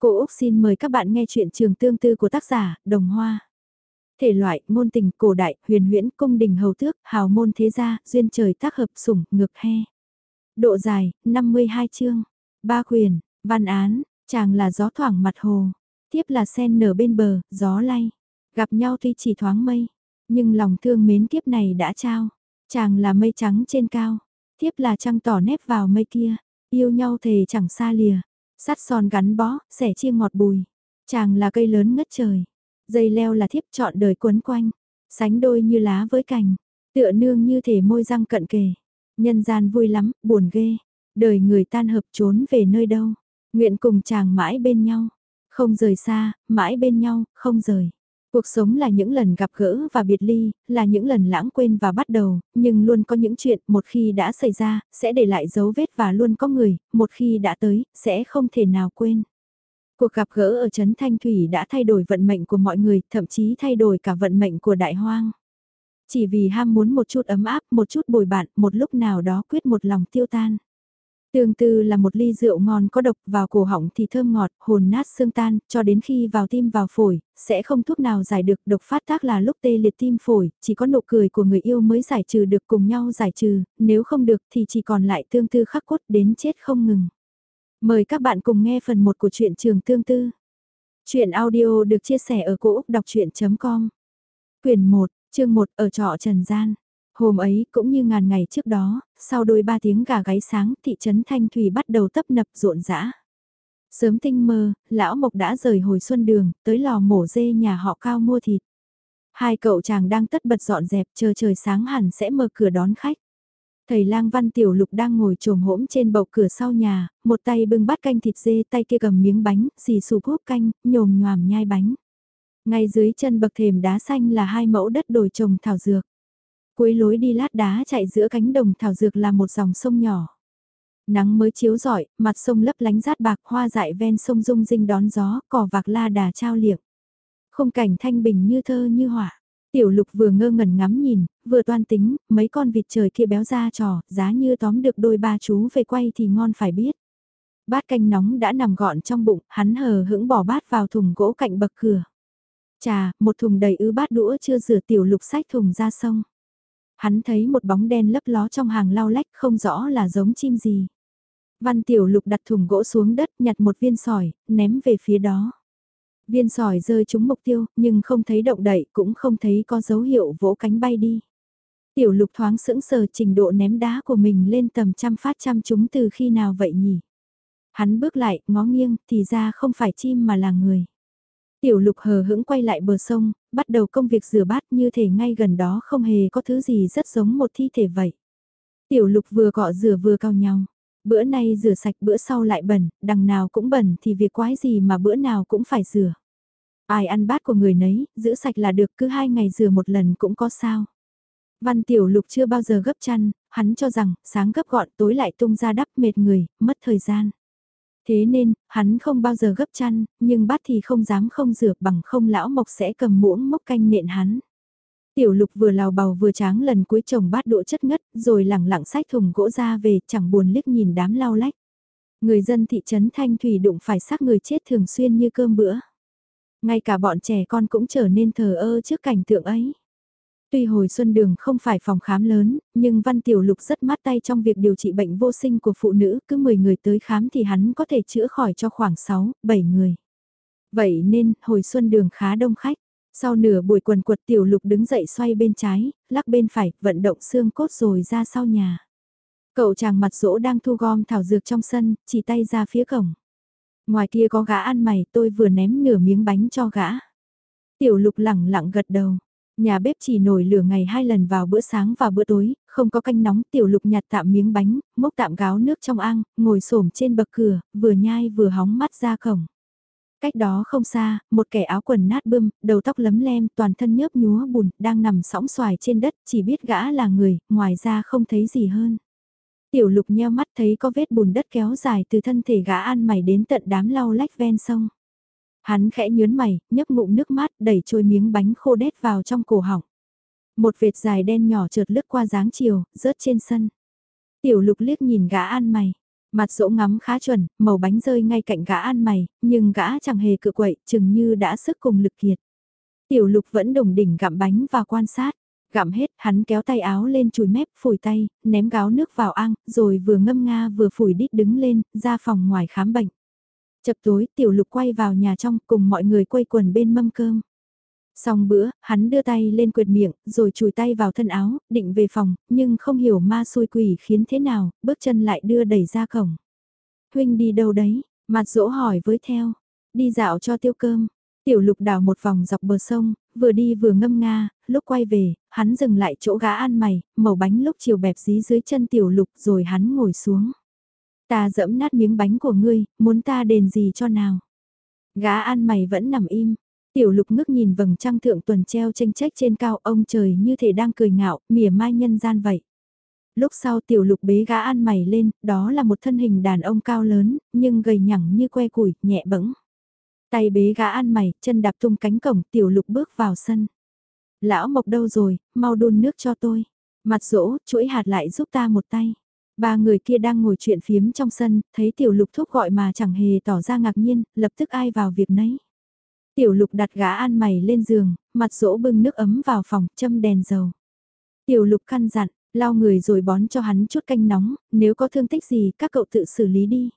Cô Úc xin mời các bạn nghe chuyện trường tương tư của tác giả Đồng Hoa. Thể loại, môn tình, cổ đại, huyền huyễn, cung đình hầu tước, hào môn thế gia, duyên trời tác hợp sủng, ngược he. Độ dài, 52 chương. Ba quyền, văn án, chàng là gió thoảng mặt hồ. Tiếp là sen nở bên bờ, gió lay. Gặp nhau tuy chỉ thoáng mây, nhưng lòng thương mến kiếp này đã trao. Chàng là mây trắng trên cao, tiếp là trăng tỏ nếp vào mây kia. Yêu nhau thề chẳng xa lìa, sắt son gắn bó, sẻ chia ngọt bùi. Chàng là cây lớn ngất trời, dây leo là thiếp chọn đời quấn quanh, sánh đôi như lá với cành, tựa nương như thể môi răng cận kề. Nhân gian vui lắm, buồn ghê, đời người tan hợp trốn về nơi đâu, nguyện cùng chàng mãi bên nhau, không rời xa, mãi bên nhau, không rời. Cuộc sống là những lần gặp gỡ và biệt ly, là những lần lãng quên và bắt đầu, nhưng luôn có những chuyện một khi đã xảy ra, sẽ để lại dấu vết và luôn có người, một khi đã tới, sẽ không thể nào quên. Cuộc gặp gỡ ở Trấn Thanh Thủy đã thay đổi vận mệnh của mọi người, thậm chí thay đổi cả vận mệnh của đại hoang. Chỉ vì ham muốn một chút ấm áp, một chút bồi bạn, một lúc nào đó quyết một lòng tiêu tan. Tương tư là một ly rượu ngon có độc vào cổ họng thì thơm ngọt, hồn nát xương tan, cho đến khi vào tim vào phổi, sẽ không thuốc nào giải được độc phát tác là lúc tê liệt tim phổi, chỉ có nụ cười của người yêu mới giải trừ được cùng nhau giải trừ, nếu không được thì chỉ còn lại tương tư khắc cốt đến chết không ngừng. Mời các bạn cùng nghe phần 1 của truyện trường tương tư. Chuyện audio được chia sẻ ở cỗ đọc chuyện.com Quyền 1, chương 1 ở trọ Trần Gian. Hôm ấy cũng như ngàn ngày trước đó, sau đôi ba tiếng gà gáy sáng thị trấn Thanh Thủy bắt đầu tấp nập rộn rã. Sớm tinh mơ, lão Mộc đã rời hồi xuân đường, tới lò mổ dê nhà họ cao mua thịt. Hai cậu chàng đang tất bật dọn dẹp chờ trời sáng hẳn sẽ mở cửa đón khách. Thầy lang văn tiểu lục đang ngồi trồm hỗn trên bậu cửa sau nhà, một tay bưng bát canh thịt dê tay kia cầm miếng bánh, xì sụp húp canh, nhồm nhòm nhai bánh. Ngay dưới chân bậc thềm đá xanh là hai mẫu đất đồi trồng thảo dược. Cuối lối đi lát đá chạy giữa cánh đồng thảo dược là một dòng sông nhỏ. Nắng mới chiếu rọi, mặt sông lấp lánh rát bạc hoa dại ven sông rung rinh đón gió, cỏ vạc la đà trao liệp Không cảnh thanh bình như thơ như họa. Tiểu lục vừa ngơ ngẩn ngắm nhìn, vừa toan tính, mấy con vịt trời kia béo ra trò, giá như tóm được đôi ba chú về quay thì ngon phải biết. Bát canh nóng đã nằm gọn trong bụng, hắn hờ hững bỏ bát vào thùng gỗ cạnh bậc cửa. Chà, một thùng đầy ứ bát đũa chưa rửa tiểu lục sách thùng ra sông. Hắn thấy một bóng đen lấp ló trong hàng lau lách không rõ là giống chim gì. Văn tiểu lục đặt thùng gỗ xuống đất nhặt một viên sỏi, ném về phía đó. Viên sỏi rơi trúng mục tiêu, nhưng không thấy động đậy cũng không thấy có dấu hiệu vỗ cánh bay đi. Tiểu lục thoáng sững sờ trình độ ném đá của mình lên tầm trăm phát trăm chúng từ khi nào vậy nhỉ? Hắn bước lại, ngó nghiêng, thì ra không phải chim mà là người. Tiểu lục hờ hững quay lại bờ sông, bắt đầu công việc rửa bát như thể ngay gần đó không hề có thứ gì rất giống một thi thể vậy. Tiểu lục vừa gọ rửa vừa cao nhau. Bữa nay rửa sạch bữa sau lại bẩn, đằng nào cũng bẩn thì việc quái gì mà bữa nào cũng phải rửa. Ai ăn bát của người nấy, giữ sạch là được cứ hai ngày rửa một lần cũng có sao. Văn tiểu lục chưa bao giờ gấp chăn, hắn cho rằng sáng gấp gọn tối lại tung ra đắp mệt người, mất thời gian. Thế nên, hắn không bao giờ gấp chăn, nhưng bát thì không dám không rửa bằng không lão mộc sẽ cầm muỗng mốc canh nện hắn. Tiểu lục vừa lào bào vừa tráng lần cuối chồng bát đũa chất ngất, rồi lẳng lặng sách thùng gỗ ra về, chẳng buồn liếc nhìn đám lau lách. Người dân thị trấn Thanh Thủy đụng phải xác người chết thường xuyên như cơm bữa. Ngay cả bọn trẻ con cũng trở nên thờ ơ trước cảnh tượng ấy. Tuy hồi xuân đường không phải phòng khám lớn, nhưng Văn Tiểu Lục rất mát tay trong việc điều trị bệnh vô sinh của phụ nữ, cứ 10 người tới khám thì hắn có thể chữa khỏi cho khoảng 6, 7 người. Vậy nên, hồi xuân đường khá đông khách. Sau nửa buổi quần quật Tiểu Lục đứng dậy xoay bên trái, lắc bên phải, vận động xương cốt rồi ra sau nhà. Cậu chàng mặt rỗ đang thu gom thảo dược trong sân, chỉ tay ra phía cổng. Ngoài kia có gã ăn mày, tôi vừa ném nửa miếng bánh cho gã. Tiểu lục lẳng lặng gật đầu. Nhà bếp chỉ nổi lửa ngày hai lần vào bữa sáng và bữa tối, không có canh nóng, tiểu lục nhặt tạm miếng bánh, mốc tạm gáo nước trong ang, ngồi xổm trên bậc cửa, vừa nhai vừa hóng mắt ra cổng. Cách đó không xa, một kẻ áo quần nát bươm, đầu tóc lấm lem, toàn thân nhớp nhúa bùn, đang nằm sõng xoài trên đất, chỉ biết gã là người, ngoài ra không thấy gì hơn. Tiểu lục nheo mắt thấy có vết bùn đất kéo dài từ thân thể gã ăn mày đến tận đám lau lách ven sông. Hắn khẽ nhớn mày, nhấp ngụm nước mát, đẩy trôi miếng bánh khô đét vào trong cổ họng. Một vệt dài đen nhỏ trượt lướt qua dáng chiều, rớt trên sân. Tiểu lục liếc nhìn gã ăn mày. Mặt dỗ ngắm khá chuẩn, màu bánh rơi ngay cạnh gã ăn mày, nhưng gã chẳng hề cự quậy, chừng như đã sức cùng lực kiệt. Tiểu lục vẫn đồng đỉnh gặm bánh và quan sát. Gặm hết, hắn kéo tay áo lên chùi mép, phủi tay, ném gáo nước vào ăn, rồi vừa ngâm nga vừa phủi đít đứng lên, ra phòng ngoài khám bệnh. Chập tối, tiểu lục quay vào nhà trong cùng mọi người quây quần bên mâm cơm. Xong bữa, hắn đưa tay lên quệt miệng, rồi chùi tay vào thân áo, định về phòng, nhưng không hiểu ma xui quỷ khiến thế nào, bước chân lại đưa đẩy ra cổng. Huynh đi đâu đấy? Mặt dỗ hỏi với theo. Đi dạo cho tiêu cơm. Tiểu lục đào một vòng dọc bờ sông, vừa đi vừa ngâm nga, lúc quay về, hắn dừng lại chỗ gã ăn mày, màu bánh lúc chiều bẹp dí dưới chân tiểu lục rồi hắn ngồi xuống. Ta dẫm nát miếng bánh của ngươi, muốn ta đền gì cho nào? Gã ăn mày vẫn nằm im, Tiểu lục ngước nhìn vầng trăng thượng tuần treo tranh trách trên cao ông trời như thể đang cười ngạo, mỉa mai nhân gian vậy. Lúc sau tiểu lục bế gã ăn mày lên, đó là một thân hình đàn ông cao lớn, nhưng gầy nhẳng như que củi, nhẹ bẫng. Tay bế gã ăn mày, chân đạp tung cánh cổng, tiểu lục bước vào sân. Lão mộc đâu rồi, mau đun nước cho tôi. Mặt rỗ, chuỗi hạt lại giúp ta một tay. Ba người kia đang ngồi chuyện phiếm trong sân, thấy tiểu lục thúc gọi mà chẳng hề tỏ ra ngạc nhiên, lập tức ai vào việc nấy. Tiểu lục đặt gã an mày lên giường, mặt rỗ bưng nước ấm vào phòng, châm đèn dầu. Tiểu lục căn dặn, lau người rồi bón cho hắn chút canh nóng, nếu có thương tích gì các cậu tự xử lý đi.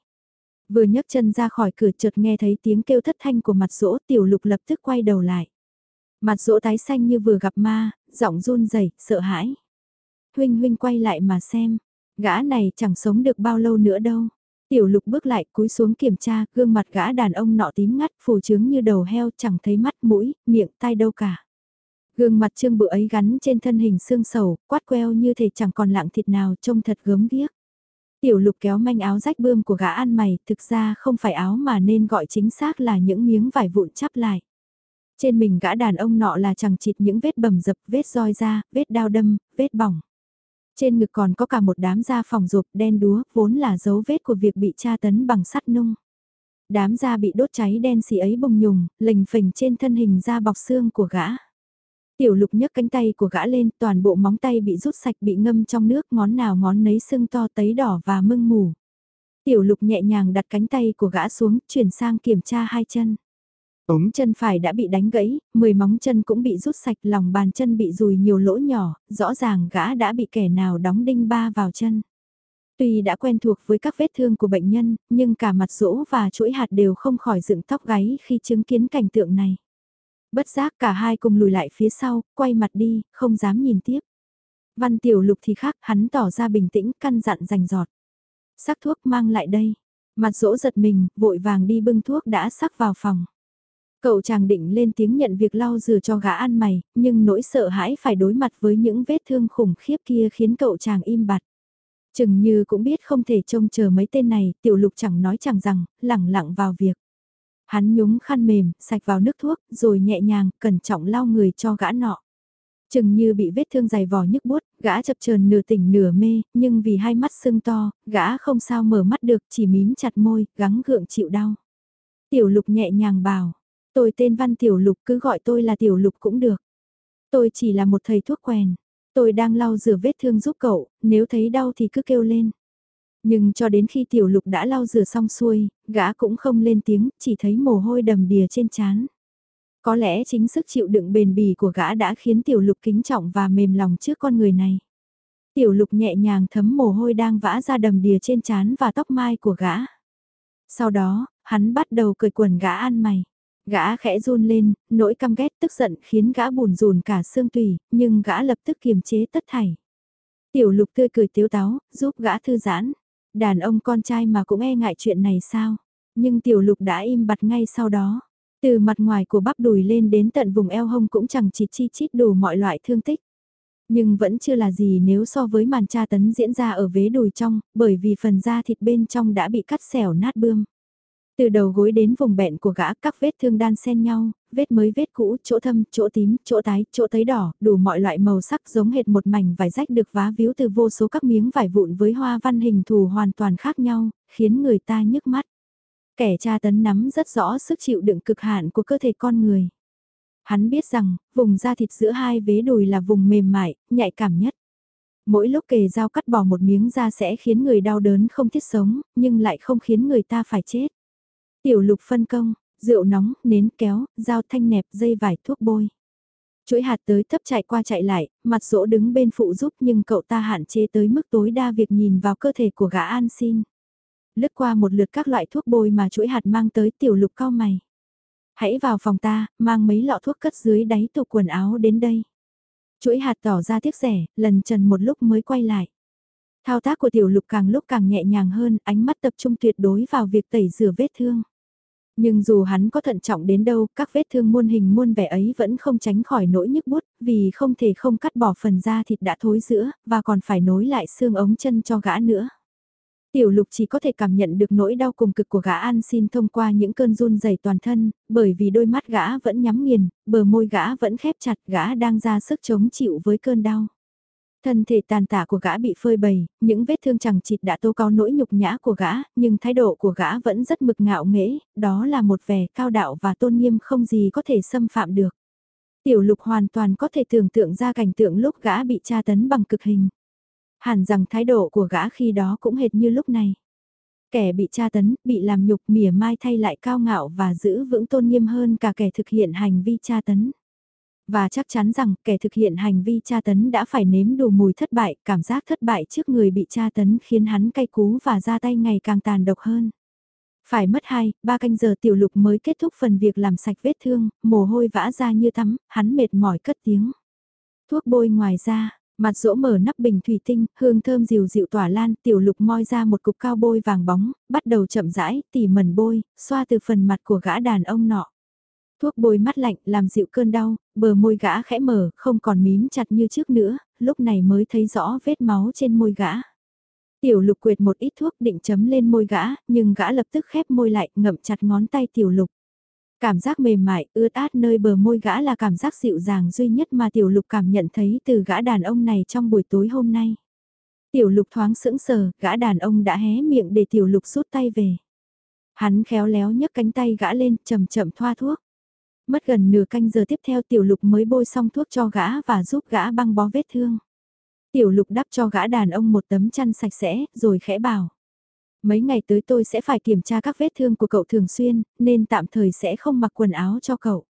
Vừa nhấc chân ra khỏi cửa chợt nghe thấy tiếng kêu thất thanh của mặt rỗ tiểu lục lập tức quay đầu lại. Mặt rỗ tái xanh như vừa gặp ma, giọng run rẩy sợ hãi. Huynh huynh quay lại mà xem, gã này chẳng sống được bao lâu nữa đâu. Tiểu lục bước lại cúi xuống kiểm tra, gương mặt gã đàn ông nọ tím ngắt, phù trướng như đầu heo chẳng thấy mắt, mũi, miệng, tai đâu cả. Gương mặt trương bự ấy gắn trên thân hình xương sầu, quát queo như thể chẳng còn lạng thịt nào trông thật gớm ghiếc. Tiểu lục kéo manh áo rách bươm của gã ăn mày, thực ra không phải áo mà nên gọi chính xác là những miếng vải vụn chắp lại. Trên mình gã đàn ông nọ là chẳng chịt những vết bầm dập, vết roi da, vết đao đâm, vết bỏng. Trên ngực còn có cả một đám da phòng rụp đen đúa, vốn là dấu vết của việc bị tra tấn bằng sắt nung. Đám da bị đốt cháy đen xì ấy bùng nhùng, lềnh phềnh trên thân hình da bọc xương của gã. Tiểu lục nhấc cánh tay của gã lên, toàn bộ móng tay bị rút sạch bị ngâm trong nước, ngón nào ngón nấy sưng to tấy đỏ và mưng mù. Tiểu lục nhẹ nhàng đặt cánh tay của gã xuống, chuyển sang kiểm tra hai chân. Ống chân phải đã bị đánh gãy, 10 móng chân cũng bị rút sạch, lòng bàn chân bị rùi nhiều lỗ nhỏ, rõ ràng gã đã bị kẻ nào đóng đinh ba vào chân. Tuy đã quen thuộc với các vết thương của bệnh nhân, nhưng cả mặt rỗ và chuỗi hạt đều không khỏi dựng tóc gáy khi chứng kiến cảnh tượng này. Bất giác cả hai cùng lùi lại phía sau, quay mặt đi, không dám nhìn tiếp. Văn tiểu lục thì khác, hắn tỏ ra bình tĩnh, căn dặn rành giọt. Sắc thuốc mang lại đây. Mặt rỗ giật mình, vội vàng đi bưng thuốc đã sắc vào phòng. Cậu chàng định lên tiếng nhận việc lau rửa cho gã ăn mày, nhưng nỗi sợ hãi phải đối mặt với những vết thương khủng khiếp kia khiến cậu chàng im bặt. Chừng như cũng biết không thể trông chờ mấy tên này, tiểu lục chẳng nói chẳng rằng, lẳng lặng vào việc. Hắn nhúng khăn mềm, sạch vào nước thuốc, rồi nhẹ nhàng, cẩn trọng lau người cho gã nọ. Chừng như bị vết thương dày vò nhức bút, gã chập chờn nửa tỉnh nửa mê, nhưng vì hai mắt sưng to, gã không sao mở mắt được, chỉ mím chặt môi, gắng gượng chịu đau. Tiểu lục nhẹ nhàng bảo, Tôi tên Văn Tiểu Lục cứ gọi tôi là Tiểu Lục cũng được. Tôi chỉ là một thầy thuốc quèn. Tôi đang lau rửa vết thương giúp cậu, nếu thấy đau thì cứ kêu lên. Nhưng cho đến khi Tiểu Lục đã lau rửa xong xuôi, gã cũng không lên tiếng, chỉ thấy mồ hôi đầm đìa trên trán. Có lẽ chính sức chịu đựng bền bỉ của gã đã khiến Tiểu Lục kính trọng và mềm lòng trước con người này. Tiểu Lục nhẹ nhàng thấm mồ hôi đang vã ra đầm đìa trên trán và tóc mai của gã. Sau đó, hắn bắt đầu cười quần gã ăn mày. Gã khẽ run lên, nỗi căm ghét tức giận khiến gã buồn rùn cả xương tùy, nhưng gã lập tức kiềm chế tất thảy. Tiểu lục tươi cười tiếu táo, giúp gã thư giãn. Đàn ông con trai mà cũng e ngại chuyện này sao? Nhưng tiểu lục đã im bặt ngay sau đó. Từ mặt ngoài của bắp đùi lên đến tận vùng eo hông cũng chẳng chỉ chi chít đủ mọi loại thương tích. Nhưng vẫn chưa là gì nếu so với màn tra tấn diễn ra ở vế đùi trong, bởi vì phần da thịt bên trong đã bị cắt xẻo nát bươm. Từ đầu gối đến vùng bẹn của gã các vết thương đan xen nhau, vết mới vết cũ, chỗ thâm, chỗ tím, chỗ tái, chỗ thấy đỏ, đủ mọi loại màu sắc giống hệt một mảnh vải rách được vá víu từ vô số các miếng vải vụn với hoa văn hình thù hoàn toàn khác nhau, khiến người ta nhức mắt. Kẻ tra tấn nắm rất rõ sức chịu đựng cực hạn của cơ thể con người. Hắn biết rằng, vùng da thịt giữa hai vế đùi là vùng mềm mại, nhạy cảm nhất. Mỗi lúc kề dao cắt bỏ một miếng da sẽ khiến người đau đớn không thiết sống, nhưng lại không khiến người ta phải chết. Tiểu lục phân công, rượu nóng, nến kéo, dao thanh nẹp, dây vải, thuốc bôi. Chuỗi hạt tới thấp chạy qua chạy lại, mặt dỗ đứng bên phụ giúp nhưng cậu ta hạn chế tới mức tối đa việc nhìn vào cơ thể của gã an xin. Lướt qua một lượt các loại thuốc bôi mà chuỗi hạt mang tới tiểu lục cao mày. Hãy vào phòng ta, mang mấy lọ thuốc cất dưới đáy tủ quần áo đến đây. Chuỗi hạt tỏ ra tiếc rẻ, lần trần một lúc mới quay lại. Thao tác của tiểu lục càng lúc càng nhẹ nhàng hơn, ánh mắt tập trung tuyệt đối vào việc tẩy rửa vết thương. Nhưng dù hắn có thận trọng đến đâu, các vết thương muôn hình muôn vẻ ấy vẫn không tránh khỏi nỗi nhức bút, vì không thể không cắt bỏ phần da thịt đã thối giữa, và còn phải nối lại xương ống chân cho gã nữa. Tiểu lục chỉ có thể cảm nhận được nỗi đau cùng cực của gã an xin thông qua những cơn run rẩy toàn thân, bởi vì đôi mắt gã vẫn nhắm nghiền, bờ môi gã vẫn khép chặt, gã đang ra sức chống chịu với cơn đau. Thân thể tàn tạ của gã bị phơi bày, những vết thương chẳng chịt đã tô cao nỗi nhục nhã của gã, nhưng thái độ của gã vẫn rất mực ngạo nghễ, đó là một vẻ cao đạo và tôn nghiêm không gì có thể xâm phạm được. Tiểu lục hoàn toàn có thể tưởng tượng ra cảnh tượng lúc gã bị tra tấn bằng cực hình. Hẳn rằng thái độ của gã khi đó cũng hệt như lúc này. Kẻ bị tra tấn, bị làm nhục mỉa mai thay lại cao ngạo và giữ vững tôn nghiêm hơn cả kẻ thực hiện hành vi tra tấn. Và chắc chắn rằng kẻ thực hiện hành vi tra tấn đã phải nếm đủ mùi thất bại, cảm giác thất bại trước người bị tra tấn khiến hắn cay cú và ra tay ngày càng tàn độc hơn. Phải mất 2, 3 canh giờ tiểu lục mới kết thúc phần việc làm sạch vết thương, mồ hôi vã ra như tắm, hắn mệt mỏi cất tiếng. Thuốc bôi ngoài ra, mặt rỗ mở nắp bình thủy tinh, hương thơm dịu dịu tỏa lan, tiểu lục moi ra một cục cao bôi vàng bóng, bắt đầu chậm rãi, tỉ mẩn bôi, xoa từ phần mặt của gã đàn ông nọ. Thuốc bôi mắt lạnh làm dịu cơn đau, bờ môi gã khẽ mở, không còn mím chặt như trước nữa, lúc này mới thấy rõ vết máu trên môi gã. Tiểu lục quyệt một ít thuốc định chấm lên môi gã, nhưng gã lập tức khép môi lại, ngậm chặt ngón tay tiểu lục. Cảm giác mềm mại, ướt át nơi bờ môi gã là cảm giác dịu dàng duy nhất mà tiểu lục cảm nhận thấy từ gã đàn ông này trong buổi tối hôm nay. Tiểu lục thoáng sững sờ, gã đàn ông đã hé miệng để tiểu lục rút tay về. Hắn khéo léo nhấc cánh tay gã lên, chậm chậm thoa thuốc. Mất gần nửa canh giờ tiếp theo tiểu lục mới bôi xong thuốc cho gã và giúp gã băng bó vết thương. Tiểu lục đắp cho gã đàn ông một tấm chăn sạch sẽ, rồi khẽ bảo. Mấy ngày tới tôi sẽ phải kiểm tra các vết thương của cậu thường xuyên, nên tạm thời sẽ không mặc quần áo cho cậu.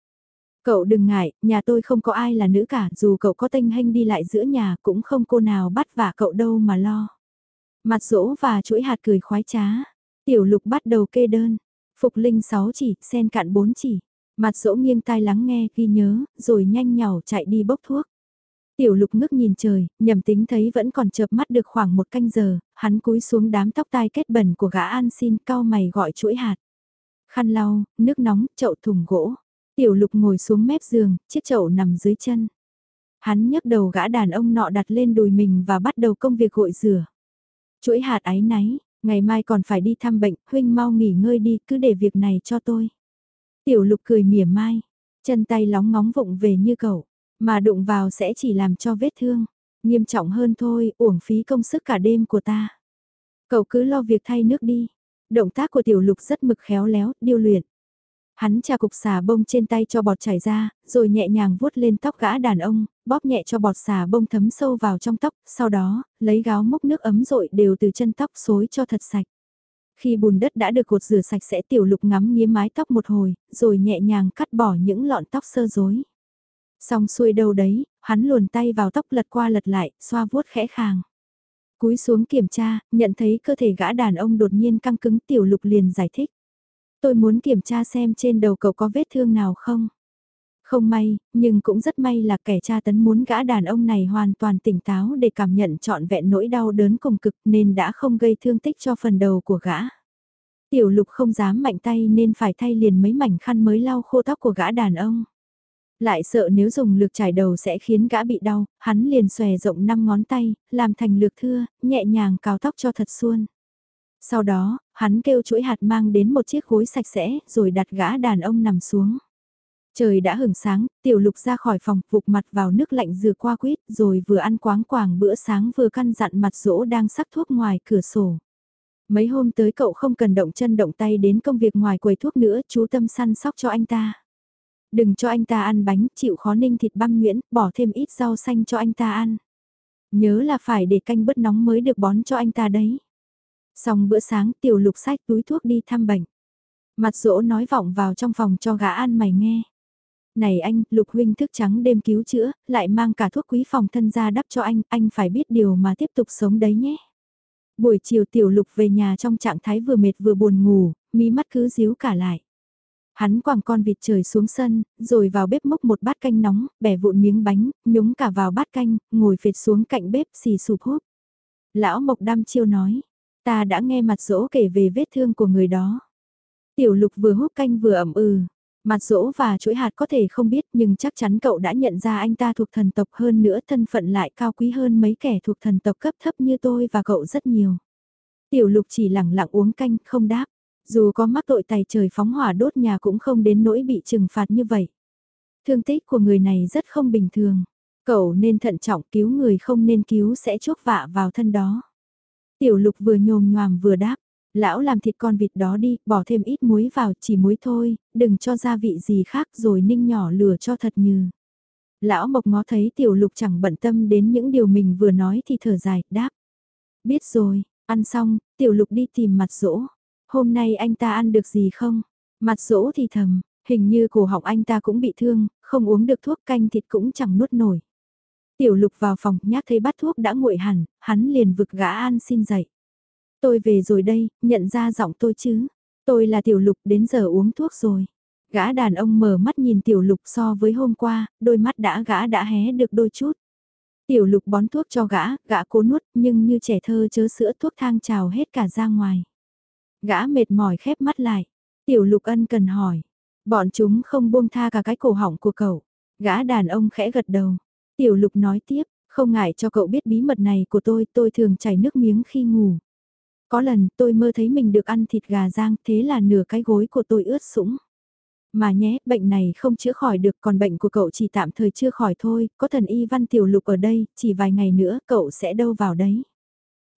Cậu đừng ngại, nhà tôi không có ai là nữ cả, dù cậu có tênh hanh đi lại giữa nhà cũng không cô nào bắt vả cậu đâu mà lo. Mặt rỗ và chuỗi hạt cười khoái trá. Tiểu lục bắt đầu kê đơn. Phục linh 6 chỉ, sen cạn 4 chỉ. Mặt dỗ nghiêng tai lắng nghe, ghi nhớ, rồi nhanh nhỏ chạy đi bốc thuốc. Tiểu lục ngước nhìn trời, nhầm tính thấy vẫn còn chợp mắt được khoảng một canh giờ, hắn cúi xuống đám tóc tai kết bẩn của gã an xin cao mày gọi chuỗi hạt. Khăn lau, nước nóng, chậu thùng gỗ. Tiểu lục ngồi xuống mép giường, chiếc chậu nằm dưới chân. Hắn nhấc đầu gã đàn ông nọ đặt lên đùi mình và bắt đầu công việc gội rửa. Chuỗi hạt ái náy, ngày mai còn phải đi thăm bệnh, huynh mau nghỉ ngơi đi, cứ để việc này cho tôi. Tiểu lục cười mỉa mai, chân tay lóng ngóng vụng về như cậu, mà đụng vào sẽ chỉ làm cho vết thương, nghiêm trọng hơn thôi, uổng phí công sức cả đêm của ta. Cậu cứ lo việc thay nước đi. Động tác của tiểu lục rất mực khéo léo, điêu luyện. Hắn trà cục xà bông trên tay cho bọt chảy ra, rồi nhẹ nhàng vuốt lên tóc gã đàn ông, bóp nhẹ cho bọt xà bông thấm sâu vào trong tóc, sau đó, lấy gáo múc nước ấm rội đều từ chân tóc xối cho thật sạch. Khi bùn đất đã được cột rửa sạch sẽ tiểu lục ngắm nghía mái tóc một hồi, rồi nhẹ nhàng cắt bỏ những lọn tóc sơ rối. Xong xuôi đâu đấy, hắn luồn tay vào tóc lật qua lật lại, xoa vuốt khẽ khàng. Cúi xuống kiểm tra, nhận thấy cơ thể gã đàn ông đột nhiên căng cứng tiểu lục liền giải thích. Tôi muốn kiểm tra xem trên đầu cậu có vết thương nào không. Không may, nhưng cũng rất may là kẻ tra tấn muốn gã đàn ông này hoàn toàn tỉnh táo để cảm nhận trọn vẹn nỗi đau đớn cùng cực nên đã không gây thương tích cho phần đầu của gã. Tiểu lục không dám mạnh tay nên phải thay liền mấy mảnh khăn mới lau khô tóc của gã đàn ông. Lại sợ nếu dùng lược trải đầu sẽ khiến gã bị đau, hắn liền xòe rộng năm ngón tay, làm thành lược thưa, nhẹ nhàng cào tóc cho thật suôn. Sau đó, hắn kêu chuỗi hạt mang đến một chiếc gối sạch sẽ, rồi đặt gã đàn ông nằm xuống. Trời đã hừng sáng, tiểu lục ra khỏi phòng, vụt mặt vào nước lạnh rửa qua quýt, rồi vừa ăn quáng quàng bữa sáng vừa căn dặn mặt rỗ đang sắc thuốc ngoài cửa sổ. Mấy hôm tới cậu không cần động chân động tay đến công việc ngoài quầy thuốc nữa, chú tâm săn sóc cho anh ta. Đừng cho anh ta ăn bánh, chịu khó ninh thịt băm nhuyễn, bỏ thêm ít rau xanh cho anh ta ăn. Nhớ là phải để canh bớt nóng mới được bón cho anh ta đấy. Xong bữa sáng tiểu lục sách túi thuốc đi thăm bệnh. Mặt rỗ nói vọng vào trong phòng cho gã ăn mày nghe. Này anh, lục huynh thức trắng đêm cứu chữa, lại mang cả thuốc quý phòng thân ra đắp cho anh, anh phải biết điều mà tiếp tục sống đấy nhé. Buổi chiều tiểu lục về nhà trong trạng thái vừa mệt vừa buồn ngủ, mí mắt cứ díu cả lại. Hắn quàng con vịt trời xuống sân, rồi vào bếp múc một bát canh nóng, bẻ vụn miếng bánh, nhúng cả vào bát canh, ngồi phệt xuống cạnh bếp xì sụp hút Lão Mộc đam chiêu nói, ta đã nghe mặt dỗ kể về vết thương của người đó. Tiểu lục vừa hút canh vừa ẩm ừ, mặt dỗ và chuỗi hạt có thể không biết, nhưng chắc chắn cậu đã nhận ra anh ta thuộc thần tộc hơn nữa, thân phận lại cao quý hơn mấy kẻ thuộc thần tộc cấp thấp như tôi và cậu rất nhiều. Tiểu lục chỉ lẳng lặng uống canh, không đáp. Dù có mắc tội tài trời phóng hỏa đốt nhà cũng không đến nỗi bị trừng phạt như vậy. Thương tích của người này rất không bình thường. Cậu nên thận trọng cứu người không nên cứu sẽ chuốc vạ vào thân đó. Tiểu lục vừa nhồm nhòm vừa đáp. Lão làm thịt con vịt đó đi, bỏ thêm ít muối vào, chỉ muối thôi, đừng cho gia vị gì khác rồi ninh nhỏ lửa cho thật như. Lão mộc ngó thấy tiểu lục chẳng bận tâm đến những điều mình vừa nói thì thở dài, đáp. Biết rồi, ăn xong, tiểu lục đi tìm mặt rỗ. Hôm nay anh ta ăn được gì không? Mặt rỗ thì thầm, hình như cổ họng anh ta cũng bị thương, không uống được thuốc canh thịt cũng chẳng nuốt nổi. Tiểu lục vào phòng nhát thấy bát thuốc đã nguội hẳn, hắn liền vực gã an xin dậy. Tôi về rồi đây, nhận ra giọng tôi chứ. Tôi là tiểu lục đến giờ uống thuốc rồi. Gã đàn ông mở mắt nhìn tiểu lục so với hôm qua, đôi mắt đã gã đã hé được đôi chút. Tiểu lục bón thuốc cho gã, gã cố nuốt, nhưng như trẻ thơ chớ sữa thuốc thang trào hết cả ra ngoài. Gã mệt mỏi khép mắt lại. Tiểu lục ân cần hỏi. Bọn chúng không buông tha cả cái cổ họng của cậu. Gã đàn ông khẽ gật đầu. Tiểu lục nói tiếp, không ngại cho cậu biết bí mật này của tôi, tôi thường chảy nước miếng khi ngủ. Có lần tôi mơ thấy mình được ăn thịt gà rang, thế là nửa cái gối của tôi ướt sũng. Mà nhé, bệnh này không chữa khỏi được còn bệnh của cậu chỉ tạm thời chưa khỏi thôi, có thần y văn tiểu lục ở đây, chỉ vài ngày nữa cậu sẽ đâu vào đấy.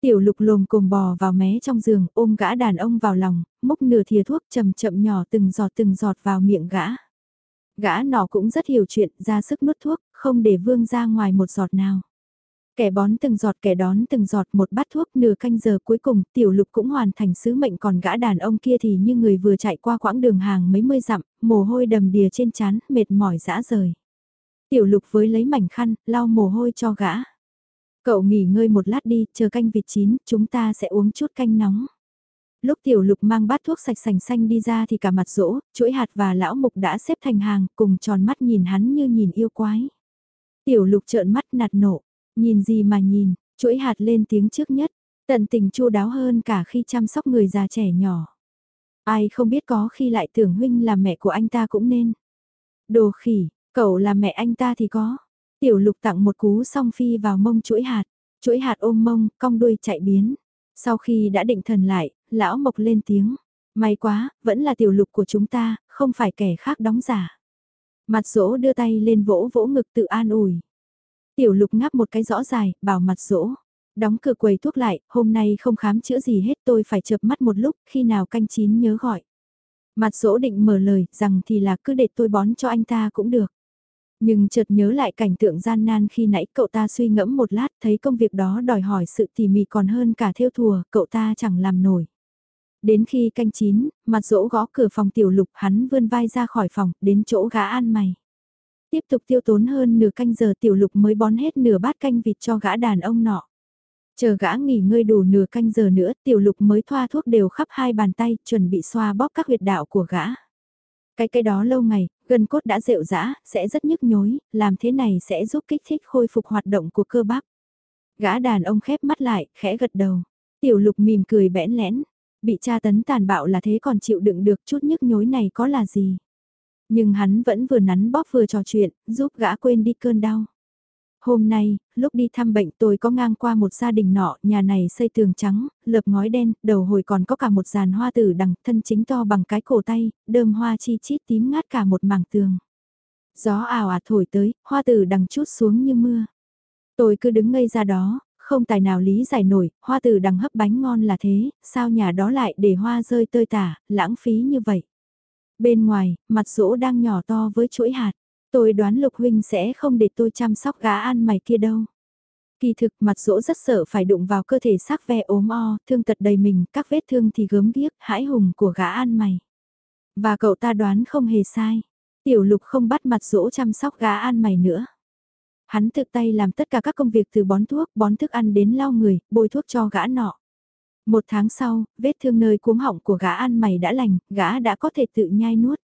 Tiểu lục lồm cồm bò vào mé trong giường, ôm gã đàn ông vào lòng, múc nửa thìa thuốc chậm chậm nhỏ từng giọt từng giọt vào miệng gã. Gã nọ cũng rất hiểu chuyện, ra sức nuốt thuốc, không để vương ra ngoài một giọt nào. Kẻ bón từng giọt kẻ đón từng giọt một bát thuốc nửa canh giờ cuối cùng tiểu lục cũng hoàn thành sứ mệnh còn gã đàn ông kia thì như người vừa chạy qua quãng đường hàng mấy mươi dặm, mồ hôi đầm đìa trên chán, mệt mỏi dã rời. Tiểu lục với lấy mảnh khăn, lau mồ hôi cho gã. Cậu nghỉ ngơi một lát đi, chờ canh vịt chín, chúng ta sẽ uống chút canh nóng. Lúc tiểu lục mang bát thuốc sạch sành xanh đi ra thì cả mặt rỗ, chuỗi hạt và lão mục đã xếp thành hàng, cùng tròn mắt nhìn hắn như nhìn yêu quái. Tiểu lục trợn mắt nạt nộ, nhìn gì mà nhìn, chuỗi hạt lên tiếng trước nhất, tận tình chu đáo hơn cả khi chăm sóc người già trẻ nhỏ. Ai không biết có khi lại tưởng huynh là mẹ của anh ta cũng nên. Đồ khỉ, cậu là mẹ anh ta thì có. Tiểu lục tặng một cú song phi vào mông chuỗi hạt, chuỗi hạt ôm mông, cong đuôi chạy biến. Sau khi đã định thần lại, lão mộc lên tiếng. May quá, vẫn là tiểu lục của chúng ta, không phải kẻ khác đóng giả. Mặt dỗ đưa tay lên vỗ vỗ ngực tự an ủi. Tiểu lục ngáp một cái rõ dài, bảo mặt rỗ, Đóng cửa quầy thuốc lại, hôm nay không khám chữa gì hết tôi phải chợp mắt một lúc, khi nào canh chín nhớ gọi. Mặt rỗ định mở lời, rằng thì là cứ để tôi bón cho anh ta cũng được. Nhưng chợt nhớ lại cảnh tượng gian nan khi nãy cậu ta suy ngẫm một lát thấy công việc đó đòi hỏi sự tỉ mỉ còn hơn cả theo thùa, cậu ta chẳng làm nổi. Đến khi canh chín, mặt dỗ gõ cửa phòng tiểu lục hắn vươn vai ra khỏi phòng, đến chỗ gã ăn mày. Tiếp tục tiêu tốn hơn nửa canh giờ tiểu lục mới bón hết nửa bát canh vịt cho gã đàn ông nọ. Chờ gã nghỉ ngơi đủ nửa canh giờ nữa tiểu lục mới thoa thuốc đều khắp hai bàn tay chuẩn bị xoa bóp các huyệt đạo của gã. Cái cái đó lâu ngày, gần cốt đã rệu rã, sẽ rất nhức nhối, làm thế này sẽ giúp kích thích khôi phục hoạt động của cơ bắp. Gã đàn ông khép mắt lại, khẽ gật đầu. Tiểu lục mỉm cười bẽn lẽn, bị tra tấn tàn bạo là thế còn chịu đựng được chút nhức nhối này có là gì. Nhưng hắn vẫn vừa nắn bóp vừa trò chuyện, giúp gã quên đi cơn đau. Hôm nay, lúc đi thăm bệnh tôi có ngang qua một gia đình nọ, nhà này xây tường trắng, lợp ngói đen, đầu hồi còn có cả một dàn hoa tử đằng, thân chính to bằng cái cổ tay, đơm hoa chi chít tím ngát cả một mảng tường. Gió ảo ạt thổi tới, hoa tử đằng chút xuống như mưa. Tôi cứ đứng ngây ra đó, không tài nào lý giải nổi, hoa tử đằng hấp bánh ngon là thế, sao nhà đó lại để hoa rơi tơi tả, lãng phí như vậy. Bên ngoài, mặt rỗ đang nhỏ to với chuỗi hạt. Tôi đoán Lục Huynh sẽ không để tôi chăm sóc gã ăn mày kia đâu. Kỳ thực mặt rỗ rất sợ phải đụng vào cơ thể xác ve ốm o, thương tật đầy mình, các vết thương thì gớm ghiếc, hãi hùng của gã ăn mày. Và cậu ta đoán không hề sai. Tiểu lục không bắt mặt rỗ chăm sóc gã ăn mày nữa. Hắn tự tay làm tất cả các công việc từ bón thuốc, bón thức ăn đến lau người, bôi thuốc cho gã nọ. Một tháng sau, vết thương nơi cuống họng của gã ăn mày đã lành, gã đã có thể tự nhai nuốt.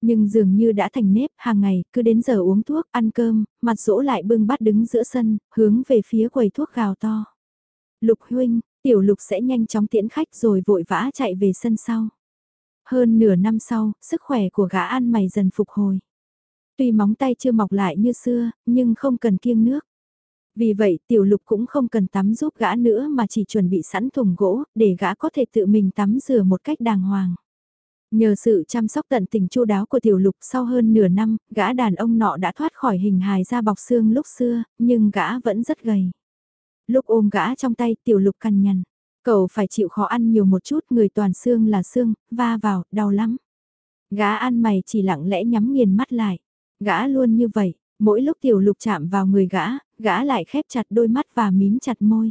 Nhưng dường như đã thành nếp, hàng ngày, cứ đến giờ uống thuốc, ăn cơm, mặt rỗ lại bưng bát đứng giữa sân, hướng về phía quầy thuốc gào to. Lục huynh, tiểu lục sẽ nhanh chóng tiễn khách rồi vội vã chạy về sân sau. Hơn nửa năm sau, sức khỏe của gã ăn mày dần phục hồi. Tuy móng tay chưa mọc lại như xưa, nhưng không cần kiêng nước. Vì vậy tiểu lục cũng không cần tắm giúp gã nữa mà chỉ chuẩn bị sẵn thùng gỗ, để gã có thể tự mình tắm rửa một cách đàng hoàng. Nhờ sự chăm sóc tận tình chu đáo của tiểu lục sau hơn nửa năm, gã đàn ông nọ đã thoát khỏi hình hài da bọc xương lúc xưa, nhưng gã vẫn rất gầy. Lúc ôm gã trong tay tiểu lục cằn nhằn. Cậu phải chịu khó ăn nhiều một chút, người toàn xương là xương, va vào, đau lắm. Gã ăn mày chỉ lặng lẽ nhắm nghiền mắt lại. Gã luôn như vậy, mỗi lúc tiểu lục chạm vào người gã, gã lại khép chặt đôi mắt và mím chặt môi.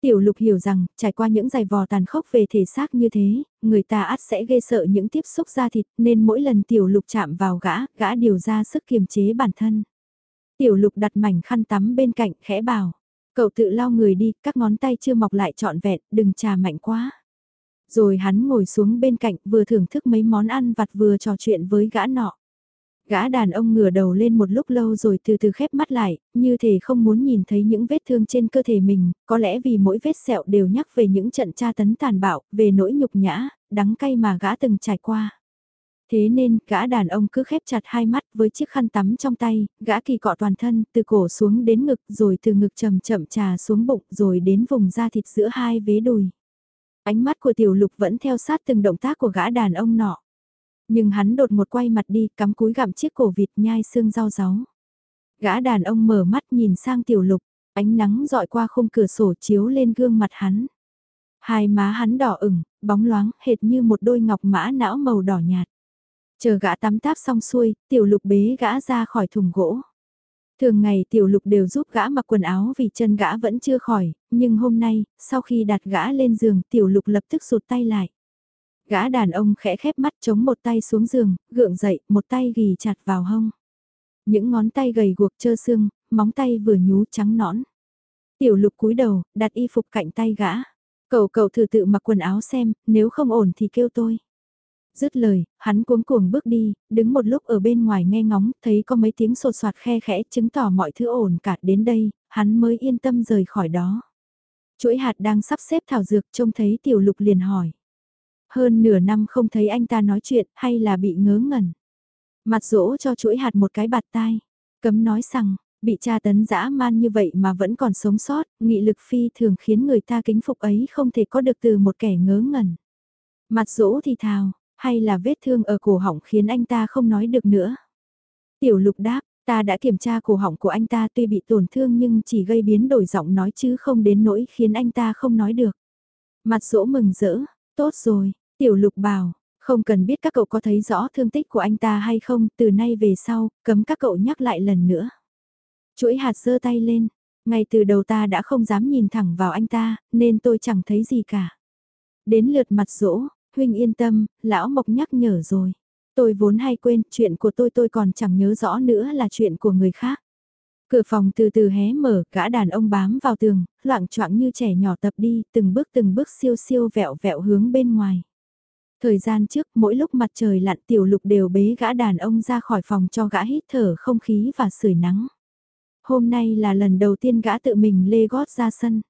Tiểu lục hiểu rằng, trải qua những giày vò tàn khốc về thể xác như thế, người ta ắt sẽ ghê sợ những tiếp xúc da thịt, nên mỗi lần tiểu lục chạm vào gã, gã điều ra sức kiềm chế bản thân. Tiểu lục đặt mảnh khăn tắm bên cạnh, khẽ bảo. Cậu tự lau người đi, các ngón tay chưa mọc lại trọn vẹn, đừng trà mạnh quá. Rồi hắn ngồi xuống bên cạnh, vừa thưởng thức mấy món ăn vặt vừa trò chuyện với gã nọ. Gã đàn ông ngửa đầu lên một lúc lâu rồi từ từ khép mắt lại, như thể không muốn nhìn thấy những vết thương trên cơ thể mình, có lẽ vì mỗi vết sẹo đều nhắc về những trận tra tấn tàn bạo, về nỗi nhục nhã, đắng cay mà gã từng trải qua. Thế nên, gã đàn ông cứ khép chặt hai mắt với chiếc khăn tắm trong tay, gã kỳ cọ toàn thân, từ cổ xuống đến ngực, rồi từ ngực chậm chậm trà xuống bụng, rồi đến vùng da thịt giữa hai vế đùi. Ánh mắt của tiểu lục vẫn theo sát từng động tác của gã đàn ông nọ. Nhưng hắn đột một quay mặt đi, cắm cúi gặm chiếc cổ vịt nhai xương rau ráu. Gã đàn ông mở mắt nhìn sang tiểu lục, ánh nắng dọi qua khung cửa sổ chiếu lên gương mặt hắn. Hai má hắn đỏ ửng, bóng loáng, hệt như một đôi ngọc mã não màu đỏ nhạt. Chờ gã tắm táp xong xuôi, tiểu lục bế gã ra khỏi thùng gỗ. Thường ngày tiểu lục đều giúp gã mặc quần áo vì chân gã vẫn chưa khỏi, nhưng hôm nay, sau khi đặt gã lên giường, tiểu lục lập tức rụt tay lại. Gã đàn ông khẽ khép mắt chống một tay xuống giường, gượng dậy, một tay ghi chặt vào hông. Những ngón tay gầy guộc trơ xương, móng tay vừa nhú trắng nõn. Tiểu lục cúi đầu, đặt y phục cạnh tay gã. Cậu cậu thử tự mặc quần áo xem, nếu không ổn thì kêu tôi. Dứt lời, hắn cuống cuồng bước đi, đứng một lúc ở bên ngoài nghe ngóng, thấy có mấy tiếng sột soạt khe khẽ chứng tỏ mọi thứ ổn cả đến đây, hắn mới yên tâm rời khỏi đó. Chuỗi hạt đang sắp xếp thảo dược trông thấy tiểu lục liền hỏi. Hơn nửa năm không thấy anh ta nói chuyện hay là bị ngớ ngẩn. Mặt dỗ cho chuỗi hạt một cái bạt tai. Cấm nói rằng, bị tra tấn dã man như vậy mà vẫn còn sống sót, nghị lực phi thường khiến người ta kính phục ấy không thể có được từ một kẻ ngớ ngẩn. Mặt dỗ thì thào, hay là vết thương ở cổ họng khiến anh ta không nói được nữa. Tiểu lục đáp, ta đã kiểm tra cổ họng của anh ta tuy bị tổn thương nhưng chỉ gây biến đổi giọng nói chứ không đến nỗi khiến anh ta không nói được. Mặt dỗ mừng rỡ, tốt rồi, tiểu lục bảo, không cần biết các cậu có thấy rõ thương tích của anh ta hay không, từ nay về sau, cấm các cậu nhắc lại lần nữa. Chuỗi hạt giơ tay lên, ngay từ đầu ta đã không dám nhìn thẳng vào anh ta, nên tôi chẳng thấy gì cả. Đến lượt mặt rỗ, huynh yên tâm, lão mộc nhắc nhở rồi. Tôi vốn hay quên, chuyện của tôi tôi còn chẳng nhớ rõ nữa là chuyện của người khác. Cửa phòng từ từ hé mở, gã đàn ông bám vào tường, loạn choạng như trẻ nhỏ tập đi, từng bước từng bước siêu siêu vẹo vẹo hướng bên ngoài. Thời gian trước, mỗi lúc mặt trời lặn tiểu lục đều bế gã đàn ông ra khỏi phòng cho gã hít thở không khí và sưởi nắng. Hôm nay là lần đầu tiên gã tự mình lê gót ra sân.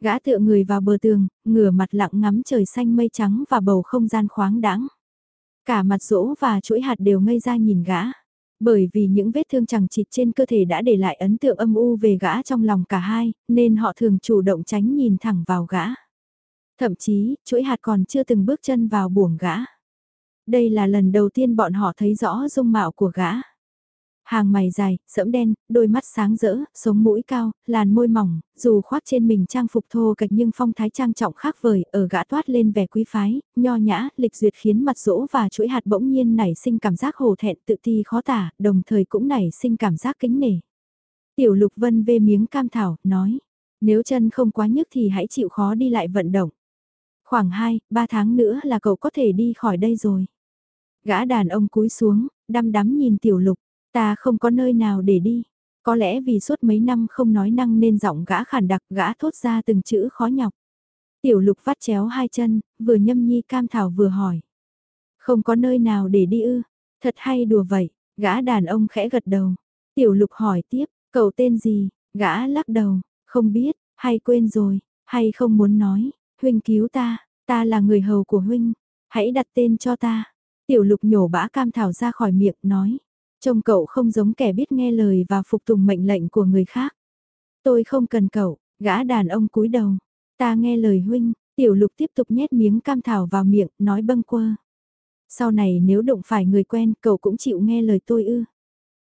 Gã tựa người vào bờ tường, ngửa mặt lặng ngắm trời xanh mây trắng và bầu không gian khoáng đãng. Cả mặt rỗ và chuỗi hạt đều ngây ra nhìn gã. Bởi vì những vết thương chẳng chịt trên cơ thể đã để lại ấn tượng âm u về gã trong lòng cả hai, nên họ thường chủ động tránh nhìn thẳng vào gã. Thậm chí, chuỗi hạt còn chưa từng bước chân vào buồng gã. Đây là lần đầu tiên bọn họ thấy rõ dung mạo của gã. Hàng mày dài, sẫm đen, đôi mắt sáng rỡ, sống mũi cao, làn môi mỏng, dù khoác trên mình trang phục thô kệch nhưng phong thái trang trọng khác vời, ở gã toát lên vẻ quý phái, nho nhã, lịch duyệt khiến mặt rỗ và chuỗi hạt bỗng nhiên nảy sinh cảm giác hổ thẹn tự ti khó tả, đồng thời cũng nảy sinh cảm giác kính nể. Tiểu Lục Vân vê miếng cam thảo, nói, nếu chân không quá nhức thì hãy chịu khó đi lại vận động. Khoảng 2, 3 tháng nữa là cậu có thể đi khỏi đây rồi. Gã đàn ông cúi xuống, đăm đắm nhìn Tiểu Lục, ta không có nơi nào để đi. Có lẽ vì suốt mấy năm không nói năng nên giọng gã khản đặc gã thốt ra từng chữ khó nhọc. Tiểu lục vắt chéo hai chân, vừa nhâm nhi cam thảo vừa hỏi. Không có nơi nào để đi ư, thật hay đùa vậy, gã đàn ông khẽ gật đầu. Tiểu lục hỏi tiếp, cậu tên gì, gã lắc đầu, không biết, hay quên rồi, hay không muốn nói, huynh cứu ta, ta là người hầu của huynh, hãy đặt tên cho ta. Tiểu lục nhổ bã cam thảo ra khỏi miệng, nói. Trông cậu không giống kẻ biết nghe lời và phục tùng mệnh lệnh của người khác. Tôi không cần cậu, gã đàn ông cúi đầu. Ta nghe lời huynh, tiểu lục tiếp tục nhét miếng cam thảo vào miệng, nói bâng quơ. Sau này nếu đụng phải người quen, cậu cũng chịu nghe lời tôi ư.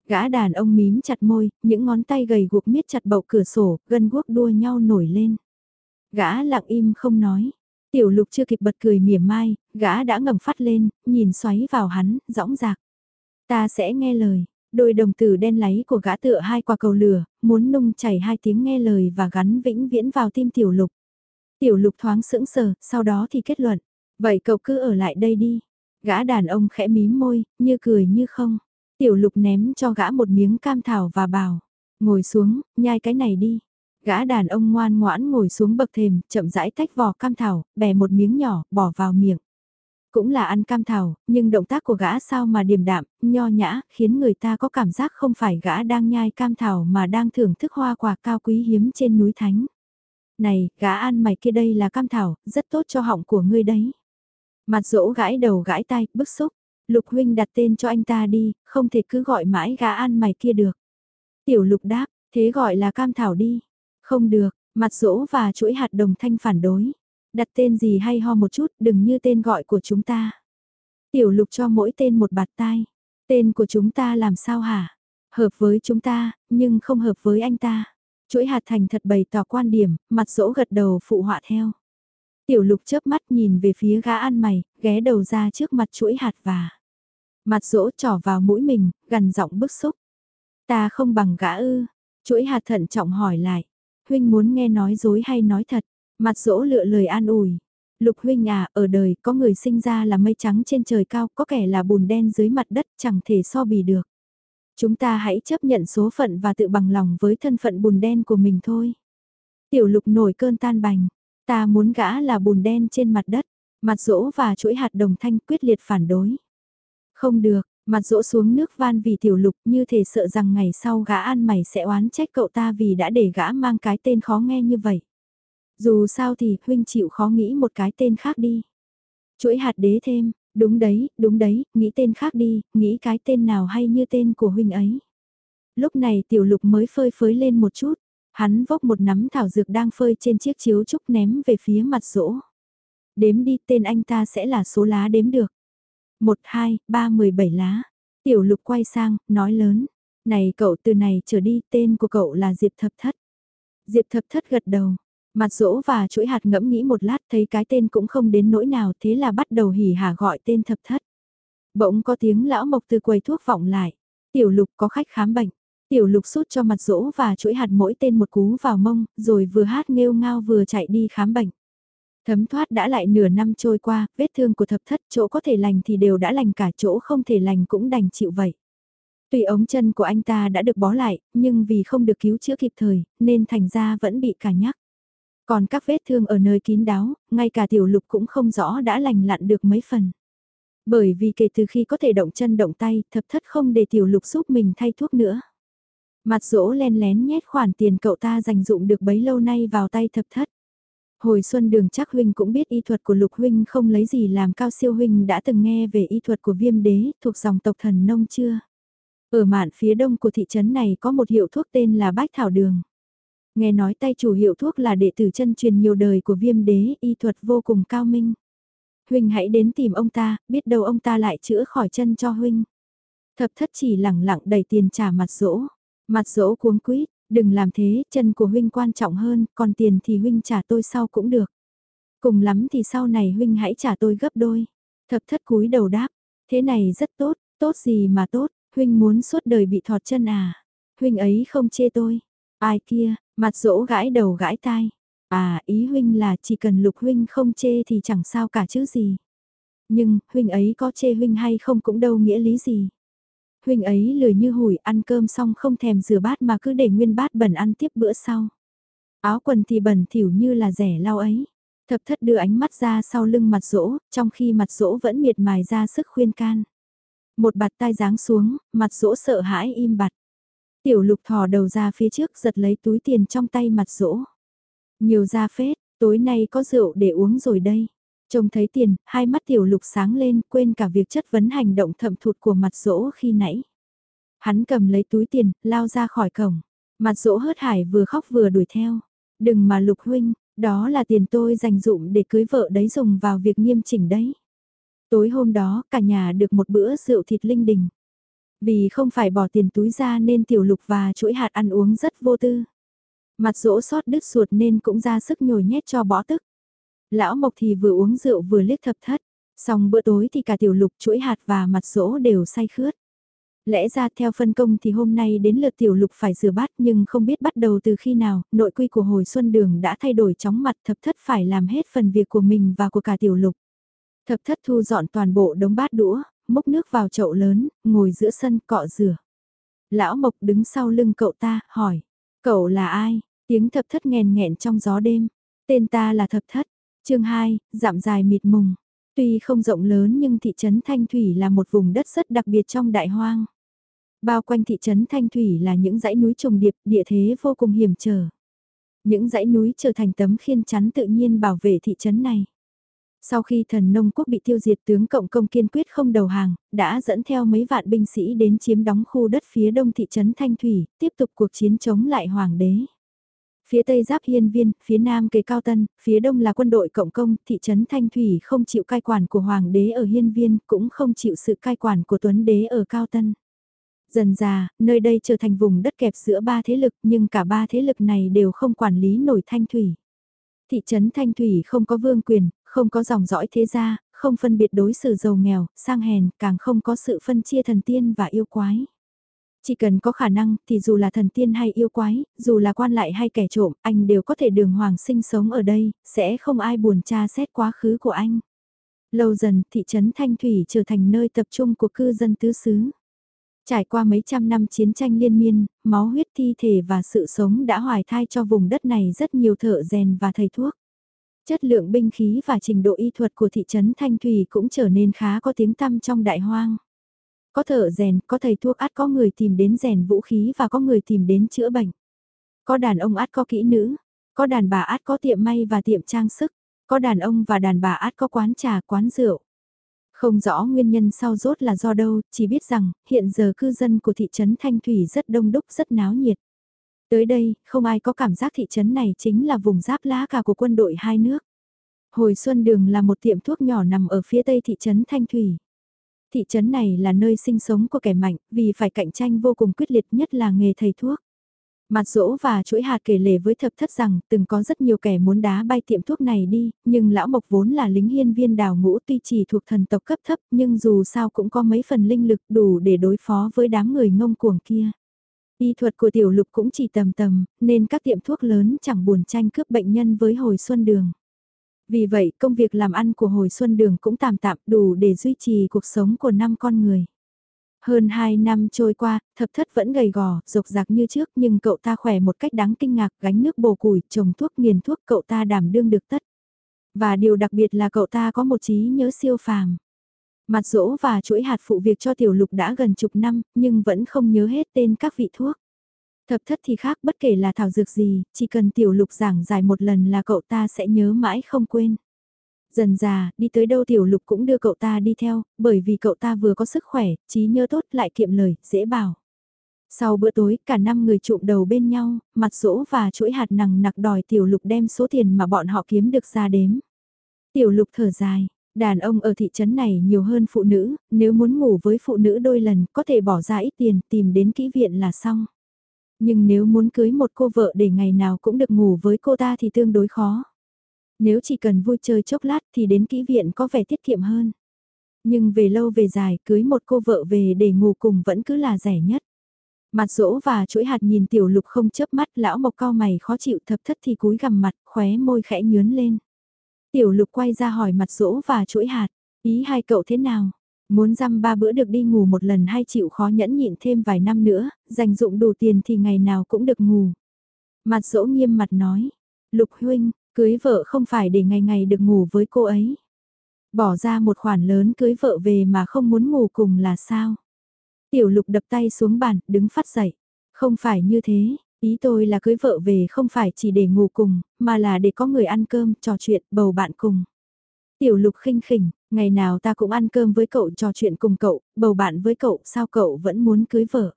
Gã đàn ông mím chặt môi, những ngón tay gầy guộc miết chặt bậu cửa sổ, gân guốc đua nhau nổi lên. Gã lặng im không nói. Tiểu lục chưa kịp bật cười mỉa mai, gã đã ngầm phát lên, nhìn xoáy vào hắn, rõng rạc. Ta sẽ nghe lời. Đôi đồng tử đen láy của gã tựa hai quả cầu lửa, muốn nung chảy hai tiếng nghe lời và gắn vĩnh viễn vào tim tiểu lục. Tiểu lục thoáng sững sờ, sau đó thì kết luận. Vậy cậu cứ ở lại đây đi. Gã đàn ông khẽ mím môi, như cười như không. Tiểu lục ném cho gã một miếng cam thảo và bảo. Ngồi xuống, nhai cái này đi. Gã đàn ông ngoan ngoãn ngồi xuống bậc thềm, chậm rãi tách vỏ cam thảo, bẻ một miếng nhỏ, bỏ vào miệng. Cũng là ăn cam thảo, nhưng động tác của gã sao mà điềm đạm, nho nhã, khiến người ta có cảm giác không phải gã đang nhai cam thảo mà đang thưởng thức hoa quả cao quý hiếm trên núi Thánh. Này, gã ăn mày kia đây là cam thảo, rất tốt cho họng của ngươi đấy. Mặt dỗ gãi đầu gãi tay, bức xúc. Lục huynh đặt tên cho anh ta đi, không thể cứ gọi mãi gã ăn mày kia được. Tiểu lục đáp, thế gọi là cam thảo đi. Không được, mặt rỗ và chuỗi hạt đồng thanh phản đối. Đặt tên gì hay ho một chút, đừng như tên gọi của chúng ta. Tiểu lục cho mỗi tên một bạt tai. Tên của chúng ta làm sao hả? Hợp với chúng ta, nhưng không hợp với anh ta. Chuỗi hạt thành thật bày tỏ quan điểm, mặt rỗ gật đầu phụ họa theo. Tiểu lục chớp mắt nhìn về phía gã ăn mày, ghé đầu ra trước mặt chuỗi hạt và. Mặt rỗ trỏ vào mũi mình, gần giọng bức xúc. Ta không bằng gã ư. Chuỗi hạt thận trọng hỏi lại. Huynh muốn nghe nói dối hay nói thật? Mặt dỗ lựa lời an ủi. Lục huynh à, ở đời có người sinh ra là mây trắng trên trời cao, có kẻ là bùn đen dưới mặt đất, chẳng thể so bì được. Chúng ta hãy chấp nhận số phận và tự bằng lòng với thân phận bùn đen của mình thôi. Tiểu lục nổi cơn tan bành, ta muốn gã là bùn đen trên mặt đất, mặt dỗ và chuỗi hạt đồng thanh quyết liệt phản đối. Không được, mặt dỗ xuống nước van vì tiểu lục như thể sợ rằng ngày sau gã ăn mày sẽ oán trách cậu ta vì đã để gã mang cái tên khó nghe như vậy. Dù sao thì huynh chịu khó nghĩ một cái tên khác đi. Chuỗi hạt đế thêm, đúng đấy, đúng đấy, nghĩ tên khác đi, nghĩ cái tên nào hay như tên của huynh ấy. Lúc này tiểu lục mới phơi phới lên một chút, hắn vốc một nắm thảo dược đang phơi trên chiếc chiếu trúc ném về phía mặt rỗ. Đếm đi tên anh ta sẽ là số lá đếm được. 1, 2, 3, 17 lá. Tiểu lục quay sang, nói lớn. Này cậu từ này trở đi tên của cậu là Diệp Thập Thất. Diệp Thập Thất gật đầu, Mặt dỗ và chuỗi hạt ngẫm nghĩ một lát thấy cái tên cũng không đến nỗi nào thế là bắt đầu hỉ hả gọi tên thập thất. Bỗng có tiếng lão mộc từ quầy thuốc vọng lại. Tiểu lục có khách khám bệnh. Tiểu lục sút cho mặt dỗ và chuỗi hạt mỗi tên một cú vào mông, rồi vừa hát nghêu ngao vừa chạy đi khám bệnh. Thấm thoát đã lại nửa năm trôi qua, vết thương của thập thất chỗ có thể lành thì đều đã lành cả chỗ không thể lành cũng đành chịu vậy. Tuy ống chân của anh ta đã được bó lại, nhưng vì không được cứu chữa kịp thời, nên thành ra vẫn bị cả nhắc. Còn các vết thương ở nơi kín đáo, ngay cả tiểu lục cũng không rõ đã lành lặn được mấy phần. Bởi vì kể từ khi có thể động chân động tay, thập thất không để tiểu lục giúp mình thay thuốc nữa. Mặt dỗ len lén nhét khoản tiền cậu ta dành dụng được bấy lâu nay vào tay thập thất. Hồi xuân đường chắc huynh cũng biết y thuật của lục huynh không lấy gì làm cao siêu huynh đã từng nghe về y thuật của viêm đế thuộc dòng tộc thần nông chưa? Ở mạn phía đông của thị trấn này có một hiệu thuốc tên là bách thảo đường. Nghe nói tay chủ hiệu thuốc là đệ tử chân truyền nhiều đời của viêm đế, y thuật vô cùng cao minh. Huynh hãy đến tìm ông ta, biết đâu ông ta lại chữa khỏi chân cho Huynh. Thập thất chỉ lẳng lặng đầy tiền trả mặt rỗ Mặt rỗ cuống quýt, đừng làm thế, chân của Huynh quan trọng hơn, còn tiền thì Huynh trả tôi sau cũng được. Cùng lắm thì sau này Huynh hãy trả tôi gấp đôi. Thập thất cúi đầu đáp, thế này rất tốt, tốt gì mà tốt, Huynh muốn suốt đời bị thọt chân à. Huynh ấy không chê tôi. Ai kia, mặt dỗ gãi đầu gãi tai. À, ý huynh là chỉ cần lục huynh không chê thì chẳng sao cả chứ gì. Nhưng, huynh ấy có chê huynh hay không cũng đâu nghĩa lý gì. Huynh ấy lười như hủi ăn cơm xong không thèm rửa bát mà cứ để nguyên bát bẩn ăn tiếp bữa sau. Áo quần thì bẩn thỉu như là rẻ lau ấy. Thập thất đưa ánh mắt ra sau lưng mặt rỗ, trong khi mặt rỗ vẫn miệt mài ra sức khuyên can. Một bạt tai giáng xuống, mặt rỗ sợ hãi im bặt. Tiểu lục thò đầu ra phía trước giật lấy túi tiền trong tay mặt rỗ. Nhiều ra phết, tối nay có rượu để uống rồi đây. Trông thấy tiền, hai mắt tiểu lục sáng lên quên cả việc chất vấn hành động thậm thụt của mặt rỗ khi nãy. Hắn cầm lấy túi tiền, lao ra khỏi cổng. Mặt rỗ hớt hải vừa khóc vừa đuổi theo. Đừng mà lục huynh, đó là tiền tôi dành dụng để cưới vợ đấy dùng vào việc nghiêm chỉnh đấy. Tối hôm đó, cả nhà được một bữa rượu thịt linh đình. Vì không phải bỏ tiền túi ra nên tiểu lục và chuỗi hạt ăn uống rất vô tư. Mặt rỗ sót đứt ruột nên cũng ra sức nhồi nhét cho bỏ tức. Lão Mộc thì vừa uống rượu vừa liếc thập thất. Xong bữa tối thì cả tiểu lục chuỗi hạt và mặt rỗ đều say khướt. Lẽ ra theo phân công thì hôm nay đến lượt tiểu lục phải rửa bát nhưng không biết bắt đầu từ khi nào, nội quy của hồi xuân đường đã thay đổi chóng mặt thập thất phải làm hết phần việc của mình và của cả tiểu lục. Thập thất thu dọn toàn bộ đống bát đũa, múc nước vào chậu lớn, ngồi giữa sân cọ rửa. Lão Mộc đứng sau lưng cậu ta, hỏi, cậu là ai? Tiếng thập thất nghèn nghẹn trong gió đêm. Tên ta là thập thất chương 2, giảm dài mịt mùng. Tuy không rộng lớn nhưng thị trấn Thanh Thủy là một vùng đất rất đặc biệt trong đại hoang. Bao quanh thị trấn Thanh Thủy là những dãy núi trùng điệp, địa thế vô cùng hiểm trở. Những dãy núi trở thành tấm khiên chắn tự nhiên bảo vệ thị trấn này. Sau khi thần nông quốc bị tiêu diệt tướng Cộng công kiên quyết không đầu hàng, đã dẫn theo mấy vạn binh sĩ đến chiếm đóng khu đất phía đông thị trấn Thanh Thủy, tiếp tục cuộc chiến chống lại hoàng đế. Phía tây giáp hiên viên, phía nam kề cao tân, phía đông là quân đội cộng công, thị trấn Thanh Thủy không chịu cai quản của hoàng đế ở hiên viên, cũng không chịu sự cai quản của tuấn đế ở cao tân. Dần già, nơi đây trở thành vùng đất kẹp giữa ba thế lực nhưng cả ba thế lực này đều không quản lý nổi Thanh Thủy. Thị trấn Thanh Thủy không có vương quyền, không có dòng dõi thế gia, không phân biệt đối xử giàu nghèo, sang hèn, càng không có sự phân chia thần tiên và yêu quái. Chỉ cần có khả năng thì dù là thần tiên hay yêu quái, dù là quan lại hay kẻ trộm, anh đều có thể đường hoàng sinh sống ở đây, sẽ không ai buồn tra xét quá khứ của anh. Lâu dần, thị trấn Thanh Thủy trở thành nơi tập trung của cư dân tứ xứ. Trải qua mấy trăm năm chiến tranh liên miên, máu huyết thi thể và sự sống đã hoài thai cho vùng đất này rất nhiều thợ rèn và thầy thuốc. Chất lượng binh khí và trình độ y thuật của thị trấn Thanh Thủy cũng trở nên khá có tiếng tăm trong đại hoang. Có thợ rèn, có thầy thuốc át có người tìm đến rèn vũ khí và có người tìm đến chữa bệnh. Có đàn ông át có kỹ nữ, có đàn bà át có tiệm may và tiệm trang sức, có đàn ông và đàn bà át có quán trà, quán rượu. Không rõ nguyên nhân sau rốt là do đâu, chỉ biết rằng hiện giờ cư dân của thị trấn Thanh Thủy rất đông đúc rất náo nhiệt. Tới đây, không ai có cảm giác thị trấn này chính là vùng giáp lá cả của quân đội hai nước. Hồi Xuân Đường là một tiệm thuốc nhỏ nằm ở phía tây thị trấn Thanh Thủy. Thị trấn này là nơi sinh sống của kẻ mạnh, vì phải cạnh tranh vô cùng quyết liệt nhất là nghề thầy thuốc. Mặt dỗ và chuỗi hạt kể lể với thập thất rằng từng có rất nhiều kẻ muốn đá bay tiệm thuốc này đi, nhưng lão mộc vốn là lính hiên viên đào ngũ tuy chỉ thuộc thần tộc cấp thấp nhưng dù sao cũng có mấy phần linh lực đủ để đối phó với đám người ngông cuồng kia. Y thuật của tiểu lục cũng chỉ tầm tầm, nên các tiệm thuốc lớn chẳng buồn tranh cướp bệnh nhân với hồi xuân đường. Vì vậy công việc làm ăn của hồi xuân đường cũng tạm tạm đủ để duy trì cuộc sống của năm con người. Hơn 2 năm trôi qua, thập thất vẫn gầy gò, rục rạc như trước nhưng cậu ta khỏe một cách đáng kinh ngạc gánh nước bồ củi, trồng thuốc nghiền thuốc cậu ta đảm đương được tất. Và điều đặc biệt là cậu ta có một trí nhớ siêu phàm. Mặt dỗ và chuỗi hạt phụ việc cho tiểu lục đã gần chục năm, nhưng vẫn không nhớ hết tên các vị thuốc. Thập thất thì khác bất kể là thảo dược gì, chỉ cần tiểu lục giảng giải một lần là cậu ta sẽ nhớ mãi không quên. Dần già, đi tới đâu tiểu lục cũng đưa cậu ta đi theo, bởi vì cậu ta vừa có sức khỏe, trí nhớ tốt lại kiệm lời, dễ bảo. Sau bữa tối, cả năm người trụm đầu bên nhau, mặt rỗ và chuỗi hạt nằng nặc đòi tiểu lục đem số tiền mà bọn họ kiếm được ra đếm. Tiểu lục thở dài, đàn ông ở thị trấn này nhiều hơn phụ nữ, nếu muốn ngủ với phụ nữ đôi lần có thể bỏ ra ít tiền tìm đến kỹ viện là xong. Nhưng nếu muốn cưới một cô vợ để ngày nào cũng được ngủ với cô ta thì tương đối khó. Nếu chỉ cần vui chơi chốc lát thì đến kỹ viện có vẻ tiết kiệm hơn. Nhưng về lâu về dài cưới một cô vợ về để ngủ cùng vẫn cứ là rẻ nhất. Mặt dỗ và chuỗi hạt nhìn tiểu lục không chớp mắt lão mộc cao mày khó chịu thập thất thì cúi gằm mặt, khóe môi khẽ nhướn lên. Tiểu lục quay ra hỏi mặt dỗ và chuỗi hạt, ý hai cậu thế nào? Muốn dăm ba bữa được đi ngủ một lần hay chịu khó nhẫn nhịn thêm vài năm nữa, dành dụng đủ tiền thì ngày nào cũng được ngủ. Mặt dỗ nghiêm mặt nói, lục huynh, cưới vợ không phải để ngày ngày được ngủ với cô ấy. Bỏ ra một khoản lớn cưới vợ về mà không muốn ngủ cùng là sao? Tiểu lục đập tay xuống bàn, đứng phát dậy. Không phải như thế, ý tôi là cưới vợ về không phải chỉ để ngủ cùng, mà là để có người ăn cơm, trò chuyện, bầu bạn cùng. Tiểu lục khinh khỉnh, ngày nào ta cũng ăn cơm với cậu trò chuyện cùng cậu, bầu bạn với cậu, sao cậu vẫn muốn cưới vợ?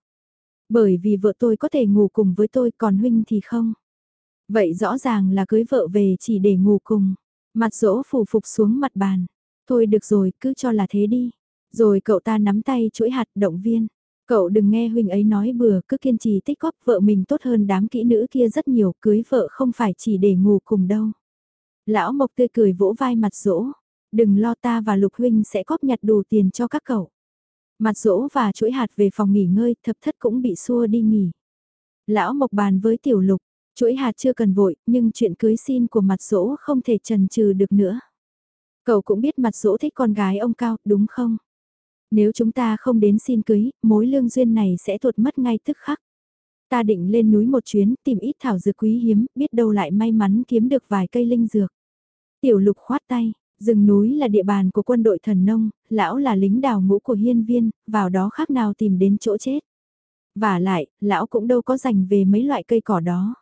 Bởi vì vợ tôi có thể ngủ cùng với tôi còn huynh thì không. Vậy rõ ràng là cưới vợ về chỉ để ngủ cùng. Mặt dỗ phủ phục xuống mặt bàn. Thôi được rồi, cứ cho là thế đi. Rồi cậu ta nắm tay chuỗi hạt động viên. Cậu đừng nghe huynh ấy nói bừa, cứ kiên trì tích góp vợ mình tốt hơn đám kỹ nữ kia rất nhiều, cưới vợ không phải chỉ để ngủ cùng đâu. Lão Mộc tươi cười vỗ vai mặt dỗ, đừng lo ta và Lục huynh sẽ góp nhặt đủ tiền cho các cậu. Mặt dỗ và chuỗi hạt về phòng nghỉ ngơi, thập thất cũng bị xua đi nghỉ. Lão Mộc bàn với tiểu lục, chuỗi hạt chưa cần vội, nhưng chuyện cưới xin của mặt dỗ không thể trần trừ được nữa. Cậu cũng biết mặt dỗ thích con gái ông Cao, đúng không? Nếu chúng ta không đến xin cưới, mối lương duyên này sẽ tuột mất ngay tức khắc. Ta định lên núi một chuyến tìm ít thảo dược quý hiếm, biết đâu lại may mắn kiếm được vài cây linh dược. Tiểu lục khoát tay, rừng núi là địa bàn của quân đội thần nông, lão là lính đào ngũ của hiên viên, vào đó khác nào tìm đến chỗ chết. Và lại, lão cũng đâu có dành về mấy loại cây cỏ đó.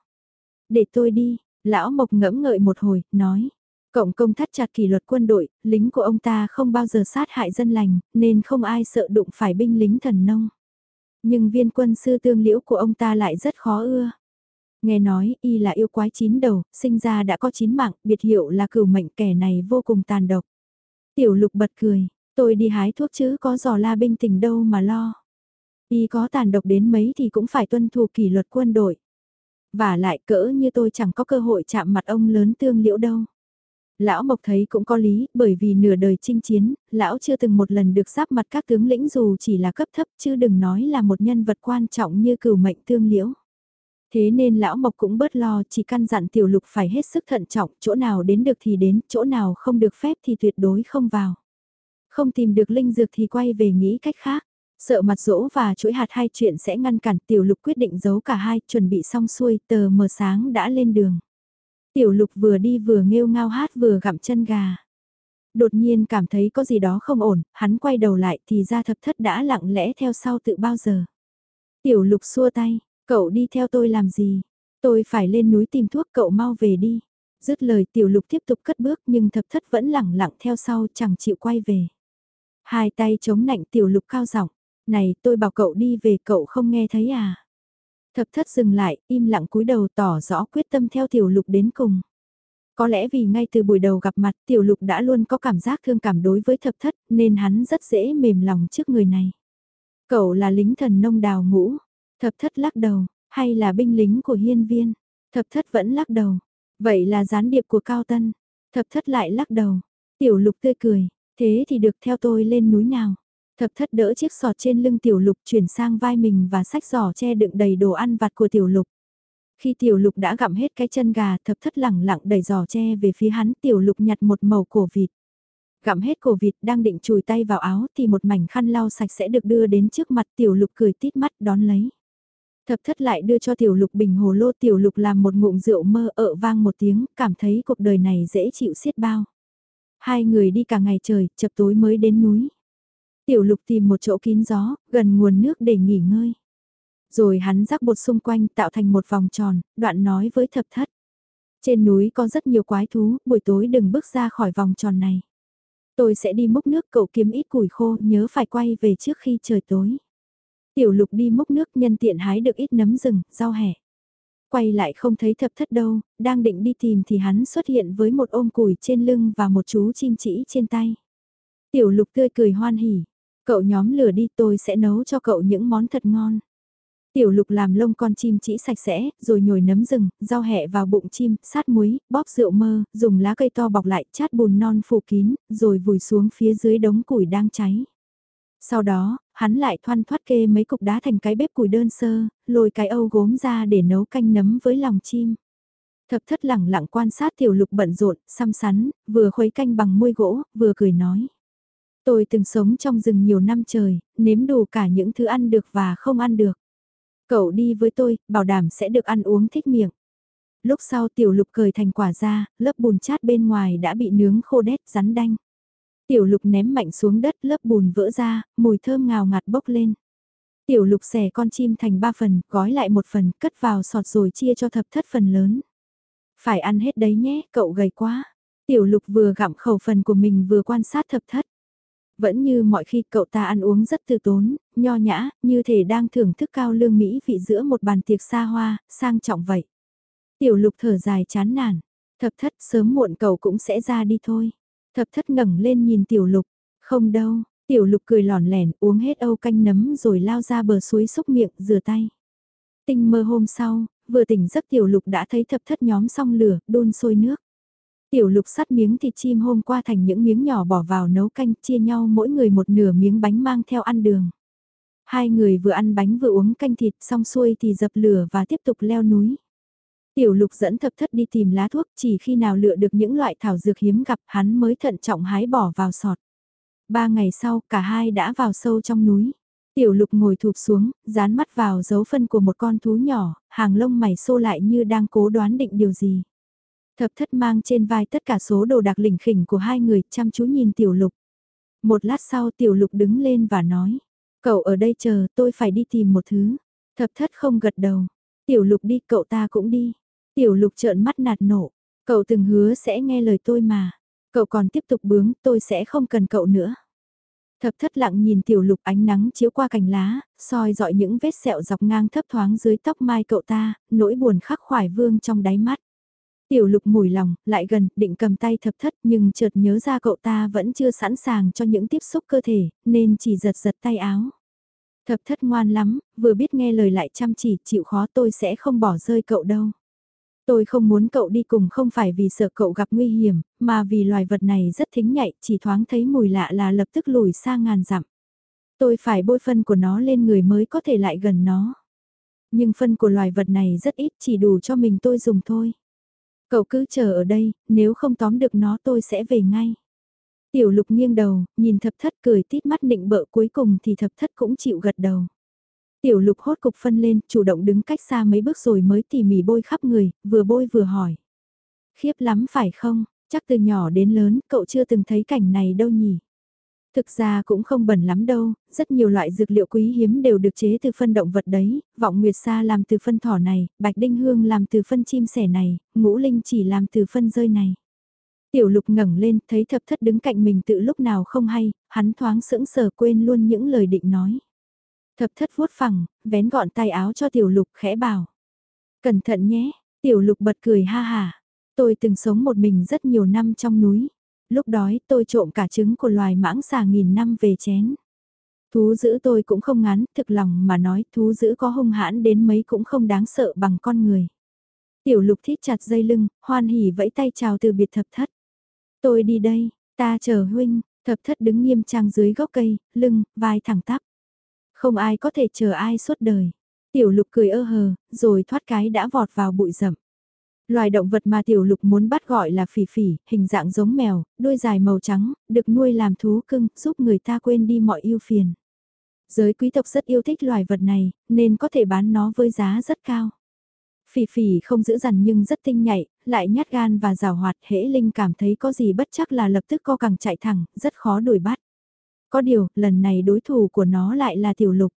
Để tôi đi, lão mộc ngẫm ngợi một hồi, nói. Cộng công thắt chặt kỷ luật quân đội, lính của ông ta không bao giờ sát hại dân lành, nên không ai sợ đụng phải binh lính thần nông. Nhưng viên quân sư tương liễu của ông ta lại rất khó ưa. Nghe nói, y là yêu quái chín đầu, sinh ra đã có chín mạng, biệt hiệu là cửu mệnh kẻ này vô cùng tàn độc. Tiểu lục bật cười, tôi đi hái thuốc chứ có giò la binh tình đâu mà lo. Y có tàn độc đến mấy thì cũng phải tuân thủ kỷ luật quân đội. Và lại cỡ như tôi chẳng có cơ hội chạm mặt ông lớn tương liễu đâu. Lão Mộc thấy cũng có lý, bởi vì nửa đời chinh chiến, lão chưa từng một lần được giáp mặt các tướng lĩnh dù chỉ là cấp thấp chứ đừng nói là một nhân vật quan trọng như cửu mệnh tương liễu. Thế nên lão Mộc cũng bớt lo, chỉ căn dặn tiểu lục phải hết sức thận trọng, chỗ nào đến được thì đến, chỗ nào không được phép thì tuyệt đối không vào. Không tìm được linh dược thì quay về nghĩ cách khác. Sợ mặt rỗ và chuỗi hạt hai chuyện sẽ ngăn cản tiểu lục quyết định giấu cả hai, chuẩn bị xong xuôi, tờ mờ sáng đã lên đường. Tiểu lục vừa đi vừa nghêu ngao hát vừa gặm chân gà. Đột nhiên cảm thấy có gì đó không ổn, hắn quay đầu lại thì ra thập thất đã lặng lẽ theo sau tự bao giờ. Tiểu lục xua tay, cậu đi theo tôi làm gì? Tôi phải lên núi tìm thuốc cậu mau về đi. Dứt lời tiểu lục tiếp tục cất bước nhưng thập thất vẫn lẳng lặng theo sau chẳng chịu quay về. Hai tay chống nạnh tiểu lục cao giọng Này tôi bảo cậu đi về cậu không nghe thấy à? Thập thất dừng lại, im lặng cúi đầu tỏ rõ quyết tâm theo tiểu lục đến cùng. Có lẽ vì ngay từ buổi đầu gặp mặt tiểu lục đã luôn có cảm giác thương cảm đối với thập thất nên hắn rất dễ mềm lòng trước người này. Cậu là lính thần nông đào ngũ, thập thất lắc đầu, hay là binh lính của hiên viên, thập thất vẫn lắc đầu. Vậy là gián điệp của Cao Tân, thập thất lại lắc đầu, tiểu lục tươi cười, thế thì được theo tôi lên núi nào. Thập thất đỡ chiếc sọt trên lưng tiểu lục chuyển sang vai mình và sách giỏ che đựng đầy đồ ăn vặt của tiểu lục. Khi tiểu lục đã gặm hết cái chân gà thập thất lẳng lặng đẩy giỏ che về phía hắn tiểu lục nhặt một màu cổ vịt. Gặm hết cổ vịt đang định chùi tay vào áo thì một mảnh khăn lau sạch sẽ được đưa đến trước mặt tiểu lục cười tít mắt đón lấy. Thập thất lại đưa cho tiểu lục bình hồ lô tiểu lục làm một ngụm rượu mơ ợ vang một tiếng, cảm thấy cuộc đời này dễ chịu xiết bao. Hai người đi cả ngày trời, chập tối mới đến núi. Tiểu lục tìm một chỗ kín gió, gần nguồn nước để nghỉ ngơi. Rồi hắn rắc bột xung quanh tạo thành một vòng tròn, đoạn nói với thập thất. Trên núi có rất nhiều quái thú, buổi tối đừng bước ra khỏi vòng tròn này. Tôi sẽ đi múc nước cậu kiếm ít củi khô, nhớ phải quay về trước khi trời tối. Tiểu lục đi múc nước nhân tiện hái được ít nấm rừng, rau hẻ. Quay lại không thấy thập thất đâu, đang định đi tìm thì hắn xuất hiện với một ôm củi trên lưng và một chú chim chỉ trên tay. Tiểu lục tươi cười hoan hỉ, Cậu nhóm lửa đi tôi sẽ nấu cho cậu những món thật ngon. Tiểu lục làm lông con chim chỉ sạch sẽ, rồi nhồi nấm rừng, rau hẹ vào bụng chim, sát muối, bóp rượu mơ, dùng lá cây to bọc lại, chát bùn non phủ kín, rồi vùi xuống phía dưới đống củi đang cháy. Sau đó, hắn lại thoăn thoát kê mấy cục đá thành cái bếp củi đơn sơ, lôi cái âu gốm ra để nấu canh nấm với lòng chim. Thập thất lẳng lặng quan sát tiểu lục bận rộn, xăm sắn, vừa khuấy canh bằng môi gỗ, vừa cười nói. Tôi từng sống trong rừng nhiều năm trời, nếm đủ cả những thứ ăn được và không ăn được. Cậu đi với tôi, bảo đảm sẽ được ăn uống thích miệng. Lúc sau tiểu lục cười thành quả ra, lớp bùn chát bên ngoài đã bị nướng khô đét rắn đanh. Tiểu lục ném mạnh xuống đất lớp bùn vỡ ra, mùi thơm ngào ngạt bốc lên. Tiểu lục xẻ con chim thành ba phần, gói lại một phần, cất vào sọt rồi chia cho thập thất phần lớn. Phải ăn hết đấy nhé, cậu gầy quá. Tiểu lục vừa gặm khẩu phần của mình vừa quan sát thập thất. Vẫn như mọi khi cậu ta ăn uống rất từ tốn, nho nhã, như thể đang thưởng thức cao lương Mỹ vị giữa một bàn tiệc xa hoa, sang trọng vậy. Tiểu lục thở dài chán nản. Thập thất sớm muộn cậu cũng sẽ ra đi thôi. Thập thất ngẩng lên nhìn tiểu lục. Không đâu, tiểu lục cười lỏn lẻn uống hết âu canh nấm rồi lao ra bờ suối xúc miệng rửa tay. Tinh mơ hôm sau, vừa tỉnh giấc tiểu lục đã thấy thập thất nhóm xong lửa, đun sôi nước. Tiểu lục sắt miếng thịt chim hôm qua thành những miếng nhỏ bỏ vào nấu canh chia nhau mỗi người một nửa miếng bánh mang theo ăn đường. Hai người vừa ăn bánh vừa uống canh thịt xong xuôi thì dập lửa và tiếp tục leo núi. Tiểu lục dẫn thập thất đi tìm lá thuốc chỉ khi nào lựa được những loại thảo dược hiếm gặp hắn mới thận trọng hái bỏ vào sọt. Ba ngày sau cả hai đã vào sâu trong núi. Tiểu lục ngồi thụp xuống, dán mắt vào dấu phân của một con thú nhỏ, hàng lông mày xô lại như đang cố đoán định điều gì. Thập thất mang trên vai tất cả số đồ đặc lỉnh khỉnh của hai người chăm chú nhìn tiểu lục. Một lát sau tiểu lục đứng lên và nói, cậu ở đây chờ tôi phải đi tìm một thứ. Thập thất không gật đầu, tiểu lục đi cậu ta cũng đi. Tiểu lục trợn mắt nạt nổ, cậu từng hứa sẽ nghe lời tôi mà. Cậu còn tiếp tục bướng, tôi sẽ không cần cậu nữa. Thập thất lặng nhìn tiểu lục ánh nắng chiếu qua cành lá, soi dọi những vết sẹo dọc ngang thấp thoáng dưới tóc mai cậu ta, nỗi buồn khắc khoải vương trong đáy mắt. Tiểu lục mùi lòng, lại gần, định cầm tay thập thất nhưng chợt nhớ ra cậu ta vẫn chưa sẵn sàng cho những tiếp xúc cơ thể, nên chỉ giật giật tay áo. Thập thất ngoan lắm, vừa biết nghe lời lại chăm chỉ, chịu khó tôi sẽ không bỏ rơi cậu đâu. Tôi không muốn cậu đi cùng không phải vì sợ cậu gặp nguy hiểm, mà vì loài vật này rất thính nhạy, chỉ thoáng thấy mùi lạ là lập tức lùi xa ngàn dặm. Tôi phải bôi phân của nó lên người mới có thể lại gần nó. Nhưng phân của loài vật này rất ít chỉ đủ cho mình tôi dùng thôi. Cậu cứ chờ ở đây, nếu không tóm được nó tôi sẽ về ngay. Tiểu lục nghiêng đầu, nhìn thập thất cười tít mắt định bợ cuối cùng thì thập thất cũng chịu gật đầu. Tiểu lục hốt cục phân lên, chủ động đứng cách xa mấy bước rồi mới tỉ mỉ bôi khắp người, vừa bôi vừa hỏi. Khiếp lắm phải không, chắc từ nhỏ đến lớn cậu chưa từng thấy cảnh này đâu nhỉ. Thực ra cũng không bẩn lắm đâu, rất nhiều loại dược liệu quý hiếm đều được chế từ phân động vật đấy, vọng nguyệt sa làm từ phân thỏ này, bạch đinh hương làm từ phân chim sẻ này, ngũ linh chỉ làm từ phân rơi này. Tiểu lục ngẩng lên, thấy thập thất đứng cạnh mình tự lúc nào không hay, hắn thoáng sững sờ quên luôn những lời định nói. Thập thất vuốt phẳng, vén gọn tay áo cho tiểu lục khẽ bảo. Cẩn thận nhé, tiểu lục bật cười ha hà. Tôi từng sống một mình rất nhiều năm trong núi. Lúc đói tôi trộm cả trứng của loài mãng xà nghìn năm về chén. Thú dữ tôi cũng không ngán, thực lòng mà nói thú dữ có hung hãn đến mấy cũng không đáng sợ bằng con người. Tiểu lục thít chặt dây lưng, hoan hỉ vẫy tay chào từ biệt thập thất. Tôi đi đây, ta chờ huynh, thập thất đứng nghiêm trang dưới gốc cây, lưng, vai thẳng tắp. Không ai có thể chờ ai suốt đời. Tiểu lục cười ơ hờ, rồi thoát cái đã vọt vào bụi rậm. Loài động vật mà tiểu lục muốn bắt gọi là phỉ phỉ, hình dạng giống mèo, đuôi dài màu trắng, được nuôi làm thú cưng, giúp người ta quên đi mọi ưu phiền. Giới quý tộc rất yêu thích loài vật này, nên có thể bán nó với giá rất cao. Phỉ phỉ không giữ dằn nhưng rất tinh nhạy, lại nhát gan và rào hoạt hễ Linh cảm thấy có gì bất chắc là lập tức co cẳng chạy thẳng, rất khó đuổi bắt. Có điều, lần này đối thủ của nó lại là tiểu lục.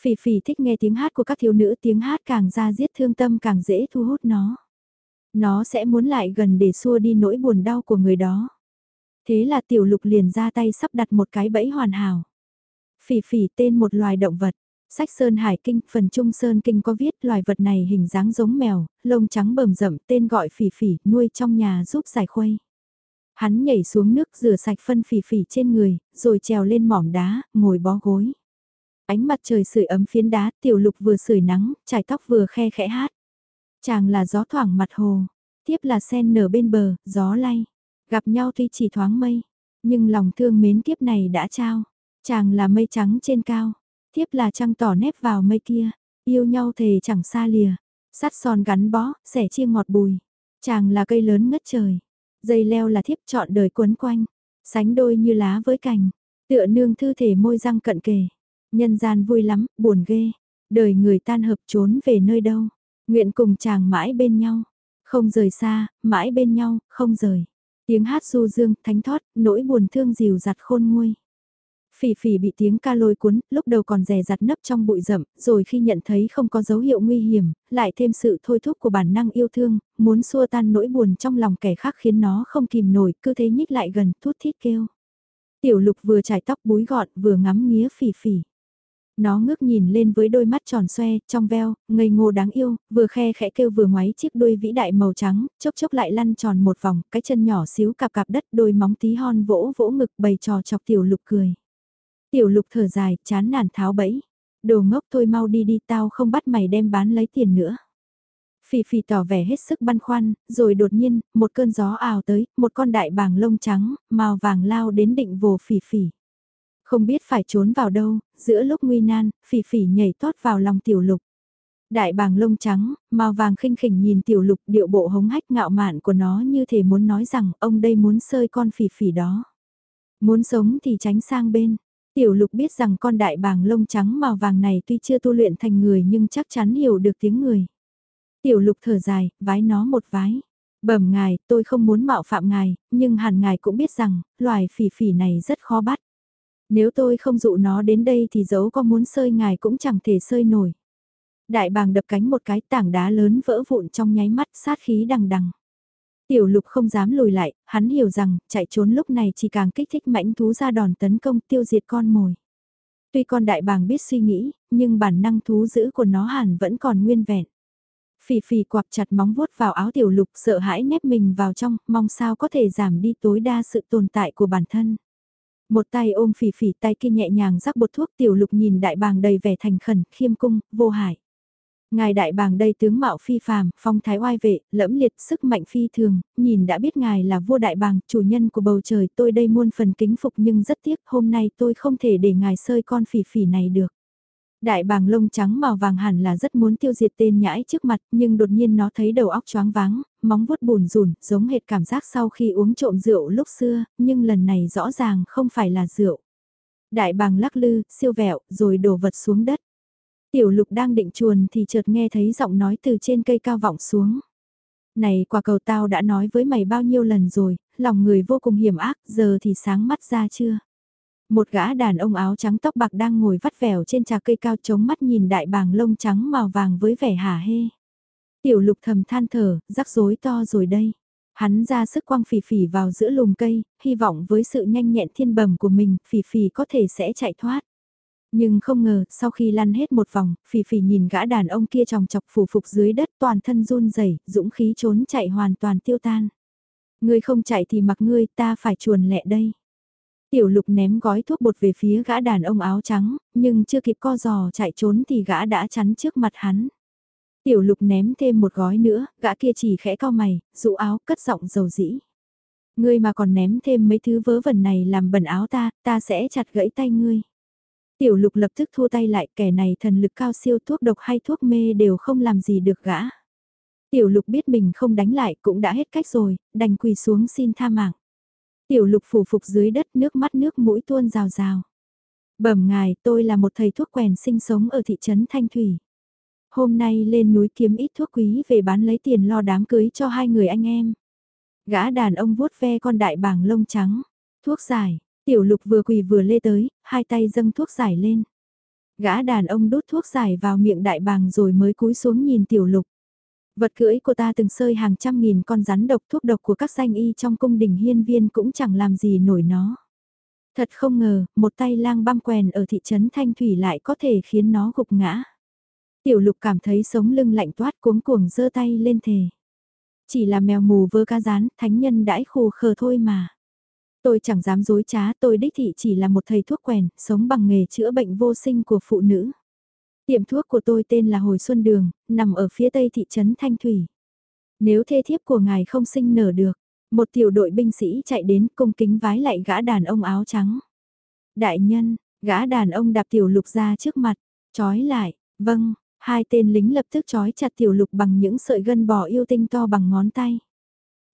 Phỉ phỉ thích nghe tiếng hát của các thiếu nữ tiếng hát càng ra giết thương tâm càng dễ thu hút nó. Nó sẽ muốn lại gần để xua đi nỗi buồn đau của người đó. Thế là tiểu lục liền ra tay sắp đặt một cái bẫy hoàn hảo. Phỉ phỉ tên một loài động vật. Sách Sơn Hải Kinh, phần Trung Sơn Kinh có viết loài vật này hình dáng giống mèo, lông trắng bờm rậm, tên gọi phỉ phỉ, nuôi trong nhà giúp giải khuây. Hắn nhảy xuống nước rửa sạch phân phỉ phỉ trên người, rồi trèo lên mỏm đá, ngồi bó gối. Ánh mặt trời sưởi ấm phiến đá, tiểu lục vừa sưởi nắng, trải tóc vừa khe khẽ hát. Chàng là gió thoảng mặt hồ, tiếp là sen nở bên bờ, gió lay. Gặp nhau tuy chỉ thoáng mây, nhưng lòng thương mến kiếp này đã trao. Chàng là mây trắng trên cao, tiếp là trăng tỏ nếp vào mây kia, yêu nhau thề chẳng xa lìa, sắt son gắn bó, sẻ chia ngọt bùi. Chàng là cây lớn ngất trời, dây leo là thiếp chọn đời quấn quanh, sánh đôi như lá với cành, tựa nương thư thể môi răng cận kề. Nhân gian vui lắm, buồn ghê, đời người tan hợp trốn về nơi đâu, nguyện cùng chàng mãi bên nhau, không rời xa, mãi bên nhau, không rời. Tiếng hát du dương, thánh thót, nỗi buồn thương dìu dặt khôn nguôi. Phỉ phỉ bị tiếng ca lôi cuốn, lúc đầu còn rè rặt nấp trong bụi rậm, rồi khi nhận thấy không có dấu hiệu nguy hiểm, lại thêm sự thôi thúc của bản năng yêu thương, muốn xua tan nỗi buồn trong lòng kẻ khác khiến nó không kìm nổi, cứ thế nhích lại gần, thút thít kêu. Tiểu lục vừa trải tóc búi gọn, vừa ngắm nghía phỉ phỉ. Nó ngước nhìn lên với đôi mắt tròn xoe, trong veo, ngây ngô đáng yêu, vừa khe khẽ kêu vừa ngoáy chiếc đuôi vĩ đại màu trắng, chốc chốc lại lăn tròn một vòng, cái chân nhỏ xíu cạp cạp đất đôi móng tí hon vỗ vỗ ngực bày trò chọc tiểu lục cười. Tiểu lục thở dài, chán nản tháo bẫy. Đồ ngốc thôi mau đi đi tao không bắt mày đem bán lấy tiền nữa. Phỉ phỉ tỏ vẻ hết sức băn khoăn, rồi đột nhiên, một cơn gió ào tới, một con đại bàng lông trắng, màu vàng lao đến định vồ phỉ phỉ. Không biết phải trốn vào đâu, giữa lúc nguy nan, phỉ phỉ nhảy tót vào lòng tiểu lục. Đại bàng lông trắng, màu vàng khinh khỉnh nhìn tiểu lục điệu bộ hống hách ngạo mạn của nó như thể muốn nói rằng ông đây muốn sơi con phỉ phỉ đó. Muốn sống thì tránh sang bên. Tiểu lục biết rằng con đại bàng lông trắng màu vàng này tuy chưa tu luyện thành người nhưng chắc chắn hiểu được tiếng người. Tiểu lục thở dài, vái nó một vái. Bẩm ngài, tôi không muốn mạo phạm ngài, nhưng hẳn ngài cũng biết rằng, loài phỉ phỉ này rất khó bắt. Nếu tôi không dụ nó đến đây thì dẫu có muốn sơi ngài cũng chẳng thể sơi nổi. Đại bàng đập cánh một cái tảng đá lớn vỡ vụn trong nháy mắt sát khí đằng đằng. Tiểu lục không dám lùi lại, hắn hiểu rằng chạy trốn lúc này chỉ càng kích thích mãnh thú ra đòn tấn công tiêu diệt con mồi. Tuy con đại bàng biết suy nghĩ, nhưng bản năng thú dữ của nó hẳn vẫn còn nguyên vẹn. Phỉ phỉ quặp chặt móng vuốt vào áo tiểu lục sợ hãi nép mình vào trong, mong sao có thể giảm đi tối đa sự tồn tại của bản thân. Một tay ôm phỉ phỉ tay kia nhẹ nhàng rắc bột thuốc tiểu lục nhìn đại bàng đầy vẻ thành khẩn, khiêm cung, vô hại. Ngài đại bàng đây tướng mạo phi phàm, phong thái oai vệ, lẫm liệt, sức mạnh phi thường, nhìn đã biết ngài là vua đại bàng, chủ nhân của bầu trời, tôi đây muôn phần kính phục nhưng rất tiếc, hôm nay tôi không thể để ngài sơi con phỉ phỉ này được. Đại bàng lông trắng màu vàng hẳn là rất muốn tiêu diệt tên nhãi trước mặt, nhưng đột nhiên nó thấy đầu óc choáng váng, móng vuốt bùn rùn, giống hệt cảm giác sau khi uống trộm rượu lúc xưa, nhưng lần này rõ ràng không phải là rượu. Đại bàng lắc lư, siêu vẹo, rồi đổ vật xuống đất. Tiểu lục đang định chuồn thì chợt nghe thấy giọng nói từ trên cây cao vọng xuống. Này quả cầu tao đã nói với mày bao nhiêu lần rồi, lòng người vô cùng hiểm ác, giờ thì sáng mắt ra chưa? Một gã đàn ông áo trắng tóc bạc đang ngồi vắt vẻo trên trà cây cao chống mắt nhìn đại bàng lông trắng màu vàng với vẻ hả hê. Tiểu lục thầm than thở, rắc rối to rồi đây. Hắn ra sức quăng phỉ phỉ vào giữa lùm cây, hy vọng với sự nhanh nhẹn thiên bẩm của mình, phỉ phỉ có thể sẽ chạy thoát. Nhưng không ngờ, sau khi lăn hết một vòng, phỉ phỉ nhìn gã đàn ông kia tròng chọc phủ phục dưới đất toàn thân run rẩy dũng khí trốn chạy hoàn toàn tiêu tan. Ngươi không chạy thì mặc ngươi ta phải chuồn lẹ đây. Tiểu lục ném gói thuốc bột về phía gã đàn ông áo trắng, nhưng chưa kịp co giò chạy trốn thì gã đã chắn trước mặt hắn. Tiểu lục ném thêm một gói nữa, gã kia chỉ khẽ cao mày, rũ áo, cất giọng dầu dĩ. Ngươi mà còn ném thêm mấy thứ vớ vẩn này làm bẩn áo ta, ta sẽ chặt gãy tay ngươi. Tiểu lục lập tức thua tay lại kẻ này thần lực cao siêu thuốc độc hay thuốc mê đều không làm gì được gã. Tiểu lục biết mình không đánh lại cũng đã hết cách rồi, đành quỳ xuống xin tha mạng. Tiểu lục phủ phục dưới đất nước mắt nước mũi tuôn rào rào. Bẩm ngài tôi là một thầy thuốc quèn sinh sống ở thị trấn Thanh Thủy. Hôm nay lên núi kiếm ít thuốc quý về bán lấy tiền lo đám cưới cho hai người anh em. Gã đàn ông vuốt ve con đại bàng lông trắng. Thuốc giải, tiểu lục vừa quỳ vừa lê tới, hai tay dâng thuốc giải lên. Gã đàn ông đút thuốc giải vào miệng đại bàng rồi mới cúi xuống nhìn tiểu lục. Vật cưỡi của ta từng sơi hàng trăm nghìn con rắn độc thuốc độc của các danh y trong cung đình hiên viên cũng chẳng làm gì nổi nó. Thật không ngờ, một tay lang băm quèn ở thị trấn Thanh Thủy lại có thể khiến nó gục ngã. Tiểu lục cảm thấy sống lưng lạnh toát cuống cuồng giơ tay lên thề. Chỉ là mèo mù vơ ca rán, thánh nhân đãi khù khờ thôi mà. Tôi chẳng dám dối trá, tôi đích thị chỉ là một thầy thuốc quèn, sống bằng nghề chữa bệnh vô sinh của phụ nữ. Tiệm thuốc của tôi tên là Hồi Xuân Đường, nằm ở phía tây thị trấn Thanh Thủy. Nếu thê thiếp của ngài không sinh nở được, một tiểu đội binh sĩ chạy đến cung kính vái lại gã đàn ông áo trắng. Đại nhân, Gã đàn ông đạp tiểu lục ra trước mặt, trói lại, vâng, hai tên lính lập tức trói chặt tiểu lục bằng những sợi gân bò yêu tinh to bằng ngón tay.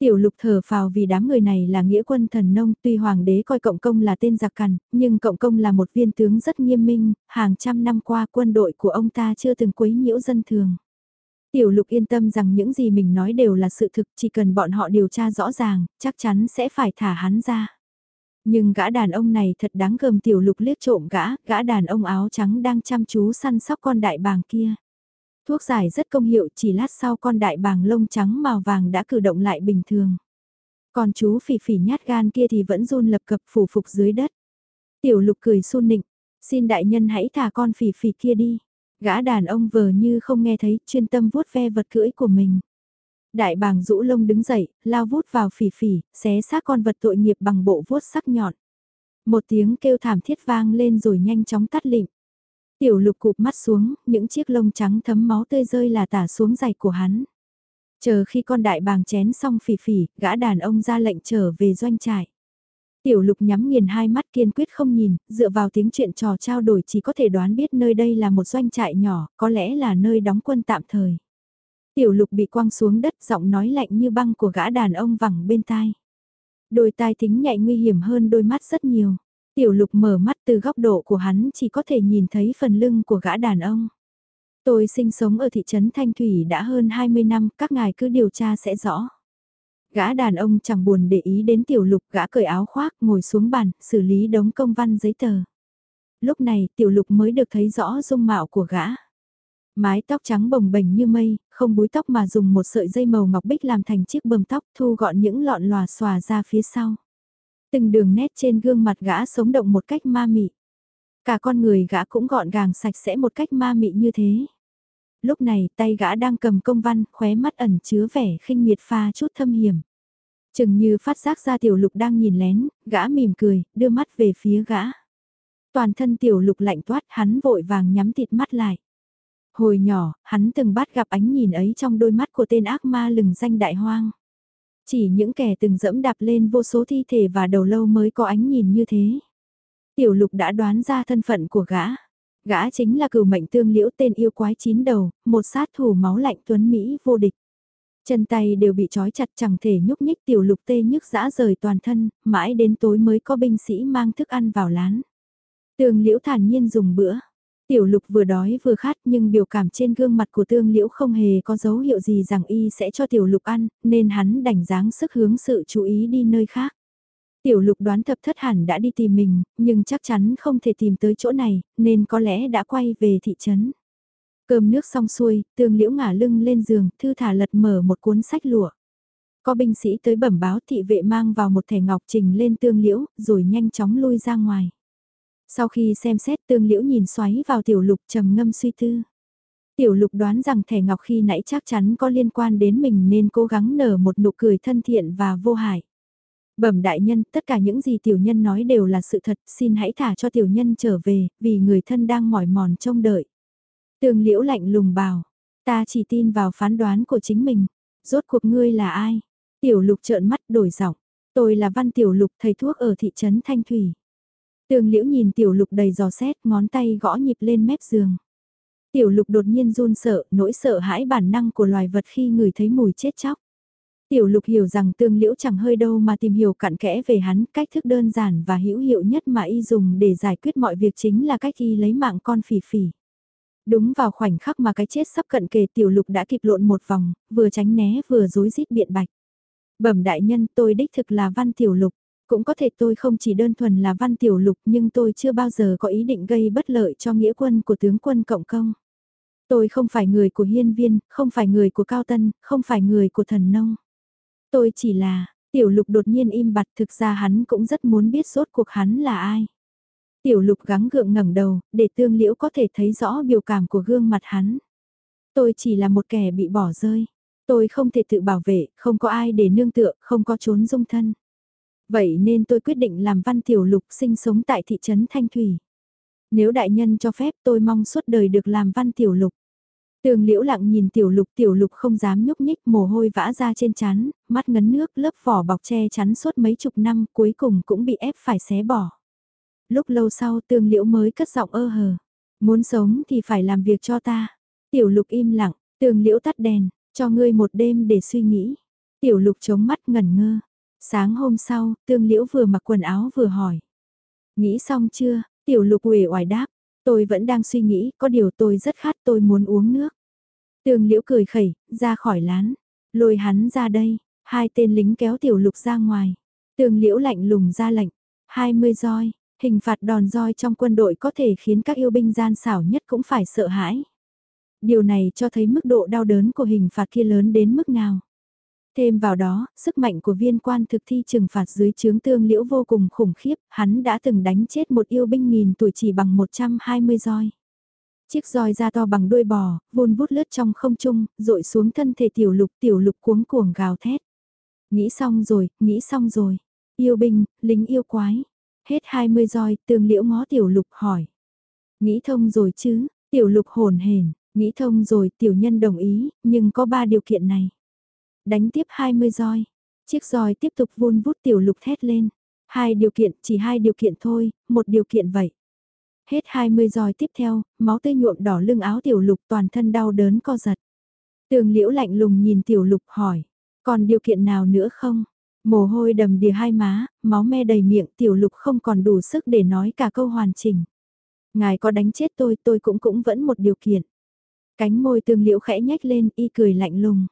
Tiểu lục thở phào vì đám người này là nghĩa quân thần nông, tuy hoàng đế coi cộng công là tên giặc cằn, nhưng cộng công là một viên tướng rất nghiêm minh, hàng trăm năm qua quân đội của ông ta chưa từng quấy nhiễu dân thường. Tiểu lục yên tâm rằng những gì mình nói đều là sự thực, chỉ cần bọn họ điều tra rõ ràng, chắc chắn sẽ phải thả hắn ra. Nhưng gã đàn ông này thật đáng gờm tiểu lục liếc trộm gã, gã đàn ông áo trắng đang chăm chú săn sóc con đại bàng kia. Thuốc giải rất công hiệu chỉ lát sau con đại bàng lông trắng màu vàng đã cử động lại bình thường. Còn chú phỉ phỉ nhát gan kia thì vẫn run lập cập phủ phục dưới đất. Tiểu lục cười xôn nịnh, xin đại nhân hãy thả con phỉ phỉ kia đi. Gã đàn ông vờ như không nghe thấy, chuyên tâm vuốt ve vật cưỡi của mình. Đại bàng rũ lông đứng dậy, lao vút vào phỉ phỉ, xé xác con vật tội nghiệp bằng bộ vuốt sắc nhọn. Một tiếng kêu thảm thiết vang lên rồi nhanh chóng tắt lịm. Tiểu lục cụp mắt xuống, những chiếc lông trắng thấm máu tươi rơi là tả xuống giày của hắn. Chờ khi con đại bàng chén xong phỉ phỉ, gã đàn ông ra lệnh trở về doanh trại. Tiểu lục nhắm nghiền hai mắt kiên quyết không nhìn, dựa vào tiếng chuyện trò trao đổi chỉ có thể đoán biết nơi đây là một doanh trại nhỏ, có lẽ là nơi đóng quân tạm thời. Tiểu lục bị quăng xuống đất giọng nói lạnh như băng của gã đàn ông vẳng bên tai. Đôi tai thính nhạy nguy hiểm hơn đôi mắt rất nhiều. Tiểu lục mở mắt từ góc độ của hắn chỉ có thể nhìn thấy phần lưng của gã đàn ông. Tôi sinh sống ở thị trấn Thanh Thủy đã hơn 20 năm, các ngài cứ điều tra sẽ rõ. Gã đàn ông chẳng buồn để ý đến tiểu lục gã cởi áo khoác ngồi xuống bàn, xử lý đống công văn giấy tờ. Lúc này tiểu lục mới được thấy rõ dung mạo của gã. Mái tóc trắng bồng bềnh như mây, không búi tóc mà dùng một sợi dây màu ngọc bích làm thành chiếc bơm tóc thu gọn những lọn lòa xòa ra phía sau. Từng đường nét trên gương mặt gã sống động một cách ma mị. Cả con người gã cũng gọn gàng sạch sẽ một cách ma mị như thế. Lúc này tay gã đang cầm công văn, khóe mắt ẩn chứa vẻ khinh miệt pha chút thâm hiểm. Chừng như phát giác ra tiểu lục đang nhìn lén, gã mỉm cười, đưa mắt về phía gã. Toàn thân tiểu lục lạnh toát hắn vội vàng nhắm thịt mắt lại. Hồi nhỏ, hắn từng bắt gặp ánh nhìn ấy trong đôi mắt của tên ác ma lừng danh đại hoang. Chỉ những kẻ từng dẫm đạp lên vô số thi thể và đầu lâu mới có ánh nhìn như thế. Tiểu lục đã đoán ra thân phận của gã. Gã chính là cửu mệnh tương liễu tên yêu quái chín đầu, một sát thủ máu lạnh tuấn Mỹ vô địch. Chân tay đều bị trói chặt chẳng thể nhúc nhích tiểu lục tê nhức dã rời toàn thân, mãi đến tối mới có binh sĩ mang thức ăn vào lán. Tương liễu thản nhiên dùng bữa. Tiểu lục vừa đói vừa khát nhưng biểu cảm trên gương mặt của tương liễu không hề có dấu hiệu gì rằng y sẽ cho tiểu lục ăn, nên hắn đành dáng sức hướng sự chú ý đi nơi khác. Tiểu lục đoán thập thất hẳn đã đi tìm mình, nhưng chắc chắn không thể tìm tới chỗ này, nên có lẽ đã quay về thị trấn. Cơm nước xong xuôi, tương liễu ngả lưng lên giường, thư thả lật mở một cuốn sách lụa. Có binh sĩ tới bẩm báo thị vệ mang vào một thẻ ngọc trình lên tương liễu, rồi nhanh chóng lui ra ngoài. Sau khi xem xét tương liễu nhìn xoáy vào tiểu lục trầm ngâm suy tư. Tiểu lục đoán rằng thẻ ngọc khi nãy chắc chắn có liên quan đến mình nên cố gắng nở một nụ cười thân thiện và vô hại. Bẩm đại nhân, tất cả những gì tiểu nhân nói đều là sự thật, xin hãy thả cho tiểu nhân trở về, vì người thân đang mỏi mòn trông đợi. Tương liễu lạnh lùng bảo, ta chỉ tin vào phán đoán của chính mình, rốt cuộc ngươi là ai? Tiểu lục trợn mắt đổi giọng, tôi là văn tiểu lục thầy thuốc ở thị trấn Thanh Thủy. Tương liễu nhìn tiểu lục đầy giò xét, ngón tay gõ nhịp lên mép giường. Tiểu lục đột nhiên run sợ, nỗi sợ hãi bản năng của loài vật khi người thấy mùi chết chóc. Tiểu lục hiểu rằng tương liễu chẳng hơi đâu mà tìm hiểu cặn kẽ về hắn, cách thức đơn giản và hữu hiệu nhất mà y dùng để giải quyết mọi việc chính là cách y lấy mạng con phỉ phỉ. Đúng vào khoảnh khắc mà cái chết sắp cận kề tiểu lục đã kịp lộn một vòng, vừa tránh né vừa dối rít biện bạch. Bẩm đại nhân tôi đích thực là văn tiểu lục. Cũng có thể tôi không chỉ đơn thuần là văn tiểu lục nhưng tôi chưa bao giờ có ý định gây bất lợi cho nghĩa quân của tướng quân Cộng Công. Tôi không phải người của hiên viên, không phải người của cao tân, không phải người của thần nông. Tôi chỉ là, tiểu lục đột nhiên im bặt thực ra hắn cũng rất muốn biết rốt cuộc hắn là ai. Tiểu lục gắng gượng ngẩng đầu, để tương liễu có thể thấy rõ biểu cảm của gương mặt hắn. Tôi chỉ là một kẻ bị bỏ rơi. Tôi không thể tự bảo vệ, không có ai để nương tựa, không có trốn dung thân. Vậy nên tôi quyết định làm văn tiểu lục sinh sống tại thị trấn Thanh Thủy. Nếu đại nhân cho phép tôi mong suốt đời được làm văn tiểu lục. Tường liễu lặng nhìn tiểu lục tiểu lục không dám nhúc nhích mồ hôi vã ra trên chán, mắt ngấn nước lớp vỏ bọc che chắn suốt mấy chục năm cuối cùng cũng bị ép phải xé bỏ. Lúc lâu sau tường liễu mới cất giọng ơ hờ. Muốn sống thì phải làm việc cho ta. Tiểu lục im lặng, tường liễu tắt đèn, cho ngươi một đêm để suy nghĩ. Tiểu lục chống mắt ngẩn ngơ. Sáng hôm sau, tương liễu vừa mặc quần áo vừa hỏi. Nghĩ xong chưa? Tiểu lục uể oải đáp. Tôi vẫn đang suy nghĩ, có điều tôi rất khát tôi muốn uống nước. Tương liễu cười khẩy, ra khỏi lán. Lôi hắn ra đây, hai tên lính kéo tiểu lục ra ngoài. Tương liễu lạnh lùng ra lệnh. 20 roi, hình phạt đòn roi trong quân đội có thể khiến các yêu binh gian xảo nhất cũng phải sợ hãi. Điều này cho thấy mức độ đau đớn của hình phạt kia lớn đến mức nào. Thêm vào đó, sức mạnh của viên quan thực thi trừng phạt dưới chướng tương liễu vô cùng khủng khiếp, hắn đã từng đánh chết một yêu binh nghìn tuổi chỉ bằng 120 roi. Chiếc roi da to bằng đuôi bò, vun vút lướt trong không trung, rội xuống thân thể tiểu lục tiểu lục cuống cuồng gào thét. Nghĩ xong rồi, nghĩ xong rồi. Yêu binh, lính yêu quái. Hết 20 roi, tương liễu ngó tiểu lục hỏi. Nghĩ thông rồi chứ, tiểu lục hồn hển nghĩ thông rồi tiểu nhân đồng ý, nhưng có ba điều kiện này. Đánh tiếp 20 roi. Chiếc roi tiếp tục vun vút tiểu lục thét lên. Hai điều kiện, chỉ hai điều kiện thôi, một điều kiện vậy. Hết 20 roi tiếp theo, máu tươi nhuộm đỏ lưng áo tiểu lục toàn thân đau đớn co giật. Tường liễu lạnh lùng nhìn tiểu lục hỏi, còn điều kiện nào nữa không? Mồ hôi đầm đìa hai má, máu me đầy miệng tiểu lục không còn đủ sức để nói cả câu hoàn chỉnh. Ngài có đánh chết tôi tôi cũng cũng vẫn một điều kiện. Cánh môi tường liễu khẽ nhếch lên y cười lạnh lùng.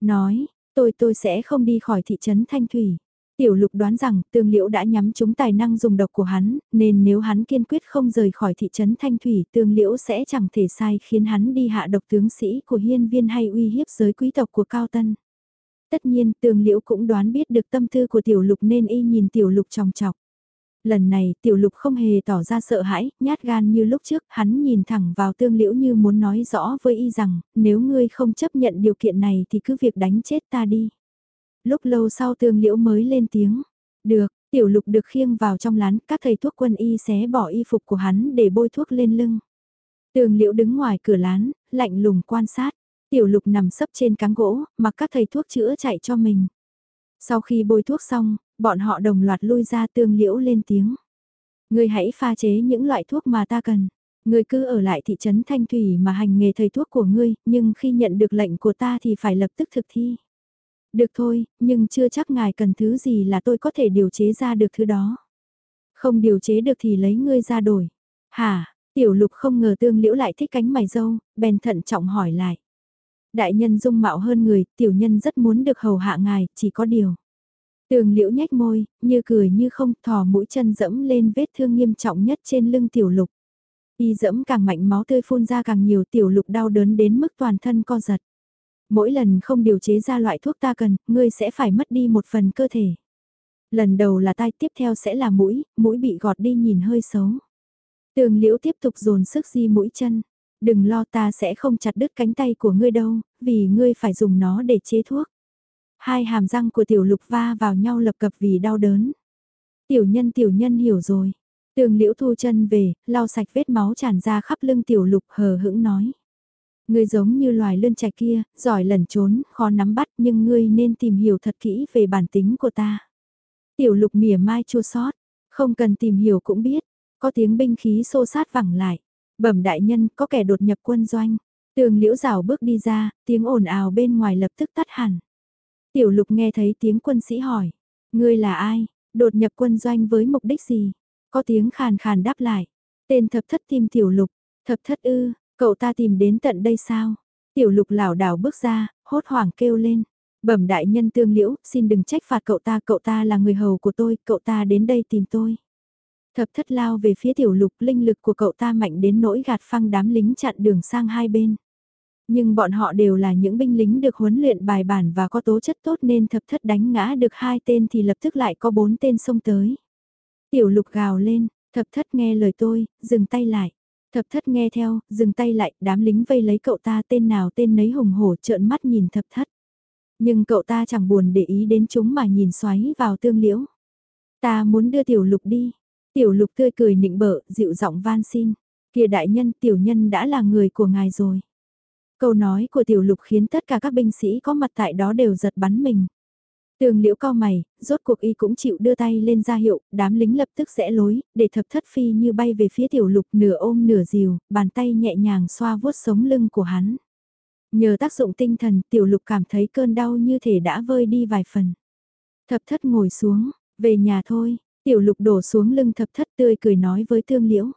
Nói, tôi tôi sẽ không đi khỏi thị trấn Thanh Thủy. Tiểu lục đoán rằng tương liễu đã nhắm trúng tài năng dùng độc của hắn, nên nếu hắn kiên quyết không rời khỏi thị trấn Thanh Thủy tương liễu sẽ chẳng thể sai khiến hắn đi hạ độc tướng sĩ của hiên viên hay uy hiếp giới quý tộc của Cao Tân. Tất nhiên tương liễu cũng đoán biết được tâm tư của tiểu lục nên y nhìn tiểu lục tròng trọc. Lần này tiểu lục không hề tỏ ra sợ hãi, nhát gan như lúc trước, hắn nhìn thẳng vào tương liễu như muốn nói rõ với y rằng, nếu ngươi không chấp nhận điều kiện này thì cứ việc đánh chết ta đi. Lúc lâu sau tương liễu mới lên tiếng, được, tiểu lục được khiêng vào trong lán, các thầy thuốc quân y xé bỏ y phục của hắn để bôi thuốc lên lưng. Tương liễu đứng ngoài cửa lán, lạnh lùng quan sát, tiểu lục nằm sấp trên cáng gỗ, mặc các thầy thuốc chữa chạy cho mình. Sau khi bôi thuốc xong, bọn họ đồng loạt lui ra tương liễu lên tiếng. Ngươi hãy pha chế những loại thuốc mà ta cần. Ngươi cứ ở lại thị trấn Thanh Thủy mà hành nghề thầy thuốc của ngươi, nhưng khi nhận được lệnh của ta thì phải lập tức thực thi. Được thôi, nhưng chưa chắc ngài cần thứ gì là tôi có thể điều chế ra được thứ đó. Không điều chế được thì lấy ngươi ra đổi. Hả, tiểu lục không ngờ tương liễu lại thích cánh mày dâu, bèn thận trọng hỏi lại. Đại nhân dung mạo hơn người, tiểu nhân rất muốn được hầu hạ ngài, chỉ có điều. Tường liễu nhách môi, như cười như không thò mũi chân dẫm lên vết thương nghiêm trọng nhất trên lưng tiểu lục. Y dẫm càng mạnh máu tươi phun ra càng nhiều tiểu lục đau đớn đến mức toàn thân co giật. Mỗi lần không điều chế ra loại thuốc ta cần, ngươi sẽ phải mất đi một phần cơ thể. Lần đầu là tai tiếp theo sẽ là mũi, mũi bị gọt đi nhìn hơi xấu. Tường liễu tiếp tục dồn sức di mũi chân. Đừng lo ta sẽ không chặt đứt cánh tay của ngươi đâu, vì ngươi phải dùng nó để chế thuốc. Hai hàm răng của tiểu lục va vào nhau lập cập vì đau đớn. Tiểu nhân tiểu nhân hiểu rồi. Tường liễu thu chân về, lau sạch vết máu tràn ra khắp lưng tiểu lục hờ hững nói. Ngươi giống như loài lươn trạch kia, giỏi lẩn trốn, khó nắm bắt nhưng ngươi nên tìm hiểu thật kỹ về bản tính của ta. Tiểu lục mỉa mai chua sót, không cần tìm hiểu cũng biết, có tiếng binh khí xô sát vẳng lại. Bẩm đại nhân, có kẻ đột nhập quân doanh. Tường liễu rào bước đi ra, tiếng ồn ào bên ngoài lập tức tắt hẳn. Tiểu lục nghe thấy tiếng quân sĩ hỏi, ngươi là ai, đột nhập quân doanh với mục đích gì? Có tiếng khàn khàn đáp lại, tên thập thất tìm tiểu lục, thập thất ư, cậu ta tìm đến tận đây sao? Tiểu lục lảo đảo bước ra, hốt hoảng kêu lên. Bẩm đại nhân tương liễu, xin đừng trách phạt cậu ta, cậu ta là người hầu của tôi, cậu ta đến đây tìm tôi. Thập thất lao về phía tiểu lục, linh lực của cậu ta mạnh đến nỗi gạt phăng đám lính chặn đường sang hai bên. Nhưng bọn họ đều là những binh lính được huấn luyện bài bản và có tố chất tốt nên thập thất đánh ngã được hai tên thì lập tức lại có bốn tên xông tới. Tiểu lục gào lên, thập thất nghe lời tôi, dừng tay lại. Thập thất nghe theo, dừng tay lại, đám lính vây lấy cậu ta tên nào tên nấy hùng hổ trợn mắt nhìn thập thất. Nhưng cậu ta chẳng buồn để ý đến chúng mà nhìn xoáy vào tương liễu. Ta muốn đưa tiểu lục đi. Tiểu lục tươi cười nịnh bợ, dịu giọng van xin. Kìa đại nhân, tiểu nhân đã là người của ngài rồi. Câu nói của tiểu lục khiến tất cả các binh sĩ có mặt tại đó đều giật bắn mình. Tường liễu cao mày, rốt cuộc y cũng chịu đưa tay lên ra hiệu, đám lính lập tức rẽ lối, để thập thất phi như bay về phía tiểu lục nửa ôm nửa dìu, bàn tay nhẹ nhàng xoa vuốt sống lưng của hắn. Nhờ tác dụng tinh thần, tiểu lục cảm thấy cơn đau như thể đã vơi đi vài phần. Thập thất ngồi xuống, về nhà thôi, tiểu lục đổ xuống lưng thập thất tươi cười nói với tương liễu.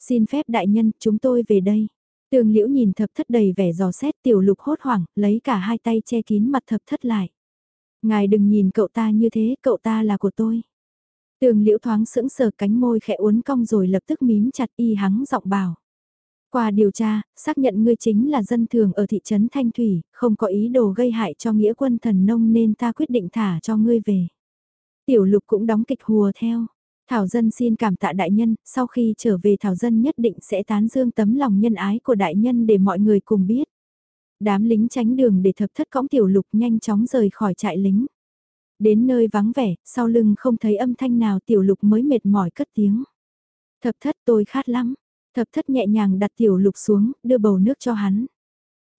Xin phép đại nhân, chúng tôi về đây. Tường liễu nhìn thập thất đầy vẻ giò xét tiểu lục hốt hoảng, lấy cả hai tay che kín mặt thập thất lại. Ngài đừng nhìn cậu ta như thế, cậu ta là của tôi. Tường liễu thoáng sững sờ cánh môi khẽ uốn cong rồi lập tức mím chặt y hắng giọng bảo. Qua điều tra, xác nhận ngươi chính là dân thường ở thị trấn Thanh Thủy, không có ý đồ gây hại cho nghĩa quân thần nông nên ta quyết định thả cho ngươi về. Tiểu lục cũng đóng kịch hùa theo. Thảo Dân xin cảm tạ đại nhân, sau khi trở về Thảo Dân nhất định sẽ tán dương tấm lòng nhân ái của đại nhân để mọi người cùng biết. Đám lính tránh đường để thập thất cõng tiểu lục nhanh chóng rời khỏi trại lính. Đến nơi vắng vẻ, sau lưng không thấy âm thanh nào tiểu lục mới mệt mỏi cất tiếng. Thập thất tôi khát lắm. Thập thất nhẹ nhàng đặt tiểu lục xuống, đưa bầu nước cho hắn.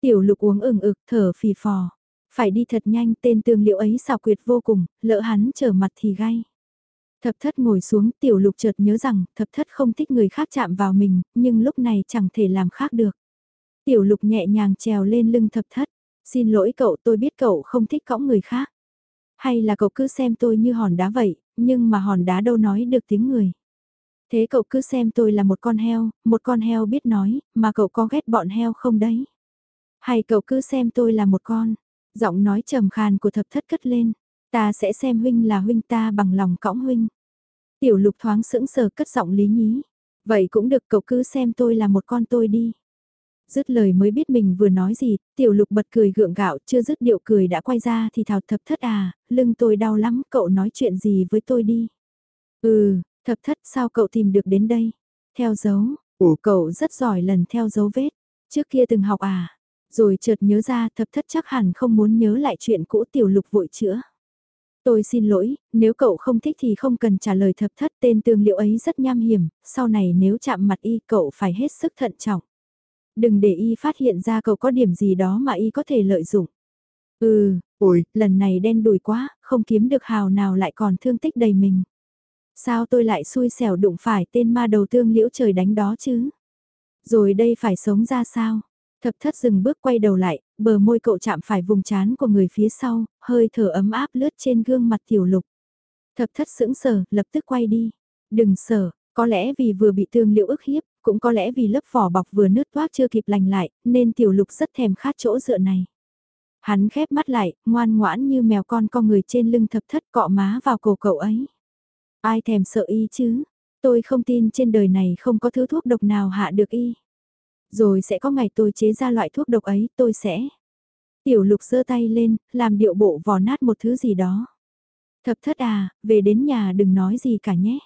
Tiểu lục uống ừng ực, thở phì phò. Phải đi thật nhanh, tên tương liệu ấy xào quyệt vô cùng, lỡ hắn trở mặt thì gay. Thập thất ngồi xuống, tiểu lục chợt nhớ rằng, thập thất không thích người khác chạm vào mình, nhưng lúc này chẳng thể làm khác được. Tiểu lục nhẹ nhàng trèo lên lưng thập thất. Xin lỗi cậu tôi biết cậu không thích cõng người khác. Hay là cậu cứ xem tôi như hòn đá vậy, nhưng mà hòn đá đâu nói được tiếng người. Thế cậu cứ xem tôi là một con heo, một con heo biết nói, mà cậu có ghét bọn heo không đấy? Hay cậu cứ xem tôi là một con, giọng nói trầm khàn của thập thất cất lên, ta sẽ xem huynh là huynh ta bằng lòng cõng huynh. Tiểu lục thoáng sững sờ cất giọng lý nhí, vậy cũng được cậu cứ xem tôi là một con tôi đi. Dứt lời mới biết mình vừa nói gì, tiểu lục bật cười gượng gạo chưa dứt điệu cười đã quay ra thì thảo thập thất à, lưng tôi đau lắm cậu nói chuyện gì với tôi đi. Ừ, thập thất sao cậu tìm được đến đây? Theo dấu, ủ cậu rất giỏi lần theo dấu vết, trước kia từng học à? Rồi chợt nhớ ra thập thất chắc hẳn không muốn nhớ lại chuyện cũ tiểu lục vội chữa. Tôi xin lỗi, nếu cậu không thích thì không cần trả lời thập thất tên tương liệu ấy rất nham hiểm, sau này nếu chạm mặt y cậu phải hết sức thận trọng. Đừng để y phát hiện ra cậu có điểm gì đó mà y có thể lợi dụng. Ừ, ôi, lần này đen đùi quá, không kiếm được hào nào lại còn thương tích đầy mình. Sao tôi lại xui xẻo đụng phải tên ma đầu tương liễu trời đánh đó chứ? Rồi đây phải sống ra sao? Thập thất dừng bước quay đầu lại, bờ môi cậu chạm phải vùng trán của người phía sau, hơi thở ấm áp lướt trên gương mặt tiểu lục. Thập thất sững sờ, lập tức quay đi. Đừng sợ, có lẽ vì vừa bị tương liễu ức hiếp, cũng có lẽ vì lớp vỏ bọc vừa nứt toác chưa kịp lành lại, nên tiểu lục rất thèm khát chỗ dựa này. Hắn khép mắt lại, ngoan ngoãn như mèo con con người trên lưng thập thất cọ má vào cổ cậu ấy. Ai thèm sợ y chứ? Tôi không tin trên đời này không có thứ thuốc độc nào hạ được y. Rồi sẽ có ngày tôi chế ra loại thuốc độc ấy, tôi sẽ. Tiểu lục giơ tay lên, làm điệu bộ vò nát một thứ gì đó. Thập thất à, về đến nhà đừng nói gì cả nhé.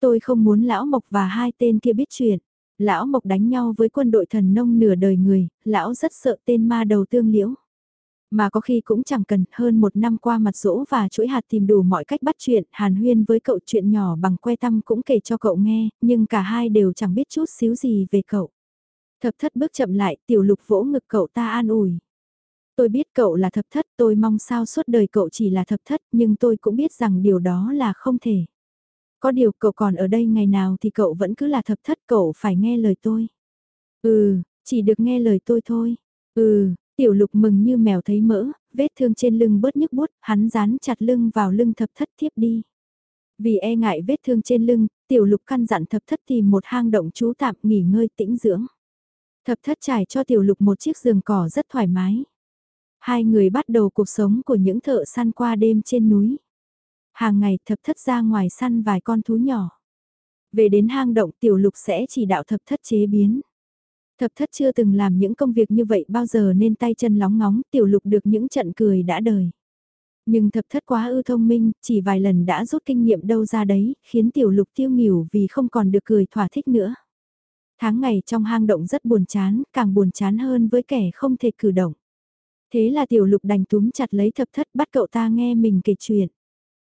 Tôi không muốn Lão Mộc và hai tên kia biết chuyện. Lão Mộc đánh nhau với quân đội thần nông nửa đời người, lão rất sợ tên ma đầu tương liễu. Mà có khi cũng chẳng cần hơn một năm qua mặt rỗ và chuỗi hạt tìm đủ mọi cách bắt chuyện, hàn huyên với cậu chuyện nhỏ bằng que tăm cũng kể cho cậu nghe, nhưng cả hai đều chẳng biết chút xíu gì về cậu. Thập thất bước chậm lại, tiểu lục vỗ ngực cậu ta an ủi. Tôi biết cậu là thập thất, tôi mong sao suốt đời cậu chỉ là thập thất, nhưng tôi cũng biết rằng điều đó là không thể. Có điều cậu còn ở đây ngày nào thì cậu vẫn cứ là thập thất cậu phải nghe lời tôi. Ừ, chỉ được nghe lời tôi thôi. Ừ, tiểu lục mừng như mèo thấy mỡ, vết thương trên lưng bớt nhức bút, hắn dán chặt lưng vào lưng thập thất thiếp đi. Vì e ngại vết thương trên lưng, tiểu lục căn dặn thập thất tìm một hang động trú tạm nghỉ ngơi tĩnh dưỡng. Thập thất trải cho tiểu lục một chiếc giường cỏ rất thoải mái. Hai người bắt đầu cuộc sống của những thợ săn qua đêm trên núi hàng ngày thập thất ra ngoài săn vài con thú nhỏ. Về đến hang động tiểu lục sẽ chỉ đạo thập thất chế biến. Thập thất chưa từng làm những công việc như vậy bao giờ nên tay chân lóng ngóng tiểu lục được những trận cười đã đời. Nhưng thập thất quá ư thông minh, chỉ vài lần đã rút kinh nghiệm đâu ra đấy, khiến tiểu lục tiêu nghỉu vì không còn được cười thỏa thích nữa. Tháng ngày trong hang động rất buồn chán, càng buồn chán hơn với kẻ không thể cử động. Thế là tiểu lục đành túm chặt lấy thập thất bắt cậu ta nghe mình kể chuyện.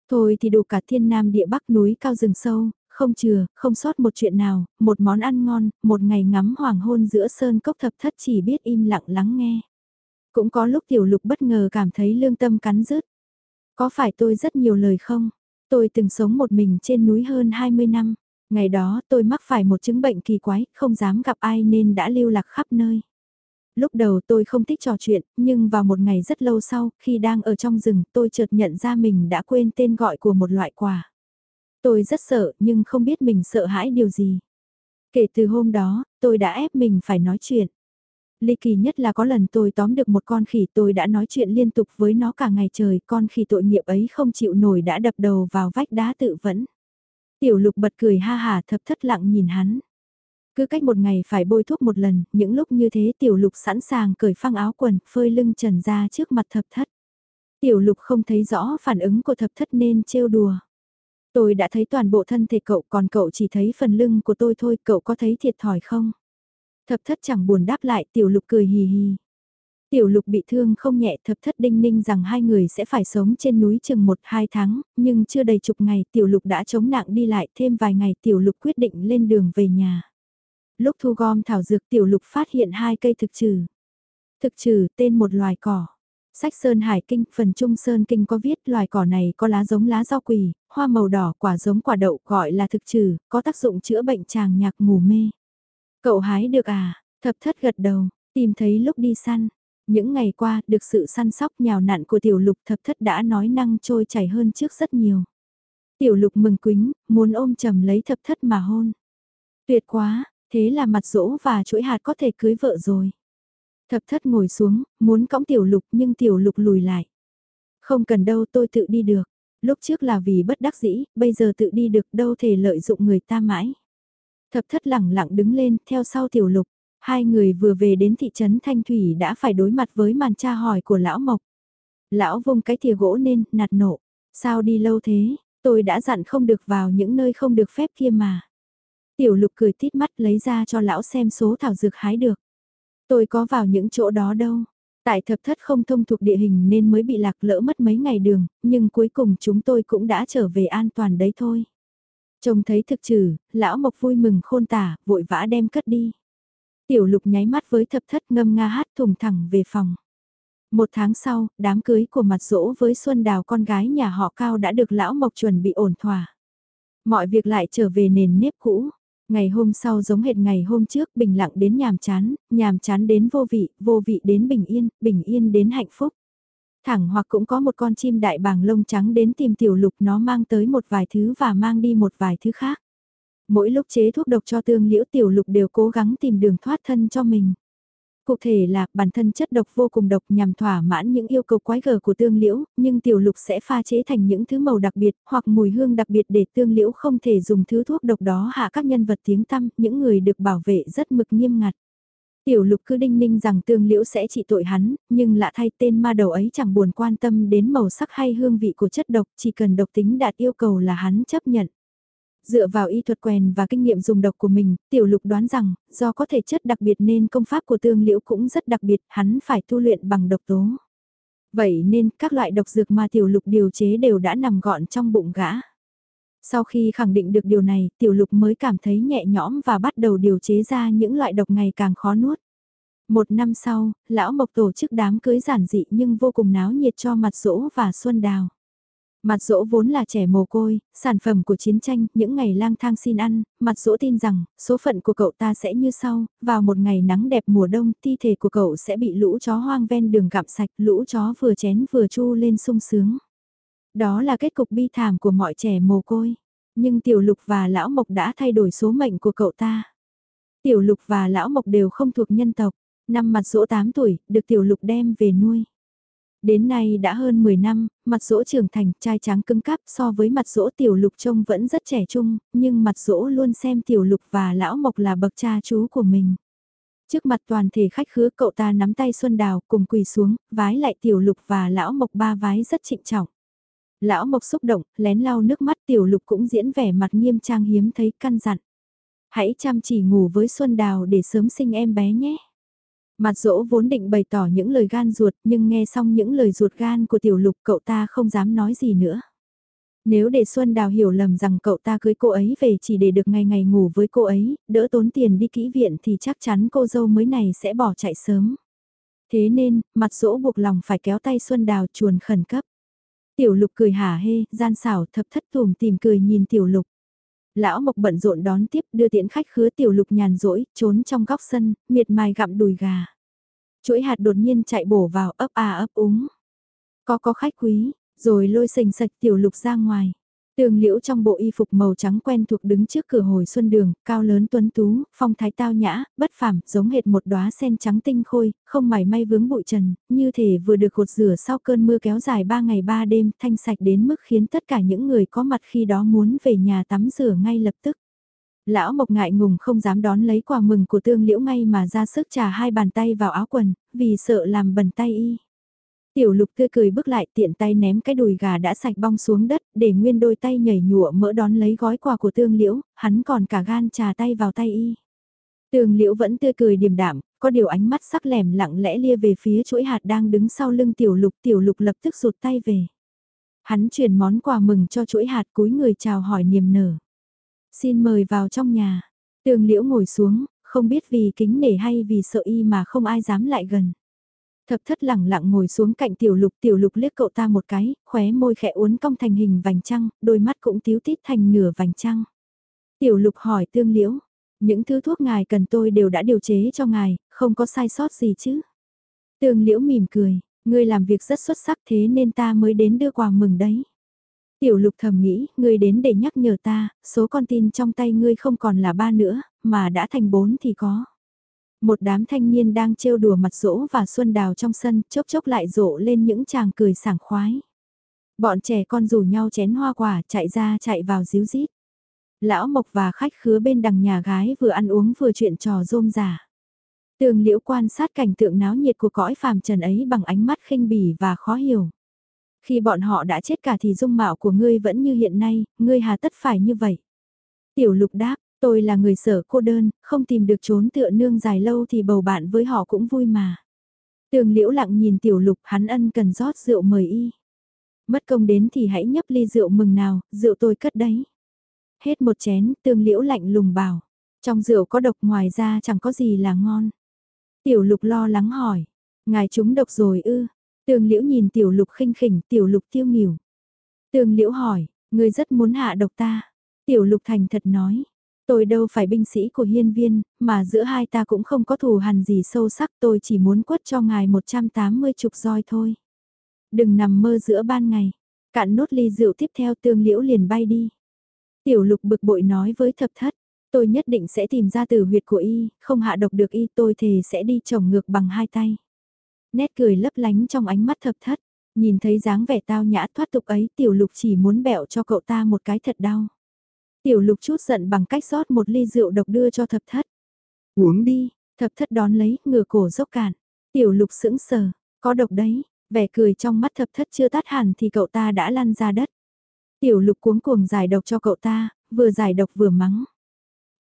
Thôi thì đủ cả thiên nam địa bắc núi cao rừng sâu, không chừa, không sót một chuyện nào, một món ăn ngon, một ngày ngắm hoàng hôn giữa sơn cốc thập thất chỉ biết im lặng lắng nghe. Cũng có lúc tiểu lục bất ngờ cảm thấy lương tâm cắn rứt. Có phải tôi rất nhiều lời không? Tôi từng sống một mình trên núi hơn 20 năm. Ngày đó tôi mắc phải một chứng bệnh kỳ quái, không dám gặp ai nên đã lưu lạc khắp nơi. Lúc đầu tôi không thích trò chuyện, nhưng vào một ngày rất lâu sau, khi đang ở trong rừng, tôi chợt nhận ra mình đã quên tên gọi của một loại quả. Tôi rất sợ, nhưng không biết mình sợ hãi điều gì. Kể từ hôm đó, tôi đã ép mình phải nói chuyện. Ly kỳ nhất là có lần tôi tóm được một con khỉ tôi đã nói chuyện liên tục với nó cả ngày trời, con khỉ tội nghiệp ấy không chịu nổi đã đập đầu vào vách đá tự vẫn. Tiểu lục bật cười ha hà thập thất lặng nhìn hắn. Cứ cách một ngày phải bôi thuốc một lần, những lúc như thế tiểu lục sẵn sàng cởi phăng áo quần, phơi lưng trần ra trước mặt thập thất. Tiểu lục không thấy rõ phản ứng của thập thất nên trêu đùa. Tôi đã thấy toàn bộ thân thể cậu còn cậu chỉ thấy phần lưng của tôi thôi, cậu có thấy thiệt thòi không? Thập thất chẳng buồn đáp lại, tiểu lục cười hì hì. Tiểu lục bị thương không nhẹ thập thất đinh ninh rằng hai người sẽ phải sống trên núi chừng một hai tháng, nhưng chưa đầy chục ngày tiểu lục đã chống nặng đi lại thêm vài ngày tiểu lục quyết định lên đường về nhà. Lúc thu gom thảo dược tiểu lục phát hiện hai cây thực trừ. Thực trừ tên một loài cỏ. Sách Sơn Hải Kinh, phần Trung Sơn Kinh có viết loài cỏ này có lá giống lá rau quỳ, hoa màu đỏ quả giống quả đậu gọi là thực trừ, có tác dụng chữa bệnh tràng nhạc ngủ mê. Cậu hái được à? Thập thất gật đầu, tìm thấy lúc đi săn. Những ngày qua, được sự săn sóc nhào nặn của tiểu lục thập thất đã nói năng trôi chảy hơn trước rất nhiều. Tiểu lục mừng quính, muốn ôm chầm lấy thập thất mà hôn. Tuyệt quá, thế là mặt dỗ và chuỗi hạt có thể cưới vợ rồi. Thập thất ngồi xuống, muốn cõng tiểu lục nhưng tiểu lục lùi lại. Không cần đâu tôi tự đi được. Lúc trước là vì bất đắc dĩ, bây giờ tự đi được đâu thể lợi dụng người ta mãi. Thập thất lẳng lặng đứng lên, theo sau tiểu lục. Hai người vừa về đến thị trấn Thanh Thủy đã phải đối mặt với màn tra hỏi của lão Mộc. Lão vung cái thìa gỗ nên, nạt nộ. Sao đi lâu thế, tôi đã dặn không được vào những nơi không được phép kia mà. Tiểu lục cười tít mắt lấy ra cho lão xem số thảo dược hái được. Tôi có vào những chỗ đó đâu. Tại thập thất không thông thuộc địa hình nên mới bị lạc lỡ mất mấy ngày đường, nhưng cuối cùng chúng tôi cũng đã trở về an toàn đấy thôi. Trông thấy thực trừ, lão mộc vui mừng khôn tả, vội vã đem cất đi. Tiểu lục nháy mắt với thập thất ngâm nga hát thùng thẳng về phòng. Một tháng sau, đám cưới của mặt dỗ với Xuân Đào con gái nhà họ Cao đã được lão mộc chuẩn bị ổn thỏa. Mọi việc lại trở về nền nếp cũ. Ngày hôm sau giống hệt ngày hôm trước bình lặng đến nhàm chán, nhàm chán đến vô vị, vô vị đến bình yên, bình yên đến hạnh phúc. Thẳng hoặc cũng có một con chim đại bàng lông trắng đến tìm tiểu lục nó mang tới một vài thứ và mang đi một vài thứ khác. Mỗi lúc chế thuốc độc cho tương liễu tiểu lục đều cố gắng tìm đường thoát thân cho mình. Cụ thể là bản thân chất độc vô cùng độc nhằm thỏa mãn những yêu cầu quái gở của tương liễu, nhưng tiểu lục sẽ pha chế thành những thứ màu đặc biệt hoặc mùi hương đặc biệt để tương liễu không thể dùng thứ thuốc độc đó hạ các nhân vật tiếng tăm, những người được bảo vệ rất mực nghiêm ngặt. Tiểu lục cứ đinh ninh rằng tương liễu sẽ trị tội hắn, nhưng lạ thay tên ma đầu ấy chẳng buồn quan tâm đến màu sắc hay hương vị của chất độc, chỉ cần độc tính đạt yêu cầu là hắn chấp nhận. Dựa vào y thuật quèn và kinh nghiệm dùng độc của mình, tiểu lục đoán rằng, do có thể chất đặc biệt nên công pháp của tương liễu cũng rất đặc biệt, hắn phải tu luyện bằng độc tố. Vậy nên, các loại độc dược mà tiểu lục điều chế đều đã nằm gọn trong bụng gã. Sau khi khẳng định được điều này, tiểu lục mới cảm thấy nhẹ nhõm và bắt đầu điều chế ra những loại độc ngày càng khó nuốt. Một năm sau, lão mộc tổ chức đám cưới giản dị nhưng vô cùng náo nhiệt cho mặt dỗ và xuân đào. Mặt dỗ vốn là trẻ mồ côi, sản phẩm của chiến tranh, những ngày lang thang xin ăn, mặt dỗ tin rằng, số phận của cậu ta sẽ như sau, vào một ngày nắng đẹp mùa đông, thi thể của cậu sẽ bị lũ chó hoang ven đường gặm sạch, lũ chó vừa chén vừa chu lên sung sướng. Đó là kết cục bi thảm của mọi trẻ mồ côi. Nhưng Tiểu Lục và Lão Mộc đã thay đổi số mệnh của cậu ta. Tiểu Lục và Lão Mộc đều không thuộc nhân tộc. Năm mặt dỗ 8 tuổi, được Tiểu Lục đem về nuôi. Đến nay đã hơn 10 năm, mặt dỗ trưởng thành, trai trắng cứng cáp so với mặt dỗ tiểu lục trông vẫn rất trẻ trung, nhưng mặt dỗ luôn xem tiểu lục và lão mộc là bậc cha chú của mình. Trước mặt toàn thể khách khứa cậu ta nắm tay Xuân Đào cùng quỳ xuống, vái lại tiểu lục và lão mộc ba vái rất trịnh trọng. Lão mộc xúc động, lén lau nước mắt tiểu lục cũng diễn vẻ mặt nghiêm trang hiếm thấy căn dặn. Hãy chăm chỉ ngủ với Xuân Đào để sớm sinh em bé nhé. Mặt dỗ vốn định bày tỏ những lời gan ruột nhưng nghe xong những lời ruột gan của tiểu lục cậu ta không dám nói gì nữa. Nếu để Xuân Đào hiểu lầm rằng cậu ta cưới cô ấy về chỉ để được ngày ngày ngủ với cô ấy, đỡ tốn tiền đi kỹ viện thì chắc chắn cô dâu mới này sẽ bỏ chạy sớm. Thế nên, mặt dỗ buộc lòng phải kéo tay Xuân Đào chuồn khẩn cấp. Tiểu lục cười hả hê, gian xảo thập thất thùm tìm cười nhìn tiểu lục. Lão Mộc bận rộn đón tiếp đưa tiễn khách khứa tiểu lục nhàn rỗi, trốn trong góc sân, miệt mài gặm đùi gà. Chuỗi hạt đột nhiên chạy bổ vào ấp à ấp úng. Có có khách quý, rồi lôi sành sạch tiểu lục ra ngoài. Tường liễu trong bộ y phục màu trắng quen thuộc đứng trước cửa hồi xuân đường, cao lớn tuấn tú, phong thái tao nhã, bất phàm, giống hệt một đóa sen trắng tinh khôi, không mảy may vướng bụi trần, như thể vừa được gột rửa sau cơn mưa kéo dài 3 ngày 3 đêm, thanh sạch đến mức khiến tất cả những người có mặt khi đó muốn về nhà tắm rửa ngay lập tức. Lão Mộc ngại ngùng không dám đón lấy quà mừng của tương liễu ngay mà ra sức trà hai bàn tay vào áo quần, vì sợ làm bẩn tay y. Tiểu lục tươi cười bước lại tiện tay ném cái đùi gà đã sạch bong xuống đất, để nguyên đôi tay nhảy nhụa mỡ đón lấy gói quà của tương liễu, hắn còn cả gan trà tay vào tay y. Tương liễu vẫn tươi cười điềm đạm, có điều ánh mắt sắc lẻm lặng lẽ lia về phía chuỗi hạt đang đứng sau lưng tiểu lục, tiểu lục lập tức rụt tay về. Hắn chuyển món quà mừng cho chuỗi hạt cúi người chào hỏi niềm nở. Xin mời vào trong nhà. Tương liễu ngồi xuống, không biết vì kính nể hay vì sợ y mà không ai dám lại gần. Thập thất lẳng lặng ngồi xuống cạnh tiểu lục tiểu lục liếc cậu ta một cái, khóe môi khẽ uốn cong thành hình vành trăng, đôi mắt cũng tíu tít thành nửa vành trăng. Tiểu lục hỏi tương liễu, những thứ thuốc ngài cần tôi đều đã điều chế cho ngài, không có sai sót gì chứ. Tương liễu mỉm cười, ngươi làm việc rất xuất sắc thế nên ta mới đến đưa quà mừng đấy. Tiểu lục thầm nghĩ, ngươi đến để nhắc nhở ta, số con tin trong tay ngươi không còn là ba nữa, mà đã thành bốn thì có. Một đám thanh niên đang trêu đùa mặt rỗ và xuân đào trong sân, chốc chốc lại rộ lên những chàng cười sảng khoái. Bọn trẻ con rủ nhau chén hoa quả chạy ra chạy vào díu dít. Lão Mộc và khách khứa bên đằng nhà gái vừa ăn uống vừa chuyện trò rôm rả. Tường liễu quan sát cảnh tượng náo nhiệt của cõi phàm trần ấy bằng ánh mắt khinh bỉ và khó hiểu. Khi bọn họ đã chết cả thì dung mạo của ngươi vẫn như hiện nay, ngươi hà tất phải như vậy. Tiểu lục đáp, tôi là người sở cô đơn, không tìm được trốn tựa nương dài lâu thì bầu bạn với họ cũng vui mà. Tường liễu lặng nhìn tiểu lục hắn ân cần rót rượu mời y. Mất công đến thì hãy nhấp ly rượu mừng nào, rượu tôi cất đấy. Hết một chén, tường liễu lạnh lùng bảo. Trong rượu có độc ngoài ra chẳng có gì là ngon. Tiểu lục lo lắng hỏi. Ngài chúng độc rồi ư, Tường liễu nhìn tiểu lục khinh khỉnh, tiểu lục tiêu nghỉu. Tường liễu hỏi, người rất muốn hạ độc ta. Tiểu lục thành thật nói, tôi đâu phải binh sĩ của hiên viên, mà giữa hai ta cũng không có thù hằn gì sâu sắc tôi chỉ muốn quất cho ngài 180 chục roi thôi. Đừng nằm mơ giữa ban ngày, cạn nốt ly rượu tiếp theo tương liễu liền bay đi. Tiểu lục bực bội nói với thập thất, tôi nhất định sẽ tìm ra từ huyệt của y, không hạ độc được y tôi thề sẽ đi trồng ngược bằng hai tay nét cười lấp lánh trong ánh mắt thập thất. Nhìn thấy dáng vẻ tao nhã thoát tục ấy tiểu lục chỉ muốn bẹo cho cậu ta một cái thật đau. Tiểu lục chút giận bằng cách rót một ly rượu độc đưa cho thập thất. Uống đi, thập thất đón lấy, ngửa cổ dốc cạn. Tiểu lục sững sờ, có độc đấy, vẻ cười trong mắt thập thất chưa tắt hẳn thì cậu ta đã lăn ra đất. Tiểu lục cuống cuồng giải độc cho cậu ta, vừa giải độc vừa mắng.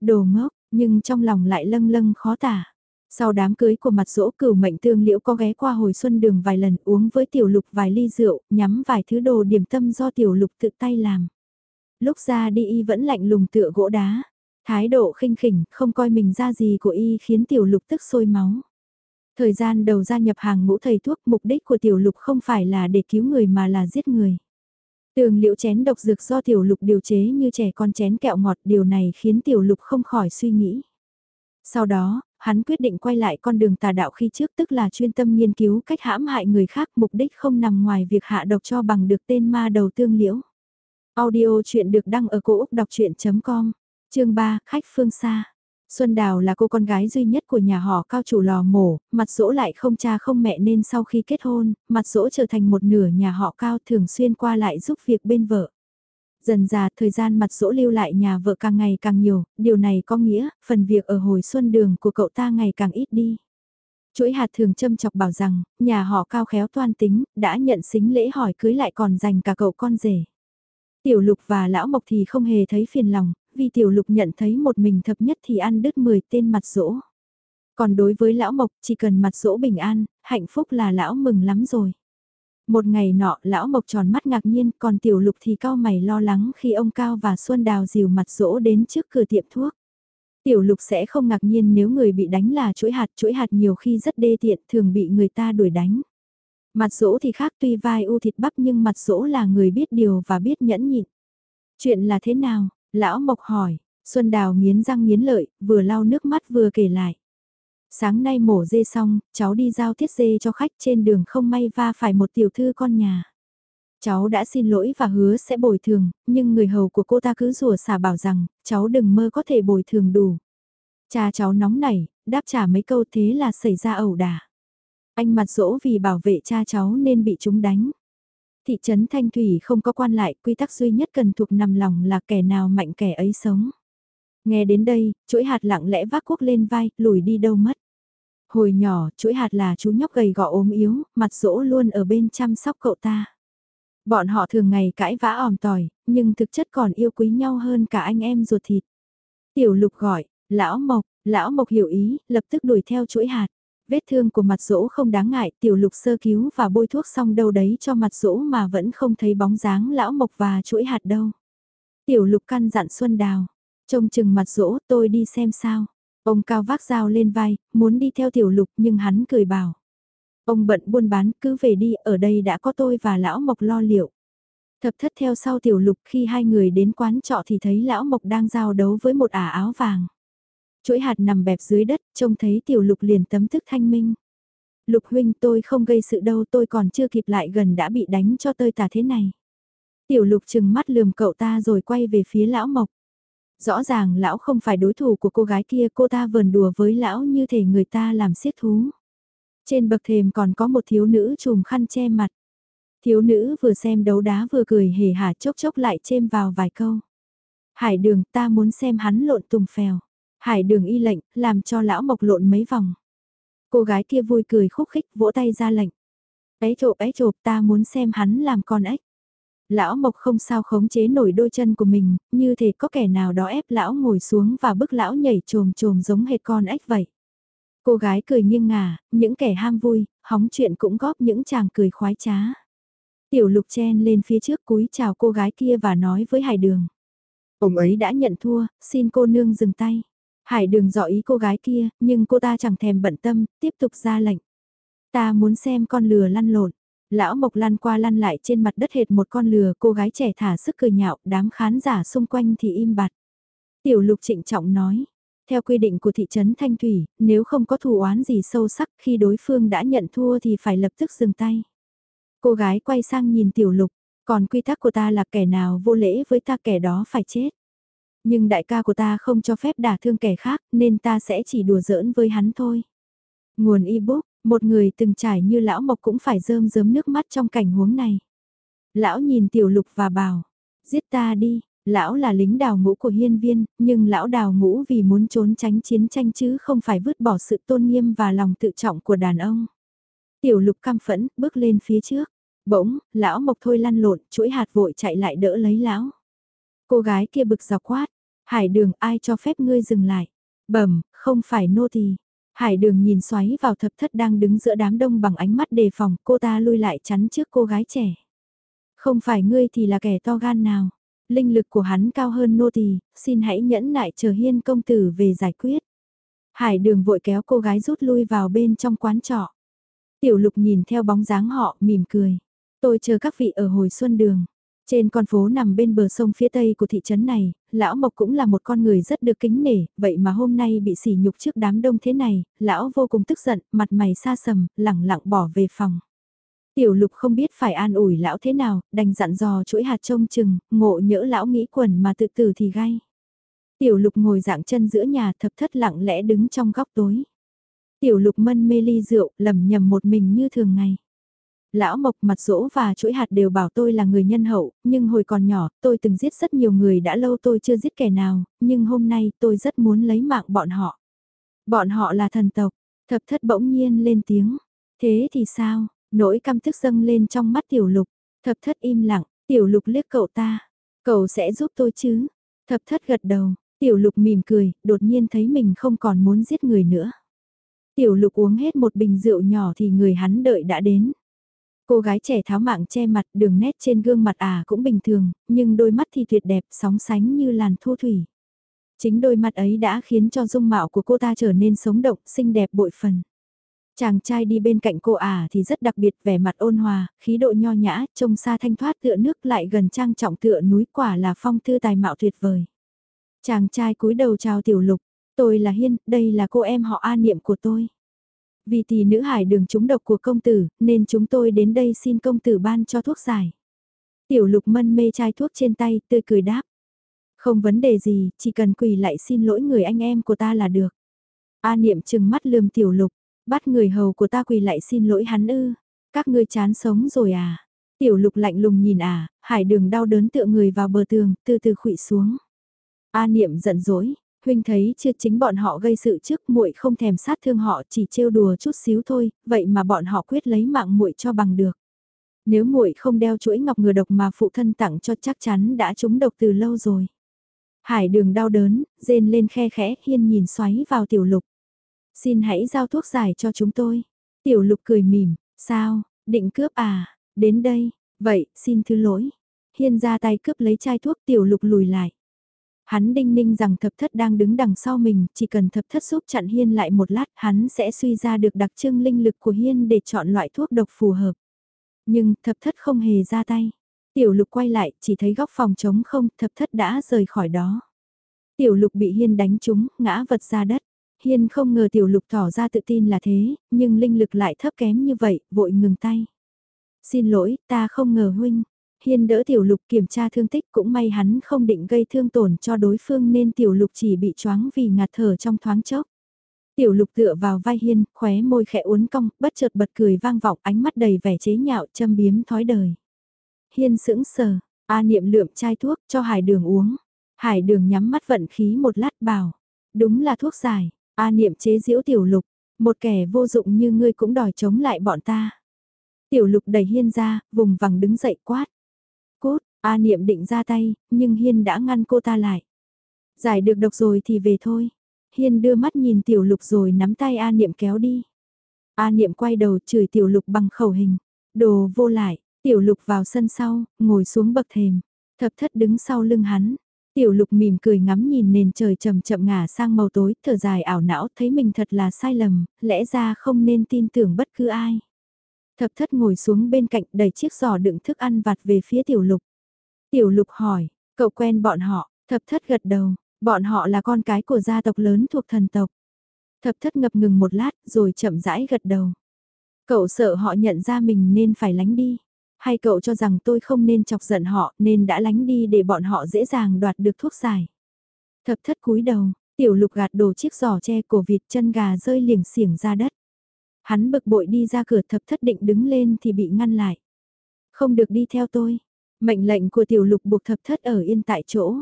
Đồ ngốc, nhưng trong lòng lại lâng lâng khó tả. Sau đám cưới của mặt dỗ cửu mệnh tương liễu có ghé qua hồi xuân đường vài lần uống với tiểu lục vài ly rượu, nhắm vài thứ đồ điểm tâm do tiểu lục tự tay làm. Lúc ra đi y vẫn lạnh lùng tựa gỗ đá. Thái độ khinh khỉnh, không coi mình ra gì của y khiến tiểu lục tức sôi máu. Thời gian đầu gia nhập hàng ngũ thầy thuốc mục đích của tiểu lục không phải là để cứu người mà là giết người. Tường liệu chén độc dược do tiểu lục điều chế như trẻ con chén kẹo ngọt điều này khiến tiểu lục không khỏi suy nghĩ. Sau đó, hắn quyết định quay lại con đường tà đạo khi trước tức là chuyên tâm nghiên cứu cách hãm hại người khác mục đích không nằm ngoài việc hạ độc cho bằng được tên ma đầu tương liễu. Audio chuyện được đăng ở cổ Úc đọc chuyện.com, chương 3, khách phương xa. Xuân Đào là cô con gái duy nhất của nhà họ cao chủ lò mổ, mặt dỗ lại không cha không mẹ nên sau khi kết hôn, mặt dỗ trở thành một nửa nhà họ cao thường xuyên qua lại giúp việc bên vợ. Dần già thời gian mặt dỗ lưu lại nhà vợ càng ngày càng nhiều, điều này có nghĩa, phần việc ở hồi xuân đường của cậu ta ngày càng ít đi. Chuỗi hạt thường châm chọc bảo rằng, nhà họ cao khéo toan tính, đã nhận xính lễ hỏi cưới lại còn dành cả cậu con rể. Tiểu lục và lão mộc thì không hề thấy phiền lòng, vì tiểu lục nhận thấy một mình thập nhất thì ăn đứt 10 tên mặt rỗ, Còn đối với lão mộc, chỉ cần mặt rỗ bình an, hạnh phúc là lão mừng lắm rồi. Một ngày nọ, lão mộc tròn mắt ngạc nhiên, còn tiểu lục thì cao mày lo lắng khi ông Cao và Xuân Đào dìu mặt rỗ đến trước cửa tiệm thuốc. Tiểu lục sẽ không ngạc nhiên nếu người bị đánh là chuỗi hạt, chuỗi hạt nhiều khi rất đê tiện, thường bị người ta đuổi đánh. Mặt dỗ thì khác tuy vai u thịt bắp nhưng mặt dỗ là người biết điều và biết nhẫn nhịn. Chuyện là thế nào? Lão Mộc hỏi, Xuân Đào nghiến răng nghiến lợi, vừa lau nước mắt vừa kể lại. Sáng nay mổ dê xong, cháu đi giao thiết dê cho khách trên đường không may va phải một tiểu thư con nhà. Cháu đã xin lỗi và hứa sẽ bồi thường, nhưng người hầu của cô ta cứ rủa xả bảo rằng, cháu đừng mơ có thể bồi thường đủ. Cha cháu nóng nảy, đáp trả mấy câu thế là xảy ra ẩu đả. Anh mặt dỗ vì bảo vệ cha cháu nên bị chúng đánh. Thị trấn Thanh Thủy không có quan lại, quy tắc duy nhất cần thuộc nằm lòng là kẻ nào mạnh kẻ ấy sống. Nghe đến đây, chuỗi hạt lặng lẽ vác cuốc lên vai, lùi đi đâu mất. Hồi nhỏ, chuỗi hạt là chú nhóc gầy gò ốm yếu, mặt dỗ luôn ở bên chăm sóc cậu ta. Bọn họ thường ngày cãi vã òm tỏi, nhưng thực chất còn yêu quý nhau hơn cả anh em ruột thịt. Tiểu lục gọi, lão mộc, lão mộc hiểu ý, lập tức đuổi theo chuỗi hạt. Vết thương của mặt rỗ không đáng ngại, tiểu lục sơ cứu và bôi thuốc xong đâu đấy cho mặt rỗ mà vẫn không thấy bóng dáng lão mộc và chuỗi hạt đâu. Tiểu lục căn dặn Xuân Đào, trông chừng mặt rỗ tôi đi xem sao. Ông cao vác dao lên vai, muốn đi theo tiểu lục nhưng hắn cười bảo. Ông bận buôn bán cứ về đi, ở đây đã có tôi và lão mộc lo liệu. Thập thất theo sau tiểu lục khi hai người đến quán trọ thì thấy lão mộc đang giao đấu với một ả áo vàng. Chuỗi hạt nằm bẹp dưới đất, trông thấy tiểu lục liền tấm thức thanh minh. Lục huynh tôi không gây sự đâu tôi còn chưa kịp lại gần đã bị đánh cho tơi tả thế này. Tiểu lục chừng mắt lườm cậu ta rồi quay về phía lão mộc. Rõ ràng lão không phải đối thủ của cô gái kia cô ta vờn đùa với lão như thể người ta làm siết thú. Trên bậc thềm còn có một thiếu nữ trùm khăn che mặt. Thiếu nữ vừa xem đấu đá vừa cười hề hả chốc chốc lại chêm vào vài câu. Hải đường ta muốn xem hắn lộn tùng phèo. Hải đường y lệnh, làm cho lão mộc lộn mấy vòng. Cô gái kia vui cười khúc khích vỗ tay ra lệnh. Ấy trộp ấy trộp ta muốn xem hắn làm con ếch. Lão mộc không sao khống chế nổi đôi chân của mình, như thể có kẻ nào đó ép lão ngồi xuống và bức lão nhảy trồm trồm giống hệt con ếch vậy. Cô gái cười nghiêng ngả, những kẻ ham vui, hóng chuyện cũng góp những chàng cười khoái trá. Tiểu lục chen lên phía trước cúi chào cô gái kia và nói với hải đường. Ông ấy đã nhận thua, xin cô nương dừng tay. Hải đường dọ ý cô gái kia, nhưng cô ta chẳng thèm bận tâm, tiếp tục ra lệnh. Ta muốn xem con lừa lăn lộn. Lão Mộc lăn qua lăn lại trên mặt đất hệt một con lừa, cô gái trẻ thả sức cười nhạo, đám khán giả xung quanh thì im bặt. Tiểu lục trịnh trọng nói, theo quy định của thị trấn Thanh Thủy, nếu không có thù oán gì sâu sắc khi đối phương đã nhận thua thì phải lập tức dừng tay. Cô gái quay sang nhìn tiểu lục, còn quy tắc của ta là kẻ nào vô lễ với ta kẻ đó phải chết. Nhưng đại ca của ta không cho phép đả thương kẻ khác nên ta sẽ chỉ đùa giỡn với hắn thôi. Nguồn ebook, một người từng trải như lão mộc cũng phải rơm rớm nước mắt trong cảnh huống này. Lão nhìn tiểu lục và bảo, giết ta đi, lão là lính đào ngũ của hiên viên, nhưng lão đào ngũ vì muốn trốn tránh chiến tranh chứ không phải vứt bỏ sự tôn nghiêm và lòng tự trọng của đàn ông. Tiểu lục cam phẫn, bước lên phía trước. Bỗng, lão mộc thôi lăn lộn, chuỗi hạt vội chạy lại đỡ lấy lão. Cô gái kia bực dọc quát, hải đường ai cho phép ngươi dừng lại. Bẩm, không phải nô tỳ. Hải đường nhìn xoáy vào thập thất đang đứng giữa đám đông bằng ánh mắt đề phòng, cô ta lui lại chắn trước cô gái trẻ. Không phải ngươi thì là kẻ to gan nào. Linh lực của hắn cao hơn nô tỳ, xin hãy nhẫn nại chờ hiên công tử về giải quyết. Hải đường vội kéo cô gái rút lui vào bên trong quán trọ. Tiểu lục nhìn theo bóng dáng họ, mỉm cười. Tôi chờ các vị ở hồi xuân đường. Trên con phố nằm bên bờ sông phía tây của thị trấn này, lão Mộc cũng là một con người rất được kính nể, vậy mà hôm nay bị sỉ nhục trước đám đông thế này, lão vô cùng tức giận, mặt mày xa sầm, lẳng lặng bỏ về phòng. Tiểu lục không biết phải an ủi lão thế nào, đành dặn dò chuỗi hạt trông chừng, ngộ nhỡ lão nghĩ quần mà tự tử thì gay. Tiểu lục ngồi dạng chân giữa nhà thập thất lặng lẽ đứng trong góc tối. Tiểu lục mân mê ly rượu, lầm nhầm một mình như thường ngày. Lão Mộc mặt rỗ và chuỗi hạt đều bảo tôi là người nhân hậu, nhưng hồi còn nhỏ, tôi từng giết rất nhiều người đã lâu tôi chưa giết kẻ nào, nhưng hôm nay tôi rất muốn lấy mạng bọn họ. Bọn họ là thần tộc, thập thất bỗng nhiên lên tiếng. Thế thì sao, nỗi căm tức dâng lên trong mắt tiểu lục, thập thất im lặng, tiểu lục liếc cậu ta. Cậu sẽ giúp tôi chứ? Thập thất gật đầu, tiểu lục mỉm cười, đột nhiên thấy mình không còn muốn giết người nữa. Tiểu lục uống hết một bình rượu nhỏ thì người hắn đợi đã đến. Cô gái trẻ tháo mạng che mặt đường nét trên gương mặt à cũng bình thường, nhưng đôi mắt thì tuyệt đẹp sóng sánh như làn thu thủy. Chính đôi mắt ấy đã khiến cho dung mạo của cô ta trở nên sống động, xinh đẹp bội phần. Chàng trai đi bên cạnh cô à thì rất đặc biệt vẻ mặt ôn hòa, khí độ nho nhã, trông xa thanh thoát tựa nước lại gần trang trọng tựa núi quả là phong thư tài mạo tuyệt vời. Chàng trai cúi đầu chào tiểu lục, tôi là Hiên, đây là cô em họ A Niệm của tôi. Vì tỷ nữ hải đường trúng độc của công tử, nên chúng tôi đến đây xin công tử ban cho thuốc giải. Tiểu lục mân mê chai thuốc trên tay, tươi cười đáp. Không vấn đề gì, chỉ cần quỳ lại xin lỗi người anh em của ta là được. A niệm chừng mắt lườm tiểu lục, bắt người hầu của ta quỳ lại xin lỗi hắn ư. Các ngươi chán sống rồi à? Tiểu lục lạnh lùng nhìn à, hải đường đau đớn tựa người vào bờ tường, từ từ khụy xuống. A niệm giận dỗi, huynh thấy chưa chính bọn họ gây sự trước muội không thèm sát thương họ chỉ trêu đùa chút xíu thôi, vậy mà bọn họ quyết lấy mạng muội cho bằng được. Nếu muội không đeo chuỗi ngọc ngừa độc mà phụ thân tặng cho chắc chắn đã trúng độc từ lâu rồi. Hải đường đau đớn, rên lên khe khẽ, hiên nhìn xoáy vào tiểu lục. Xin hãy giao thuốc giải cho chúng tôi. Tiểu lục cười mỉm, sao, định cướp à, đến đây, vậy, xin thứ lỗi. Hiên ra tay cướp lấy chai thuốc tiểu lục lùi lại. Hắn đinh ninh rằng thập thất đang đứng đằng sau mình, chỉ cần thập thất giúp chặn Hiên lại một lát, hắn sẽ suy ra được đặc trưng linh lực của Hiên để chọn loại thuốc độc phù hợp. Nhưng thập thất không hề ra tay. Tiểu lục quay lại, chỉ thấy góc phòng trống không, thập thất đã rời khỏi đó. Tiểu lục bị Hiên đánh trúng, ngã vật ra đất. Hiên không ngờ tiểu lục tỏ ra tự tin là thế, nhưng linh lực lại thấp kém như vậy, vội ngừng tay. Xin lỗi, ta không ngờ huynh. Hiên đỡ tiểu lục kiểm tra thương tích cũng may hắn không định gây thương tổn cho đối phương nên tiểu lục chỉ bị choáng vì ngạt thở trong thoáng chốc. Tiểu lục tựa vào vai hiên, khóe môi khẽ uốn cong, bất chợt bật cười vang vọng ánh mắt đầy vẻ chế nhạo châm biếm thói đời. Hiên sững sờ, A niệm lượm chai thuốc cho hải đường uống. Hải đường nhắm mắt vận khí một lát bảo. Đúng là thuốc giải, A niệm chế diễu tiểu lục, một kẻ vô dụng như ngươi cũng đòi chống lại bọn ta. Tiểu lục đẩy hiên ra, vùng vằng đứng dậy quát. Cốt, A niệm định ra tay, nhưng hiên đã ngăn cô ta lại. Giải được độc rồi thì về thôi. Hiên đưa mắt nhìn tiểu lục rồi nắm tay A niệm kéo đi. A niệm quay đầu chửi tiểu lục bằng khẩu hình. Đồ vô lại, tiểu lục vào sân sau, ngồi xuống bậc thềm. Thập thất đứng sau lưng hắn, Tiểu lục mỉm cười ngắm nhìn nền trời chậm chậm ngả sang màu tối, thở dài ảo não thấy mình thật là sai lầm, lẽ ra không nên tin tưởng bất cứ ai. Thập thất ngồi xuống bên cạnh đẩy chiếc giỏ đựng thức ăn vặt về phía tiểu lục. Tiểu lục hỏi, cậu quen bọn họ, thập thất gật đầu, bọn họ là con cái của gia tộc lớn thuộc thần tộc. Thập thất ngập ngừng một lát rồi chậm rãi gật đầu. Cậu sợ họ nhận ra mình nên phải lánh đi. Hay cậu cho rằng tôi không nên chọc giận họ nên đã lánh đi để bọn họ dễ dàng đoạt được thuốc giải. Thập thất cúi đầu, tiểu lục gạt đổ chiếc giỏ che cổ vịt chân gà rơi liềng xiềng ra đất. Hắn bực bội đi ra cửa thập thất định đứng lên thì bị ngăn lại. Không được đi theo tôi. Mệnh lệnh của tiểu lục buộc thập thất ở yên tại chỗ.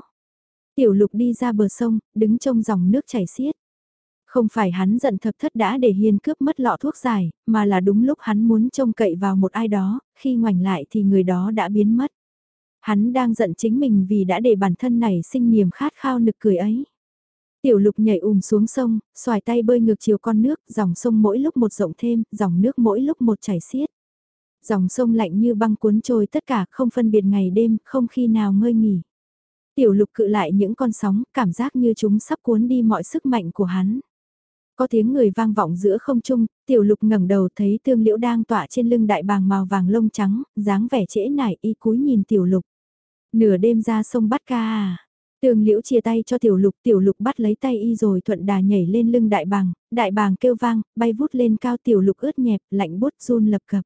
Tiểu lục đi ra bờ sông, đứng trong dòng nước chảy xiết. Không phải hắn giận thập thất đã để hiên cướp mất lọ thuốc giải, mà là đúng lúc hắn muốn trông cậy vào một ai đó, khi ngoảnh lại thì người đó đã biến mất. Hắn đang giận chính mình vì đã để bản thân này sinh niềm khát khao nực cười ấy. Tiểu lục nhảy ùm xuống sông, xoài tay bơi ngược chiều con nước, dòng sông mỗi lúc một rộng thêm, dòng nước mỗi lúc một chảy xiết. Dòng sông lạnh như băng cuốn trôi tất cả không phân biệt ngày đêm, không khi nào ngơi nghỉ. Tiểu lục cự lại những con sóng, cảm giác như chúng sắp cuốn đi mọi sức mạnh của hắn. Có tiếng người vang vọng giữa không trung, tiểu lục ngẩng đầu thấy tương liễu đang tỏa trên lưng đại bàng màu vàng lông trắng, dáng vẻ trễ nải y cúi nhìn tiểu lục. Nửa đêm ra sông bắt ca à. Tường liễu chia tay cho tiểu lục, tiểu lục bắt lấy tay y rồi thuận đà nhảy lên lưng đại bàng, đại bàng kêu vang, bay vút lên cao tiểu lục ướt nhẹp, lạnh bút run lập cập.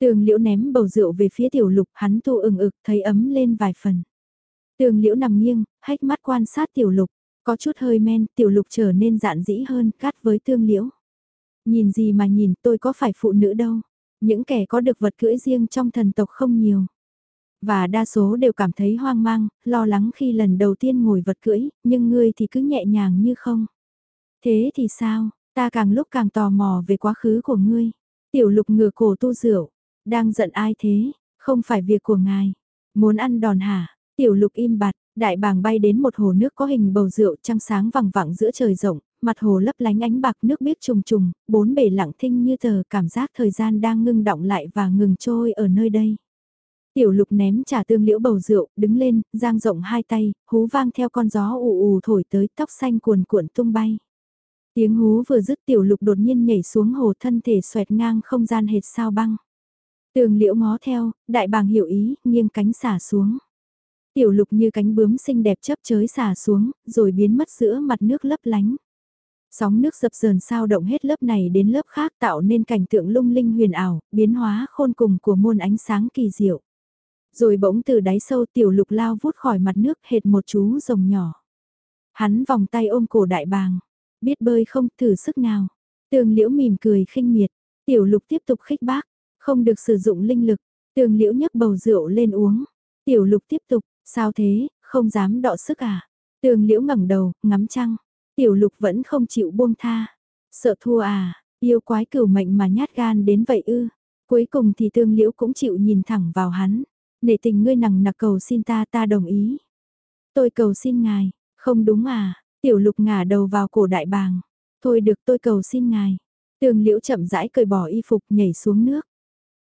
Tường liễu ném bầu rượu về phía tiểu lục, hắn tu ừng ực, thấy ấm lên vài phần. Tường liễu nằm nghiêng, hách mắt quan sát tiểu lục, có chút hơi men, tiểu lục trở nên dạn dĩ hơn, cắt với tương liễu. Nhìn gì mà nhìn, tôi có phải phụ nữ đâu. Những kẻ có được vật cưỡi riêng trong thần tộc không nhiều. Và đa số đều cảm thấy hoang mang, lo lắng khi lần đầu tiên ngồi vật cưỡi, nhưng ngươi thì cứ nhẹ nhàng như không. Thế thì sao, ta càng lúc càng tò mò về quá khứ của ngươi. Tiểu lục ngừa cổ tu rượu, đang giận ai thế, không phải việc của ngài. Muốn ăn đòn hả, tiểu lục im bặt, Đại bàng bay đến một hồ nước có hình bầu rượu trăng sáng vằng vẳng giữa trời rộng, mặt hồ lấp lánh ánh bạc nước biết trùng trùng, bốn bể lặng thinh như tờ cảm giác thời gian đang ngưng động lại và ngừng trôi ở nơi đây. Tiểu lục ném trà tương liễu bầu rượu, đứng lên, giang rộng hai tay, hú vang theo con gió ù ù thổi tới tóc xanh cuồn cuộn tung bay. Tiếng hú vừa dứt tiểu lục đột nhiên nhảy xuống hồ thân thể xoẹt ngang không gian hệt sao băng. Tường liễu ngó theo, đại bàng hiểu ý, nghiêng cánh xả xuống. Tiểu lục như cánh bướm xinh đẹp chấp chới xả xuống, rồi biến mất giữa mặt nước lấp lánh. Sóng nước dập dờn sao động hết lớp này đến lớp khác tạo nên cảnh tượng lung linh huyền ảo, biến hóa khôn cùng của môn ánh sáng kỳ diệu. Rồi bỗng từ đáy sâu tiểu lục lao vút khỏi mặt nước hệt một chú rồng nhỏ. Hắn vòng tay ôm cổ đại bàng. Biết bơi không thử sức nào. Tường liễu mỉm cười khinh miệt. Tiểu lục tiếp tục khích bác. Không được sử dụng linh lực. Tường liễu nhấc bầu rượu lên uống. Tiểu lục tiếp tục. Sao thế, không dám đọ sức à? Tường liễu ngẩng đầu, ngắm trăng. Tiểu lục vẫn không chịu buông tha. Sợ thua à, yêu quái cửu mệnh mà nhát gan đến vậy ư. Cuối cùng thì tương liễu cũng chịu nhìn thẳng vào hắn. Nể tình ngươi nằng nặc cầu xin ta ta đồng ý. Tôi cầu xin ngài, không đúng à, tiểu lục ngả đầu vào cổ đại bàng. Thôi được tôi cầu xin ngài. Tương liễu chậm rãi cởi bỏ y phục nhảy xuống nước.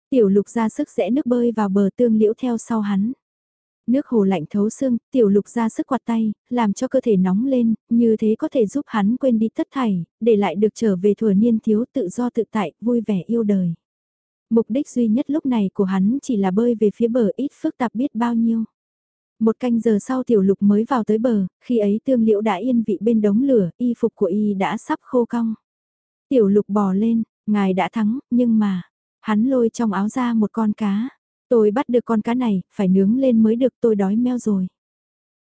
Tiểu lục ra sức rẽ nước bơi vào bờ tương liễu theo sau hắn. Nước hồ lạnh thấu xương, tiểu lục ra sức quạt tay, làm cho cơ thể nóng lên, như thế có thể giúp hắn quên đi tất thảy, để lại được trở về thuở niên thiếu tự do tự tại, vui vẻ yêu đời. Mục đích duy nhất lúc này của hắn chỉ là bơi về phía bờ ít phức tạp biết bao nhiêu. Một canh giờ sau tiểu lục mới vào tới bờ, khi ấy tương liễu đã yên vị bên đống lửa, y phục của y đã sắp khô cong. Tiểu lục bò lên, ngài đã thắng, nhưng mà, hắn lôi trong áo ra một con cá. Tôi bắt được con cá này, phải nướng lên mới được tôi đói meo rồi.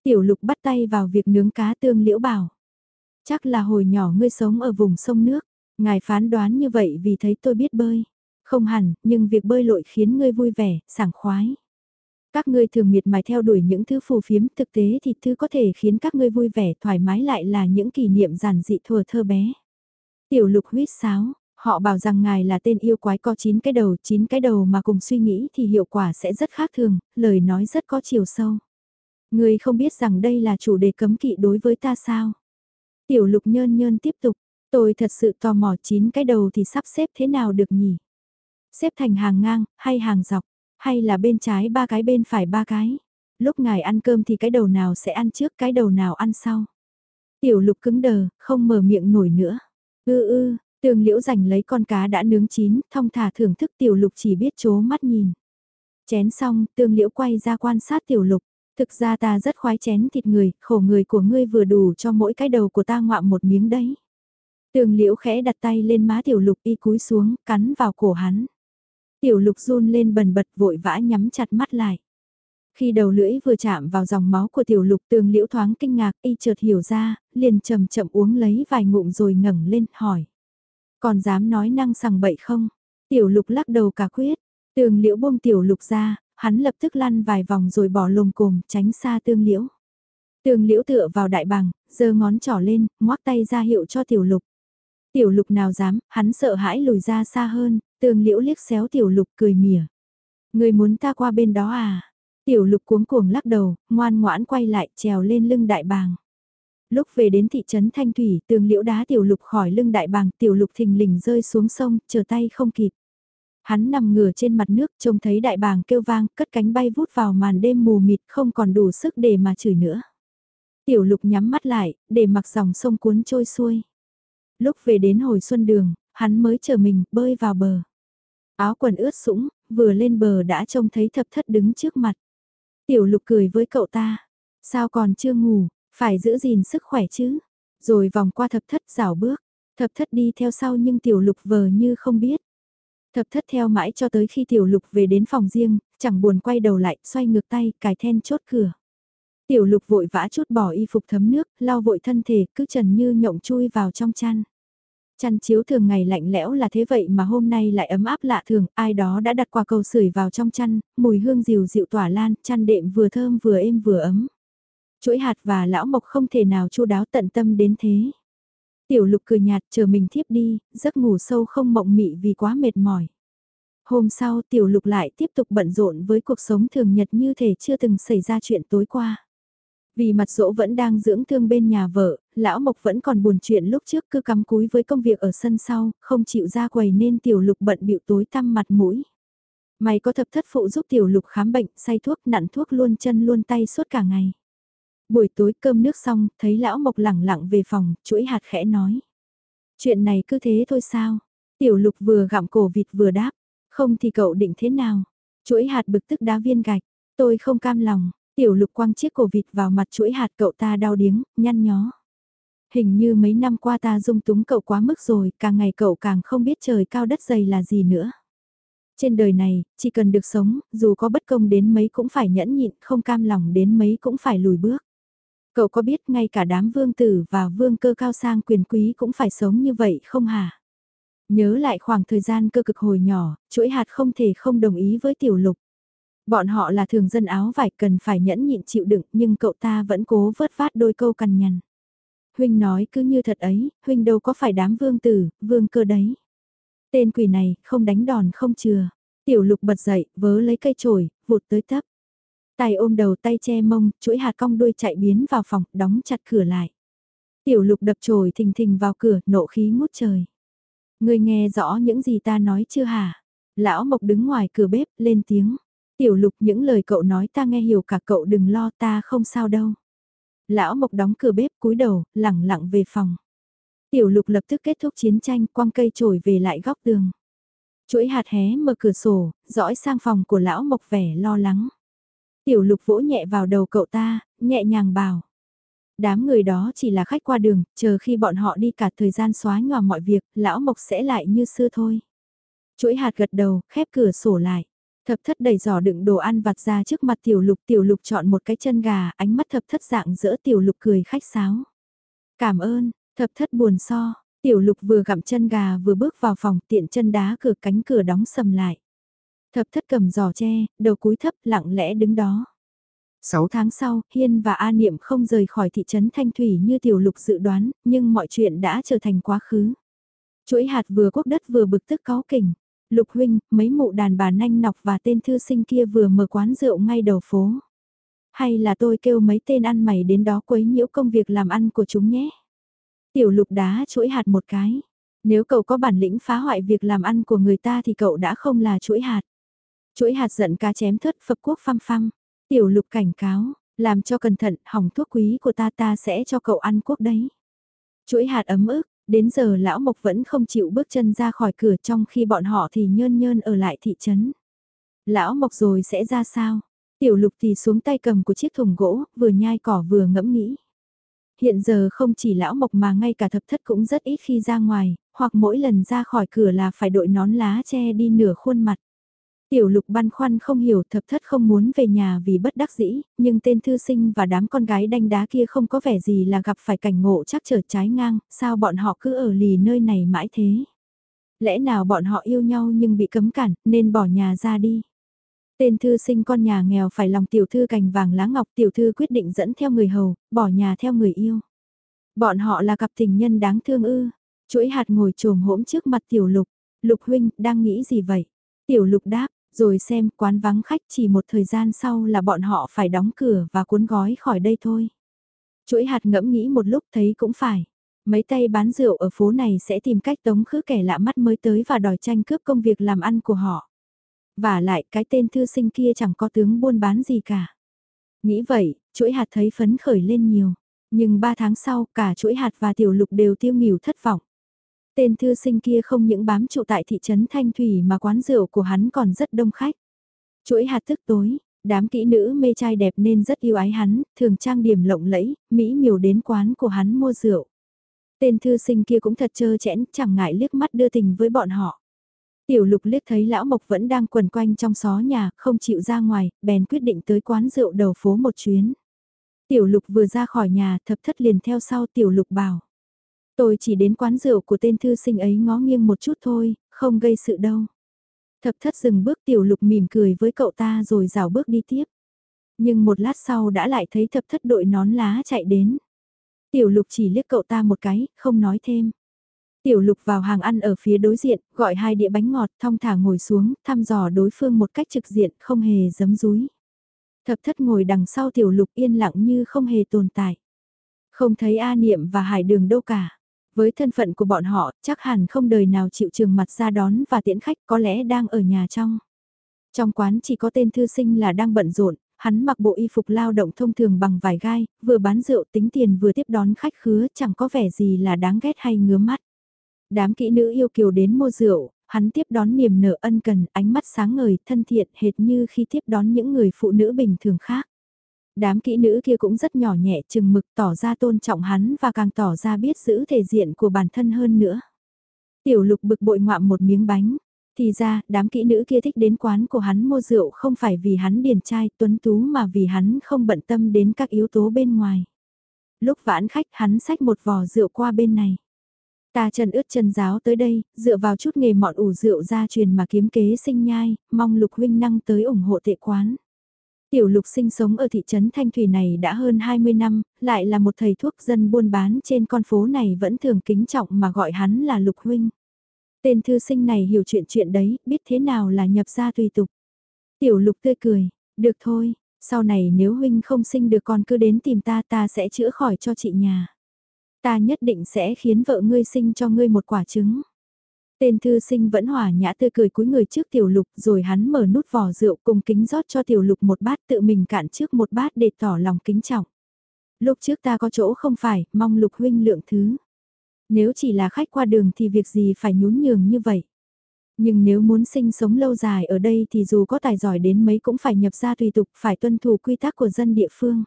Tiểu lục bắt tay vào việc nướng cá tương liễu bảo. Chắc là hồi nhỏ ngươi sống ở vùng sông nước, ngài phán đoán như vậy vì thấy tôi biết bơi. Không hẳn, nhưng việc bơi lội khiến ngươi vui vẻ, sảng khoái. Các ngươi thường miệt mài theo đuổi những thứ phù phiếm, thực tế thì thứ có thể khiến các ngươi vui vẻ thoải mái lại là những kỷ niệm giản dị thuở thơ bé. Tiểu lục huyết sáo, họ bảo rằng ngài là tên yêu quái có 9 cái đầu, 9 cái đầu mà cùng suy nghĩ thì hiệu quả sẽ rất khác thường, lời nói rất có chiều sâu. Ngươi không biết rằng đây là chủ đề cấm kỵ đối với ta sao? Tiểu lục nhơn nhơn tiếp tục, tôi thật sự tò mò 9 cái đầu thì sắp xếp thế nào được nhỉ? Xếp thành hàng ngang, hay hàng dọc, hay là bên trái ba cái bên phải ba cái. Lúc ngài ăn cơm thì cái đầu nào sẽ ăn trước cái đầu nào ăn sau. Tiểu lục cứng đờ, không mở miệng nổi nữa. Ư ư, tường liễu giành lấy con cá đã nướng chín, thong thả thưởng thức tiểu lục chỉ biết chố mắt nhìn. Chén xong, tương liễu quay ra quan sát tiểu lục. Thực ra ta rất khoái chén thịt người, khổ người của ngươi vừa đủ cho mỗi cái đầu của ta ngoạm một miếng đấy. Tường liễu khẽ đặt tay lên má tiểu lục y cúi xuống, cắn vào cổ hắn. Tiểu lục run lên bần bật vội vã nhắm chặt mắt lại. Khi đầu lưỡi vừa chạm vào dòng máu của tiểu lục tường liễu thoáng kinh ngạc y chợt hiểu ra, liền chậm chậm uống lấy vài ngụm rồi ngẩng lên hỏi. Còn dám nói năng sằng bậy không? Tiểu lục lắc đầu cả quyết, tường liễu buông tiểu lục ra, hắn lập tức lăn vài vòng rồi bỏ lồm cồm tránh xa tương liễu. Tường liễu tựa vào đại bằng, giơ ngón trỏ lên, ngoác tay ra hiệu cho tiểu lục. Tiểu lục nào dám, hắn sợ hãi lùi ra xa hơn, Tường liễu liếc xéo tiểu lục cười mỉa. Người muốn ta qua bên đó à? Tiểu lục cuống cuồng lắc đầu, ngoan ngoãn quay lại trèo lên lưng đại bàng. Lúc về đến thị trấn Thanh Thủy, tường liễu đá tiểu lục khỏi lưng đại bàng, tiểu lục thình lình rơi xuống sông, chờ tay không kịp. Hắn nằm ngửa trên mặt nước, trông thấy đại bàng kêu vang, cất cánh bay vút vào màn đêm mù mịt, không còn đủ sức để mà chửi nữa. Tiểu lục nhắm mắt lại, để mặc dòng sông cuốn trôi xuôi. Lúc về đến hồi xuân đường, hắn mới chờ mình bơi vào bờ. Áo quần ướt sũng, vừa lên bờ đã trông thấy thập thất đứng trước mặt. Tiểu lục cười với cậu ta. Sao còn chưa ngủ, phải giữ gìn sức khỏe chứ. Rồi vòng qua thập thất rảo bước. Thập thất đi theo sau nhưng tiểu lục vờ như không biết. Thập thất theo mãi cho tới khi tiểu lục về đến phòng riêng, chẳng buồn quay đầu lại, xoay ngược tay, cài then chốt cửa. Tiểu lục vội vã chút bỏ y phục thấm nước, lau vội thân thể, cứ trần như nhộng chui vào trong chăn. Chăn chiếu thường ngày lạnh lẽo là thế vậy mà hôm nay lại ấm áp lạ thường, ai đó đã đặt quả cầu sưởi vào trong chăn, mùi hương dịu dịu tỏa lan, chăn đệm vừa thơm vừa êm vừa ấm. Chuỗi hạt và lão mộc không thể nào chu đáo tận tâm đến thế. Tiểu lục cười nhạt chờ mình thiếp đi, giấc ngủ sâu không mộng mị vì quá mệt mỏi. Hôm sau tiểu lục lại tiếp tục bận rộn với cuộc sống thường nhật như thể chưa từng xảy ra chuyện tối qua. Vì mặt dỗ vẫn đang dưỡng thương bên nhà vợ, lão Mộc vẫn còn buồn chuyện lúc trước cứ cắm cúi với công việc ở sân sau, không chịu ra quầy nên tiểu lục bận bịu tối tăm mặt mũi. Mày có thập thất phụ giúp tiểu lục khám bệnh, say thuốc, nặn thuốc luôn chân luôn tay suốt cả ngày. Buổi tối cơm nước xong, thấy lão Mộc lẳng lặng về phòng, chuỗi hạt khẽ nói. Chuyện này cứ thế thôi sao? Tiểu lục vừa gặm cổ vịt vừa đáp. Không thì cậu định thế nào? Chuỗi hạt bực tức đá viên gạch. Tôi không cam lòng. Tiểu lục quăng chiếc cổ vịt vào mặt chuỗi hạt cậu ta đau điếng, nhăn nhó. Hình như mấy năm qua ta dung túng cậu quá mức rồi, càng ngày cậu càng không biết trời cao đất dày là gì nữa. Trên đời này, chỉ cần được sống, dù có bất công đến mấy cũng phải nhẫn nhịn, không cam lòng đến mấy cũng phải lùi bước. Cậu có biết ngay cả đám vương tử và vương cơ cao sang quyền quý cũng phải sống như vậy không hả? Nhớ lại khoảng thời gian cơ cực hồi nhỏ, chuỗi hạt không thể không đồng ý với tiểu lục. Bọn họ là thường dân áo vải cần phải nhẫn nhịn chịu đựng nhưng cậu ta vẫn cố vớt vát đôi câu cằn nhằn. Huynh nói cứ như thật ấy, Huynh đâu có phải đám vương tử, vương cơ đấy. Tên quỷ này, không đánh đòn không chừa. Tiểu lục bật dậy, vớ lấy cây chổi, vụt tới tấp. Tay ôm đầu tay che mông, chuỗi hạt cong đuôi chạy biến vào phòng, đóng chặt cửa lại. Tiểu lục đập chổi thình thình vào cửa, nộ khí ngút trời. Ngươi nghe rõ những gì ta nói chưa hả? Lão Mộc đứng ngoài cửa bếp, lên tiếng. Tiểu lục những lời cậu nói ta nghe hiểu cả cậu đừng lo ta không sao đâu. Lão Mộc đóng cửa bếp cúi đầu, lẳng lặng về phòng. Tiểu lục lập tức kết thúc chiến tranh quăng cây trổi về lại góc tường. Chuỗi hạt hé mở cửa sổ, dõi sang phòng của lão Mộc vẻ lo lắng. Tiểu lục vỗ nhẹ vào đầu cậu ta, nhẹ nhàng bảo. Đám người đó chỉ là khách qua đường, chờ khi bọn họ đi cả thời gian xóa nhòa mọi việc, lão Mộc sẽ lại như xưa thôi. Chuỗi hạt gật đầu, khép cửa sổ lại. Thập thất đầy giỏ đựng đồ ăn vặt ra trước mặt tiểu lục, tiểu lục chọn một cái chân gà, ánh mắt thập thất dạng dỡ tiểu lục cười khách sáo. Cảm ơn, thập thất buồn so, tiểu lục vừa gặm chân gà vừa bước vào phòng tiện chân đá cửa cánh cửa đóng sầm lại. Thập thất cầm giỏ tre, đầu cúi thấp lặng lẽ đứng đó. Sáu tháng sau, Hiên và A Niệm không rời khỏi thị trấn Thanh Thủy như tiểu lục dự đoán, nhưng mọi chuyện đã trở thành quá khứ. Chuỗi hạt vừa quốc đất vừa bực tức có kình. Lục huynh, mấy mụ đàn bà nanh nọc và tên thư sinh kia vừa mở quán rượu ngay đầu phố. Hay là tôi kêu mấy tên ăn mày đến đó quấy nhiễu công việc làm ăn của chúng nhé. Tiểu lục đá chuỗi hạt một cái. Nếu cậu có bản lĩnh phá hoại việc làm ăn của người ta thì cậu đã không là chuỗi hạt. Chuỗi hạt giận cá chém thất phập quốc phăm phăm. Tiểu lục cảnh cáo, làm cho cẩn thận, hỏng thuốc quý của ta ta sẽ cho cậu ăn quốc đấy. Chuỗi hạt ấm ức, đến giờ lão Mộc vẫn không chịu bước chân ra khỏi cửa trong khi bọn họ thì nhơn nhơn ở lại thị trấn. Lão Mộc rồi sẽ ra sao? Tiểu lục thì xuống tay cầm của chiếc thùng gỗ, vừa nhai cỏ vừa ngẫm nghĩ. Hiện giờ không chỉ lão Mộc mà ngay cả thập thất cũng rất ít khi ra ngoài, hoặc mỗi lần ra khỏi cửa là phải đội nón lá che đi nửa khuôn mặt. Tiểu lục băn khoăn không hiểu thập thất không muốn về nhà vì bất đắc dĩ, nhưng tên thư sinh và đám con gái đanh đá kia không có vẻ gì là gặp phải cảnh ngộ chắc trở trái ngang, sao bọn họ cứ ở lì nơi này mãi thế. Lẽ nào bọn họ yêu nhau nhưng bị cấm cản, nên bỏ nhà ra đi. Tên thư sinh con nhà nghèo phải lòng tiểu thư cành vàng lá ngọc tiểu thư quyết định dẫn theo người hầu, bỏ nhà theo người yêu. Bọn họ là cặp tình nhân đáng thương ư. Chuỗi hạt ngồi trồm hỗm trước mặt tiểu lục. Lục huynh, đang nghĩ gì vậy? Tiểu lục đáp, rồi xem quán vắng khách chỉ một thời gian sau là bọn họ phải đóng cửa và cuốn gói khỏi đây thôi. Chuỗi hạt ngẫm nghĩ một lúc thấy cũng phải. Mấy tay bán rượu ở phố này sẽ tìm cách tống khứ kẻ lạ mắt mới tới và đòi tranh cướp công việc làm ăn của họ. Và lại cái tên thư sinh kia chẳng có tướng buôn bán gì cả. Nghĩ vậy, chuỗi hạt thấy phấn khởi lên nhiều. Nhưng ba tháng sau cả chuỗi hạt và tiểu lục đều tiêu nghỉu thất vọng. Tên thư sinh kia không những bám trụ tại thị trấn Thanh Thủy mà quán rượu của hắn còn rất đông khách. Chuỗi hạt thức tối, đám kỹ nữ mê trai đẹp nên rất yêu ái hắn, thường trang điểm lộng lẫy, mỹ miều đến quán của hắn mua rượu. Tên thư sinh kia cũng thật trơ chẽn, chẳng ngại liếc mắt đưa tình với bọn họ. Tiểu lục liếc thấy lão mộc vẫn đang quần quanh trong xó nhà, không chịu ra ngoài, bèn quyết định tới quán rượu đầu phố một chuyến. Tiểu lục vừa ra khỏi nhà, thập thất liền theo sau tiểu lục bảo. Tôi chỉ đến quán rượu của tên thư sinh ấy ngó nghiêng một chút thôi, không gây sự đâu. Thập thất dừng bước tiểu lục mỉm cười với cậu ta rồi rào bước đi tiếp. Nhưng một lát sau đã lại thấy thập thất đội nón lá chạy đến. Tiểu lục chỉ liếc cậu ta một cái, không nói thêm. Tiểu lục vào hàng ăn ở phía đối diện, gọi hai đĩa bánh ngọt, thong thả ngồi xuống, thăm dò đối phương một cách trực diện, không hề giấm rúi. Thập thất ngồi đằng sau tiểu lục yên lặng như không hề tồn tại. Không thấy A Niệm và Hải Đường đâu cả. Với thân phận của bọn họ, chắc hẳn không đời nào chịu trường mặt ra đón và tiễn khách có lẽ đang ở nhà trong. Trong quán chỉ có tên thư sinh là đang bận rộn, hắn mặc bộ y phục lao động thông thường bằng vải gai, vừa bán rượu tính tiền vừa tiếp đón khách khứa chẳng có vẻ gì là đáng ghét hay ngứa mắt. Đám kỹ nữ yêu kiều đến mua rượu, hắn tiếp đón niềm nở ân cần, ánh mắt sáng ngời, thân thiện hệt như khi tiếp đón những người phụ nữ bình thường khác. Đám kỹ nữ kia cũng rất nhỏ nhẹ chừng mực tỏ ra tôn trọng hắn và càng tỏ ra biết giữ thể diện của bản thân hơn nữa. Tiểu lục bực bội ngoạm một miếng bánh, thì ra, đám kỹ nữ kia thích đến quán của hắn mua rượu không phải vì hắn điền trai tuấn tú mà vì hắn không bận tâm đến các yếu tố bên ngoài. Lúc vãn khách hắn xách một vò rượu qua bên này. Ta chân ướt chân giáo tới đây, dựa vào chút nghề mọn ủ rượu ra truyền mà kiếm kế sinh nhai, mong lục huynh năng tới ủng hộ tệ quán. Tiểu lục sinh sống ở thị trấn Thanh Thủy này đã hơn 20 năm, lại là một thầy thuốc dân buôn bán trên con phố này vẫn thường kính trọng mà gọi hắn là lục huynh. Tên thư sinh này hiểu chuyện chuyện đấy, biết thế nào là nhập gia tùy tục. Tiểu lục tươi cười, được thôi, sau này nếu huynh không sinh được con cứ đến tìm ta ta sẽ chữa khỏi cho chị nhà. Ta nhất định sẽ khiến vợ ngươi sinh cho ngươi một quả trứng. Tên thư sinh vẫn hòa nhã tươi cười cúi người trước tiểu lục rồi hắn mở nút vỏ rượu cùng kính rót cho tiểu lục một bát tự mình cạn trước một bát để tỏ lòng kính trọng. Lúc trước ta có chỗ không phải, mong lục huynh lượng thứ. Nếu chỉ là khách qua đường thì việc gì phải nhún nhường như vậy. Nhưng nếu muốn sinh sống lâu dài ở đây thì dù có tài giỏi đến mấy cũng phải nhập ra tùy tục phải tuân thủ quy tắc của dân địa phương.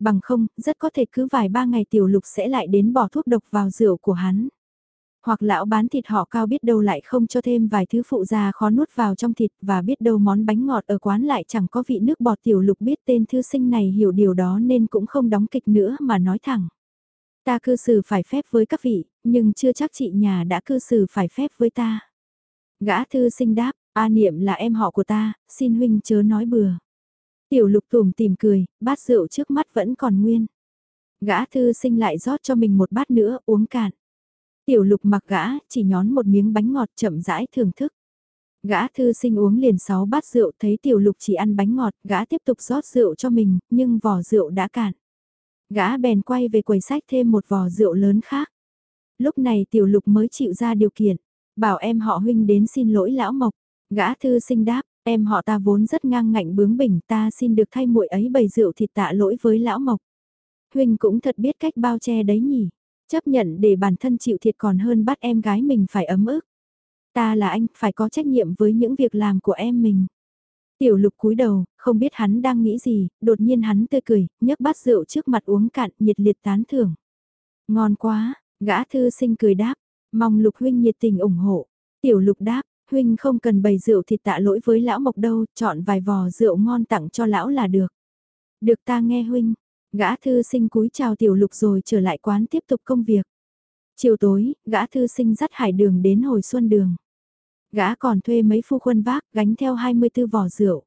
Bằng không, rất có thể cứ vài ba ngày tiểu lục sẽ lại đến bỏ thuốc độc vào rượu của hắn. Hoặc lão bán thịt họ cao biết đâu lại không cho thêm vài thứ phụ gia khó nuốt vào trong thịt và biết đâu món bánh ngọt ở quán lại chẳng có vị nước bọt tiểu lục biết tên thư sinh này hiểu điều đó nên cũng không đóng kịch nữa mà nói thẳng. Ta cư xử phải phép với các vị, nhưng chưa chắc chị nhà đã cư xử phải phép với ta. Gã thư sinh đáp, A Niệm là em họ của ta, xin huynh chớ nói bừa. Tiểu lục tùm tìm cười, bát rượu trước mắt vẫn còn nguyên. Gã thư sinh lại rót cho mình một bát nữa, uống cạn. Tiểu lục mặc gã, chỉ nhón một miếng bánh ngọt chậm rãi thưởng thức. Gã thư sinh uống liền 6 bát rượu thấy tiểu lục chỉ ăn bánh ngọt, gã tiếp tục rót rượu cho mình, nhưng vỏ rượu đã cạn. Gã bèn quay về quầy sách thêm một vò rượu lớn khác. Lúc này tiểu lục mới chịu ra điều kiện, bảo em họ huynh đến xin lỗi lão mộc. Gã thư sinh đáp, em họ ta vốn rất ngang ngạnh bướng bỉnh ta xin được thay muội ấy bày rượu thịt tạ lỗi với lão mộc. Huynh cũng thật biết cách bao che đấy nhỉ, chấp nhận để bản thân chịu thiệt còn hơn bắt em gái mình phải ấm ức. Ta là anh, phải có trách nhiệm với những việc làm của em mình. Tiểu lục cúi đầu, không biết hắn đang nghĩ gì, đột nhiên hắn tươi cười, nhấc bát rượu trước mặt uống cạn, nhiệt liệt tán thưởng. Ngon quá, gã thư sinh cười đáp, mong lục huynh nhiệt tình ủng hộ. Tiểu lục đáp, huynh không cần bày rượu thịt tạ lỗi với lão mộc đâu, chọn vài vò rượu ngon tặng cho lão là được. Được ta nghe huynh, gã thư sinh cúi chào tiểu lục rồi trở lại quán tiếp tục công việc. Chiều tối, gã thư sinh dắt hải đường đến hồi xuân đường. Gã còn thuê mấy phu quân vác gánh theo 24 vò rượu.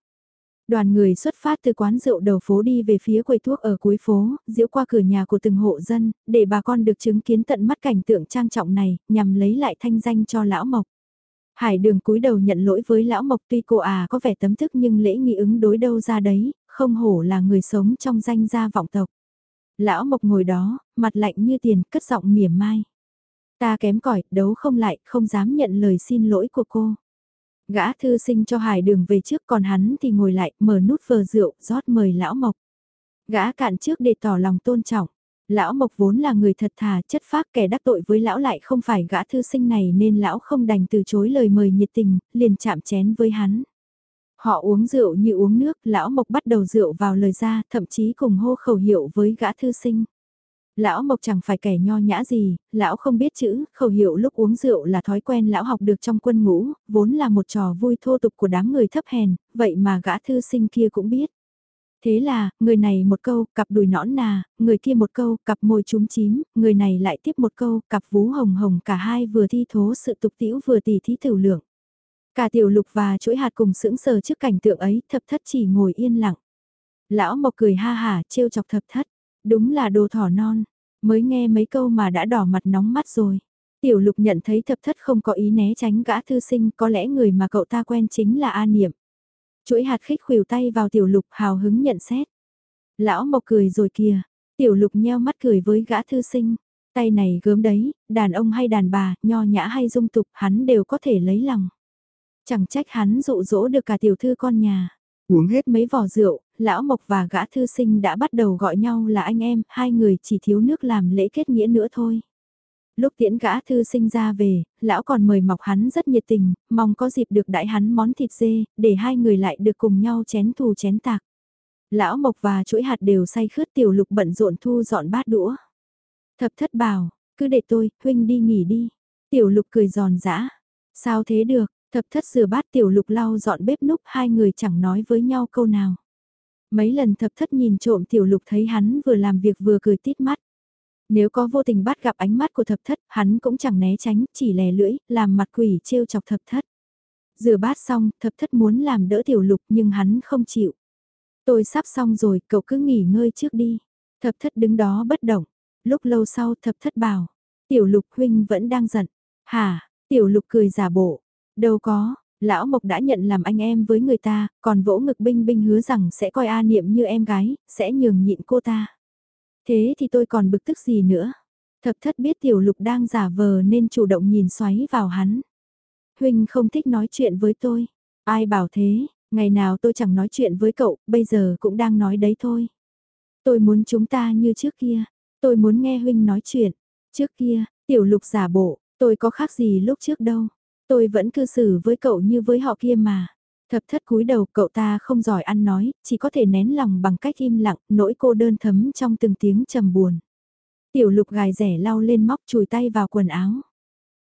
Đoàn người xuất phát từ quán rượu đầu phố đi về phía quầy thuốc ở cuối phố, diễu qua cửa nhà của từng hộ dân, để bà con được chứng kiến tận mắt cảnh tượng trang trọng này, nhằm lấy lại thanh danh cho lão Mộc. Hải đường cúi đầu nhận lỗi với lão Mộc tuy cô à có vẻ tấm thức nhưng lễ nghi ứng đối đâu ra đấy, không hổ là người sống trong danh gia vọng tộc. Lão Mộc ngồi đó, mặt lạnh như tiền, cất giọng mỉa mai. Ta kém cỏi đấu không lại, không dám nhận lời xin lỗi của cô. Gã thư sinh cho hải đường về trước còn hắn thì ngồi lại, mở nút vờ rượu, rót mời lão mộc. Gã cạn trước để tỏ lòng tôn trọng. Lão mộc vốn là người thật thà, chất phác kẻ đắc tội với lão lại không phải gã thư sinh này nên lão không đành từ chối lời mời nhiệt tình, liền chạm chén với hắn. Họ uống rượu như uống nước, lão mộc bắt đầu rượu vào lời ra, thậm chí cùng hô khẩu hiệu với gã thư sinh. Lão Mộc chẳng phải kẻ nho nhã gì, lão không biết chữ, khẩu hiệu lúc uống rượu là thói quen lão học được trong quân ngũ, vốn là một trò vui thô tục của đám người thấp hèn, vậy mà gã thư sinh kia cũng biết. Thế là, người này một câu, cặp đùi nõn nà, người kia một câu, cặp môi trúng chím, người này lại tiếp một câu, cặp vú hồng hồng cả hai vừa thi thố sự tục tiễu vừa tỉ thí tiểu lượng. Cả tiểu lục và chuỗi hạt cùng sững sờ trước cảnh tượng ấy, thập thất chỉ ngồi yên lặng. Lão Mộc cười ha hả, trêu chọc thập thất. Đúng là đồ thỏ non, mới nghe mấy câu mà đã đỏ mặt nóng mắt rồi. Tiểu lục nhận thấy thập thất không có ý né tránh gã thư sinh, có lẽ người mà cậu ta quen chính là A Niệm. Chuỗi hạt khích khuỷu tay vào tiểu lục hào hứng nhận xét. Lão mộc cười rồi kìa, tiểu lục nheo mắt cười với gã thư sinh. Tay này gớm đấy, đàn ông hay đàn bà, nho nhã hay dung tục, hắn đều có thể lấy lòng. Chẳng trách hắn dụ dỗ được cả tiểu thư con nhà. Uống hết mấy vò rượu, lão Mộc và gã thư sinh đã bắt đầu gọi nhau là anh em, hai người chỉ thiếu nước làm lễ kết nghĩa nữa thôi. Lúc tiễn gã thư sinh ra về, lão còn mời mọc hắn rất nhiệt tình, mong có dịp được đãi hắn món thịt dê, để hai người lại được cùng nhau chén thù chén tạc. Lão Mộc và chuỗi hạt đều say khướt tiểu lục bận rộn thu dọn bát đũa. Thập thất bảo, cứ để tôi, huynh đi nghỉ đi. Tiểu lục cười giòn giã. Sao thế được, thập thất rửa bát tiểu lục lau dọn bếp núc hai người chẳng nói với nhau câu nào. Mấy lần thập thất nhìn trộm tiểu lục thấy hắn vừa làm việc vừa cười tít mắt. Nếu có vô tình bắt gặp ánh mắt của thập thất, hắn cũng chẳng né tránh, chỉ lè lưỡi, làm mặt quỷ trêu chọc thập thất. Rửa bát xong, thập thất muốn làm đỡ tiểu lục nhưng hắn không chịu. Tôi sắp xong rồi, cậu cứ nghỉ ngơi trước đi. Thập thất đứng đó bất động. Lúc lâu sau thập thất bảo, tiểu lục huynh vẫn đang giận. Hả, tiểu lục cười giả bộ. Đâu có, lão mộc đã nhận làm anh em với người ta, còn vỗ ngực binh binh hứa rằng sẽ coi A niệm như em gái, sẽ nhường nhịn cô ta. Thế thì tôi còn bực tức gì nữa. Thập thất biết tiểu lục đang giả vờ nên chủ động nhìn xoáy vào hắn. Huynh không thích nói chuyện với tôi. Ai bảo thế, ngày nào tôi chẳng nói chuyện với cậu, bây giờ cũng đang nói đấy thôi. Tôi muốn chúng ta như trước kia. Tôi muốn nghe Huynh nói chuyện. Trước kia, tiểu lục giả bộ, tôi có khác gì lúc trước đâu. Tôi vẫn cư xử với cậu như với họ kia mà. Thập thất cúi đầu cậu ta không giỏi ăn nói, chỉ có thể nén lòng bằng cách im lặng, nỗi cô đơn thấm trong từng tiếng trầm buồn. Tiểu lục gài rẻ lau lên móc chùi tay vào quần áo.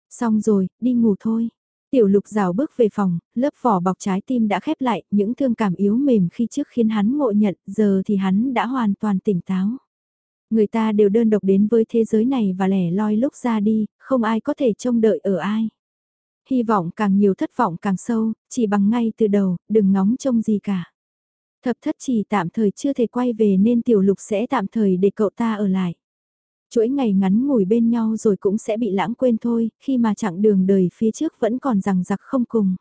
Xong rồi, đi ngủ thôi. Tiểu lục rào bước về phòng, lớp vỏ bọc trái tim đã khép lại, những thương cảm yếu mềm khi trước khiến hắn ngộ nhận, giờ thì hắn đã hoàn toàn tỉnh táo. Người ta đều đơn độc đến với thế giới này và lẻ loi lúc ra đi, không ai có thể trông đợi ở ai hy vọng càng nhiều thất vọng càng sâu, chỉ bằng ngay từ đầu, đừng ngóng trông gì cả. Thập thất chỉ tạm thời chưa thể quay về nên tiểu lục sẽ tạm thời để cậu ta ở lại. Chuỗi ngày ngắn ngủi bên nhau rồi cũng sẽ bị lãng quên thôi, khi mà chặng đường đời phía trước vẫn còn rằng giặc không cùng.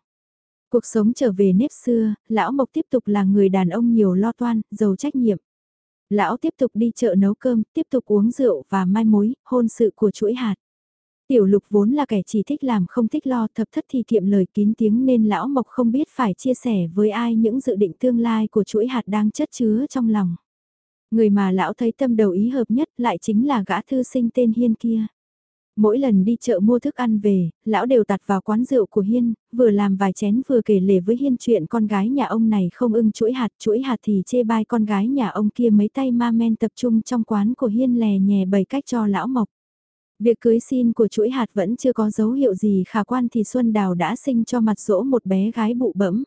Cuộc sống trở về nếp xưa, lão Mộc tiếp tục là người đàn ông nhiều lo toan, giàu trách nhiệm. Lão tiếp tục đi chợ nấu cơm, tiếp tục uống rượu và mai mối, hôn sự của chuỗi hạt. Tiểu lục vốn là kẻ chỉ thích làm không thích lo thập thất thì kiệm lời kín tiếng nên lão mộc không biết phải chia sẻ với ai những dự định tương lai của chuỗi hạt đang chất chứa trong lòng. Người mà lão thấy tâm đầu ý hợp nhất lại chính là gã thư sinh tên Hiên kia. Mỗi lần đi chợ mua thức ăn về, lão đều tặt vào quán rượu của Hiên, vừa làm vài chén vừa kể lể với Hiên chuyện con gái nhà ông này không ưng chuỗi hạt, chuỗi hạt thì chê bai con gái nhà ông kia mấy tay ma men tập trung trong quán của Hiên lè nhè bày cách cho lão mộc. Việc cưới xin của chuỗi hạt vẫn chưa có dấu hiệu gì khả quan thì Xuân Đào đã sinh cho mặt dỗ một bé gái bụ bẫm.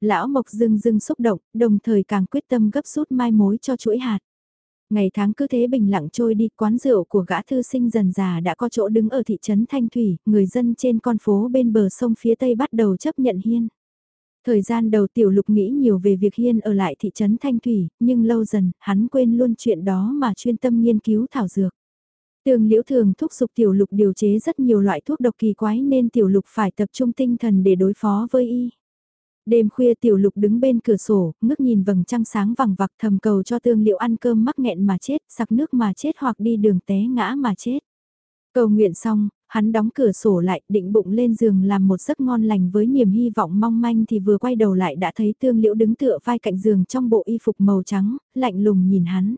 Lão Mộc dưng dưng xúc động, đồng thời càng quyết tâm gấp rút mai mối cho chuỗi hạt. Ngày tháng cứ thế bình lặng trôi đi, quán rượu của gã thư sinh dần già đã có chỗ đứng ở thị trấn Thanh Thủy, người dân trên con phố bên bờ sông phía tây bắt đầu chấp nhận Hiên. Thời gian đầu tiểu lục nghĩ nhiều về việc Hiên ở lại thị trấn Thanh Thủy, nhưng lâu dần, hắn quên luôn chuyện đó mà chuyên tâm nghiên cứu thảo dược. Tương liễu thường thúc giục tiểu lục điều chế rất nhiều loại thuốc độc kỳ quái nên tiểu lục phải tập trung tinh thần để đối phó với y. Đêm khuya tiểu lục đứng bên cửa sổ, ngước nhìn vầng trăng sáng vằng vặc thầm cầu cho tương liễu ăn cơm mắc nghẹn mà chết, sặc nước mà chết hoặc đi đường té ngã mà chết. Cầu nguyện xong, hắn đóng cửa sổ lại, định bụng lên giường làm một giấc ngon lành với niềm hy vọng mong manh thì vừa quay đầu lại đã thấy tương liễu đứng tựa vai cạnh giường trong bộ y phục màu trắng, lạnh lùng nhìn hắn.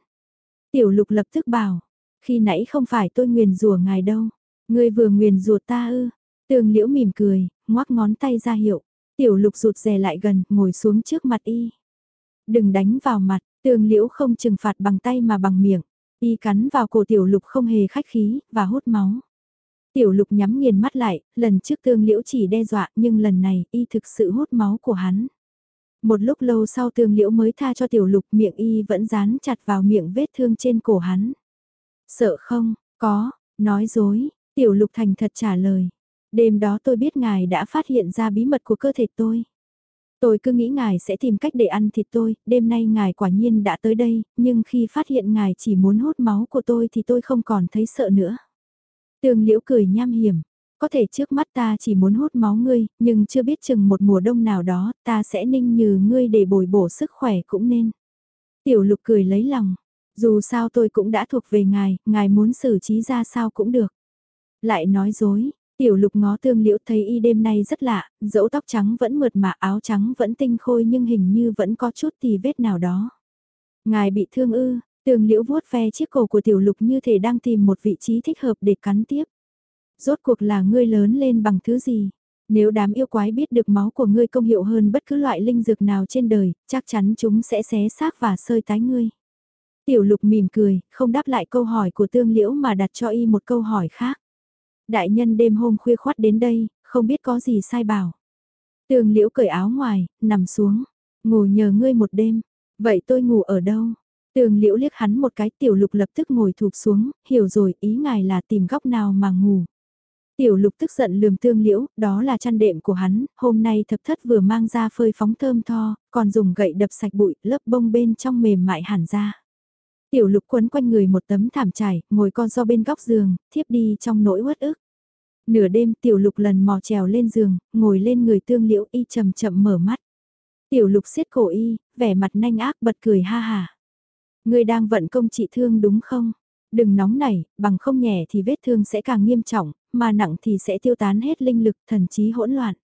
Tiểu lục lập tức bảo, khi nãy không phải tôi nguyền rủa ngài đâu. ngươi vừa nguyền rủa ta ư. Tường liễu mỉm cười, ngoắc ngón tay ra hiệu. Tiểu lục rụt rè lại gần, ngồi xuống trước mặt y. Đừng đánh vào mặt, tường liễu không trừng phạt bằng tay mà bằng miệng. Y cắn vào cổ tiểu lục không hề khách khí, và hút máu. Tiểu lục nhắm nghiền mắt lại, lần trước tương liễu chỉ đe dọa nhưng lần này y thực sự hút máu của hắn. Một lúc lâu sau tương liễu mới tha cho tiểu lục miệng y vẫn dán chặt vào miệng vết thương trên cổ hắn. Sợ không, có, nói dối, tiểu lục thành thật trả lời. Đêm đó tôi biết ngài đã phát hiện ra bí mật của cơ thể tôi. Tôi cứ nghĩ ngài sẽ tìm cách để ăn thịt tôi, đêm nay ngài quả nhiên đã tới đây, nhưng khi phát hiện ngài chỉ muốn hút máu của tôi thì tôi không còn thấy sợ nữa. Tường liễu cười nham hiểm, có thể trước mắt ta chỉ muốn hút máu ngươi, nhưng chưa biết chừng một mùa đông nào đó ta sẽ ninh như ngươi để bồi bổ sức khỏe cũng nên. Tiểu lục cười lấy lòng, dù sao tôi cũng đã thuộc về ngài, ngài muốn xử trí ra sao cũng được. Lại nói dối, tiểu lục ngó tương liễu thấy y đêm nay rất lạ, dẫu tóc trắng vẫn mượt mà áo trắng vẫn tinh khôi nhưng hình như vẫn có chút tì vết nào đó. Ngài bị thương ư, tương liễu vuốt ve chiếc cổ của tiểu lục như thể đang tìm một vị trí thích hợp để cắn tiếp. Rốt cuộc là ngươi lớn lên bằng thứ gì? Nếu đám yêu quái biết được máu của ngươi công hiệu hơn bất cứ loại linh dược nào trên đời, chắc chắn chúng sẽ xé xác và sơi tái ngươi. Tiểu lục mỉm cười, không đáp lại câu hỏi của tương liễu mà đặt cho y một câu hỏi khác. Đại nhân đêm hôm khuya khoát đến đây, không biết có gì sai bảo. Tương liễu cởi áo ngoài, nằm xuống, ngủ nhờ ngươi một đêm, vậy tôi ngủ ở đâu? Tường liễu liếc hắn một cái tiểu lục lập tức ngồi thụp xuống, hiểu rồi ý ngài là tìm góc nào mà ngủ. Tiểu lục tức giận lườm tương liễu, đó là chăn đệm của hắn, hôm nay thập thất vừa mang ra phơi phóng thơm tho, còn dùng gậy đập sạch bụi, lớp bông bên trong mềm mại hẳn ra. Tiểu lục quấn quanh người một tấm thảm trải, ngồi con do bên góc giường, thiếp đi trong nỗi uất ức. Nửa đêm tiểu lục lần mò trèo lên giường, ngồi lên người tương liễu y chậm chậm mở mắt. Tiểu lục siết cổ y, vẻ mặt nanh ác bật cười ha hà. Người đang vận công trị thương đúng không? Đừng nóng nảy, bằng không nhẹ thì vết thương sẽ càng nghiêm trọng, mà nặng thì sẽ tiêu tán hết linh lực thần trí hỗn loạn.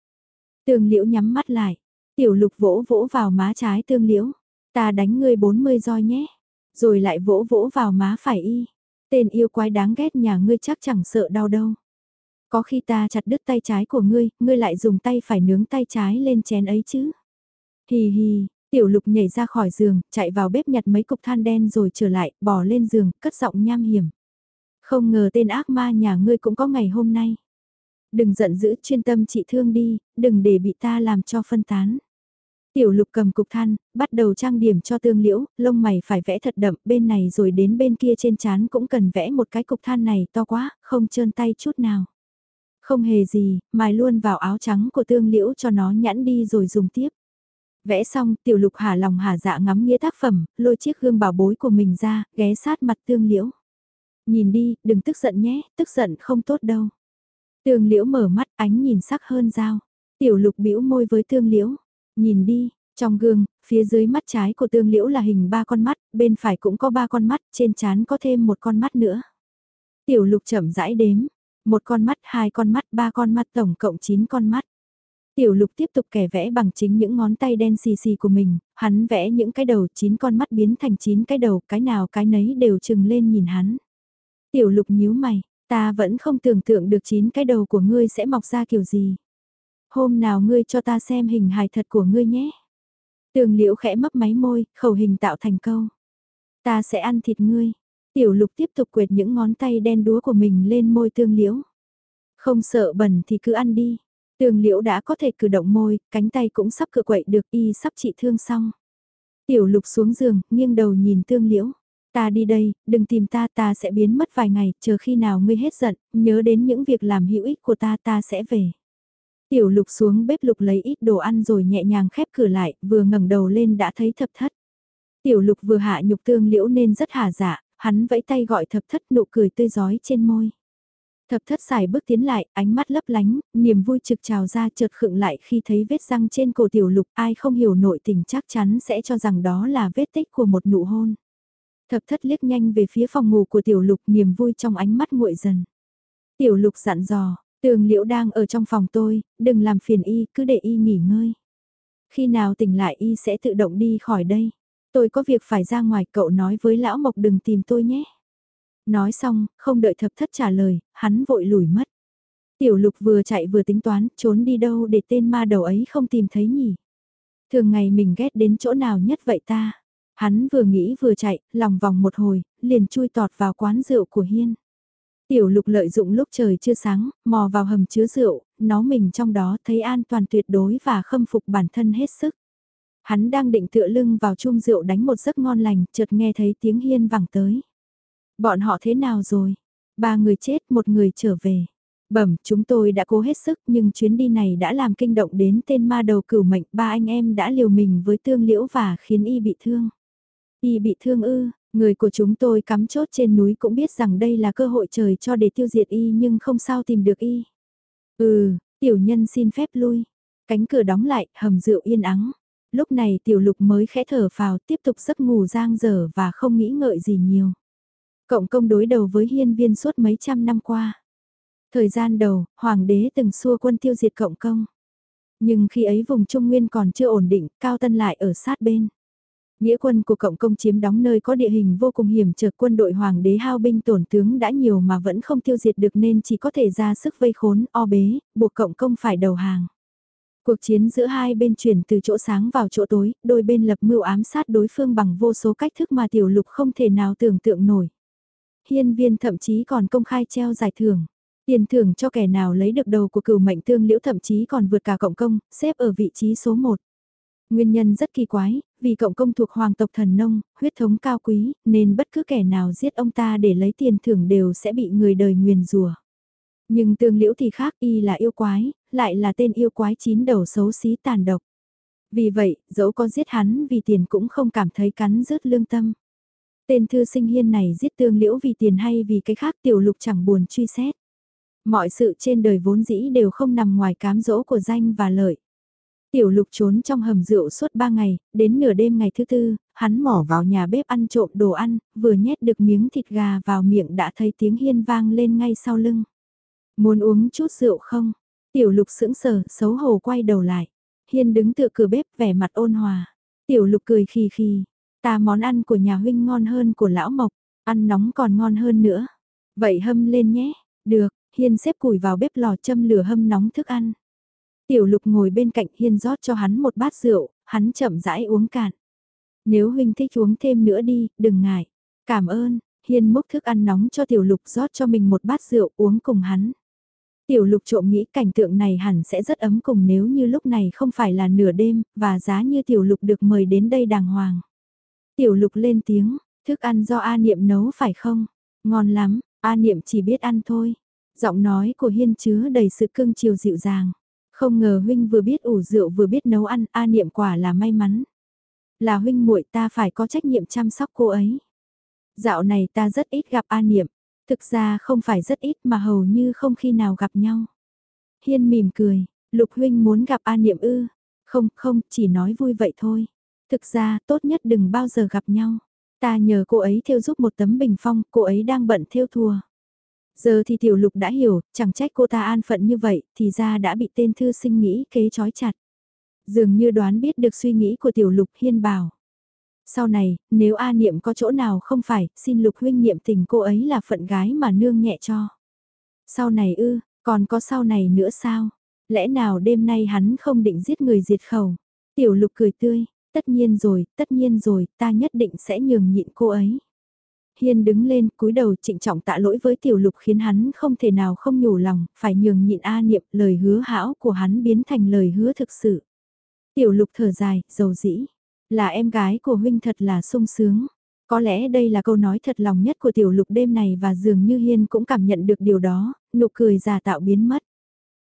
Tương liễu nhắm mắt lại, tiểu lục vỗ vỗ vào má trái tương liễu, ta đánh ngươi 40 roi nhé, rồi lại vỗ vỗ vào má phải y. Tên yêu quái đáng ghét nhà ngươi chắc chẳng sợ đau đâu. Có khi ta chặt đứt tay trái của ngươi, ngươi lại dùng tay phải nướng tay trái lên chén ấy chứ. Hì hì, tiểu lục nhảy ra khỏi giường, chạy vào bếp nhặt mấy cục than đen rồi trở lại, bỏ lên giường, cất giọng nham hiểm. Không ngờ tên ác ma nhà ngươi cũng có ngày hôm nay. Đừng giận dữ chuyên tâm trị thương đi, đừng để bị ta làm cho phân tán. Tiểu lục cầm cục than, bắt đầu trang điểm cho tương liễu, lông mày phải vẽ thật đậm, bên này rồi đến bên kia trên chán cũng cần vẽ một cái cục than này to quá, không trơn tay chút nào. Không hề gì, mài luôn vào áo trắng của tương liễu cho nó nhẵn đi rồi dùng tiếp. Vẽ xong, tiểu lục hả lòng hả dạ ngắm nghĩa tác phẩm, lôi chiếc gương bảo bối của mình ra, ghé sát mặt tương liễu. Nhìn đi, đừng tức giận nhé, tức giận không tốt đâu. Tương liễu mở mắt, ánh nhìn sắc hơn dao. Tiểu lục bĩu môi với tương liễu. Nhìn đi, trong gương, phía dưới mắt trái của tương liễu là hình ba con mắt, bên phải cũng có ba con mắt, trên trán có thêm một con mắt nữa. Tiểu lục chậm rãi đếm, một con mắt, hai con mắt, ba con mắt tổng cộng chín con mắt. Tiểu lục tiếp tục kẻ vẽ bằng chính những ngón tay đen xì xì của mình, hắn vẽ những cái đầu chín con mắt biến thành chín cái đầu, cái nào cái nấy đều trừng lên nhìn hắn. Tiểu lục nhíu mày, ta vẫn không tưởng tượng được chín cái đầu của ngươi sẽ mọc ra kiểu gì. Hôm nào ngươi cho ta xem hình hài thật của ngươi nhé. Tường liễu khẽ mấp máy môi, khẩu hình tạo thành câu. Ta sẽ ăn thịt ngươi. Tiểu lục tiếp tục quệt những ngón tay đen đúa của mình lên môi tương liễu. Không sợ bẩn thì cứ ăn đi. Tương liễu đã có thể cử động môi, cánh tay cũng sắp cự quậy được y sắp trị thương xong. Tiểu lục xuống giường, nghiêng đầu nhìn tương liễu. Ta đi đây, đừng tìm ta, ta sẽ biến mất vài ngày, chờ khi nào ngươi hết giận, nhớ đến những việc làm hữu ích của ta, ta sẽ về. Tiểu lục xuống bếp lục lấy ít đồ ăn rồi nhẹ nhàng khép cửa lại, vừa ngẩng đầu lên đã thấy thập thất. Tiểu lục vừa hạ nhục tương liễu nên rất hà dạ, hắn vẫy tay gọi thập thất nụ cười tươi giói trên môi. Thập thất xài bước tiến lại, ánh mắt lấp lánh, niềm vui trực trào ra chợt khựng lại khi thấy vết răng trên cổ tiểu lục ai không hiểu nội tình chắc chắn sẽ cho rằng đó là vết tích của một nụ hôn. Thập thất liếc nhanh về phía phòng ngủ của tiểu lục niềm vui trong ánh mắt nguội dần. Tiểu lục dặn dò, tường liễu đang ở trong phòng tôi, đừng làm phiền y, cứ để y nghỉ ngơi. Khi nào tỉnh lại y sẽ tự động đi khỏi đây. Tôi có việc phải ra ngoài cậu nói với lão mộc đừng tìm tôi nhé. Nói xong, không đợi thập thất trả lời, hắn vội lùi mất. Tiểu lục vừa chạy vừa tính toán, trốn đi đâu để tên ma đầu ấy không tìm thấy nhỉ. Thường ngày mình ghét đến chỗ nào nhất vậy ta. Hắn vừa nghĩ vừa chạy, lòng vòng một hồi, liền chui tọt vào quán rượu của Hiên. Tiểu lục lợi dụng lúc trời chưa sáng, mò vào hầm chứa rượu, nó mình trong đó thấy an toàn tuyệt đối và khâm phục bản thân hết sức. Hắn đang định tựa lưng vào chung rượu đánh một giấc ngon lành, chợt nghe thấy tiếng Hiên vẳng tới. Bọn họ thế nào rồi? Ba người chết, một người trở về. Bẩm, chúng tôi đã cố hết sức nhưng chuyến đi này đã làm kinh động đến tên ma đầu cửu mệnh. Ba anh em đã liều mình với tương liễu và khiến y bị thương. Y bị thương ư, người của chúng tôi cắm chốt trên núi cũng biết rằng đây là cơ hội trời cho để tiêu diệt y nhưng không sao tìm được y. Ừ, tiểu nhân xin phép lui. Cánh cửa đóng lại, hầm rượu yên ắng. Lúc này tiểu lục mới khẽ thở phào tiếp tục giấc ngủ giang dở và không nghĩ ngợi gì nhiều. Cộng công đối đầu với hiên viên suốt mấy trăm năm qua. Thời gian đầu, hoàng đế từng xua quân tiêu diệt cộng công. Nhưng khi ấy vùng Trung Nguyên còn chưa ổn định, Cao Tân lại ở sát bên. Nghĩa quân của cộng công chiếm đóng nơi có địa hình vô cùng hiểm trở quân đội hoàng đế hao binh tổn tướng đã nhiều mà vẫn không tiêu diệt được nên chỉ có thể ra sức vây khốn, o bế, buộc cộng công phải đầu hàng. Cuộc chiến giữa hai bên chuyển từ chỗ sáng vào chỗ tối, đôi bên lập mưu ám sát đối phương bằng vô số cách thức mà tiểu lục không thể nào tưởng tượng nổi. Hiên viên thậm chí còn công khai treo giải thưởng. Tiền thưởng cho kẻ nào lấy được đầu của cửu mệnh tương liễu thậm chí còn vượt cả cộng công, xếp ở vị trí số 1. Nguyên nhân rất kỳ quái, vì cộng công thuộc hoàng tộc thần nông, huyết thống cao quý, nên bất cứ kẻ nào giết ông ta để lấy tiền thưởng đều sẽ bị người đời nguyền rủa Nhưng tương liễu thì khác y là yêu quái, lại là tên yêu quái chín đầu xấu xí tàn độc. Vì vậy, dẫu có giết hắn vì tiền cũng không cảm thấy cắn rứt lương tâm. Tên thư sinh hiên này giết tương liễu vì tiền hay vì cái khác tiểu lục chẳng buồn truy xét. Mọi sự trên đời vốn dĩ đều không nằm ngoài cám dỗ của danh và lợi. Tiểu lục trốn trong hầm rượu suốt ba ngày, đến nửa đêm ngày thứ tư, hắn mỏ vào nhà bếp ăn trộm đồ ăn, vừa nhét được miếng thịt gà vào miệng đã thấy tiếng hiên vang lên ngay sau lưng. Muốn uống chút rượu không? Tiểu lục sững sờ, xấu hổ quay đầu lại. Hiên đứng tựa cửa bếp vẻ mặt ôn hòa. Tiểu lục cười khì khì. Ta món ăn của nhà huynh ngon hơn của lão mộc, ăn nóng còn ngon hơn nữa. Vậy hâm lên nhé. Được, Hiên xếp củi vào bếp lò châm lửa hâm nóng thức ăn. Tiểu lục ngồi bên cạnh Hiên rót cho hắn một bát rượu, hắn chậm rãi uống cạn. Nếu huynh thích uống thêm nữa đi, đừng ngại. Cảm ơn, Hiên múc thức ăn nóng cho tiểu lục rót cho mình một bát rượu uống cùng hắn. Tiểu lục trộm nghĩ cảnh tượng này hẳn sẽ rất ấm cùng nếu như lúc này không phải là nửa đêm, và giá như tiểu lục được mời đến đây đàng hoàng. Tiểu lục lên tiếng, thức ăn do A Niệm nấu phải không? Ngon lắm, A Niệm chỉ biết ăn thôi. Giọng nói của Hiên chứa đầy sự cưng chiều dịu dàng. Không ngờ huynh vừa biết ủ rượu vừa biết nấu ăn, A Niệm quả là may mắn. Là huynh muội ta phải có trách nhiệm chăm sóc cô ấy. Dạo này ta rất ít gặp A Niệm, thực ra không phải rất ít mà hầu như không khi nào gặp nhau. Hiên mỉm cười, Lục huynh muốn gặp A Niệm ư? Không, không, chỉ nói vui vậy thôi. Thực ra, tốt nhất đừng bao giờ gặp nhau. Ta nhờ cô ấy theo giúp một tấm bình phong, cô ấy đang bận theo thùa. Giờ thì tiểu lục đã hiểu, chẳng trách cô ta an phận như vậy, thì ra đã bị tên thư sinh nghĩ kế chói chặt. Dường như đoán biết được suy nghĩ của tiểu lục hiên bảo. Sau này, nếu A Niệm có chỗ nào không phải, xin lục huynh niệm tình cô ấy là phận gái mà nương nhẹ cho. Sau này ư, còn có sau này nữa sao? Lẽ nào đêm nay hắn không định giết người diệt khẩu? Tiểu lục cười tươi, tất nhiên rồi, tất nhiên rồi, ta nhất định sẽ nhường nhịn cô ấy. Hiên đứng lên, cúi đầu trịnh trọng tạ lỗi với tiểu lục khiến hắn không thể nào không nhủ lòng, phải nhường nhịn A niệm, lời hứa hão của hắn biến thành lời hứa thực sự. Tiểu lục thở dài, dầu dĩ, là em gái của huynh thật là sung sướng. Có lẽ đây là câu nói thật lòng nhất của tiểu lục đêm này và dường như Hiên cũng cảm nhận được điều đó, nụ cười giả tạo biến mất.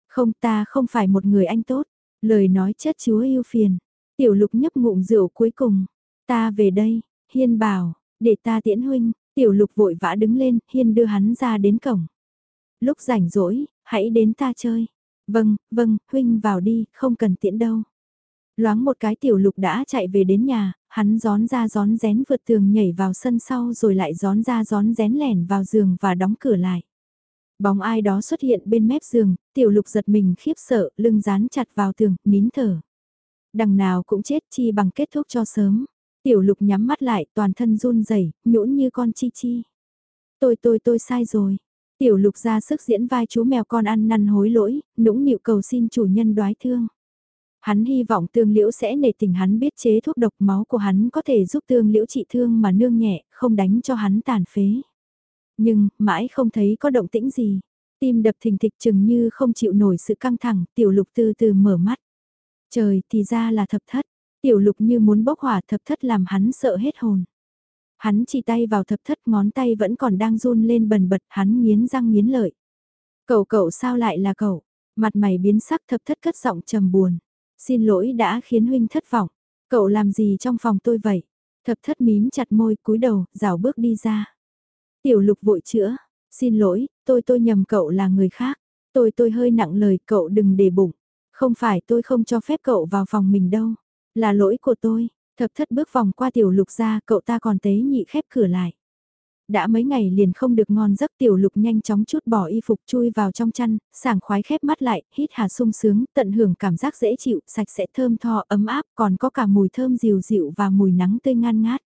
Không ta không phải một người anh tốt, lời nói chất chúa yêu phiền. Tiểu lục nhấp ngụm rượu cuối cùng, ta về đây, Hiên bảo, để ta tiễn huynh, Tiểu lục vội vã đứng lên, hiên đưa hắn ra đến cổng. Lúc rảnh rỗi, hãy đến ta chơi. Vâng, vâng, huynh vào đi, không cần tiễn đâu. Loáng một cái tiểu lục đã chạy về đến nhà, hắn gión ra gión rén vượt tường nhảy vào sân sau rồi lại gión ra gión rén lẻn vào giường và đóng cửa lại. Bóng ai đó xuất hiện bên mép giường, tiểu lục giật mình khiếp sợ, lưng dán chặt vào tường, nín thở. Đằng nào cũng chết chi bằng kết thúc cho sớm. Tiểu lục nhắm mắt lại toàn thân run rẩy nhũn như con chi chi. Tôi tôi tôi sai rồi. Tiểu lục ra sức diễn vai chú mèo con ăn năn hối lỗi, nũng nịu cầu xin chủ nhân đoái thương. Hắn hy vọng tương liễu sẽ nể tình hắn biết chế thuốc độc máu của hắn có thể giúp tương liễu trị thương mà nương nhẹ, không đánh cho hắn tàn phế. Nhưng, mãi không thấy có động tĩnh gì. Tim đập thình thịch chừng như không chịu nổi sự căng thẳng, tiểu lục từ từ mở mắt. Trời, thì ra là thập thất. Tiểu lục như muốn bốc hỏa thập thất làm hắn sợ hết hồn. Hắn chỉ tay vào thập thất ngón tay vẫn còn đang run lên bần bật hắn nghiến răng nghiến lợi. Cậu cậu sao lại là cậu? Mặt mày biến sắc thập thất cất giọng trầm buồn. Xin lỗi đã khiến huynh thất vọng. Cậu làm gì trong phòng tôi vậy? Thập thất mím chặt môi cúi đầu, rảo bước đi ra. Tiểu lục vội chữa. Xin lỗi, tôi tôi nhầm cậu là người khác. Tôi tôi hơi nặng lời cậu đừng để bụng. Không phải tôi không cho phép cậu vào phòng mình đâu. Là lỗi của tôi, thập thất bước vòng qua tiểu lục ra cậu ta còn tế nhị khép cửa lại. Đã mấy ngày liền không được ngon giấc tiểu lục nhanh chóng chút bỏ y phục chui vào trong chăn, sảng khoái khép mắt lại, hít hà sung sướng, tận hưởng cảm giác dễ chịu, sạch sẽ thơm tho, ấm áp, còn có cả mùi thơm dịu dịu và mùi nắng tươi ngan ngát.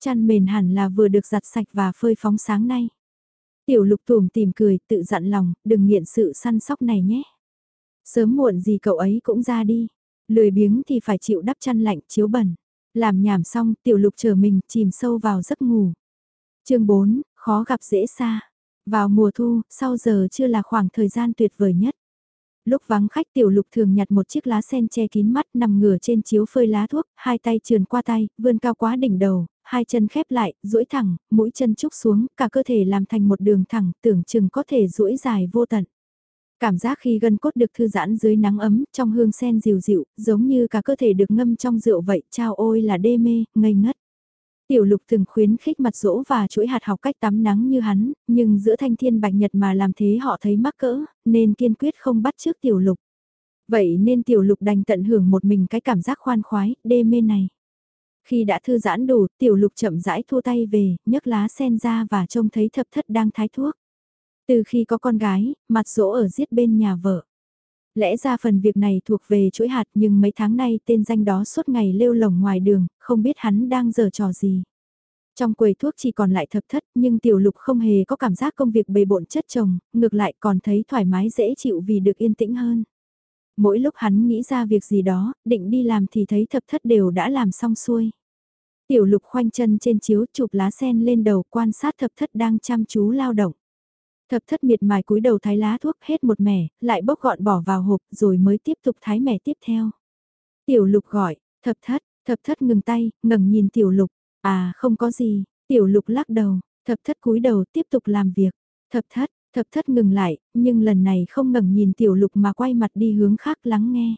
Chăn mền hẳn là vừa được giặt sạch và phơi phóng sáng nay. Tiểu lục tuồng tìm cười, tự dặn lòng, đừng nghiện sự săn sóc này nhé. Sớm muộn gì cậu ấy cũng ra đi. Lười biếng thì phải chịu đắp chăn lạnh, chiếu bẩn. Làm nhảm xong, tiểu lục chờ mình, chìm sâu vào giấc ngủ. chương 4, khó gặp dễ xa. Vào mùa thu, sau giờ chưa là khoảng thời gian tuyệt vời nhất. Lúc vắng khách tiểu lục thường nhặt một chiếc lá sen che kín mắt nằm ngửa trên chiếu phơi lá thuốc, hai tay trườn qua tay, vươn cao quá đỉnh đầu, hai chân khép lại, duỗi thẳng, mũi chân trúc xuống, cả cơ thể làm thành một đường thẳng, tưởng chừng có thể duỗi dài vô tận. Cảm giác khi gân cốt được thư giãn dưới nắng ấm, trong hương sen dịu dịu, giống như cả cơ thể được ngâm trong rượu vậy, trao ôi là đê mê, ngây ngất. Tiểu lục từng khuyến khích mặt rỗ và chuỗi hạt học cách tắm nắng như hắn, nhưng giữa thanh thiên bạch nhật mà làm thế họ thấy mắc cỡ, nên kiên quyết không bắt trước tiểu lục. Vậy nên tiểu lục đành tận hưởng một mình cái cảm giác khoan khoái, đê mê này. Khi đã thư giãn đủ, tiểu lục chậm rãi thua tay về, nhấc lá sen ra và trông thấy thập thất đang thái thuốc. Từ khi có con gái, mặt dỗ ở giết bên nhà vợ. Lẽ ra phần việc này thuộc về chuỗi hạt nhưng mấy tháng nay tên danh đó suốt ngày lêu lồng ngoài đường, không biết hắn đang giở trò gì. Trong quầy thuốc chỉ còn lại thập thất nhưng tiểu lục không hề có cảm giác công việc bề bộn chất chồng, ngược lại còn thấy thoải mái dễ chịu vì được yên tĩnh hơn. Mỗi lúc hắn nghĩ ra việc gì đó, định đi làm thì thấy thập thất đều đã làm xong xuôi. Tiểu lục khoanh chân trên chiếu chụp lá sen lên đầu quan sát thập thất đang chăm chú lao động. Thập thất miệt mài cúi đầu thái lá thuốc hết một mẻ, lại bốc gọn bỏ vào hộp rồi mới tiếp tục thái mẻ tiếp theo. Tiểu lục gọi, thập thất, thập thất ngừng tay, ngẩng nhìn tiểu lục, à không có gì, tiểu lục lắc đầu, thập thất cúi đầu tiếp tục làm việc, thập thất, thập thất ngừng lại, nhưng lần này không ngẩng nhìn tiểu lục mà quay mặt đi hướng khác lắng nghe.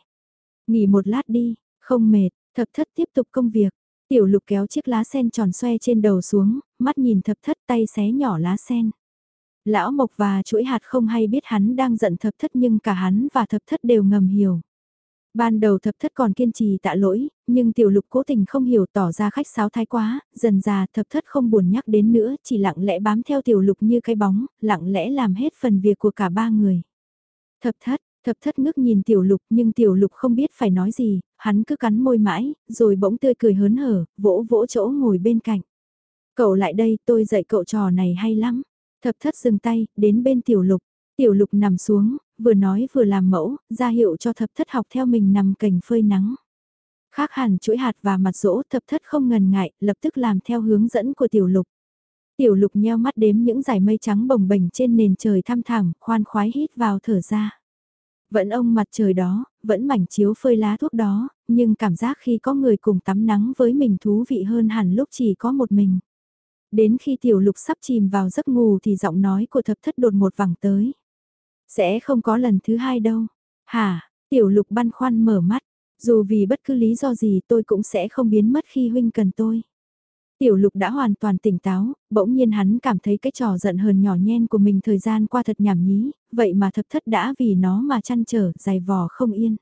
Nghỉ một lát đi, không mệt, thập thất tiếp tục công việc, tiểu lục kéo chiếc lá sen tròn xoe trên đầu xuống, mắt nhìn thập thất tay xé nhỏ lá sen. Lão Mộc và chuỗi hạt không hay biết hắn đang giận thập thất nhưng cả hắn và thập thất đều ngầm hiểu. Ban đầu thập thất còn kiên trì tạ lỗi, nhưng tiểu lục cố tình không hiểu tỏ ra khách sáo thái quá, dần già thập thất không buồn nhắc đến nữa, chỉ lặng lẽ bám theo tiểu lục như cái bóng, lặng lẽ làm hết phần việc của cả ba người. Thập thất, thập thất ngước nhìn tiểu lục nhưng tiểu lục không biết phải nói gì, hắn cứ cắn môi mãi, rồi bỗng tươi cười hớn hở, vỗ vỗ chỗ ngồi bên cạnh. Cậu lại đây tôi dạy cậu trò này hay lắm. Thập thất dừng tay, đến bên tiểu lục. Tiểu lục nằm xuống, vừa nói vừa làm mẫu, ra hiệu cho thập thất học theo mình nằm cành phơi nắng. Khác hẳn chuỗi hạt và mặt rỗ thập thất không ngần ngại, lập tức làm theo hướng dẫn của tiểu lục. Tiểu lục nheo mắt đếm những dải mây trắng bồng bềnh trên nền trời thăm thẳm, khoan khoái hít vào thở ra. Vẫn ông mặt trời đó, vẫn mảnh chiếu phơi lá thuốc đó, nhưng cảm giác khi có người cùng tắm nắng với mình thú vị hơn hẳn lúc chỉ có một mình. Đến khi tiểu lục sắp chìm vào giấc ngủ thì giọng nói của thập thất đột một vẳng tới. Sẽ không có lần thứ hai đâu. Hả, tiểu lục băn khoăn mở mắt. Dù vì bất cứ lý do gì tôi cũng sẽ không biến mất khi huynh cần tôi. Tiểu lục đã hoàn toàn tỉnh táo, bỗng nhiên hắn cảm thấy cái trò giận hờn nhỏ nhen của mình thời gian qua thật nhảm nhí, vậy mà thập thất đã vì nó mà chăn trở, dài vò không yên.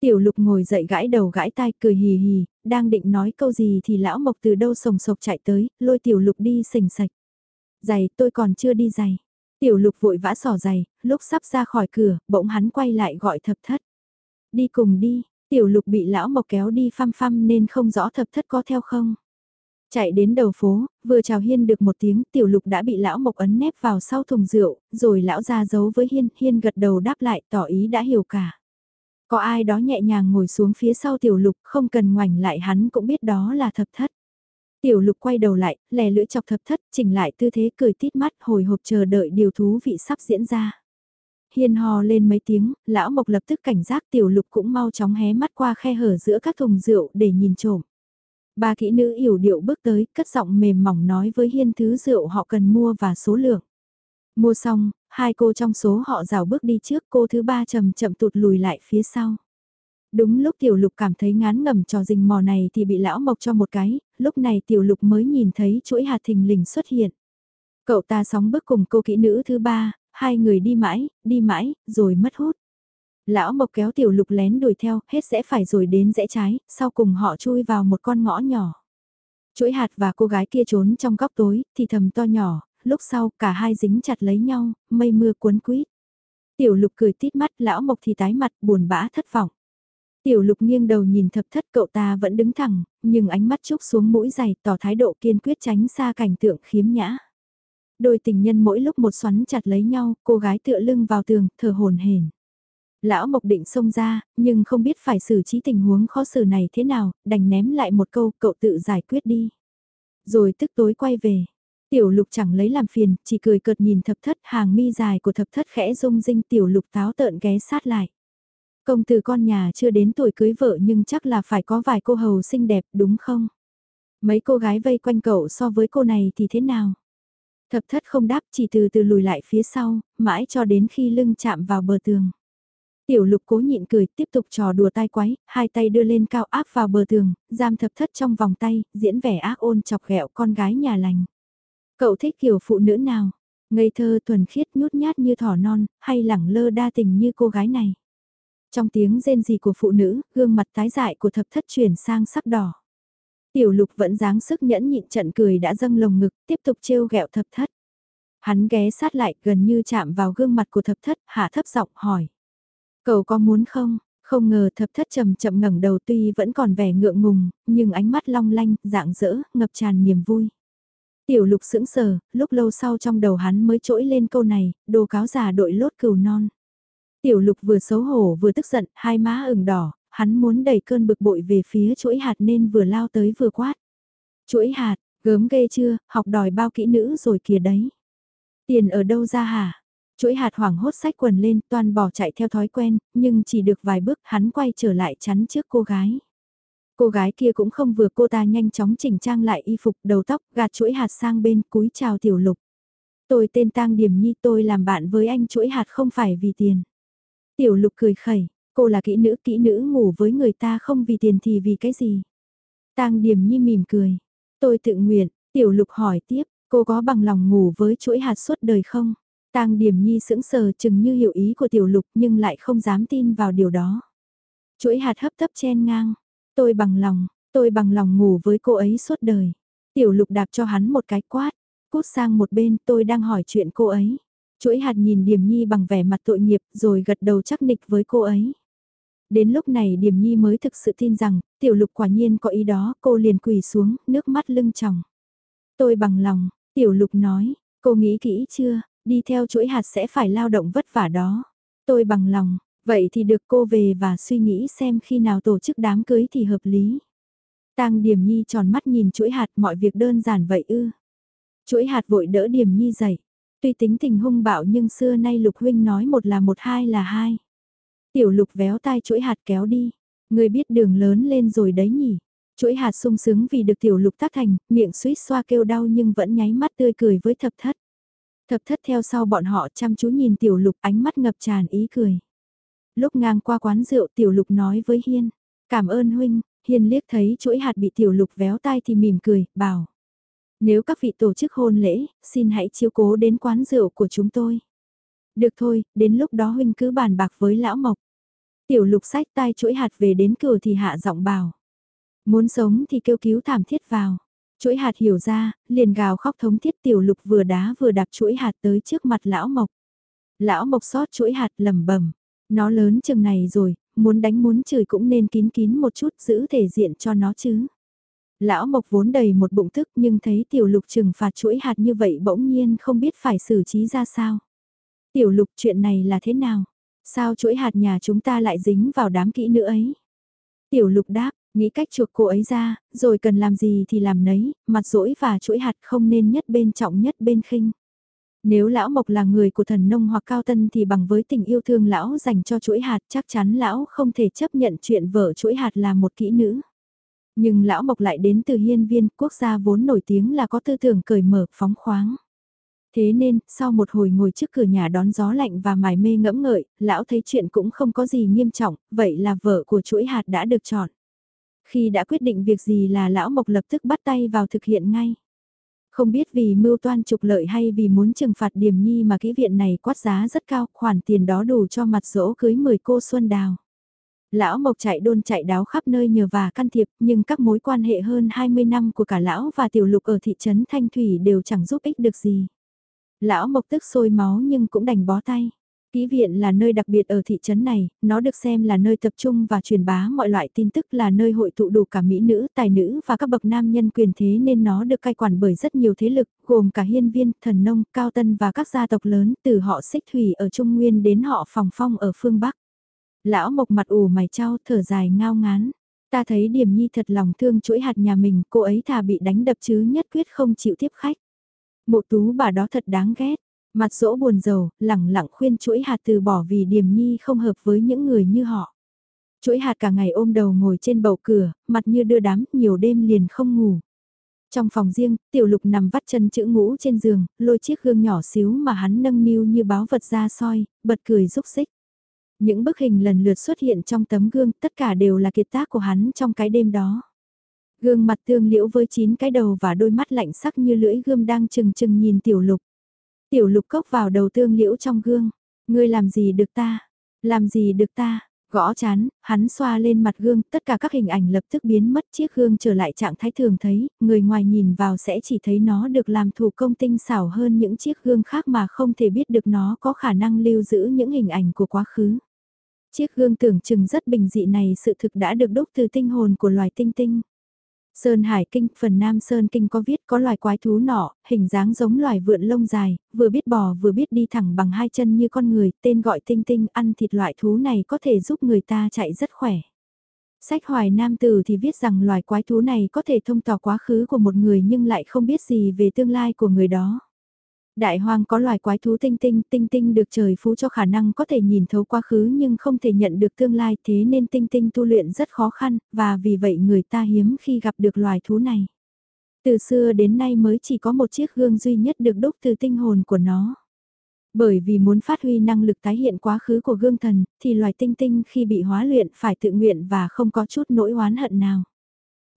Tiểu lục ngồi dậy gãi đầu gãi tai cười hì hì, đang định nói câu gì thì lão mộc từ đâu sồng sộc chạy tới, lôi tiểu lục đi sình sạch. Giày tôi còn chưa đi giày. Tiểu lục vội vã sỏ giày, lúc sắp ra khỏi cửa, bỗng hắn quay lại gọi thập thất. Đi cùng đi, tiểu lục bị lão mộc kéo đi phăm phăm nên không rõ thập thất có theo không. Chạy đến đầu phố, vừa chào Hiên được một tiếng, tiểu lục đã bị lão mộc ấn nép vào sau thùng rượu, rồi lão ra giấu với Hiên, Hiên gật đầu đáp lại tỏ ý đã hiểu cả. Có ai đó nhẹ nhàng ngồi xuống phía sau tiểu lục không cần ngoảnh lại hắn cũng biết đó là thập thất. Tiểu lục quay đầu lại, lè lưỡi chọc thập thất, chỉnh lại tư thế cười tít mắt hồi hộp chờ đợi điều thú vị sắp diễn ra. Hiên hò lên mấy tiếng, lão mộc lập tức cảnh giác tiểu lục cũng mau chóng hé mắt qua khe hở giữa các thùng rượu để nhìn trộm. Ba kỹ nữ yểu điệu bước tới, cất giọng mềm mỏng nói với Hiên thứ rượu họ cần mua và số lượng. Mua xong, hai cô trong số họ rào bước đi trước cô thứ ba chậm chậm tụt lùi lại phía sau. Đúng lúc tiểu lục cảm thấy ngán ngầm trò rình mò này thì bị lão mộc cho một cái, lúc này tiểu lục mới nhìn thấy chuỗi hạt thình lình xuất hiện. Cậu ta sóng bước cùng cô kỹ nữ thứ ba, hai người đi mãi, đi mãi, rồi mất hút. Lão mộc kéo tiểu lục lén đuổi theo, hết sẽ phải rồi đến rẽ trái, sau cùng họ chui vào một con ngõ nhỏ. Chuỗi hạt và cô gái kia trốn trong góc tối, thì thầm to nhỏ, lúc sau cả hai dính chặt lấy nhau, mây mưa cuốn quýt. Tiểu lục cười tít mắt, lão mộc thì tái mặt, buồn bã thất vọng. Tiểu lục nghiêng đầu nhìn thập thất cậu ta vẫn đứng thẳng, nhưng ánh mắt chúc xuống mũi dày tỏ thái độ kiên quyết tránh xa cảnh tượng khiếm nhã. Đôi tình nhân mỗi lúc một xoắn chặt lấy nhau, cô gái tựa lưng vào tường, thở hồn hển. Lão Mộc định xông ra, nhưng không biết phải xử trí tình huống khó xử này thế nào, đành ném lại một câu cậu tự giải quyết đi. Rồi tức tối quay về. Tiểu lục chẳng lấy làm phiền, chỉ cười cợt nhìn thập thất hàng mi dài của thập thất khẽ rung rinh tiểu lục táo tợn ghé sát lại. Công từ con nhà chưa đến tuổi cưới vợ nhưng chắc là phải có vài cô hầu xinh đẹp đúng không? Mấy cô gái vây quanh cậu so với cô này thì thế nào? Thập thất không đáp chỉ từ từ lùi lại phía sau, mãi cho đến khi lưng chạm vào bờ tường. Tiểu lục cố nhịn cười, tiếp tục trò đùa tai quái, hai tay đưa lên cao áp vào bờ tường, giam thập thất trong vòng tay, diễn vẻ ác ôn chọc ghẹo con gái nhà lành. Cậu thích kiểu phụ nữ nào? Ngây thơ thuần khiết nhút nhát như thỏ non, hay lẳng lơ đa tình như cô gái này? Trong tiếng rên rỉ của phụ nữ, gương mặt tái dại của thập thất chuyển sang sắc đỏ. Tiểu lục vẫn dáng sức nhẫn nhịn trận cười đã dâng lồng ngực, tiếp tục trêu ghẹo thập thất. Hắn ghé sát lại gần như chạm vào gương mặt của thập thất, hạ thấp giọng hỏi. Cậu có muốn không? Không ngờ thập thất chậm chậm ngẩng đầu tuy vẫn còn vẻ ngượng ngùng, nhưng ánh mắt long lanh, dạng dỡ, ngập tràn niềm vui. Tiểu lục sững sờ, lúc lâu sau trong đầu hắn mới trỗi lên câu này, đồ cáo già đội lốt cừu non. Tiểu lục vừa xấu hổ vừa tức giận, hai má ửng đỏ, hắn muốn đẩy cơn bực bội về phía chuỗi hạt nên vừa lao tới vừa quát. Chuỗi hạt, gớm ghê chưa, học đòi bao kỹ nữ rồi kìa đấy. Tiền ở đâu ra hả? Chuỗi hạt hoảng hốt sách quần lên, toàn bỏ chạy theo thói quen, nhưng chỉ được vài bước hắn quay trở lại chắn trước cô gái. Cô gái kia cũng không vừa cô ta nhanh chóng chỉnh trang lại y phục đầu tóc, gạt chuỗi hạt sang bên cúi chào tiểu lục. Tôi tên Tang Điểm Nhi tôi làm bạn với anh chuỗi hạt không phải vì tiền. Tiểu lục cười khẩy, cô là kỹ nữ, kỹ nữ ngủ với người ta không vì tiền thì vì cái gì. Tang Điểm Nhi mỉm cười, tôi tự nguyện, tiểu lục hỏi tiếp, cô có bằng lòng ngủ với chuỗi hạt suốt đời không? Tang Điểm Nhi sững sờ chừng như hiểu ý của tiểu lục nhưng lại không dám tin vào điều đó. Chuỗi hạt hấp tấp chen ngang, tôi bằng lòng, tôi bằng lòng ngủ với cô ấy suốt đời. Tiểu lục đạp cho hắn một cái quát, cút sang một bên tôi đang hỏi chuyện cô ấy. Chuỗi hạt nhìn Điềm Nhi bằng vẻ mặt tội nghiệp rồi gật đầu chắc nịch với cô ấy. Đến lúc này Điềm Nhi mới thực sự tin rằng, tiểu lục quả nhiên có ý đó, cô liền quỳ xuống, nước mắt lưng tròng. Tôi bằng lòng, tiểu lục nói, cô nghĩ kỹ chưa, đi theo chuỗi hạt sẽ phải lao động vất vả đó. Tôi bằng lòng, vậy thì được cô về và suy nghĩ xem khi nào tổ chức đám cưới thì hợp lý. Tang Điềm Nhi tròn mắt nhìn chuỗi hạt mọi việc đơn giản vậy ư. Chuỗi hạt vội đỡ Điềm Nhi dậy. Tuy tính tình hung bạo nhưng xưa nay Lục Huynh nói một là một hai là hai. Tiểu Lục véo tai chuỗi hạt kéo đi. Người biết đường lớn lên rồi đấy nhỉ. Chuỗi hạt sung sướng vì được Tiểu Lục tác thành, miệng suýt xoa kêu đau nhưng vẫn nháy mắt tươi cười với thập thất. Thập thất theo sau bọn họ chăm chú nhìn tiểu lục ánh mắt ngập tràn ý cười. Lúc ngang qua quán rượu tiểu lục nói với Hiên, cảm ơn huynh, Hiên liếc thấy chuỗi hạt bị tiểu lục véo tai thì mỉm cười, bảo. Nếu các vị tổ chức hôn lễ, xin hãy chiếu cố đến quán rượu của chúng tôi. Được thôi, đến lúc đó huynh cứ bàn bạc với lão mộc. Tiểu lục sách tai chuỗi hạt về đến cửa thì hạ giọng bảo. Muốn sống thì kêu cứu thảm thiết vào. Chuỗi hạt hiểu ra, liền gào khóc thống thiết tiểu lục vừa đá vừa đạp chuỗi hạt tới trước mặt lão mộc. Lão mộc sót chuỗi hạt lầm bẩm nó lớn chừng này rồi, muốn đánh muốn chửi cũng nên kín kín một chút giữ thể diện cho nó chứ. Lão mộc vốn đầy một bụng tức nhưng thấy tiểu lục trừng phạt chuỗi hạt như vậy bỗng nhiên không biết phải xử trí ra sao. Tiểu lục chuyện này là thế nào? Sao chuỗi hạt nhà chúng ta lại dính vào đám kỹ nữ ấy? Tiểu lục đáp, Nghĩ cách chuộc cô ấy ra, rồi cần làm gì thì làm nấy, mặt rỗi và chuỗi hạt không nên nhất bên trọng nhất bên khinh. Nếu lão Mộc là người của thần nông hoặc cao tân thì bằng với tình yêu thương lão dành cho chuỗi hạt chắc chắn lão không thể chấp nhận chuyện vợ chuỗi hạt là một kỹ nữ. Nhưng lão Mộc lại đến từ hiên viên quốc gia vốn nổi tiếng là có tư tưởng cởi mở phóng khoáng. Thế nên, sau một hồi ngồi trước cửa nhà đón gió lạnh và mải mê ngẫm ngợi, lão thấy chuyện cũng không có gì nghiêm trọng, vậy là vợ của chuỗi hạt đã được chọn. Khi đã quyết định việc gì là lão Mộc lập tức bắt tay vào thực hiện ngay. Không biết vì mưu toan trục lợi hay vì muốn trừng phạt điểm nhi mà kỹ viện này quát giá rất cao, khoản tiền đó đủ cho mặt dỗ cưới 10 cô Xuân Đào. Lão Mộc chạy đôn chạy đáo khắp nơi nhờ và can thiệp, nhưng các mối quan hệ hơn 20 năm của cả lão và tiểu lục ở thị trấn Thanh Thủy đều chẳng giúp ích được gì. Lão Mộc tức sôi máu nhưng cũng đành bó tay. Ký viện là nơi đặc biệt ở thị trấn này, nó được xem là nơi tập trung và truyền bá mọi loại tin tức là nơi hội tụ đủ cả mỹ nữ, tài nữ và các bậc nam nhân quyền thế nên nó được cai quản bởi rất nhiều thế lực, gồm cả hiên viên, thần nông, cao tân và các gia tộc lớn từ họ xích thủy ở Trung Nguyên đến họ phòng phong ở phương Bắc. Lão mộc mặt ủ mày trao thở dài ngao ngán. Ta thấy điểm nhi thật lòng thương chuỗi hạt nhà mình, cô ấy thà bị đánh đập chứ nhất quyết không chịu tiếp khách. Mộ tú bà đó thật đáng ghét. Mặt dỗ buồn rầu, lẳng lặng khuyên chuỗi hạt từ bỏ vì điểm nhi không hợp với những người như họ. Chuỗi hạt cả ngày ôm đầu ngồi trên bầu cửa, mặt như đưa đám, nhiều đêm liền không ngủ. Trong phòng riêng, tiểu lục nằm vắt chân chữ ngũ trên giường, lôi chiếc gương nhỏ xíu mà hắn nâng niu như báo vật ra soi, bật cười rúc xích. Những bức hình lần lượt xuất hiện trong tấm gương, tất cả đều là kiệt tác của hắn trong cái đêm đó. Gương mặt tương liễu với chín cái đầu và đôi mắt lạnh sắc như lưỡi gươm đang chừng chừng nhìn tiểu lục. Tiểu lục cốc vào đầu tương liễu trong gương. Ngươi làm gì được ta? Làm gì được ta? Gõ chán, hắn xoa lên mặt gương, tất cả các hình ảnh lập tức biến mất chiếc gương trở lại trạng thái thường thấy, người ngoài nhìn vào sẽ chỉ thấy nó được làm thủ công tinh xảo hơn những chiếc gương khác mà không thể biết được nó có khả năng lưu giữ những hình ảnh của quá khứ. Chiếc gương tưởng chừng rất bình dị này sự thực đã được đúc từ tinh hồn của loài tinh tinh. Sơn Hải Kinh, phần Nam Sơn Kinh có viết có loài quái thú nọ, hình dáng giống loài vượn lông dài, vừa biết bò vừa biết đi thẳng bằng hai chân như con người, tên gọi tinh tinh, ăn thịt loại thú này có thể giúp người ta chạy rất khỏe. Sách Hoài Nam Tử thì viết rằng loài quái thú này có thể thông tỏ quá khứ của một người nhưng lại không biết gì về tương lai của người đó. Đại hoang có loài quái thú tinh tinh, tinh tinh được trời phú cho khả năng có thể nhìn thấu quá khứ nhưng không thể nhận được tương lai thế nên tinh tinh tu luyện rất khó khăn, và vì vậy người ta hiếm khi gặp được loài thú này. Từ xưa đến nay mới chỉ có một chiếc gương duy nhất được đúc từ tinh hồn của nó. Bởi vì muốn phát huy năng lực tái hiện quá khứ của gương thần, thì loài tinh tinh khi bị hóa luyện phải tự nguyện và không có chút nỗi oán hận nào.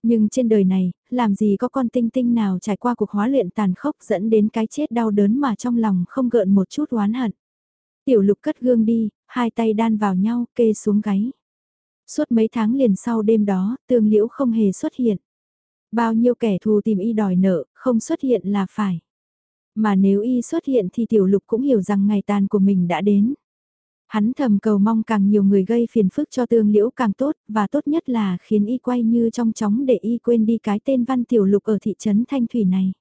Nhưng trên đời này, làm gì có con tinh tinh nào trải qua cuộc hóa luyện tàn khốc dẫn đến cái chết đau đớn mà trong lòng không gợn một chút oán hận. Tiểu lục cất gương đi, hai tay đan vào nhau, kê xuống gáy. Suốt mấy tháng liền sau đêm đó, tương liễu không hề xuất hiện. Bao nhiêu kẻ thù tìm y đòi nợ, không xuất hiện là phải. Mà nếu y xuất hiện thì tiểu lục cũng hiểu rằng ngày tàn của mình đã đến. Hắn thầm cầu mong càng nhiều người gây phiền phức cho tương liễu càng tốt, và tốt nhất là khiến y quay như trong chóng để y quên đi cái tên văn tiểu lục ở thị trấn Thanh Thủy này.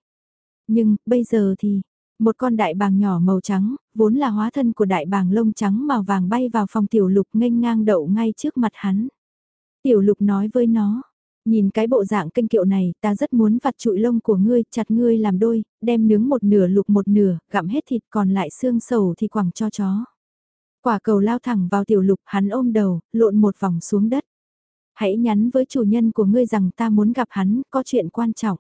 Nhưng, bây giờ thì, một con đại bàng nhỏ màu trắng, vốn là hóa thân của đại bàng lông trắng màu vàng bay vào phòng tiểu lục nghênh ngang đậu ngay trước mặt hắn. Tiểu lục nói với nó, nhìn cái bộ dạng kinh kiệu này ta rất muốn vặt trụi lông của ngươi, chặt ngươi làm đôi, đem nướng một nửa lục một nửa, gặm hết thịt còn lại xương sầu thì quẳng cho chó. Quả cầu lao thẳng vào tiểu lục hắn ôm đầu, lộn một vòng xuống đất. Hãy nhắn với chủ nhân của ngươi rằng ta muốn gặp hắn, có chuyện quan trọng.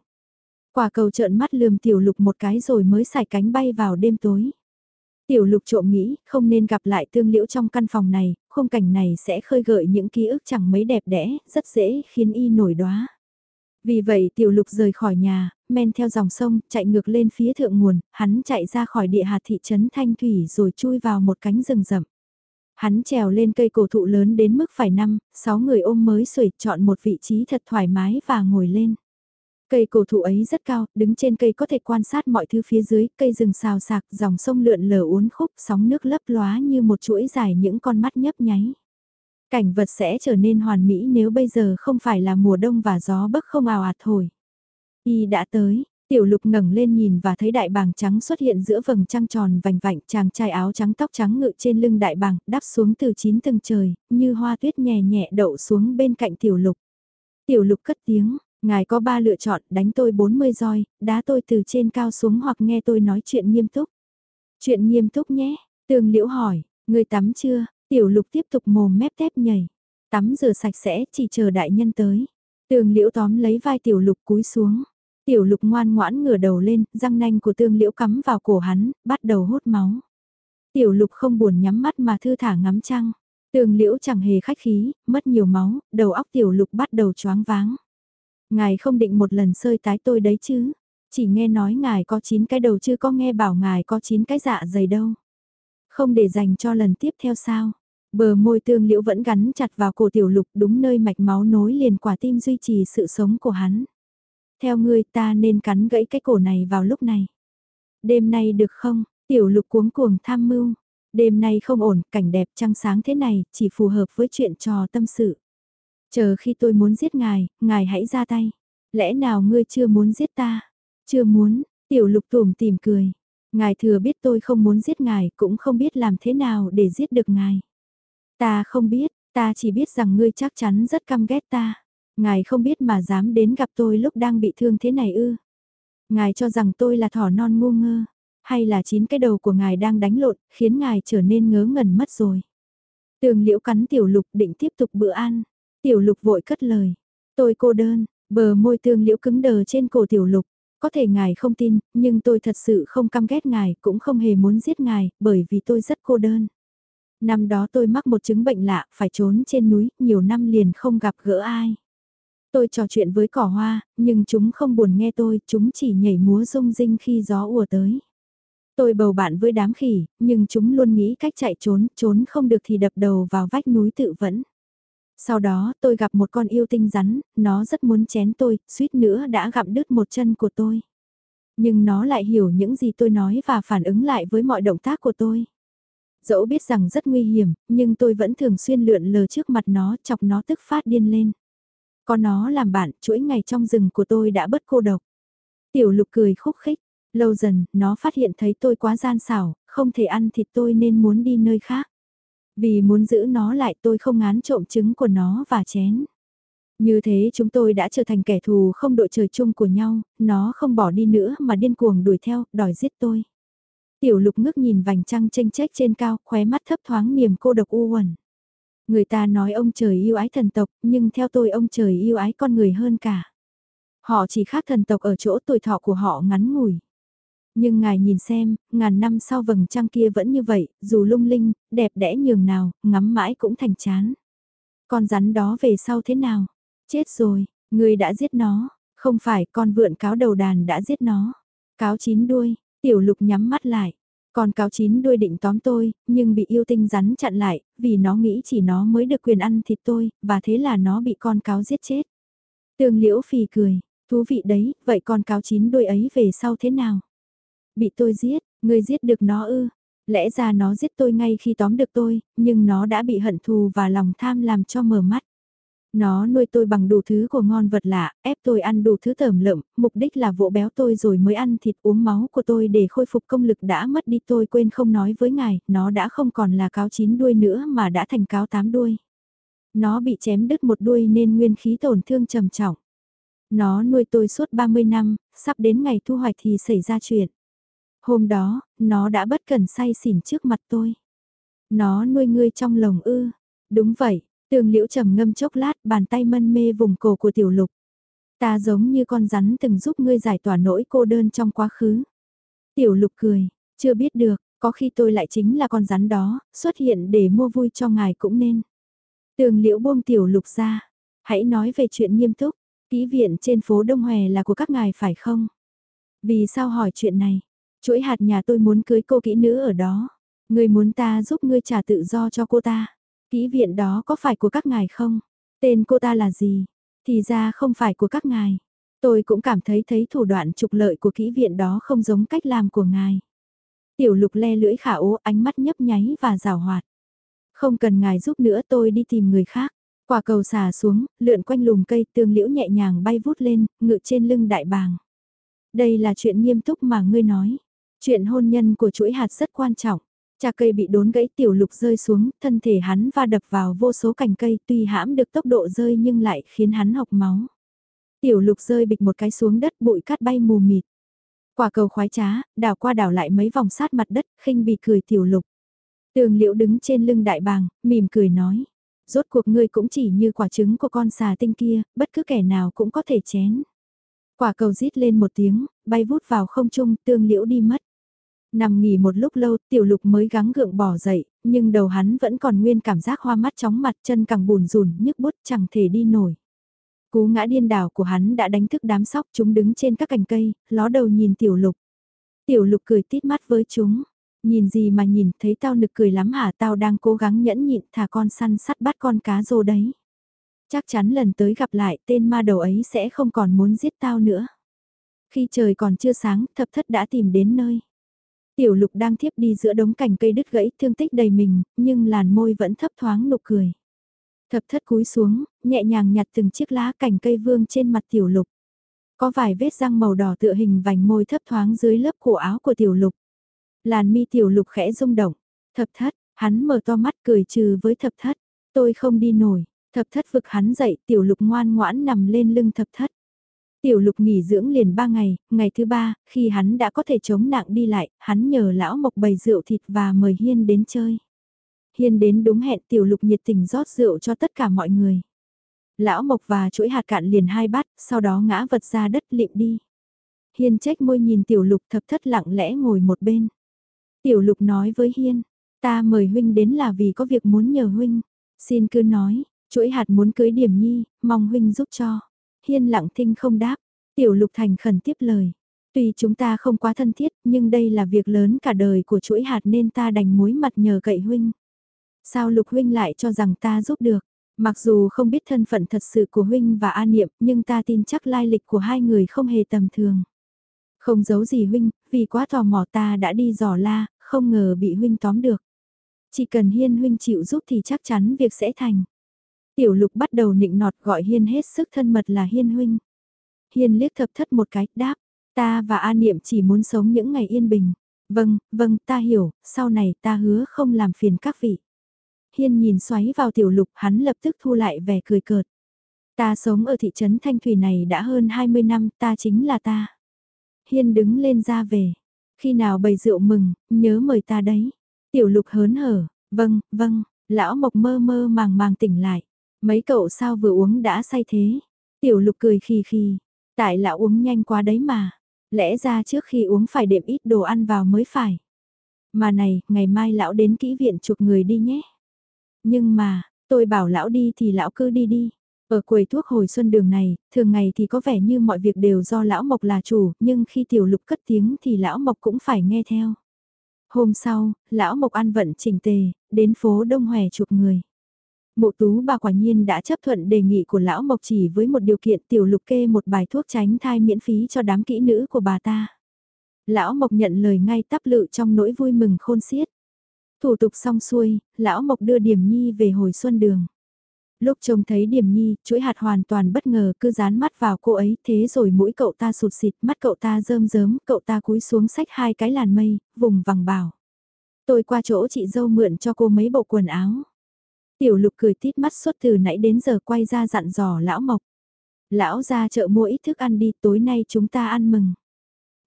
Quả cầu trợn mắt lườm tiểu lục một cái rồi mới xài cánh bay vào đêm tối. Tiểu lục trộm nghĩ, không nên gặp lại tương liễu trong căn phòng này, khung cảnh này sẽ khơi gợi những ký ức chẳng mấy đẹp đẽ, rất dễ khiến y nổi đóa. Vì vậy tiểu lục rời khỏi nhà, men theo dòng sông, chạy ngược lên phía thượng nguồn, hắn chạy ra khỏi địa hạt thị trấn Thanh Thủy rồi chui vào một cánh rừng rậm. Hắn trèo lên cây cổ thụ lớn đến mức phải năm, sáu người ôm mới sưởi chọn một vị trí thật thoải mái và ngồi lên. Cây cổ thụ ấy rất cao, đứng trên cây có thể quan sát mọi thứ phía dưới, cây rừng xào sạc, dòng sông lượn lờ uốn khúc, sóng nước lấp lóa như một chuỗi dài những con mắt nhấp nháy. Cảnh vật sẽ trở nên hoàn mỹ nếu bây giờ không phải là mùa đông và gió bấc không ào ạt thổi. Y đã tới, Tiểu lục ngẩng lên nhìn và thấy đại bàng trắng xuất hiện giữa vầng trăng tròn vành vạnh chàng trai áo trắng tóc trắng ngự trên lưng đại bàng đáp xuống từ chín tầng trời, như hoa tuyết nhẹ nhẹ đậu xuống bên cạnh tiểu lục. Tiểu lục cất tiếng, ngài có ba lựa chọn đánh tôi 40 roi, đá tôi từ trên cao xuống hoặc nghe tôi nói chuyện nghiêm túc. Chuyện nghiêm túc nhé, tường liễu hỏi, người tắm chưa, tiểu lục tiếp tục mồm mép tép nhảy. Tắm rửa sạch sẽ chỉ chờ đại nhân tới. Tường liễu tóm lấy vai tiểu lục cúi xuống. Tiểu lục ngoan ngoãn ngửa đầu lên, răng nanh của tương liễu cắm vào cổ hắn, bắt đầu hút máu. Tiểu lục không buồn nhắm mắt mà thư thả ngắm trăng. Tương liễu chẳng hề khách khí, mất nhiều máu, đầu óc tiểu lục bắt đầu choáng váng. Ngài không định một lần sơi tái tôi đấy chứ. Chỉ nghe nói ngài có 9 cái đầu chứ có nghe bảo ngài có 9 cái dạ dày đâu. Không để dành cho lần tiếp theo sao. Bờ môi tương liễu vẫn gắn chặt vào cổ tiểu lục đúng nơi mạch máu nối liền quả tim duy trì sự sống của hắn. Theo ngươi ta nên cắn gãy cái cổ này vào lúc này. Đêm nay được không? Tiểu lục cuống cuồng tham mưu. Đêm nay không ổn, cảnh đẹp trăng sáng thế này, chỉ phù hợp với chuyện trò tâm sự. Chờ khi tôi muốn giết ngài, ngài hãy ra tay. Lẽ nào ngươi chưa muốn giết ta? Chưa muốn, tiểu lục tùm tìm cười. Ngài thừa biết tôi không muốn giết ngài, cũng không biết làm thế nào để giết được ngài. Ta không biết, ta chỉ biết rằng ngươi chắc chắn rất căm ghét ta. Ngài không biết mà dám đến gặp tôi lúc đang bị thương thế này ư. Ngài cho rằng tôi là thỏ non ngu ngơ, hay là chín cái đầu của ngài đang đánh lộn, khiến ngài trở nên ngớ ngẩn mất rồi. Tường liễu cắn tiểu lục định tiếp tục bữa ăn. Tiểu lục vội cất lời. Tôi cô đơn, bờ môi Tường liễu cứng đờ trên cổ tiểu lục. Có thể ngài không tin, nhưng tôi thật sự không căm ghét ngài, cũng không hề muốn giết ngài, bởi vì tôi rất cô đơn. Năm đó tôi mắc một chứng bệnh lạ, phải trốn trên núi, nhiều năm liền không gặp gỡ ai. Tôi trò chuyện với cỏ hoa, nhưng chúng không buồn nghe tôi, chúng chỉ nhảy múa rung rinh khi gió ùa tới. Tôi bầu bạn với đám khỉ, nhưng chúng luôn nghĩ cách chạy trốn, trốn không được thì đập đầu vào vách núi tự vẫn. Sau đó tôi gặp một con yêu tinh rắn, nó rất muốn chén tôi, suýt nữa đã gặm đứt một chân của tôi. Nhưng nó lại hiểu những gì tôi nói và phản ứng lại với mọi động tác của tôi. Dẫu biết rằng rất nguy hiểm, nhưng tôi vẫn thường xuyên lượn lờ trước mặt nó chọc nó tức phát điên lên. Có nó làm bạn, chuỗi ngày trong rừng của tôi đã bớt cô độc. Tiểu lục cười khúc khích, lâu dần, nó phát hiện thấy tôi quá gian xảo, không thể ăn thịt tôi nên muốn đi nơi khác. Vì muốn giữ nó lại tôi không ngán trộm trứng của nó và chén. Như thế chúng tôi đã trở thành kẻ thù không đội trời chung của nhau, nó không bỏ đi nữa mà điên cuồng đuổi theo, đòi giết tôi. Tiểu lục ngước nhìn vành trăng tranh trách trên cao, khóe mắt thấp thoáng niềm cô độc u uẩn. Người ta nói ông trời yêu ái thần tộc, nhưng theo tôi ông trời yêu ái con người hơn cả. Họ chỉ khác thần tộc ở chỗ tuổi thọ của họ ngắn ngủi. Nhưng ngài nhìn xem, ngàn năm sau vầng trăng kia vẫn như vậy, dù lung linh, đẹp đẽ nhường nào, ngắm mãi cũng thành chán. Con rắn đó về sau thế nào? Chết rồi, người đã giết nó, không phải con vượn cáo đầu đàn đã giết nó. Cáo chín đuôi, tiểu lục nhắm mắt lại. Con cáo chín đuôi định tóm tôi, nhưng bị yêu tinh rắn chặn lại, vì nó nghĩ chỉ nó mới được quyền ăn thịt tôi, và thế là nó bị con cáo giết chết. Tương liễu phì cười, thú vị đấy, vậy con cáo chín đuôi ấy về sau thế nào? Bị tôi giết, người giết được nó ư? Lẽ ra nó giết tôi ngay khi tóm được tôi, nhưng nó đã bị hận thù và lòng tham làm cho mở mắt. Nó nuôi tôi bằng đủ thứ của ngon vật lạ, ép tôi ăn đủ thứ tởm lợm, mục đích là vỗ béo tôi rồi mới ăn thịt uống máu của tôi để khôi phục công lực đã mất đi tôi quên không nói với ngài, nó đã không còn là cáo chín đuôi nữa mà đã thành cáo tám đuôi. Nó bị chém đứt một đuôi nên nguyên khí tổn thương trầm trọng. Nó nuôi tôi suốt 30 năm, sắp đến ngày thu hoạch thì xảy ra chuyện. Hôm đó, nó đã bất cần say xỉn trước mặt tôi. Nó nuôi ngươi trong lồng ư. Đúng vậy, tường liễu trầm ngâm chốc lát bàn tay mân mê vùng cổ của tiểu lục. Ta giống như con rắn từng giúp ngươi giải tỏa nỗi cô đơn trong quá khứ. Tiểu lục cười, chưa biết được, có khi tôi lại chính là con rắn đó, xuất hiện để mua vui cho ngài cũng nên. Tường liễu buông tiểu lục ra, hãy nói về chuyện nghiêm túc, ký viện trên phố Đông Hòe là của các ngài phải không? Vì sao hỏi chuyện này? Chuỗi hạt nhà tôi muốn cưới cô kỹ nữ ở đó. Người muốn ta giúp ngươi trả tự do cho cô ta. Kỹ viện đó có phải của các ngài không? Tên cô ta là gì? Thì ra không phải của các ngài. Tôi cũng cảm thấy thấy thủ đoạn trục lợi của kỹ viện đó không giống cách làm của ngài. Tiểu lục le lưỡi khả ố ánh mắt nhấp nháy và rào hoạt. Không cần ngài giúp nữa tôi đi tìm người khác. Quả cầu xà xuống, lượn quanh lùm cây tương liễu nhẹ nhàng bay vút lên, ngự trên lưng đại bàng. Đây là chuyện nghiêm túc mà ngươi nói. Chuyện hôn nhân của chuỗi hạt rất quan trọng. Cha cây bị đốn gãy tiểu lục rơi xuống, thân thể hắn va đập vào vô số cành cây tuy hãm được tốc độ rơi nhưng lại khiến hắn học máu. Tiểu lục rơi bịch một cái xuống đất bụi cát bay mù mịt. Quả cầu khoái trá, đảo qua đảo lại mấy vòng sát mặt đất, khinh bị cười tiểu lục. Tường liễu đứng trên lưng đại bàng, mỉm cười nói. Rốt cuộc ngươi cũng chỉ như quả trứng của con xà tinh kia, bất cứ kẻ nào cũng có thể chén. Quả cầu rít lên một tiếng, bay vút vào không trung, tương liễu đi mất. Nằm nghỉ một lúc lâu, tiểu lục mới gắng gượng bỏ dậy, nhưng đầu hắn vẫn còn nguyên cảm giác hoa mắt chóng mặt chân càng bùn rùn nhức bút chẳng thể đi nổi. Cú ngã điên đảo của hắn đã đánh thức đám sóc chúng đứng trên các cành cây, ló đầu nhìn tiểu lục. Tiểu lục cười tít mắt với chúng. Nhìn gì mà nhìn, thấy tao nực cười lắm hả, tao đang cố gắng nhẫn nhịn thả con săn sắt bắt con cá rô đấy. Chắc chắn lần tới gặp lại tên ma đầu ấy sẽ không còn muốn giết tao nữa. Khi trời còn chưa sáng, thập thất đã tìm đến nơi. Tiểu lục đang thiếp đi giữa đống cành cây đứt gãy thương tích đầy mình, nhưng làn môi vẫn thấp thoáng nụ cười. Thập thất cúi xuống, nhẹ nhàng nhặt từng chiếc lá cành cây vương trên mặt tiểu lục. Có vài vết răng màu đỏ tựa hình vành môi thấp thoáng dưới lớp cổ áo của tiểu lục. Làn mi tiểu lục khẽ rung động. Thập thất, hắn mở to mắt cười trừ với thập thất. Tôi không đi nổi. Thập thất vực hắn dậy, tiểu lục ngoan ngoãn nằm lên lưng thập thất. Tiểu lục nghỉ dưỡng liền ba ngày, ngày thứ ba, khi hắn đã có thể chống nặng đi lại, hắn nhờ lão mộc bày rượu thịt và mời Hiên đến chơi. Hiên đến đúng hẹn tiểu lục nhiệt tình rót rượu cho tất cả mọi người. Lão mộc và chuỗi hạt cạn liền hai bát, sau đó ngã vật ra đất lịm đi. Hiên trách môi nhìn tiểu lục thập thất lặng lẽ ngồi một bên. Tiểu lục nói với Hiên, ta mời huynh đến là vì có việc muốn nhờ huynh. Xin cứ nói, chuỗi hạt muốn cưới điểm nhi, mong huynh giúp cho. Hiên lặng thinh không đáp, tiểu lục thành khẩn tiếp lời. Tuy chúng ta không quá thân thiết, nhưng đây là việc lớn cả đời của chuỗi hạt nên ta đành muối mặt nhờ cậy huynh. Sao lục huynh lại cho rằng ta giúp được? Mặc dù không biết thân phận thật sự của huynh và A Niệm, nhưng ta tin chắc lai lịch của hai người không hề tầm thường. Không giấu gì huynh, vì quá tò mò ta đã đi dò la, không ngờ bị huynh tóm được. Chỉ cần hiên huynh chịu giúp thì chắc chắn việc sẽ thành. Tiểu lục bắt đầu nịnh nọt gọi hiên hết sức thân mật là hiên huynh. Hiên liếc thập thất một cái, đáp, ta và A Niệm chỉ muốn sống những ngày yên bình. Vâng, vâng, ta hiểu, sau này ta hứa không làm phiền các vị. Hiên nhìn xoáy vào tiểu lục, hắn lập tức thu lại vẻ cười cợt. Ta sống ở thị trấn Thanh Thủy này đã hơn 20 năm, ta chính là ta. Hiên đứng lên ra về. Khi nào bày rượu mừng, nhớ mời ta đấy. Tiểu lục hớn hở, vâng, vâng, lão mộc mơ mơ màng màng tỉnh lại. Mấy cậu sao vừa uống đã say thế? Tiểu lục cười khì khì, tại là uống nhanh quá đấy mà. Lẽ ra trước khi uống phải đệm ít đồ ăn vào mới phải. Mà này, ngày mai lão đến kỹ viện chụp người đi nhé. Nhưng mà, tôi bảo lão đi thì lão cứ đi đi. Ở quầy thuốc hồi xuân đường này, thường ngày thì có vẻ như mọi việc đều do lão Mộc là chủ, nhưng khi tiểu lục cất tiếng thì lão Mộc cũng phải nghe theo. Hôm sau, lão Mộc ăn vận chỉnh tề, đến phố Đông Hòe chụp người. Mộ tú bà quả nhiên đã chấp thuận đề nghị của lão Mộc chỉ với một điều kiện tiểu lục kê một bài thuốc tránh thai miễn phí cho đám kỹ nữ của bà ta. Lão Mộc nhận lời ngay tắp lự trong nỗi vui mừng khôn xiết. Thủ tục xong xuôi, lão Mộc đưa Điểm Nhi về hồi xuân đường. Lúc trông thấy Điểm Nhi, chuỗi hạt hoàn toàn bất ngờ cứ dán mắt vào cô ấy, thế rồi mũi cậu ta sụt xịt, mắt cậu ta rơm rớm, cậu ta cúi xuống sách hai cái làn mây, vùng vằng bảo. Tôi qua chỗ chị dâu mượn cho cô mấy bộ quần áo. Tiểu lục cười tít mắt suốt từ nãy đến giờ quay ra dặn dò lão Mộc. Lão ra chợ mua ít thức ăn đi, tối nay chúng ta ăn mừng.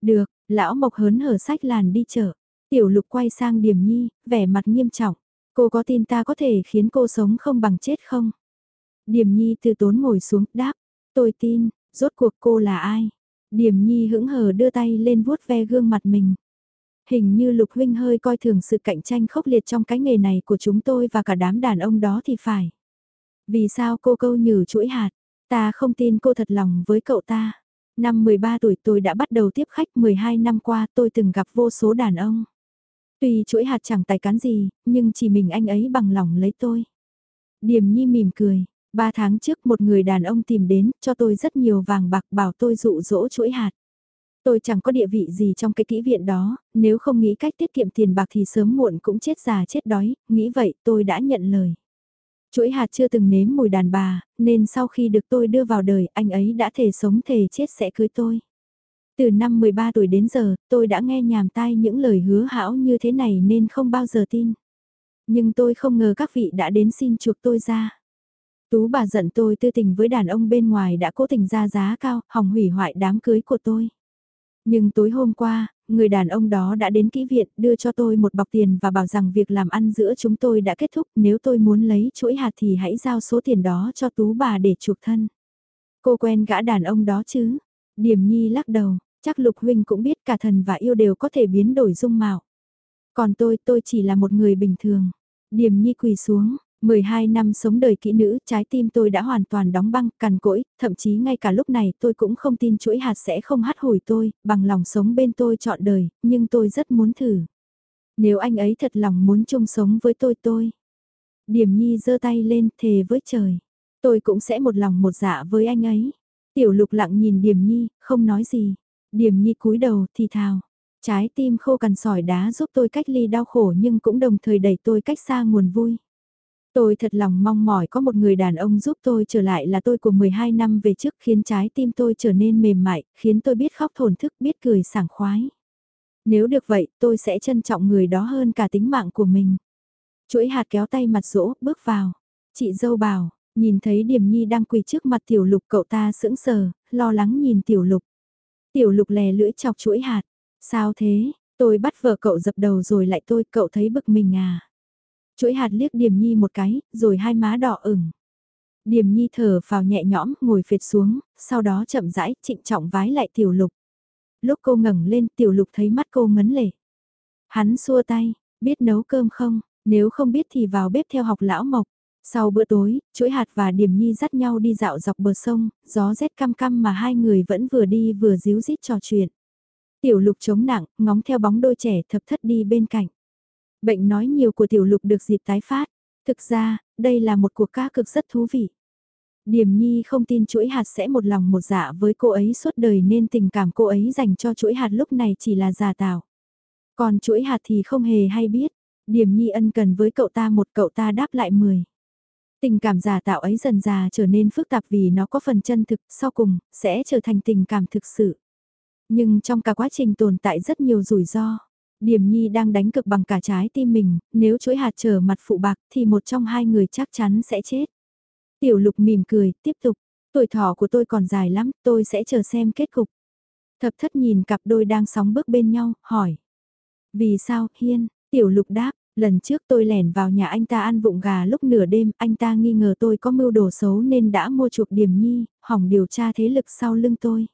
Được, lão Mộc hớn hở sách làn đi chợ. Tiểu lục quay sang Điểm Nhi, vẻ mặt nghiêm trọng. Cô có tin ta có thể khiến cô sống không bằng chết không? Điểm Nhi từ tốn ngồi xuống, đáp. Tôi tin, rốt cuộc cô là ai? Điểm Nhi hững hờ đưa tay lên vuốt ve gương mặt mình. Hình như Lục Huynh hơi coi thường sự cạnh tranh khốc liệt trong cái nghề này của chúng tôi và cả đám đàn ông đó thì phải. Vì sao cô câu nhử chuỗi hạt? Ta không tin cô thật lòng với cậu ta. Năm 13 tuổi tôi đã bắt đầu tiếp khách 12 năm qua tôi từng gặp vô số đàn ông. Tuy chuỗi hạt chẳng tài cán gì, nhưng chỉ mình anh ấy bằng lòng lấy tôi. Điềm nhi mỉm cười, ba tháng trước một người đàn ông tìm đến, cho tôi rất nhiều vàng bạc bảo tôi dụ dỗ chuỗi hạt. Tôi chẳng có địa vị gì trong cái kỹ viện đó, nếu không nghĩ cách tiết kiệm tiền bạc thì sớm muộn cũng chết già chết đói, nghĩ vậy tôi đã nhận lời. Chuỗi hạt chưa từng nếm mùi đàn bà, nên sau khi được tôi đưa vào đời anh ấy đã thể sống thể chết sẽ cưới tôi. Từ năm 13 tuổi đến giờ, tôi đã nghe nhàm tai những lời hứa hão như thế này nên không bao giờ tin. Nhưng tôi không ngờ các vị đã đến xin chuộc tôi ra. Tú bà giận tôi tư tình với đàn ông bên ngoài đã cố tình ra giá cao, hỏng hủy hoại đám cưới của tôi. Nhưng tối hôm qua, người đàn ông đó đã đến kỹ viện đưa cho tôi một bọc tiền và bảo rằng việc làm ăn giữa chúng tôi đã kết thúc nếu tôi muốn lấy chuỗi hạt thì hãy giao số tiền đó cho tú bà để chuộc thân. Cô quen gã đàn ông đó chứ? Điểm nhi lắc đầu, chắc lục huynh cũng biết cả thần và yêu đều có thể biến đổi dung mạo. Còn tôi, tôi chỉ là một người bình thường. Điểm nhi quỳ xuống, 12 năm sống đời kỹ nữ, trái tim tôi đã hoàn toàn đóng băng, cằn cỗi, thậm chí ngay cả lúc này tôi cũng không tin chuỗi hạt sẽ không hát hủi tôi, bằng lòng sống bên tôi chọn đời, nhưng tôi rất muốn thử. Nếu anh ấy thật lòng muốn chung sống với tôi tôi. Điểm nhi giơ tay lên thề với trời. Tôi cũng sẽ một lòng một dạ với anh ấy. Tiểu lục lặng nhìn điểm nhi, không nói gì. Điểm nhi cúi đầu thì thào. Trái tim khô cằn sỏi đá giúp tôi cách ly đau khổ nhưng cũng đồng thời đẩy tôi cách xa nguồn vui. Tôi thật lòng mong mỏi có một người đàn ông giúp tôi trở lại là tôi của 12 năm về trước khiến trái tim tôi trở nên mềm mại, khiến tôi biết khóc thổn thức, biết cười sảng khoái. Nếu được vậy, tôi sẽ trân trọng người đó hơn cả tính mạng của mình. Chuỗi hạt kéo tay mặt rỗ, bước vào. Chị dâu bảo, nhìn thấy Điềm Nhi đang quỳ trước mặt tiểu lục cậu ta sững sờ, lo lắng nhìn tiểu lục. Tiểu lục lè lưỡi chọc chuỗi hạt. Sao thế, tôi bắt vợ cậu dập đầu rồi lại tôi, cậu thấy bực mình à? Chuỗi hạt liếc Điềm Nhi một cái, rồi hai má đỏ ửng. Điềm Nhi thở vào nhẹ nhõm, ngồi phệt xuống, sau đó chậm rãi, trịnh trọng vái lại tiểu lục. Lúc cô ngẩng lên, tiểu lục thấy mắt cô ngấn lệ. Hắn xua tay, biết nấu cơm không, nếu không biết thì vào bếp theo học lão mộc. Sau bữa tối, chuỗi hạt và Điềm Nhi dắt nhau đi dạo dọc bờ sông, gió rét căm căm mà hai người vẫn vừa đi vừa díu dít trò chuyện. Tiểu lục chống nặng, ngóng theo bóng đôi trẻ thập thất đi bên cạnh. Bệnh nói nhiều của tiểu lục được dịp tái phát. Thực ra, đây là một cuộc cá cực rất thú vị. Điềm Nhi không tin chuỗi hạt sẽ một lòng một dạ với cô ấy suốt đời nên tình cảm cô ấy dành cho chuỗi hạt lúc này chỉ là giả tạo. Còn chuỗi hạt thì không hề hay biết. Điềm Nhi ân cần với cậu ta một cậu ta đáp lại mười. Tình cảm giả tạo ấy dần già trở nên phức tạp vì nó có phần chân thực, sau cùng, sẽ trở thành tình cảm thực sự. Nhưng trong cả quá trình tồn tại rất nhiều rủi ro. Điềm Nhi đang đánh cực bằng cả trái tim mình, nếu chuỗi hạt trở mặt phụ bạc thì một trong hai người chắc chắn sẽ chết. Tiểu lục mỉm cười, tiếp tục, tuổi thọ của tôi còn dài lắm, tôi sẽ chờ xem kết cục. Thập thất nhìn cặp đôi đang sóng bước bên nhau, hỏi. Vì sao, Hiên, tiểu lục đáp, lần trước tôi lẻn vào nhà anh ta ăn vụng gà lúc nửa đêm, anh ta nghi ngờ tôi có mưu đồ xấu nên đã mua chuộc điểm nhi, hỏng điều tra thế lực sau lưng tôi.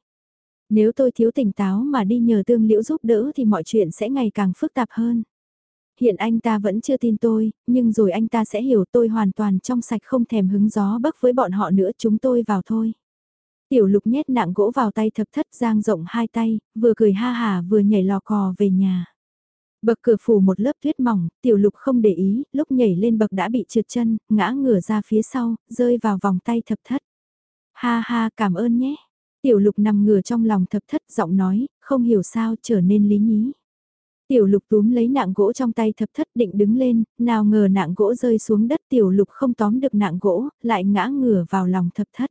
Nếu tôi thiếu tỉnh táo mà đi nhờ tương liễu giúp đỡ thì mọi chuyện sẽ ngày càng phức tạp hơn. Hiện anh ta vẫn chưa tin tôi, nhưng rồi anh ta sẽ hiểu tôi hoàn toàn trong sạch không thèm hứng gió bấc với bọn họ nữa chúng tôi vào thôi. Tiểu lục nhét nặng gỗ vào tay thập thất giang rộng hai tay, vừa cười ha hà vừa nhảy lò cò về nhà. Bậc cửa phủ một lớp tuyết mỏng, tiểu lục không để ý, lúc nhảy lên bậc đã bị trượt chân, ngã ngửa ra phía sau, rơi vào vòng tay thập thất. Ha ha cảm ơn nhé. Tiểu lục nằm ngửa trong lòng thập thất giọng nói, không hiểu sao trở nên lý nhí. Tiểu lục túm lấy nạng gỗ trong tay thập thất định đứng lên, nào ngờ nạng gỗ rơi xuống đất tiểu lục không tóm được nạng gỗ, lại ngã ngửa vào lòng thập thất.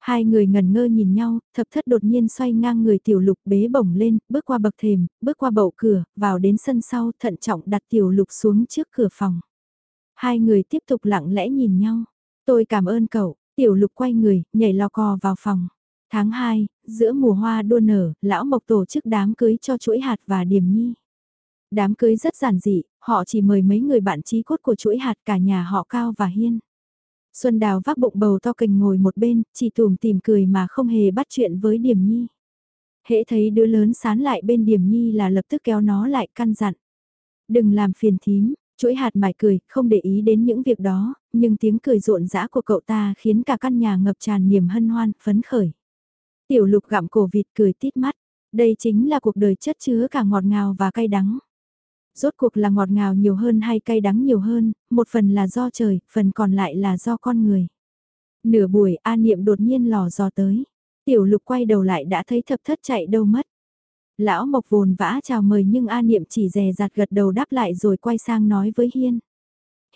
Hai người ngần ngơ nhìn nhau, thập thất đột nhiên xoay ngang người tiểu lục bế bổng lên, bước qua bậc thềm, bước qua bậu cửa, vào đến sân sau, thận trọng đặt tiểu lục xuống trước cửa phòng. Hai người tiếp tục lặng lẽ nhìn nhau. Tôi cảm ơn cậu, tiểu lục quay người, nhảy lò cò vào phòng. Tháng 2, giữa mùa hoa đua nở, lão mộc tổ chức đám cưới cho chuỗi hạt và điểm nhi. Đám cưới rất giản dị, họ chỉ mời mấy người bạn trí cốt của chuỗi hạt cả nhà họ Cao và Hiên. Xuân Đào vác bụng bầu to cành ngồi một bên, chỉ tùm tìm cười mà không hề bắt chuyện với Điểm Nhi. Hễ thấy đứa lớn sán lại bên Điểm Nhi là lập tức kéo nó lại căn dặn. Đừng làm phiền thím, chuỗi hạt mải cười, không để ý đến những việc đó, nhưng tiếng cười rộn rã của cậu ta khiến cả căn nhà ngập tràn niềm hân hoan, phấn khởi. Tiểu lục gặm cổ vịt cười tít mắt, đây chính là cuộc đời chất chứa cả ngọt ngào và cay đắng. Rốt cuộc là ngọt ngào nhiều hơn hay cay đắng nhiều hơn, một phần là do trời, phần còn lại là do con người. Nửa buổi A Niệm đột nhiên lò dò tới. Tiểu lục quay đầu lại đã thấy thập thất chạy đâu mất. Lão Mộc vồn vã chào mời nhưng A Niệm chỉ dè dặt gật đầu đáp lại rồi quay sang nói với Hiên.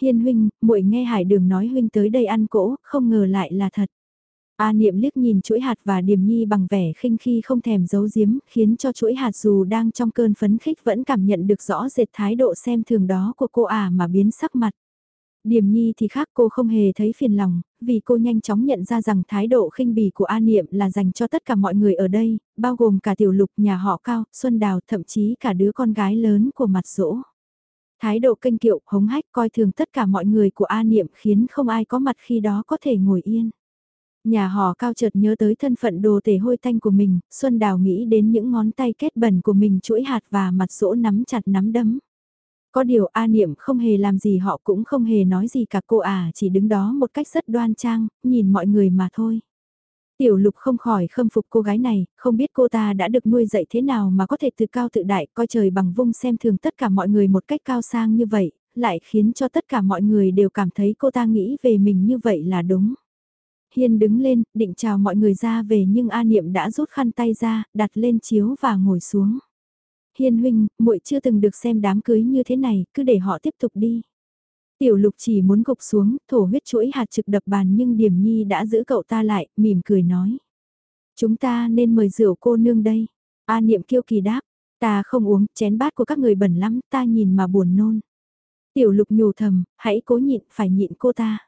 Hiên huynh, muội nghe Hải Đường nói huynh tới đây ăn cỗ, không ngờ lại là thật. A niệm liếc nhìn chuỗi hạt và điềm nhi bằng vẻ khinh khi không thèm giấu giếm, khiến cho chuỗi hạt dù đang trong cơn phấn khích vẫn cảm nhận được rõ rệt thái độ xem thường đó của cô à mà biến sắc mặt. Điềm nhi thì khác cô không hề thấy phiền lòng, vì cô nhanh chóng nhận ra rằng thái độ khinh bỉ của A Niệm là dành cho tất cả mọi người ở đây, bao gồm cả tiểu lục nhà họ Cao, Xuân Đào, thậm chí cả đứa con gái lớn của mặt rỗ. Thái độ kênh kiệu, hống hách coi thường tất cả mọi người của A Niệm khiến không ai có mặt khi đó có thể ngồi yên. Nhà họ cao chợt nhớ tới thân phận đồ tể hôi thanh của mình, Xuân Đào nghĩ đến những ngón tay kết bẩn của mình chuỗi hạt và mặt sỗ nắm chặt nắm đấm. Có điều A Niệm không hề làm gì họ cũng không hề nói gì cả cô à chỉ đứng đó một cách rất đoan trang, nhìn mọi người mà thôi. Tiểu lục không khỏi khâm phục cô gái này, không biết cô ta đã được nuôi dạy thế nào mà có thể từ cao tự đại coi trời bằng vung xem thường tất cả mọi người một cách cao sang như vậy, lại khiến cho tất cả mọi người đều cảm thấy cô ta nghĩ về mình như vậy là đúng. Hiên đứng lên, định chào mọi người ra về nhưng A Niệm đã rút khăn tay ra, đặt lên chiếu và ngồi xuống. Hiên huynh, muội chưa từng được xem đám cưới như thế này, cứ để họ tiếp tục đi. Tiểu lục chỉ muốn gục xuống, thổ huyết chuỗi hạt trực đập bàn nhưng Điểm Nhi đã giữ cậu ta lại, mỉm cười nói. Chúng ta nên mời rượu cô nương đây. A niệm kiêu kỳ đáp, ta không uống, chén bát của các người bẩn lắm, ta nhìn mà buồn nôn. Tiểu lục nhủ thầm, hãy cố nhịn, phải nhịn cô ta.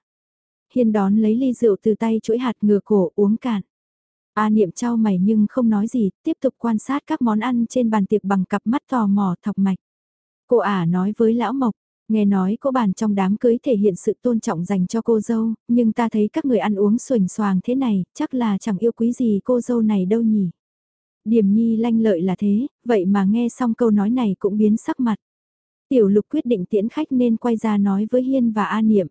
Hiên đón lấy ly rượu từ tay chuỗi hạt ngừa cổ uống cạn. A niệm trao mày nhưng không nói gì, tiếp tục quan sát các món ăn trên bàn tiệc bằng cặp mắt tò mò thọc mạch. Cô ả nói với lão mộc, nghe nói cô bàn trong đám cưới thể hiện sự tôn trọng dành cho cô dâu, nhưng ta thấy các người ăn uống xuềnh xoàng thế này, chắc là chẳng yêu quý gì cô dâu này đâu nhỉ. Điềm nhi lanh lợi là thế, vậy mà nghe xong câu nói này cũng biến sắc mặt. Tiểu lục quyết định tiễn khách nên quay ra nói với Hiên và A Niệm.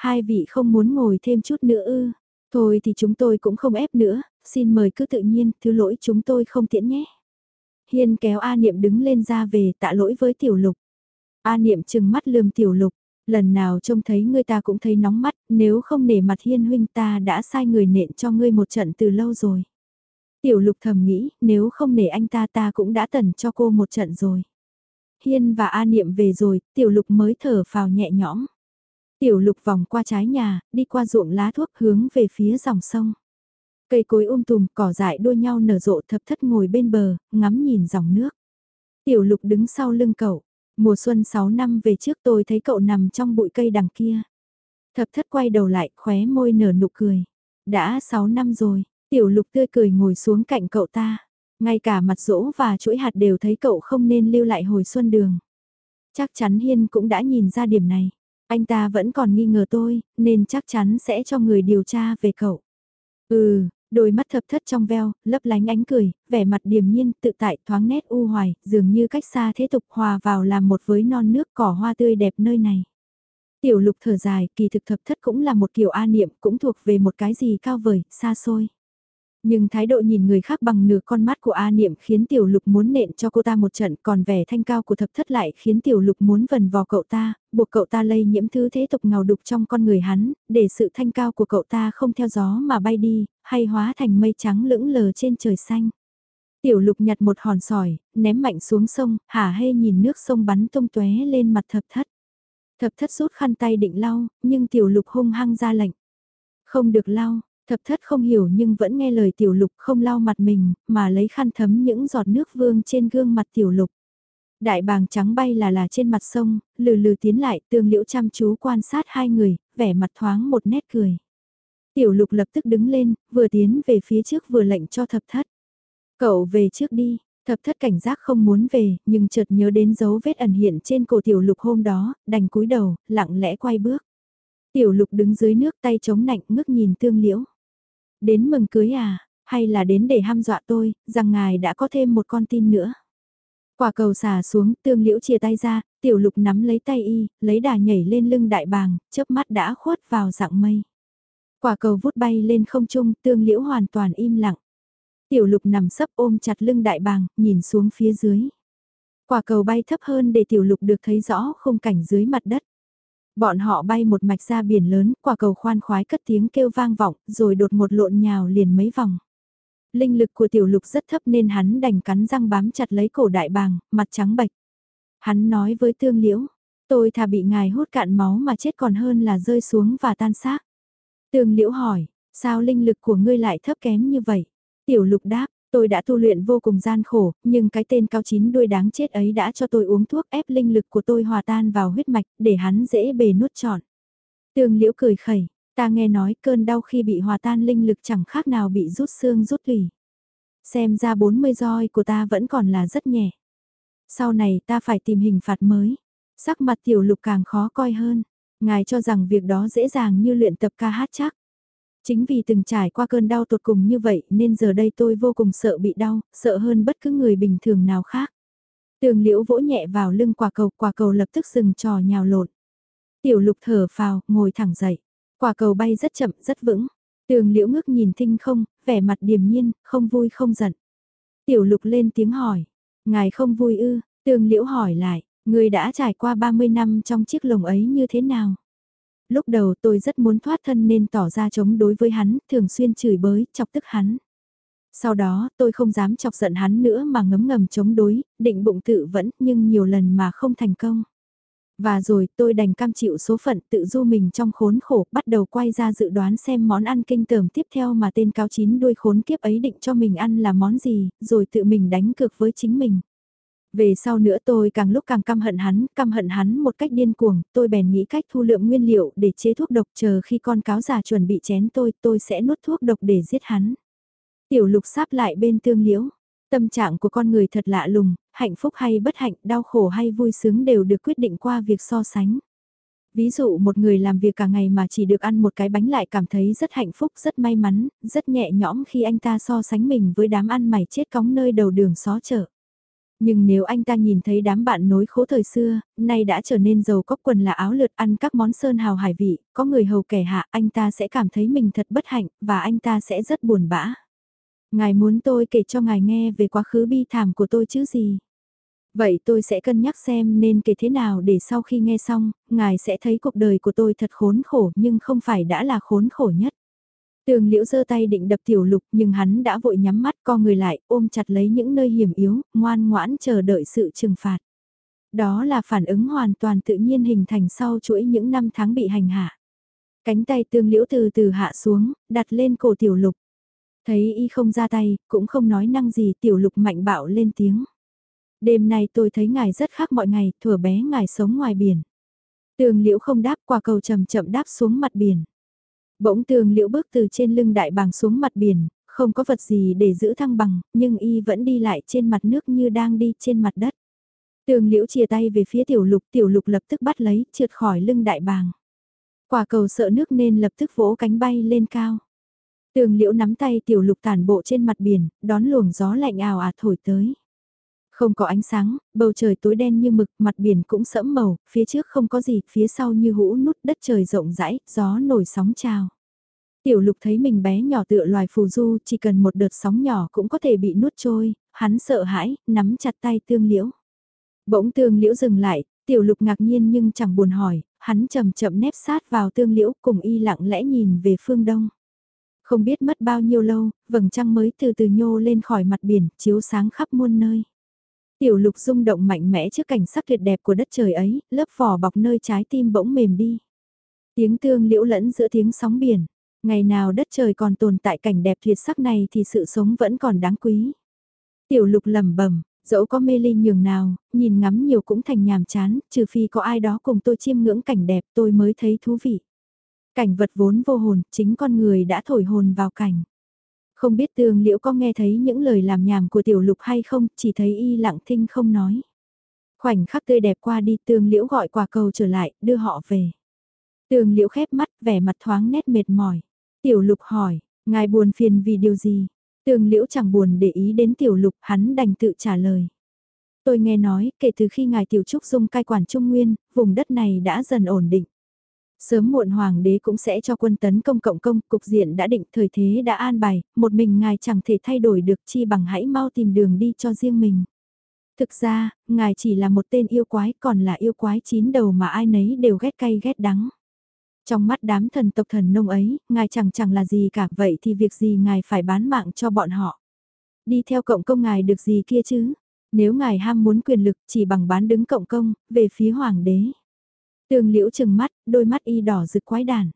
Hai vị không muốn ngồi thêm chút nữa ư. Thôi thì chúng tôi cũng không ép nữa, xin mời cứ tự nhiên, thứ lỗi chúng tôi không tiễn nhé. Hiên kéo A Niệm đứng lên ra về tạ lỗi với Tiểu Lục. A Niệm chừng mắt lườm Tiểu Lục, lần nào trông thấy ngươi ta cũng thấy nóng mắt, nếu không nể mặt Hiên huynh ta đã sai người nện cho ngươi một trận từ lâu rồi. Tiểu Lục thầm nghĩ, nếu không nể anh ta ta cũng đã tần cho cô một trận rồi. Hiên và A Niệm về rồi, Tiểu Lục mới thở phào nhẹ nhõm. Tiểu lục vòng qua trái nhà, đi qua ruộng lá thuốc hướng về phía dòng sông. Cây cối um tùm, cỏ dại đua nhau nở rộ thập thất ngồi bên bờ, ngắm nhìn dòng nước. Tiểu lục đứng sau lưng cậu. Mùa xuân 6 năm về trước tôi thấy cậu nằm trong bụi cây đằng kia. Thập thất quay đầu lại, khóe môi nở nụ cười. Đã 6 năm rồi, tiểu lục tươi cười ngồi xuống cạnh cậu ta. Ngay cả mặt rỗ và chuỗi hạt đều thấy cậu không nên lưu lại hồi xuân đường. Chắc chắn Hiên cũng đã nhìn ra điểm này. Anh ta vẫn còn nghi ngờ tôi, nên chắc chắn sẽ cho người điều tra về cậu. Ừ, đôi mắt thập thất trong veo, lấp lánh ánh cười, vẻ mặt điềm nhiên, tự tại, thoáng nét u hoài, dường như cách xa thế tục hòa vào làm một với non nước cỏ hoa tươi đẹp nơi này. Tiểu lục thở dài, kỳ thực thập thất cũng là một kiểu a niệm, cũng thuộc về một cái gì cao vời, xa xôi. Nhưng thái độ nhìn người khác bằng nửa con mắt của A Niệm khiến Tiểu Lục muốn nện cho cô ta một trận còn vẻ thanh cao của thập thất lại khiến Tiểu Lục muốn vần vò cậu ta, buộc cậu ta lây nhiễm thứ thế tục ngào đục trong con người hắn, để sự thanh cao của cậu ta không theo gió mà bay đi, hay hóa thành mây trắng lững lờ trên trời xanh. Tiểu Lục nhặt một hòn sỏi, ném mạnh xuống sông, hả hê nhìn nước sông bắn tung tóe lên mặt thập thất. Thập thất rút khăn tay định lau, nhưng Tiểu Lục hung hăng ra lệnh. Không được lau, Thập thất không hiểu nhưng vẫn nghe lời tiểu lục không lau mặt mình, mà lấy khăn thấm những giọt nước vương trên gương mặt tiểu lục. Đại bàng trắng bay là là trên mặt sông, lừ lừ tiến lại tương liễu chăm chú quan sát hai người, vẻ mặt thoáng một nét cười. Tiểu lục lập tức đứng lên, vừa tiến về phía trước vừa lệnh cho thập thất. Cậu về trước đi, thập thất cảnh giác không muốn về, nhưng chợt nhớ đến dấu vết ẩn hiện trên cổ tiểu lục hôm đó, đành cúi đầu, lặng lẽ quay bước. Tiểu lục đứng dưới nước tay chống nạnh ngước nhìn tương liễu. Đến mừng cưới à, hay là đến để ham dọa tôi, rằng ngài đã có thêm một con tin nữa. Quả cầu xả xuống, tương liễu chia tay ra, tiểu lục nắm lấy tay y, lấy đà nhảy lên lưng đại bàng, chớp mắt đã khuất vào dạng mây. Quả cầu vút bay lên không trung, tương liễu hoàn toàn im lặng. Tiểu lục nằm sấp ôm chặt lưng đại bàng, nhìn xuống phía dưới. Quả cầu bay thấp hơn để tiểu lục được thấy rõ khung cảnh dưới mặt đất. Bọn họ bay một mạch ra biển lớn, quả cầu khoan khoái cất tiếng kêu vang vọng, rồi đột một lộn nhào liền mấy vòng. Linh lực của tiểu lục rất thấp nên hắn đành cắn răng bám chặt lấy cổ đại bàng, mặt trắng bệch. Hắn nói với tương liễu, tôi thà bị ngài hút cạn máu mà chết còn hơn là rơi xuống và tan xác. Tương liễu hỏi, sao linh lực của ngươi lại thấp kém như vậy? Tiểu lục đáp, Tôi đã tu luyện vô cùng gian khổ, nhưng cái tên cao chín đuôi đáng chết ấy đã cho tôi uống thuốc ép linh lực của tôi hòa tan vào huyết mạch, để hắn dễ bề nuốt trọn. Tương liễu cười khẩy, ta nghe nói cơn đau khi bị hòa tan linh lực chẳng khác nào bị rút xương rút tủy. Xem ra 40 roi của ta vẫn còn là rất nhẹ. Sau này ta phải tìm hình phạt mới. Sắc mặt tiểu lục càng khó coi hơn. Ngài cho rằng việc đó dễ dàng như luyện tập ca hát chắc. Chính vì từng trải qua cơn đau tột cùng như vậy nên giờ đây tôi vô cùng sợ bị đau, sợ hơn bất cứ người bình thường nào khác. Tường liễu vỗ nhẹ vào lưng quả cầu, quả cầu lập tức dừng trò nhào lộn. Tiểu lục thở phào, ngồi thẳng dậy. Quả cầu bay rất chậm, rất vững. Tường liễu ngước nhìn thinh không, vẻ mặt điềm nhiên, không vui không giận. Tiểu lục lên tiếng hỏi, ngài không vui ư, tường liễu hỏi lại, người đã trải qua 30 năm trong chiếc lồng ấy như thế nào? Lúc đầu tôi rất muốn thoát thân nên tỏ ra chống đối với hắn, thường xuyên chửi bới, chọc tức hắn. Sau đó, tôi không dám chọc giận hắn nữa mà ngấm ngầm chống đối, định bụng tự vẫn, nhưng nhiều lần mà không thành công. Và rồi tôi đành cam chịu số phận tự du mình trong khốn khổ, bắt đầu quay ra dự đoán xem món ăn kinh tởm tiếp theo mà tên cáo chín đuôi khốn kiếp ấy định cho mình ăn là món gì, rồi tự mình đánh cược với chính mình. Về sau nữa tôi càng lúc càng căm hận hắn, căm hận hắn một cách điên cuồng, tôi bèn nghĩ cách thu lượng nguyên liệu để chế thuốc độc chờ khi con cáo già chuẩn bị chén tôi, tôi sẽ nuốt thuốc độc để giết hắn. Tiểu lục sáp lại bên tương liễu. Tâm trạng của con người thật lạ lùng, hạnh phúc hay bất hạnh, đau khổ hay vui sướng đều được quyết định qua việc so sánh. Ví dụ một người làm việc cả ngày mà chỉ được ăn một cái bánh lại cảm thấy rất hạnh phúc, rất may mắn, rất nhẹ nhõm khi anh ta so sánh mình với đám ăn mày chết cóng nơi đầu đường xó chợ. Nhưng nếu anh ta nhìn thấy đám bạn nối khố thời xưa, nay đã trở nên giàu có quần là áo lượt ăn các món sơn hào hải vị, có người hầu kẻ hạ, anh ta sẽ cảm thấy mình thật bất hạnh, và anh ta sẽ rất buồn bã. Ngài muốn tôi kể cho ngài nghe về quá khứ bi thảm của tôi chứ gì? Vậy tôi sẽ cân nhắc xem nên kể thế nào để sau khi nghe xong, ngài sẽ thấy cuộc đời của tôi thật khốn khổ nhưng không phải đã là khốn khổ nhất. Tường liễu giơ tay định đập tiểu lục nhưng hắn đã vội nhắm mắt co người lại ôm chặt lấy những nơi hiểm yếu, ngoan ngoãn chờ đợi sự trừng phạt. Đó là phản ứng hoàn toàn tự nhiên hình thành sau chuỗi những năm tháng bị hành hạ. Cánh tay tương liễu từ từ hạ xuống, đặt lên cổ tiểu lục. Thấy y không ra tay, cũng không nói năng gì tiểu lục mạnh bạo lên tiếng. Đêm nay tôi thấy ngài rất khác mọi ngày, thừa bé ngài sống ngoài biển. Tường liễu không đáp qua cầu chậm chậm đáp xuống mặt biển. Bỗng tường liễu bước từ trên lưng đại bàng xuống mặt biển, không có vật gì để giữ thăng bằng, nhưng y vẫn đi lại trên mặt nước như đang đi trên mặt đất. Tường liễu chia tay về phía tiểu lục, tiểu lục lập tức bắt lấy, trượt khỏi lưng đại bàng. Quả cầu sợ nước nên lập tức vỗ cánh bay lên cao. Tường liễu nắm tay tiểu lục tản bộ trên mặt biển, đón luồng gió lạnh ào ạt thổi tới. Không có ánh sáng, bầu trời tối đen như mực, mặt biển cũng sẫm màu, phía trước không có gì, phía sau như hũ nút đất trời rộng rãi, gió nổi sóng trào. Tiểu lục thấy mình bé nhỏ tựa loài phù du, chỉ cần một đợt sóng nhỏ cũng có thể bị nuốt trôi, hắn sợ hãi, nắm chặt tay tương liễu. Bỗng tương liễu dừng lại, tiểu lục ngạc nhiên nhưng chẳng buồn hỏi, hắn chậm chậm nép sát vào tương liễu cùng y lặng lẽ nhìn về phương đông. Không biết mất bao nhiêu lâu, vầng trăng mới từ từ nhô lên khỏi mặt biển, chiếu sáng khắp muôn nơi. Tiểu lục rung động mạnh mẽ trước cảnh sắc tuyệt đẹp của đất trời ấy, lớp vỏ bọc nơi trái tim bỗng mềm đi. Tiếng tương liễu lẫn giữa tiếng sóng biển. Ngày nào đất trời còn tồn tại cảnh đẹp tuyệt sắc này thì sự sống vẫn còn đáng quý. Tiểu lục lầm bẩm dẫu có mê ly nhường nào, nhìn ngắm nhiều cũng thành nhàm chán, trừ phi có ai đó cùng tôi chiêm ngưỡng cảnh đẹp tôi mới thấy thú vị. Cảnh vật vốn vô hồn, chính con người đã thổi hồn vào cảnh. Không biết tường liễu có nghe thấy những lời làm nhảm của tiểu lục hay không, chỉ thấy y lặng thinh không nói. Khoảnh khắc tươi đẹp qua đi tường liễu gọi quả cầu trở lại, đưa họ về. Tường liễu khép mắt, vẻ mặt thoáng nét mệt mỏi. Tiểu lục hỏi, ngài buồn phiền vì điều gì? Tường liễu chẳng buồn để ý đến tiểu lục, hắn đành tự trả lời. Tôi nghe nói, kể từ khi ngài tiểu trúc dung cai quản Trung Nguyên, vùng đất này đã dần ổn định. Sớm muộn hoàng đế cũng sẽ cho quân tấn công cộng công, cục diện đã định thời thế đã an bài, một mình ngài chẳng thể thay đổi được chi bằng hãy mau tìm đường đi cho riêng mình. Thực ra, ngài chỉ là một tên yêu quái còn là yêu quái chín đầu mà ai nấy đều ghét cay ghét đắng. Trong mắt đám thần tộc thần nông ấy, ngài chẳng chẳng là gì cả vậy thì việc gì ngài phải bán mạng cho bọn họ. Đi theo cộng công ngài được gì kia chứ? Nếu ngài ham muốn quyền lực chỉ bằng bán đứng cộng công, về phía hoàng đế. Tường liễu chừng mắt, đôi mắt y đỏ rực quái đàn.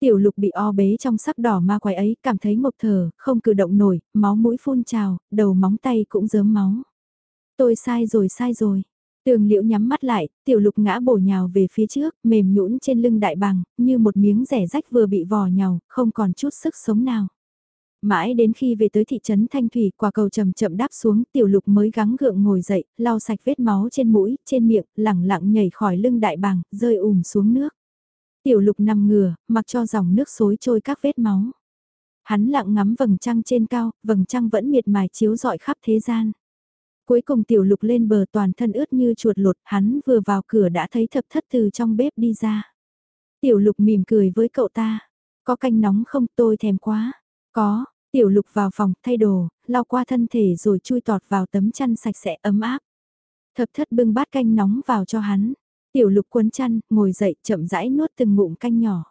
Tiểu lục bị o bế trong sắc đỏ ma quái ấy, cảm thấy ngộp thở, không cử động nổi, máu mũi phun trào, đầu móng tay cũng dớm máu. Tôi sai rồi sai rồi. Tường liễu nhắm mắt lại, tiểu lục ngã bổ nhào về phía trước, mềm nhũn trên lưng đại bằng như một miếng rẻ rách vừa bị vò nhào, không còn chút sức sống nào. Mãi đến khi về tới thị trấn Thanh Thủy, quả cầu chậm chậm đáp xuống, tiểu lục mới gắng gượng ngồi dậy, lau sạch vết máu trên mũi, trên miệng, lẳng lặng nhảy khỏi lưng đại bàng, rơi ùm xuống nước. Tiểu lục nằm ngửa, mặc cho dòng nước xối trôi các vết máu. Hắn lặng ngắm vầng trăng trên cao, vầng trăng vẫn miệt mài chiếu rọi khắp thế gian. Cuối cùng tiểu lục lên bờ toàn thân ướt như chuột lột, hắn vừa vào cửa đã thấy thập thất từ trong bếp đi ra. Tiểu lục mỉm cười với cậu ta, Có canh nóng không tôi thèm quá. Có, tiểu lục vào phòng thay đồ, lau qua thân thể rồi chui tọt vào tấm chăn sạch sẽ ấm áp. Thập thất bưng bát canh nóng vào cho hắn. Tiểu lục cuốn chăn, ngồi dậy chậm rãi nuốt từng ngụm canh nhỏ.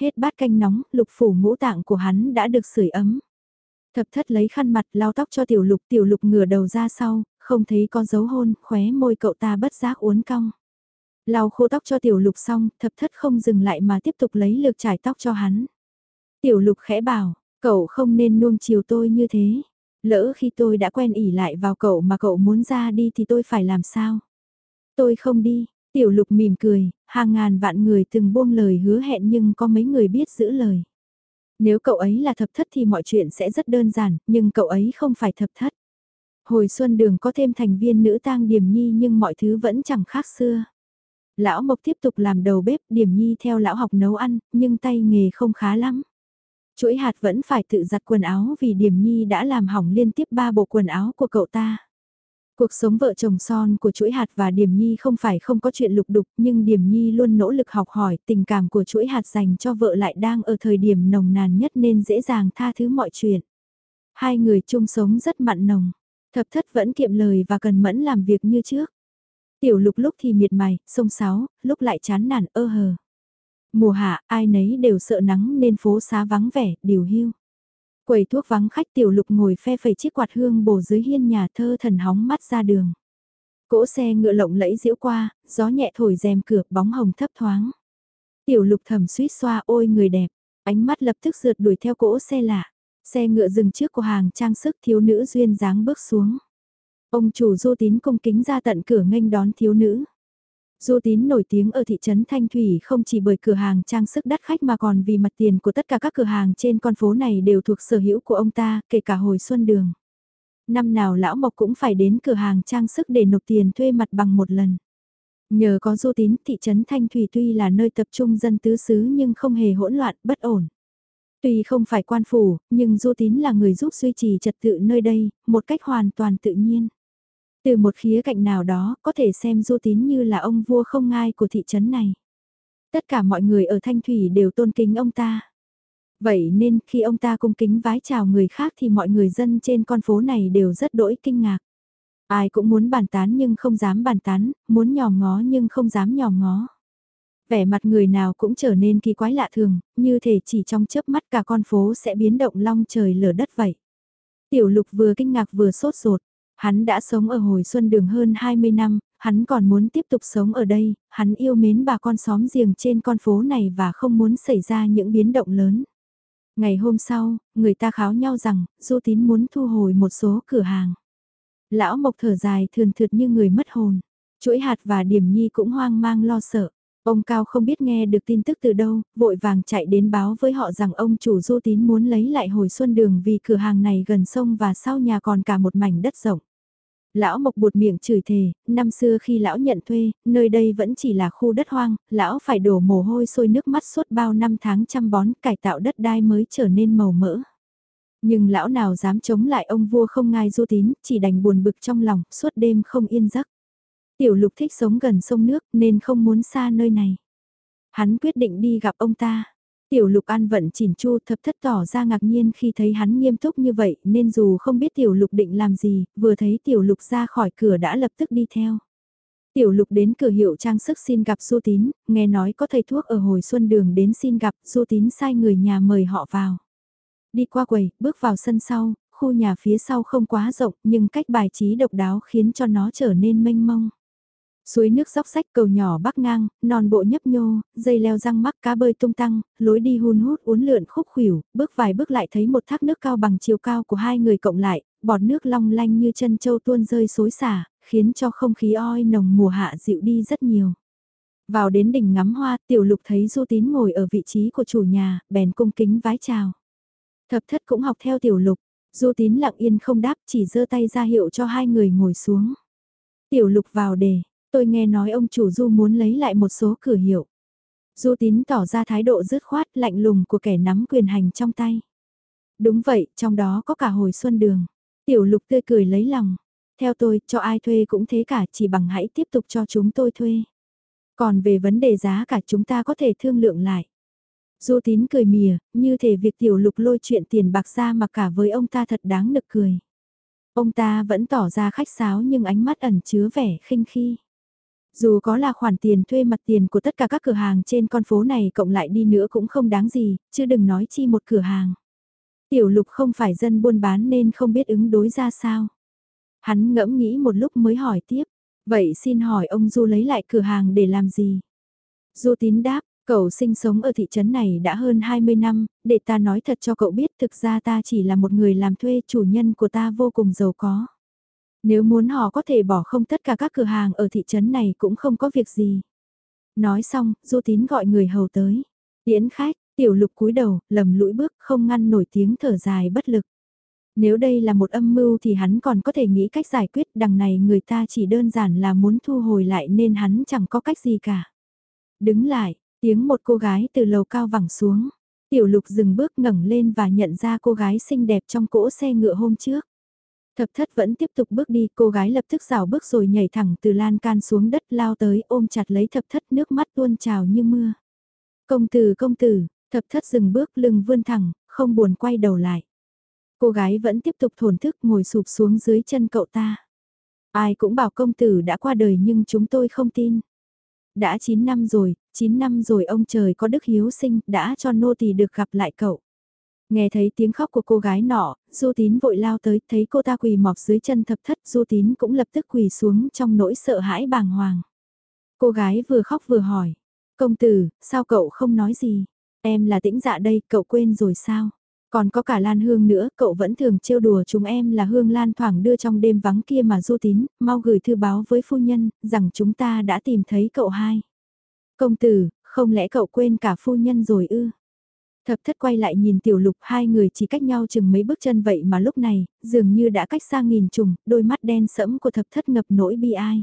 Hết bát canh nóng, lục phủ ngũ tạng của hắn đã được sưởi ấm. Thập thất lấy khăn mặt lau tóc cho tiểu lục, tiểu lục ngửa đầu ra sau, không thấy có dấu hôn, khóe môi cậu ta bất giác uốn cong. Lau khô tóc cho tiểu lục xong, thập thất không dừng lại mà tiếp tục lấy lược trải tóc cho hắn. Tiểu lục khẽ bảo, cậu không nên nuông chiều tôi như thế. Lỡ khi tôi đã quen ỉ lại vào cậu mà cậu muốn ra đi thì tôi phải làm sao? Tôi không đi, tiểu lục mỉm cười, hàng ngàn vạn người từng buông lời hứa hẹn nhưng có mấy người biết giữ lời. Nếu cậu ấy là thập thất thì mọi chuyện sẽ rất đơn giản, nhưng cậu ấy không phải thập thất. Hồi xuân đường có thêm thành viên nữ tang điểm nhi nhưng mọi thứ vẫn chẳng khác xưa. Lão Mộc tiếp tục làm đầu bếp điểm nhi theo lão học nấu ăn, nhưng tay nghề không khá lắm. Chuỗi hạt vẫn phải tự giặt quần áo vì điểm nhi đã làm hỏng liên tiếp ba bộ quần áo của cậu ta. Cuộc sống vợ chồng son của chuỗi hạt và Điểm Nhi không phải không có chuyện lục đục nhưng Điểm Nhi luôn nỗ lực học hỏi tình cảm của chuỗi hạt dành cho vợ lại đang ở thời điểm nồng nàn nhất nên dễ dàng tha thứ mọi chuyện. Hai người chung sống rất mặn nồng, thập thất vẫn kiệm lời và cần mẫn làm việc như trước. Tiểu lục lúc thì miệt mài, sông sáo, lúc lại chán nản ơ hờ. Mùa hạ, ai nấy đều sợ nắng nên phố xá vắng vẻ, điều hưu. Quầy thuốc vắng khách tiểu lục ngồi phe phẩy chiếc quạt hương bổ dưới hiên nhà thơ thần hóng mắt ra đường. Cỗ xe ngựa lộng lẫy diễu qua, gió nhẹ thổi rèm cửa bóng hồng thấp thoáng. Tiểu lục thầm suýt xoa ôi người đẹp, ánh mắt lập tức rượt đuổi theo cỗ xe lạ. Xe ngựa dừng trước của hàng trang sức thiếu nữ duyên dáng bước xuống. Ông chủ du tín cung kính ra tận cửa nghênh đón thiếu nữ. Du Tín nổi tiếng ở thị trấn Thanh Thủy không chỉ bởi cửa hàng trang sức đắt khách mà còn vì mặt tiền của tất cả các cửa hàng trên con phố này đều thuộc sở hữu của ông ta, kể cả hồi xuân đường. Năm nào lão Mộc cũng phải đến cửa hàng trang sức để nộp tiền thuê mặt bằng một lần. Nhờ có Du Tín, thị trấn Thanh Thủy tuy là nơi tập trung dân tứ xứ nhưng không hề hỗn loạn, bất ổn. Tuy không phải quan phủ, nhưng Du Tín là người giúp duy trì trật tự nơi đây, một cách hoàn toàn tự nhiên. Từ một khía cạnh nào đó, có thể xem Du Tín như là ông vua không ngai của thị trấn này. Tất cả mọi người ở Thanh Thủy đều tôn kính ông ta. Vậy nên khi ông ta cung kính vái chào người khác thì mọi người dân trên con phố này đều rất đỗi kinh ngạc. Ai cũng muốn bàn tán nhưng không dám bàn tán, muốn nhòm ngó nhưng không dám nhòm ngó. Vẻ mặt người nào cũng trở nên kỳ quái lạ thường, như thể chỉ trong chớp mắt cả con phố sẽ biến động long trời lở đất vậy. Tiểu lục vừa kinh ngạc vừa sốt ruột, Hắn đã sống ở hồi xuân đường hơn 20 năm, hắn còn muốn tiếp tục sống ở đây, hắn yêu mến bà con xóm giềng trên con phố này và không muốn xảy ra những biến động lớn. Ngày hôm sau, người ta kháo nhau rằng, Du Tín muốn thu hồi một số cửa hàng. Lão Mộc thở dài thường thượt như người mất hồn. Chuỗi hạt và điểm nhi cũng hoang mang lo sợ. Ông Cao không biết nghe được tin tức từ đâu, vội vàng chạy đến báo với họ rằng ông chủ Du Tín muốn lấy lại hồi xuân đường vì cửa hàng này gần sông và sau nhà còn cả một mảnh đất rộng. Lão Mộc buột miệng chửi thề, năm xưa khi lão nhận thuê, nơi đây vẫn chỉ là khu đất hoang, lão phải đổ mồ hôi sôi nước mắt suốt bao năm tháng chăm bón cải tạo đất đai mới trở nên màu mỡ. Nhưng lão nào dám chống lại ông vua không ngai du tín, chỉ đành buồn bực trong lòng, suốt đêm không yên giấc. Tiểu lục thích sống gần sông nước nên không muốn xa nơi này. Hắn quyết định đi gặp ông ta. Tiểu lục an vận chỉn chu thập thất tỏ ra ngạc nhiên khi thấy hắn nghiêm túc như vậy nên dù không biết tiểu lục định làm gì, vừa thấy tiểu lục ra khỏi cửa đã lập tức đi theo. Tiểu lục đến cửa hiệu trang sức xin gặp Du Tín, nghe nói có thầy thuốc ở hồi xuân đường đến xin gặp, Du Tín sai người nhà mời họ vào. Đi qua quầy, bước vào sân sau, khu nhà phía sau không quá rộng nhưng cách bài trí độc đáo khiến cho nó trở nên mênh mông. Suối nước dốc sách cầu nhỏ bắc ngang, non bộ nhấp nhô, dây leo răng mắc cá bơi tung tăng, lối đi hun hút uốn lượn khúc khuỷu, bước vài bước lại thấy một thác nước cao bằng chiều cao của hai người cộng lại, bọt nước long lanh như chân châu tuôn rơi xối xả, khiến cho không khí oi nồng mùa hạ dịu đi rất nhiều. Vào đến đỉnh ngắm hoa, tiểu lục thấy Du Tín ngồi ở vị trí của chủ nhà, bèn cung kính vái chào. Thập thất cũng học theo tiểu lục, Du Tín lặng yên không đáp chỉ giơ tay ra hiệu cho hai người ngồi xuống. Tiểu lục vào đề, Tôi nghe nói ông chủ Du muốn lấy lại một số cửa hiệu. Du tín tỏ ra thái độ dứt khoát lạnh lùng của kẻ nắm quyền hành trong tay. Đúng vậy, trong đó có cả hồi xuân đường. Tiểu lục tươi cười lấy lòng. Theo tôi, cho ai thuê cũng thế cả, chỉ bằng hãy tiếp tục cho chúng tôi thuê. Còn về vấn đề giá cả chúng ta có thể thương lượng lại. Du tín cười mỉa, như thể việc tiểu lục lôi chuyện tiền bạc ra mà cả với ông ta thật đáng nực cười. Ông ta vẫn tỏ ra khách sáo nhưng ánh mắt ẩn chứa vẻ khinh khi. Dù có là khoản tiền thuê mặt tiền của tất cả các cửa hàng trên con phố này cộng lại đi nữa cũng không đáng gì, chứ đừng nói chi một cửa hàng. Tiểu lục không phải dân buôn bán nên không biết ứng đối ra sao. Hắn ngẫm nghĩ một lúc mới hỏi tiếp, vậy xin hỏi ông Du lấy lại cửa hàng để làm gì? Du tín đáp, cậu sinh sống ở thị trấn này đã hơn 20 năm, để ta nói thật cho cậu biết thực ra ta chỉ là một người làm thuê chủ nhân của ta vô cùng giàu có. Nếu muốn họ có thể bỏ không tất cả các cửa hàng ở thị trấn này cũng không có việc gì. Nói xong, Du Tín gọi người hầu tới. Tiễn khách, tiểu lục cúi đầu, lầm lũi bước, không ngăn nổi tiếng thở dài bất lực. Nếu đây là một âm mưu thì hắn còn có thể nghĩ cách giải quyết, đằng này người ta chỉ đơn giản là muốn thu hồi lại nên hắn chẳng có cách gì cả. Đứng lại, tiếng một cô gái từ lầu cao vẳng xuống. Tiểu lục dừng bước ngẩng lên và nhận ra cô gái xinh đẹp trong cỗ xe ngựa hôm trước. Thập thất vẫn tiếp tục bước đi, cô gái lập tức rào bước rồi nhảy thẳng từ lan can xuống đất lao tới ôm chặt lấy thập thất nước mắt tuôn trào như mưa. Công tử công tử, thập thất dừng bước lưng vươn thẳng, không buồn quay đầu lại. Cô gái vẫn tiếp tục thổn thức ngồi sụp xuống dưới chân cậu ta. Ai cũng bảo công tử đã qua đời nhưng chúng tôi không tin. Đã 9 năm rồi, 9 năm rồi ông trời có đức hiếu sinh đã cho nô tỳ được gặp lại cậu. Nghe thấy tiếng khóc của cô gái nọ, Du Tín vội lao tới, thấy cô ta quỳ mọp dưới chân thập thất, Du Tín cũng lập tức quỳ xuống trong nỗi sợ hãi bàng hoàng. Cô gái vừa khóc vừa hỏi, công tử, sao cậu không nói gì? Em là tĩnh dạ đây, cậu quên rồi sao? Còn có cả Lan Hương nữa, cậu vẫn thường trêu đùa chúng em là Hương Lan thoảng đưa trong đêm vắng kia mà Du Tín, mau gửi thư báo với phu nhân, rằng chúng ta đã tìm thấy cậu hai. Công tử, không lẽ cậu quên cả phu nhân rồi ư? Thập thất quay lại nhìn tiểu lục hai người chỉ cách nhau chừng mấy bước chân vậy mà lúc này, dường như đã cách xa nghìn trùng, đôi mắt đen sẫm của thập thất ngập nỗi bi ai.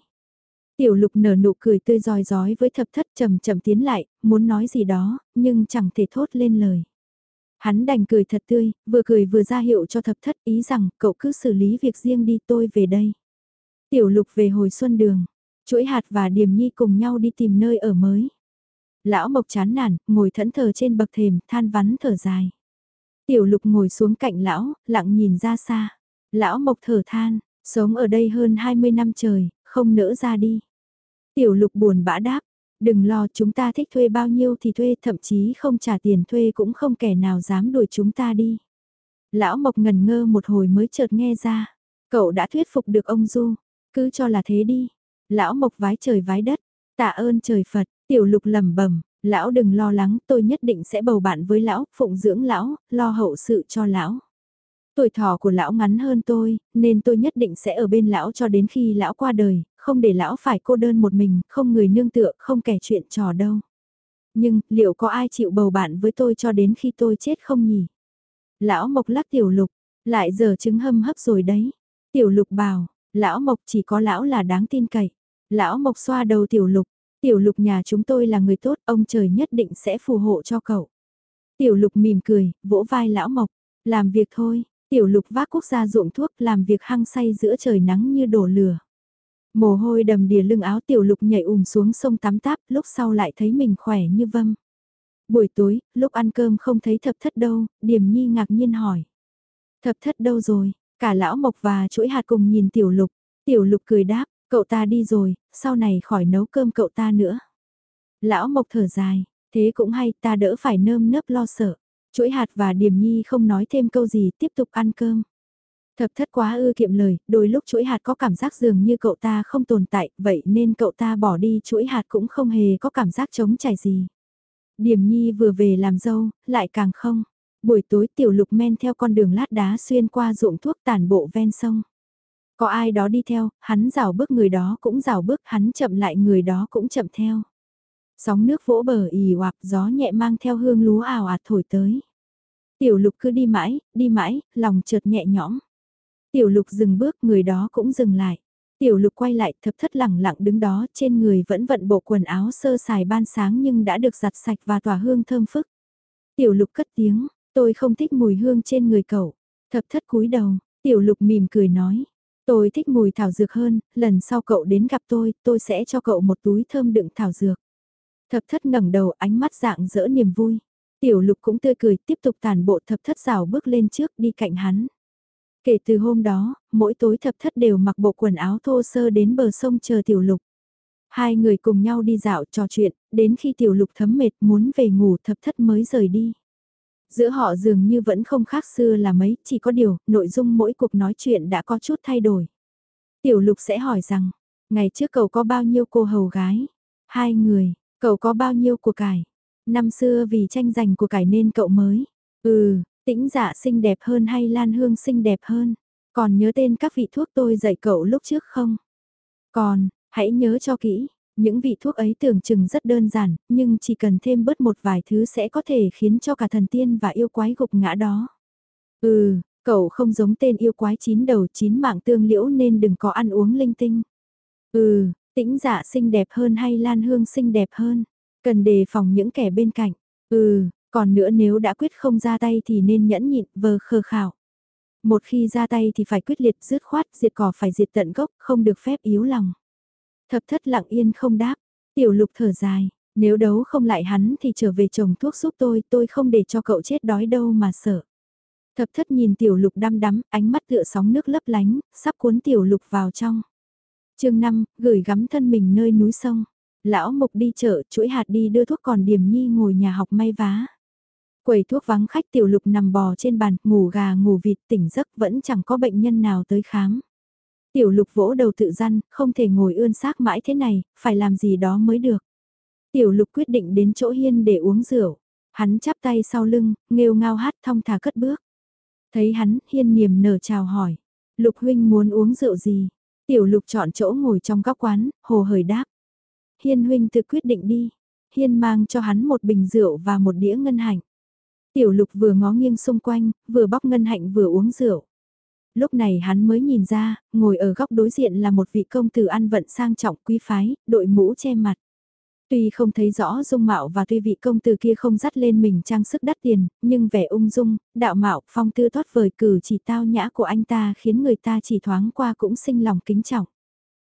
Tiểu lục nở nụ cười tươi rói giói với thập thất chậm chậm tiến lại, muốn nói gì đó, nhưng chẳng thể thốt lên lời. Hắn đành cười thật tươi, vừa cười vừa ra hiệu cho thập thất ý rằng cậu cứ xử lý việc riêng đi tôi về đây. Tiểu lục về hồi xuân đường, chuỗi hạt và điềm nhi cùng nhau đi tìm nơi ở mới. Lão Mộc chán nản, ngồi thẫn thờ trên bậc thềm, than vắn thở dài. Tiểu lục ngồi xuống cạnh lão, lặng nhìn ra xa. Lão Mộc thở than, sống ở đây hơn 20 năm trời, không nỡ ra đi. Tiểu lục buồn bã đáp, đừng lo chúng ta thích thuê bao nhiêu thì thuê thậm chí không trả tiền thuê cũng không kẻ nào dám đuổi chúng ta đi. Lão Mộc ngần ngơ một hồi mới chợt nghe ra, cậu đã thuyết phục được ông Du, cứ cho là thế đi. Lão Mộc vái trời vái đất, tạ ơn trời Phật, Tiểu lục lầm bẩm lão đừng lo lắng, tôi nhất định sẽ bầu bạn với lão, phụng dưỡng lão, lo hậu sự cho lão. Tuổi thọ của lão ngắn hơn tôi, nên tôi nhất định sẽ ở bên lão cho đến khi lão qua đời, không để lão phải cô đơn một mình, không người nương tựa, không kẻ chuyện trò đâu. Nhưng, liệu có ai chịu bầu bạn với tôi cho đến khi tôi chết không nhỉ? Lão Mộc lắc tiểu lục, lại giờ chứng hâm hấp rồi đấy. Tiểu lục bảo, lão Mộc chỉ có lão là đáng tin cậy. Lão Mộc xoa đầu tiểu lục, Tiểu lục nhà chúng tôi là người tốt, ông trời nhất định sẽ phù hộ cho cậu. Tiểu lục mỉm cười, vỗ vai lão mộc, làm việc thôi, tiểu lục vác quốc gia ruộng thuốc làm việc hăng say giữa trời nắng như đổ lửa. Mồ hôi đầm đìa lưng áo tiểu lục nhảy ùm xuống sông tắm táp, lúc sau lại thấy mình khỏe như vâm. Buổi tối, lúc ăn cơm không thấy thập thất đâu, điềm nhi ngạc nhiên hỏi. Thập thất đâu rồi, cả lão mộc và chuỗi hạt cùng nhìn tiểu lục, tiểu lục cười đáp, Cậu ta đi rồi, sau này khỏi nấu cơm cậu ta nữa. Lão Mộc thở dài, thế cũng hay ta đỡ phải nơm nớp lo sợ. Chuỗi hạt và Điềm Nhi không nói thêm câu gì tiếp tục ăn cơm. Thập thất quá ư kiệm lời, đôi lúc chuỗi hạt có cảm giác dường như cậu ta không tồn tại, vậy nên cậu ta bỏ đi chuỗi hạt cũng không hề có cảm giác chống chảy gì. Điềm Nhi vừa về làm dâu, lại càng không. Buổi tối tiểu lục men theo con đường lát đá xuyên qua ruộng thuốc tàn bộ ven sông. Có ai đó đi theo, hắn rào bước người đó cũng rào bước, hắn chậm lại người đó cũng chậm theo. Sóng nước vỗ bờ ì hoặc gió nhẹ mang theo hương lúa ảo ạt thổi tới. Tiểu lục cứ đi mãi, đi mãi, lòng chợt nhẹ nhõm. Tiểu lục dừng bước, người đó cũng dừng lại. Tiểu lục quay lại thập thất lẳng lặng đứng đó, trên người vẫn vận bộ quần áo sơ sài ban sáng nhưng đã được giặt sạch và tỏa hương thơm phức. Tiểu lục cất tiếng, tôi không thích mùi hương trên người cậu. Thập thất cúi đầu, tiểu lục mỉm cười nói, Tôi thích mùi thảo dược hơn, lần sau cậu đến gặp tôi, tôi sẽ cho cậu một túi thơm đựng thảo dược. Thập thất ngẩng đầu ánh mắt dạng dỡ niềm vui. Tiểu lục cũng tươi cười tiếp tục tàn bộ thập thất rào bước lên trước đi cạnh hắn. Kể từ hôm đó, mỗi tối thập thất đều mặc bộ quần áo thô sơ đến bờ sông chờ tiểu lục. Hai người cùng nhau đi dạo trò chuyện, đến khi tiểu lục thấm mệt muốn về ngủ thập thất mới rời đi. Giữa họ dường như vẫn không khác xưa là mấy, chỉ có điều, nội dung mỗi cuộc nói chuyện đã có chút thay đổi. Tiểu lục sẽ hỏi rằng, ngày trước cậu có bao nhiêu cô hầu gái? Hai người, cậu có bao nhiêu của cải? Năm xưa vì tranh giành của cải nên cậu mới. Ừ, tĩnh dạ xinh đẹp hơn hay lan hương xinh đẹp hơn? Còn nhớ tên các vị thuốc tôi dạy cậu lúc trước không? Còn, hãy nhớ cho kỹ, những vị thuốc ấy tưởng chừng rất đơn giản, nhưng chỉ cần thêm bớt một vài thứ sẽ có thể khiến cho cả thần tiên và yêu quái gục ngã đó. Ừ, cậu không giống tên yêu quái chín đầu chín mạng tương liễu nên đừng có ăn uống linh tinh. Ừ, tĩnh dạ xinh đẹp hơn hay lan hương xinh đẹp hơn, cần đề phòng những kẻ bên cạnh. Ừ, còn nữa nếu đã quyết không ra tay thì nên nhẫn nhịn vờ khờ khảo. Một khi ra tay thì phải quyết liệt dứt khoát diệt cỏ phải diệt tận gốc, không được phép yếu lòng. Thập thất lặng yên không đáp, tiểu lục thở dài, nếu đấu không lại hắn thì trở về chồng thuốc giúp tôi, tôi không để cho cậu chết đói đâu mà sợ. Thập thất nhìn tiểu lục đăm đắm, ánh mắt tựa sóng nước lấp lánh, sắp cuốn tiểu lục vào trong. chương 5, gửi gắm thân mình nơi núi sông. Lão mục đi chợ, chuỗi hạt đi đưa thuốc còn điểm nhi ngồi nhà học may vá. Quầy thuốc vắng khách tiểu lục nằm bò trên bàn, ngủ gà ngủ vịt tỉnh giấc vẫn chẳng có bệnh nhân nào tới khám. Tiểu lục vỗ đầu tự răn, không thể ngồi ươn xác mãi thế này, phải làm gì đó mới được. Tiểu lục quyết định đến chỗ hiên để uống rượu. Hắn chắp tay sau lưng, nghêu ngao hát thong thả cất bước. Thấy hắn, hiên niềm nở chào hỏi. Lục huynh muốn uống rượu gì? Tiểu lục chọn chỗ ngồi trong góc quán, hồ hởi đáp. Hiên huynh tự quyết định đi. Hiên mang cho hắn một bình rượu và một đĩa ngân hạnh. Tiểu lục vừa ngó nghiêng xung quanh, vừa bóc ngân hạnh vừa uống rượu lúc này hắn mới nhìn ra, ngồi ở góc đối diện là một vị công tử ăn vận sang trọng quý phái, đội mũ che mặt. Tuy không thấy rõ dung mạo và tuy vị công tử kia không dắt lên mình trang sức đắt tiền, nhưng vẻ ung dung, đạo mạo, phong tư thoát vời cử chỉ tao nhã của anh ta khiến người ta chỉ thoáng qua cũng sinh lòng kính trọng.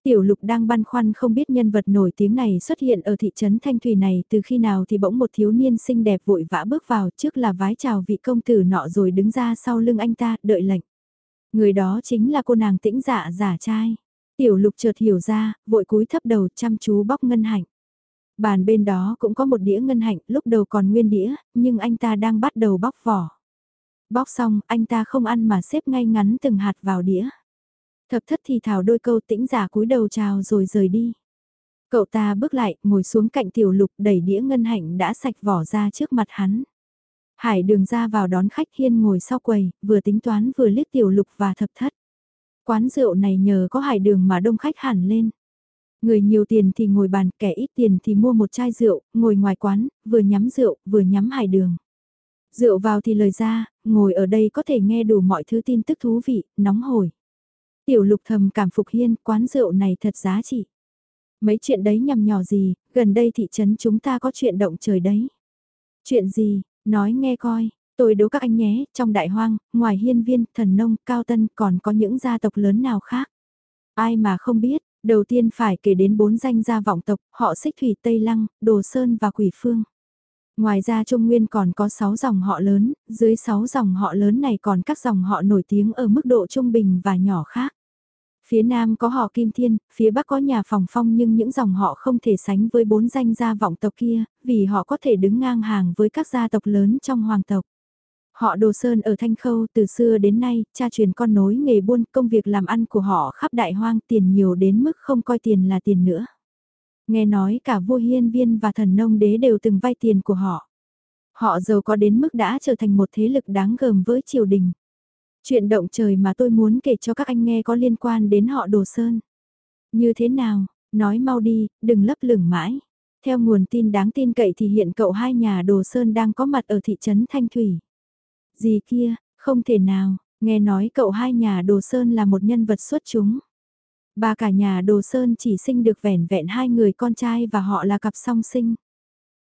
Tiểu lục đang băn khoăn không biết nhân vật nổi tiếng này xuất hiện ở thị trấn Thanh Thủy này từ khi nào thì bỗng một thiếu niên xinh đẹp vội vã bước vào trước là vái chào vị công tử nọ rồi đứng ra sau lưng anh ta đợi lệnh. Người đó chính là cô nàng tĩnh dạ giả trai. Tiểu lục chợt hiểu ra, vội cúi thấp đầu chăm chú bóc ngân hạnh. Bàn bên đó cũng có một đĩa ngân hạnh, lúc đầu còn nguyên đĩa, nhưng anh ta đang bắt đầu bóc vỏ. Bóc xong, anh ta không ăn mà xếp ngay ngắn từng hạt vào đĩa. Thập thất thì thảo đôi câu tĩnh giả cúi đầu chào rồi rời đi. Cậu ta bước lại, ngồi xuống cạnh tiểu lục đẩy đĩa ngân hạnh đã sạch vỏ ra trước mặt hắn. Hải đường ra vào đón khách hiên ngồi sau quầy, vừa tính toán vừa liếc tiểu lục và thập thất. Quán rượu này nhờ có hải đường mà đông khách hẳn lên. Người nhiều tiền thì ngồi bàn, kẻ ít tiền thì mua một chai rượu, ngồi ngoài quán, vừa nhắm rượu, vừa nhắm hải đường. Rượu vào thì lời ra, ngồi ở đây có thể nghe đủ mọi thứ tin tức thú vị, nóng hổi. Tiểu lục thầm cảm phục hiên, quán rượu này thật giá trị. Mấy chuyện đấy nhằm nhỏ gì, gần đây thị trấn chúng ta có chuyện động trời đấy. Chuyện gì, Nói nghe coi, tôi đố các anh nhé, trong đại hoang, ngoài hiên viên, thần nông, cao tân còn có những gia tộc lớn nào khác. Ai mà không biết, đầu tiên phải kể đến bốn danh gia vọng tộc, họ xích thủy Tây Lăng, Đồ Sơn và Quỷ Phương. Ngoài ra Trung Nguyên còn có 6 dòng họ lớn, dưới 6 dòng họ lớn này còn các dòng họ nổi tiếng ở mức độ trung bình và nhỏ khác. Phía Nam có họ Kim Thiên, phía Bắc có nhà phòng phong nhưng những dòng họ không thể sánh với bốn danh gia vọng tộc kia, vì họ có thể đứng ngang hàng với các gia tộc lớn trong hoàng tộc. Họ Đồ Sơn ở Thanh Khâu từ xưa đến nay, cha truyền con nối nghề buôn, công việc làm ăn của họ khắp đại hoang tiền nhiều đến mức không coi tiền là tiền nữa. Nghe nói cả vua hiên viên và thần nông đế đều từng vay tiền của họ. Họ giàu có đến mức đã trở thành một thế lực đáng gờm với triều đình. Chuyện động trời mà tôi muốn kể cho các anh nghe có liên quan đến họ Đồ Sơn. Như thế nào, nói mau đi, đừng lấp lửng mãi. Theo nguồn tin đáng tin cậy thì hiện cậu hai nhà Đồ Sơn đang có mặt ở thị trấn Thanh Thủy. Gì kia, không thể nào, nghe nói cậu hai nhà Đồ Sơn là một nhân vật xuất chúng. Ba cả nhà Đồ Sơn chỉ sinh được vẻn vẹn hai người con trai và họ là cặp song sinh.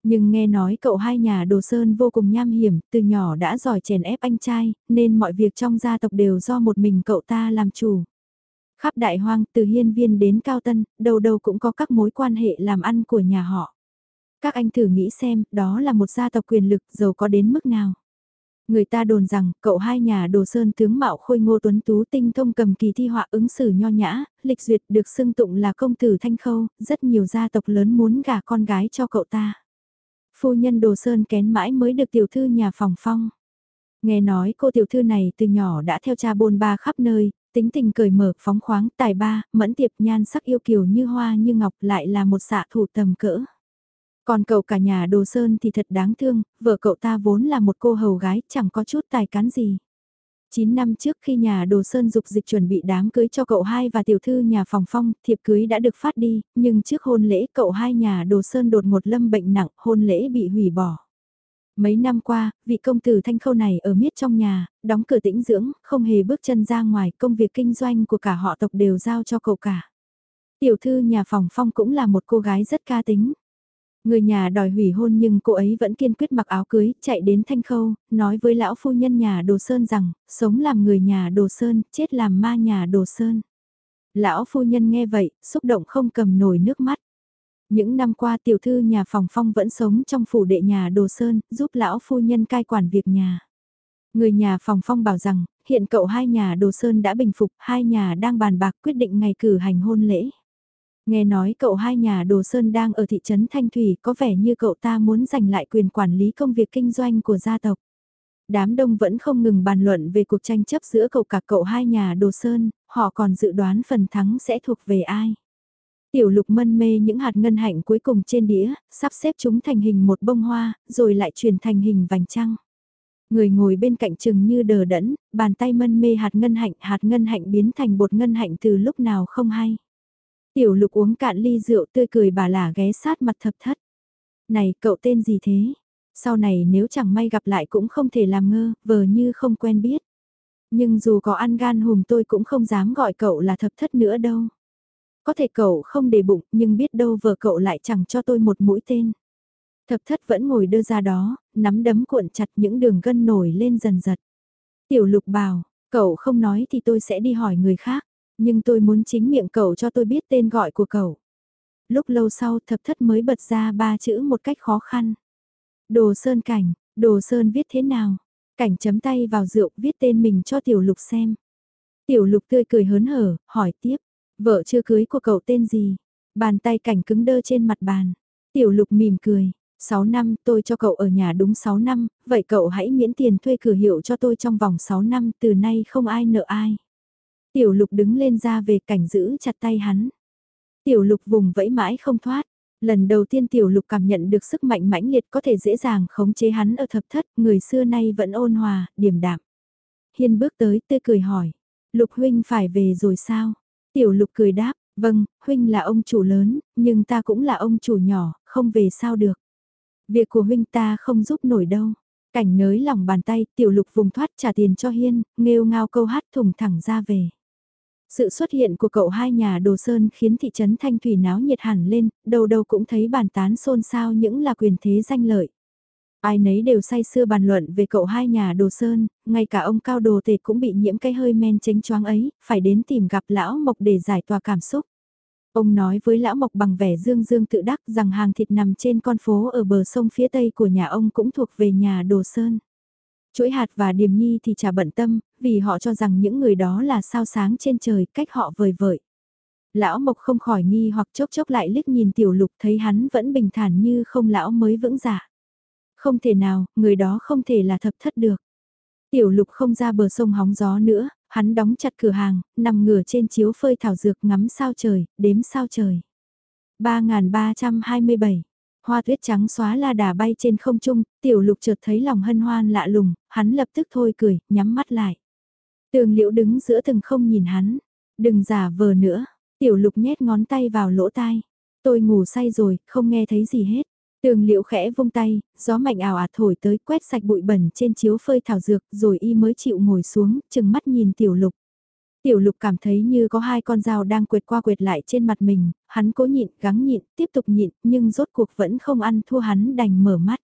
Nhưng nghe nói cậu hai nhà đồ sơn vô cùng nham hiểm, từ nhỏ đã giỏi chèn ép anh trai, nên mọi việc trong gia tộc đều do một mình cậu ta làm chủ. Khắp đại hoang, từ hiên viên đến cao tân, đầu đầu cũng có các mối quan hệ làm ăn của nhà họ. Các anh thử nghĩ xem, đó là một gia tộc quyền lực giàu có đến mức nào. Người ta đồn rằng, cậu hai nhà đồ sơn tướng mạo khôi ngô tuấn tú tinh thông cầm kỳ thi họa ứng xử nho nhã, lịch duyệt được xưng tụng là công tử thanh khâu, rất nhiều gia tộc lớn muốn gả con gái cho cậu ta. Phu nhân đồ sơn kén mãi mới được tiểu thư nhà phòng phong. Nghe nói cô tiểu thư này từ nhỏ đã theo cha bôn ba khắp nơi, tính tình cởi mở, phóng khoáng, tài ba, mẫn tiệp nhan sắc yêu kiều như hoa như ngọc lại là một xạ thủ tầm cỡ. Còn cậu cả nhà đồ sơn thì thật đáng thương, vợ cậu ta vốn là một cô hầu gái, chẳng có chút tài cán gì. 9 năm trước khi nhà đồ sơn dục dịch chuẩn bị đám cưới cho cậu hai và tiểu thư nhà phòng phong, thiệp cưới đã được phát đi, nhưng trước hôn lễ cậu hai nhà đồ sơn đột một lâm bệnh nặng, hôn lễ bị hủy bỏ. Mấy năm qua, vị công tử thanh khâu này ở miết trong nhà, đóng cửa tĩnh dưỡng, không hề bước chân ra ngoài, công việc kinh doanh của cả họ tộc đều giao cho cậu cả. Tiểu thư nhà phòng phong cũng là một cô gái rất ca tính. Người nhà đòi hủy hôn nhưng cô ấy vẫn kiên quyết mặc áo cưới, chạy đến Thanh Khâu, nói với lão phu nhân nhà Đồ Sơn rằng, sống làm người nhà Đồ Sơn, chết làm ma nhà Đồ Sơn. Lão phu nhân nghe vậy, xúc động không cầm nổi nước mắt. Những năm qua tiểu thư nhà phòng phong vẫn sống trong phủ đệ nhà Đồ Sơn, giúp lão phu nhân cai quản việc nhà. Người nhà phòng phong bảo rằng, hiện cậu hai nhà Đồ Sơn đã bình phục, hai nhà đang bàn bạc quyết định ngày cử hành hôn lễ. Nghe nói cậu hai nhà Đồ Sơn đang ở thị trấn Thanh Thủy có vẻ như cậu ta muốn giành lại quyền quản lý công việc kinh doanh của gia tộc. Đám đông vẫn không ngừng bàn luận về cuộc tranh chấp giữa cậu cả cậu hai nhà Đồ Sơn, họ còn dự đoán phần thắng sẽ thuộc về ai. Tiểu lục mân mê những hạt ngân hạnh cuối cùng trên đĩa, sắp xếp chúng thành hình một bông hoa, rồi lại chuyển thành hình vành trăng. Người ngồi bên cạnh chừng như đờ đẫn, bàn tay mân mê hạt ngân hạnh, hạt ngân hạnh biến thành bột ngân hạnh từ lúc nào không hay. Tiểu lục uống cạn ly rượu tươi cười bà là ghé sát mặt thập thất. Này cậu tên gì thế? Sau này nếu chẳng may gặp lại cũng không thể làm ngơ, vờ như không quen biết. Nhưng dù có ăn gan hùm tôi cũng không dám gọi cậu là thập thất nữa đâu. Có thể cậu không để bụng nhưng biết đâu vợ cậu lại chẳng cho tôi một mũi tên. Thập thất vẫn ngồi đưa ra đó, nắm đấm cuộn chặt những đường gân nổi lên dần dật. Tiểu lục bảo, cậu không nói thì tôi sẽ đi hỏi người khác. Nhưng tôi muốn chính miệng cậu cho tôi biết tên gọi của cậu. Lúc lâu sau thập thất mới bật ra ba chữ một cách khó khăn. Đồ Sơn Cảnh, Đồ Sơn viết thế nào? Cảnh chấm tay vào rượu viết tên mình cho Tiểu Lục xem. Tiểu Lục tươi cười hớn hở, hỏi tiếp, vợ chưa cưới của cậu tên gì? Bàn tay cảnh cứng đơ trên mặt bàn. Tiểu Lục mỉm cười, 6 năm tôi cho cậu ở nhà đúng 6 năm, vậy cậu hãy miễn tiền thuê cửa hiệu cho tôi trong vòng 6 năm, từ nay không ai nợ ai. Tiểu lục đứng lên ra về cảnh giữ chặt tay hắn. Tiểu lục vùng vẫy mãi không thoát. Lần đầu tiên tiểu lục cảm nhận được sức mạnh mãnh liệt có thể dễ dàng khống chế hắn ở thập thất, người xưa nay vẫn ôn hòa, điềm đạm. Hiên bước tới tươi cười hỏi, lục huynh phải về rồi sao? Tiểu lục cười đáp, vâng, huynh là ông chủ lớn, nhưng ta cũng là ông chủ nhỏ, không về sao được. Việc của huynh ta không giúp nổi đâu. Cảnh nới lòng bàn tay, tiểu lục vùng thoát trả tiền cho Hiên, nghêu ngao câu hát thùng thẳng ra về. Sự xuất hiện của cậu hai nhà đồ sơn khiến thị trấn Thanh Thủy náo nhiệt hẳn lên, đầu đầu cũng thấy bàn tán xôn xao những là quyền thế danh lợi. Ai nấy đều say sưa bàn luận về cậu hai nhà đồ sơn, ngay cả ông cao đồ tề cũng bị nhiễm cái hơi men chênh choáng ấy, phải đến tìm gặp lão mộc để giải tỏa cảm xúc. Ông nói với lão mộc bằng vẻ dương dương tự đắc rằng hàng thịt nằm trên con phố ở bờ sông phía tây của nhà ông cũng thuộc về nhà đồ sơn. Chuỗi hạt và điềm nhi thì chả bận tâm, vì họ cho rằng những người đó là sao sáng trên trời, cách họ vời vợi. Lão Mộc không khỏi nghi hoặc chốc chốc lại liếc nhìn tiểu lục thấy hắn vẫn bình thản như không lão mới vững dạ. Không thể nào, người đó không thể là thập thất được. Tiểu lục không ra bờ sông hóng gió nữa, hắn đóng chặt cửa hàng, nằm ngửa trên chiếu phơi thảo dược ngắm sao trời, đếm sao trời. 3327 Hoa tuyết trắng xóa la đà bay trên không trung, tiểu lục chợt thấy lòng hân hoan lạ lùng, hắn lập tức thôi cười, nhắm mắt lại. Tường liễu đứng giữa từng không nhìn hắn, đừng giả vờ nữa, tiểu lục nhét ngón tay vào lỗ tai. Tôi ngủ say rồi, không nghe thấy gì hết. Tường liễu khẽ vung tay, gió mạnh ảo ạt thổi tới quét sạch bụi bẩn trên chiếu phơi thảo dược rồi y mới chịu ngồi xuống, chừng mắt nhìn tiểu lục. Tiểu lục cảm thấy như có hai con dao đang quệt qua quệt lại trên mặt mình, hắn cố nhịn, gắng nhịn, tiếp tục nhịn, nhưng rốt cuộc vẫn không ăn thua hắn đành mở mắt.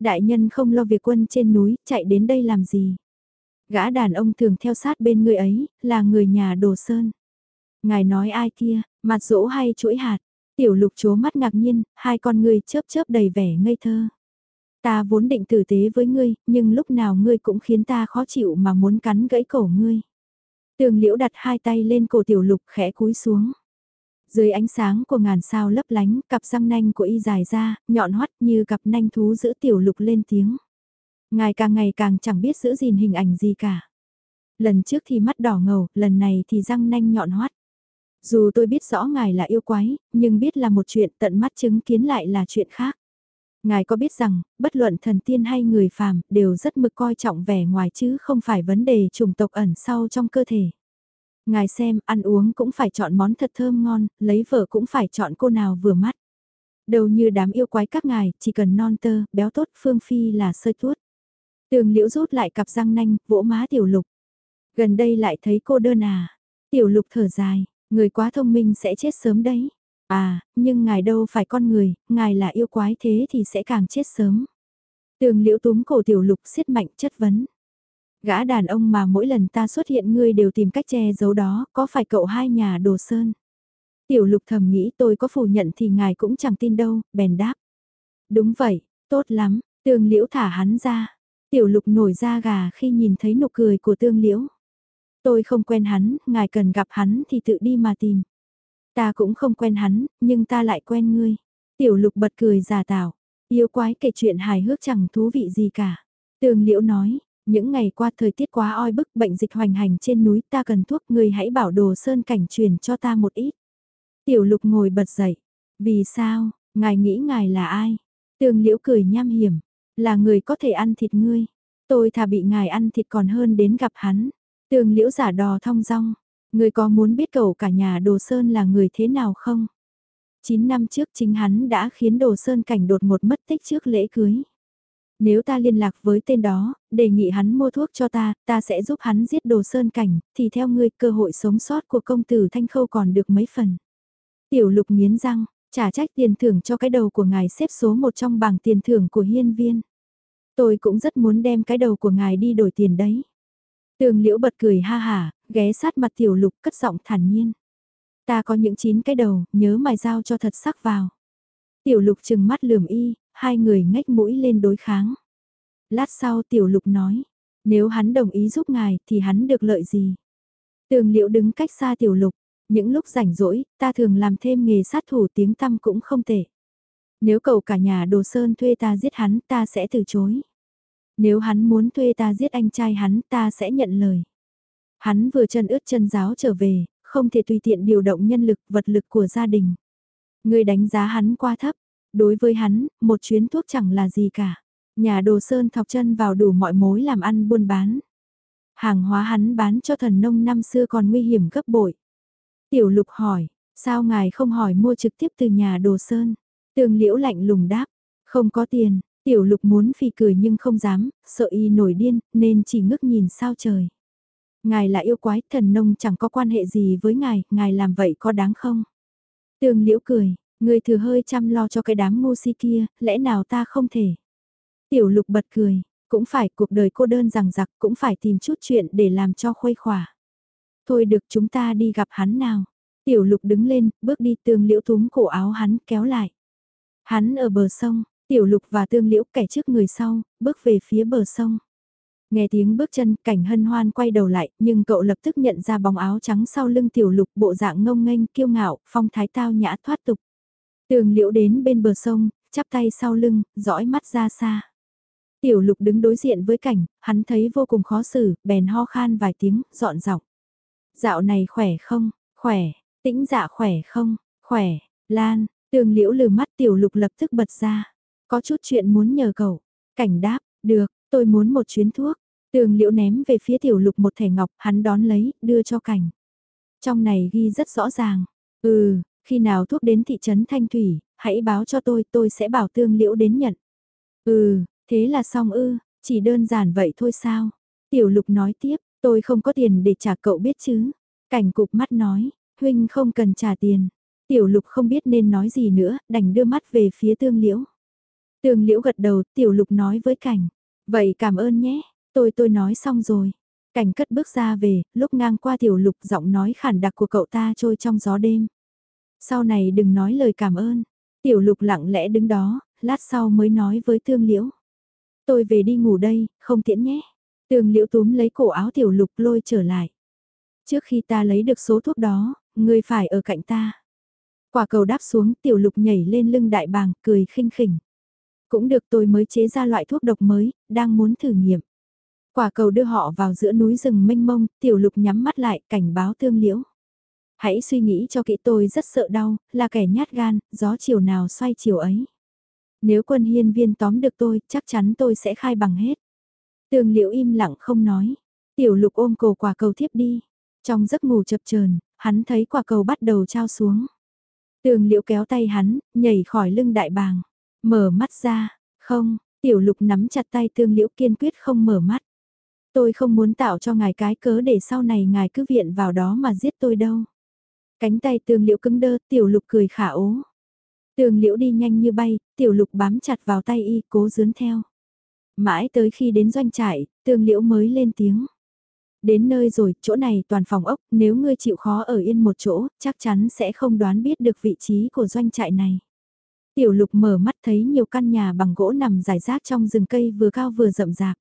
Đại nhân không lo việc quân trên núi, chạy đến đây làm gì? Gã đàn ông thường theo sát bên người ấy, là người nhà đồ sơn. Ngài nói ai kia, mặt rỗ hay chuỗi hạt, Tiểu lục chố mắt ngạc nhiên, hai con ngươi chớp chớp đầy vẻ ngây thơ. Ta vốn định tử tế với ngươi, nhưng lúc nào ngươi cũng khiến ta khó chịu mà muốn cắn gãy cổ ngươi. Tường liễu đặt hai tay lên cổ tiểu lục khẽ cúi xuống. Dưới ánh sáng của ngàn sao lấp lánh, cặp răng nanh của y dài ra, nhọn hoắt như cặp nanh thú giữ tiểu lục lên tiếng. Ngài càng ngày càng chẳng biết giữ gìn hình ảnh gì cả. Lần trước thì mắt đỏ ngầu, lần này thì răng nanh nhọn hoắt. Dù tôi biết rõ ngài là yêu quái, nhưng biết là một chuyện tận mắt chứng kiến lại là chuyện khác. Ngài có biết rằng, bất luận thần tiên hay người phàm, đều rất mực coi trọng vẻ ngoài chứ không phải vấn đề chủng tộc ẩn sau trong cơ thể. Ngài xem, ăn uống cũng phải chọn món thật thơm ngon, lấy vợ cũng phải chọn cô nào vừa mắt. Đầu như đám yêu quái các ngài, chỉ cần non tơ, béo tốt, phương phi là sơi tuốt. Tường liễu rút lại cặp răng nanh, vỗ má tiểu lục. Gần đây lại thấy cô đơn à. Tiểu lục thở dài, người quá thông minh sẽ chết sớm đấy. À, nhưng ngài đâu phải con người, ngài là yêu quái thế thì sẽ càng chết sớm. Tường liễu túm cổ tiểu lục siết mạnh chất vấn. Gã đàn ông mà mỗi lần ta xuất hiện ngươi đều tìm cách che giấu đó, có phải cậu hai nhà đồ sơn? Tiểu lục thầm nghĩ tôi có phủ nhận thì ngài cũng chẳng tin đâu, bèn đáp. Đúng vậy, tốt lắm, tương liễu thả hắn ra. Tiểu lục nổi da gà khi nhìn thấy nụ cười của tương liễu. Tôi không quen hắn, ngài cần gặp hắn thì tự đi mà tìm. Ta cũng không quen hắn, nhưng ta lại quen ngươi. Tiểu lục bật cười giả tạo, yêu quái kể chuyện hài hước chẳng thú vị gì cả. Tường liễu nói, những ngày qua thời tiết quá oi bức bệnh dịch hoành hành trên núi ta cần thuốc người hãy bảo đồ sơn cảnh truyền cho ta một ít. Tiểu lục ngồi bật dậy. Vì sao, ngài nghĩ ngài là ai? Tường liễu cười nham hiểm, là người có thể ăn thịt ngươi. Tôi thà bị ngài ăn thịt còn hơn đến gặp hắn. Tường liễu giả đò thong dong. Người có muốn biết cậu cả nhà Đồ Sơn là người thế nào không? 9 năm trước chính hắn đã khiến Đồ Sơn cảnh đột ngột mất tích trước lễ cưới. Nếu ta liên lạc với tên đó, đề nghị hắn mua thuốc cho ta, ta sẽ giúp hắn giết Đồ Sơn cảnh, thì theo ngươi cơ hội sống sót của công tử Thanh Khâu còn được mấy phần. Tiểu lục nghiến răng, trả trách tiền thưởng cho cái đầu của ngài xếp số một trong bảng tiền thưởng của hiên viên. Tôi cũng rất muốn đem cái đầu của ngài đi đổi tiền đấy. Tường liễu bật cười ha hả, ghé sát mặt tiểu lục cất giọng thản nhiên. Ta có những chín cái đầu, nhớ mài dao cho thật sắc vào. Tiểu lục chừng mắt lườm y, hai người ngách mũi lên đối kháng. Lát sau tiểu lục nói, nếu hắn đồng ý giúp ngài thì hắn được lợi gì? Tường liễu đứng cách xa tiểu lục, những lúc rảnh rỗi, ta thường làm thêm nghề sát thủ tiếng tăm cũng không tệ. Nếu cậu cả nhà đồ sơn thuê ta giết hắn ta sẽ từ chối. Nếu hắn muốn thuê ta giết anh trai hắn ta sẽ nhận lời. Hắn vừa chân ướt chân giáo trở về, không thể tùy tiện điều động nhân lực vật lực của gia đình. Người đánh giá hắn qua thấp, đối với hắn, một chuyến thuốc chẳng là gì cả. Nhà đồ sơn thọc chân vào đủ mọi mối làm ăn buôn bán. Hàng hóa hắn bán cho thần nông năm xưa còn nguy hiểm gấp bội. Tiểu lục hỏi, sao ngài không hỏi mua trực tiếp từ nhà đồ sơn? Tường liễu lạnh lùng đáp, không có tiền, tiểu lục muốn phi cười nhưng không dám, sợ y nổi điên, nên chỉ ngước nhìn sao trời. Ngài là yêu quái, thần nông chẳng có quan hệ gì với ngài, ngài làm vậy có đáng không? Tường liễu cười, người thừa hơi chăm lo cho cái đám ngu si kia, lẽ nào ta không thể? Tiểu lục bật cười, cũng phải cuộc đời cô đơn rằng giặc, cũng phải tìm chút chuyện để làm cho khuây khỏa. Thôi được chúng ta đi gặp hắn nào. Tiểu lục đứng lên, bước đi tương liễu túm cổ áo hắn kéo lại. Hắn ở bờ sông, tiểu lục và tương liễu kẻ trước người sau, bước về phía bờ sông. Nghe tiếng bước chân, cảnh hân hoan quay đầu lại, nhưng cậu lập tức nhận ra bóng áo trắng sau lưng tiểu lục bộ dạng ngông nghênh kiêu ngạo, phong thái tao nhã thoát tục. Tường liễu đến bên bờ sông, chắp tay sau lưng, dõi mắt ra xa. Tiểu lục đứng đối diện với cảnh, hắn thấy vô cùng khó xử, bèn ho khan vài tiếng, dọn giọng. Dạo này khỏe không, khỏe, tĩnh dạ khỏe không, khỏe, Lan, tường liễu lừ mắt tiểu lục lập tức bật ra. Có chút chuyện muốn nhờ cậu. Cảnh đáp, được, tôi muốn một chuyến thuốc. Tường liễu ném về phía tiểu lục một thẻ ngọc, hắn đón lấy, đưa cho cảnh. Trong này ghi rất rõ ràng. Ừ, khi nào thuốc đến thị trấn Thanh Thủy, hãy báo cho tôi, tôi sẽ bảo tương liễu đến nhận. Ừ, thế là xong ư, chỉ đơn giản vậy thôi sao? Tiểu lục nói tiếp, tôi không có tiền để trả cậu biết chứ. Cảnh cục mắt nói, huynh không cần trả tiền. Tiểu lục không biết nên nói gì nữa, đành đưa mắt về phía tương liễu. Tương liễu gật đầu, tiểu lục nói với cảnh. Vậy cảm ơn nhé, tôi tôi nói xong rồi. Cảnh cất bước ra về, lúc ngang qua tiểu lục giọng nói khản đặc của cậu ta trôi trong gió đêm. Sau này đừng nói lời cảm ơn. Tiểu lục lặng lẽ đứng đó, lát sau mới nói với tương liễu. Tôi về đi ngủ đây, không tiễn nhé. Tương liễu túm lấy cổ áo tiểu lục lôi trở lại. Trước khi ta lấy được số thuốc đó, ngươi phải ở cạnh ta. Quả cầu đáp xuống tiểu lục nhảy lên lưng đại bàng, cười khinh khỉnh. Cũng được tôi mới chế ra loại thuốc độc mới, đang muốn thử nghiệm. Quả cầu đưa họ vào giữa núi rừng mênh mông, tiểu lục nhắm mắt lại, cảnh báo tương liễu. Hãy suy nghĩ cho kỹ tôi rất sợ đau, là kẻ nhát gan, gió chiều nào xoay chiều ấy. Nếu quân hiên viên tóm được tôi, chắc chắn tôi sẽ khai bằng hết. Tương liễu im lặng không nói. Tiểu lục ôm cổ quả cầu thiếp đi. Trong giấc ngủ chập chờn hắn thấy quả cầu bắt đầu trao xuống. Tường liễu kéo tay hắn, nhảy khỏi lưng đại bàng. Mở mắt ra, không, tiểu lục nắm chặt tay tương liễu kiên quyết không mở mắt. Tôi không muốn tạo cho ngài cái cớ để sau này ngài cứ viện vào đó mà giết tôi đâu. Cánh tay tường liễu cứng đơ, tiểu lục cười khả ố. Tường liễu đi nhanh như bay, tiểu lục bám chặt vào tay y cố dướn theo. Mãi tới khi đến doanh trại, tường liễu mới lên tiếng. Đến nơi rồi, chỗ này toàn phòng ốc, nếu ngươi chịu khó ở yên một chỗ, chắc chắn sẽ không đoán biết được vị trí của doanh trại này. Tiểu lục mở mắt thấy nhiều căn nhà bằng gỗ nằm rải rác trong rừng cây vừa cao vừa rậm rạp.